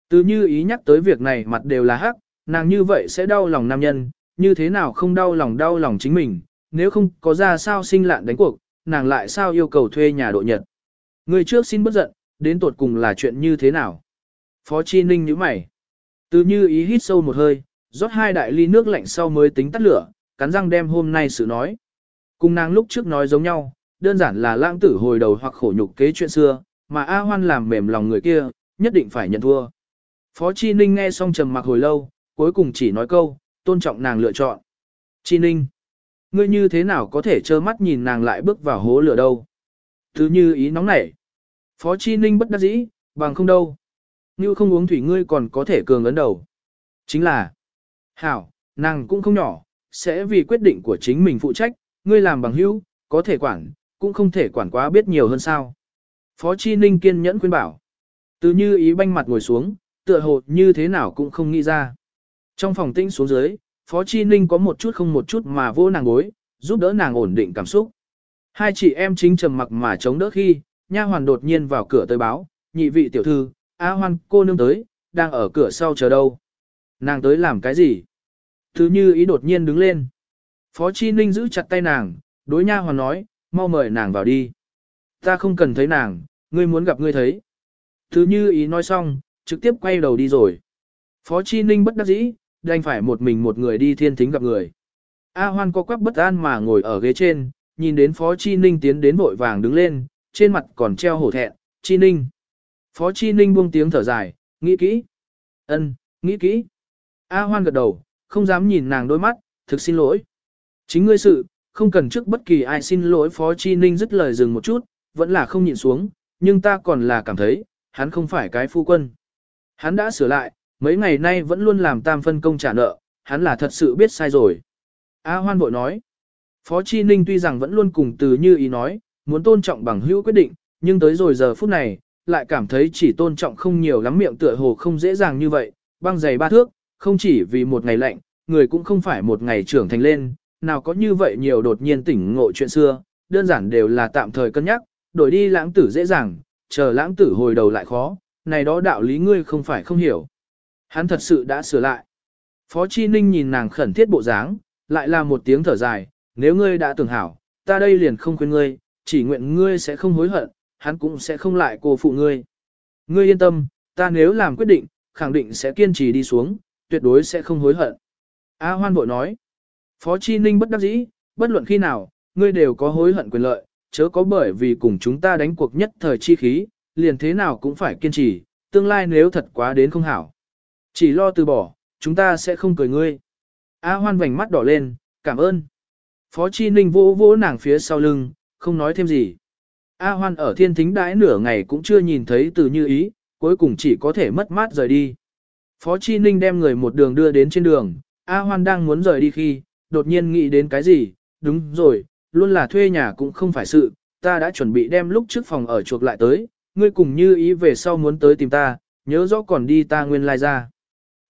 Từ như ý nhắc tới việc này mặt đều là hắc, nàng như vậy sẽ đau lòng nam nhân, như thế nào không đau lòng đau lòng chính mình, nếu không có ra sao sinh lạn đánh cuộc, nàng lại sao yêu cầu thuê nhà độ nhật. Người trước xin bất giận, đến tột cùng là chuyện như thế nào? Phó Chi Ninh nhíu mày. Từ như ý hít sâu một hơi, rót hai đại ly nước lạnh sau mới tính tắt lửa, cắn răng đem hôm nay sự nói. Cùng nàng lúc trước nói giống nhau, đơn giản là lãng tử hồi đầu hoặc khổ nhục kế chuyện xưa, mà A Hoan làm mềm lòng người kia, nhất định phải nhận thua. Phó Chi Ninh nghe xong trầm mặc hồi lâu, cuối cùng chỉ nói câu, tôn trọng nàng lựa chọn. Chi Ninh, ngươi như thế nào có thể trơ mắt nhìn nàng lại bước vào hố lửa đâu? Thứ như ý nóng nảy. Phó Chi Ninh bất đắc dĩ, bằng không đâu. Như không uống thủy ngươi còn có thể cường ấn đầu. Chính là, hảo, nàng cũng không nhỏ, sẽ vì quyết định của chính mình phụ trách, ngươi làm bằng hữu, có thể quản, cũng không thể quản quá biết nhiều hơn sao. Phó Chi Ninh kiên nhẫn khuyên bảo. Từ như ý banh mặt ngồi xuống, tựa hồ như thế nào cũng không nghĩ ra. Trong phòng tinh xuống dưới, Phó Chi Ninh có một chút không một chút mà vô nàng gối, giúp đỡ nàng ổn định cảm xúc. Hai chị em chính trầm mặc mà chống đỡ khi, nha hoàn đột nhiên vào cửa tới báo, nhị vị tiểu thư, A hoan cô nương tới, đang ở cửa sau chờ đâu. Nàng tới làm cái gì? Thứ như ý đột nhiên đứng lên. Phó Chi Ninh giữ chặt tay nàng, đối nha hoàn nói, mau mời nàng vào đi. Ta không cần thấy nàng, ngươi muốn gặp ngươi thấy. Thứ như ý nói xong, trực tiếp quay đầu đi rồi. Phó Chi Ninh bất đắc dĩ, đành phải một mình một người đi thiên thính gặp người. A Hoan có quắc bất an mà ngồi ở ghế trên, nhìn đến Phó Chi Ninh tiến đến vội vàng đứng lên, trên mặt còn treo hổ thẹn, Chi Ninh. Phó Chi Ninh buông tiếng thở dài, nghĩ kỹ. ân, nghĩ kỹ. A Hoan gật đầu, không dám nhìn nàng đôi mắt, thực xin lỗi. Chính ngươi sự, không cần trước bất kỳ ai xin lỗi Phó Chi Ninh dứt lời dừng một chút, vẫn là không nhìn xuống, nhưng ta còn là cảm thấy, hắn không phải cái phu quân. Hắn đã sửa lại, mấy ngày nay vẫn luôn làm tam phân công trả nợ, hắn là thật sự biết sai rồi. A Hoan vội nói, Phó Chi Ninh tuy rằng vẫn luôn cùng từ như ý nói, muốn tôn trọng bằng hữu quyết định, nhưng tới rồi giờ phút này, lại cảm thấy chỉ tôn trọng không nhiều lắm miệng tựa hồ không dễ dàng như vậy, băng giày ba thước, không chỉ vì một ngày lạnh, người cũng không phải một ngày trưởng thành lên, nào có như vậy nhiều đột nhiên tỉnh ngộ chuyện xưa, đơn giản đều là tạm thời cân nhắc, đổi đi lãng tử dễ dàng, chờ lãng tử hồi đầu lại khó, này đó đạo lý ngươi không phải không hiểu. Hắn thật sự đã sửa lại. Phó Chi Ninh nhìn nàng khẩn thiết bộ dáng, lại là một tiếng thở dài, nếu ngươi đã tưởng hảo, ta đây liền không khuyên ngươi, chỉ nguyện ngươi sẽ không hối hận, hắn cũng sẽ không lại cô phụ ngươi. Ngươi yên tâm, ta nếu làm quyết định, khẳng định sẽ kiên trì đi xuống, tuyệt đối sẽ không hối hận. A Hoan bội nói, Phó Chi Ninh bất đắc dĩ, bất luận khi nào, ngươi đều có hối hận quyền lợi, chớ có bởi vì cùng chúng ta đánh cuộc nhất thời chi khí, liền thế nào cũng phải kiên trì, tương lai nếu thật quá đến không hảo. Chỉ lo từ bỏ, chúng ta sẽ không cười ngươi. A Hoan vành mắt đỏ lên, cảm ơn. Phó Chi Ninh vỗ vỗ nàng phía sau lưng, không nói thêm gì. A Hoan ở thiên thính đãi nửa ngày cũng chưa nhìn thấy từ như ý, cuối cùng chỉ có thể mất mát rời đi. Phó Chi Ninh đem người một đường đưa đến trên đường, A Hoan đang muốn rời đi khi, đột nhiên nghĩ đến cái gì, đúng rồi, luôn là thuê nhà cũng không phải sự, ta đã chuẩn bị đem lúc trước phòng ở chuộc lại tới, ngươi cùng như ý về sau muốn tới tìm ta, nhớ rõ còn đi ta nguyên lai ra.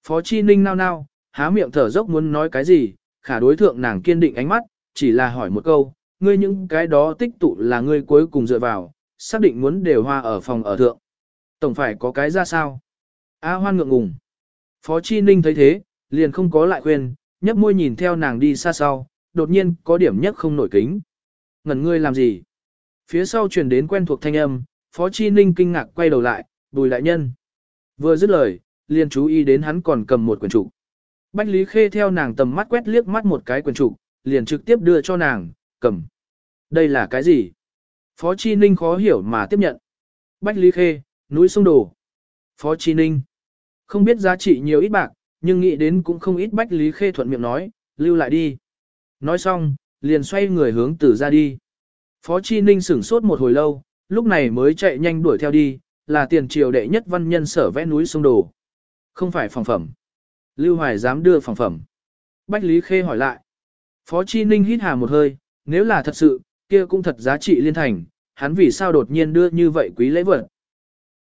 Phó Chi Ninh nao nao, há miệng thở dốc muốn nói cái gì, khả đối thượng nàng kiên định ánh mắt, chỉ là hỏi một câu, ngươi những cái đó tích tụ là ngươi cuối cùng dựa vào, xác định muốn đều hoa ở phòng ở thượng. Tổng phải có cái ra sao? A hoan ngượng ngùng. Phó Chi Ninh thấy thế, liền không có lại khuyên, nhấp môi nhìn theo nàng đi xa sau, đột nhiên có điểm nhất không nổi kính. Ngẩn ngươi làm gì? Phía sau truyền đến quen thuộc thanh âm, Phó Chi Ninh kinh ngạc quay đầu lại, bùi đại nhân. Vừa dứt lời, liền chú ý đến hắn còn cầm một quyển trục. Bách Lý Khê theo nàng tầm mắt quét liếc mắt một cái quyển trục, liền trực tiếp đưa cho nàng, cầm. Đây là cái gì? Phó Chi Ninh khó hiểu mà tiếp nhận. Bách Lý Khê, núi sông đồ. Phó Chi Ninh. Không biết giá trị nhiều ít bạc, nhưng nghĩ đến cũng không ít Bách Lý Khê thuận miệng nói, lưu lại đi. Nói xong, liền xoay người hướng tử ra đi. Phó Chi Ninh sửng sốt một hồi lâu, lúc này mới chạy nhanh đuổi theo đi, là tiền triều đệ nhất văn nhân sở vẽ núi sông đồ. Không phải phòng phẩm. Lưu Hoài dám đưa phòng phẩm. Bách Lý Khê hỏi lại. Phó Chi Ninh hít hà một hơi, nếu là thật sự, kia cũng thật giá trị liên thành, hắn vì sao đột nhiên đưa như vậy quý lễ vật,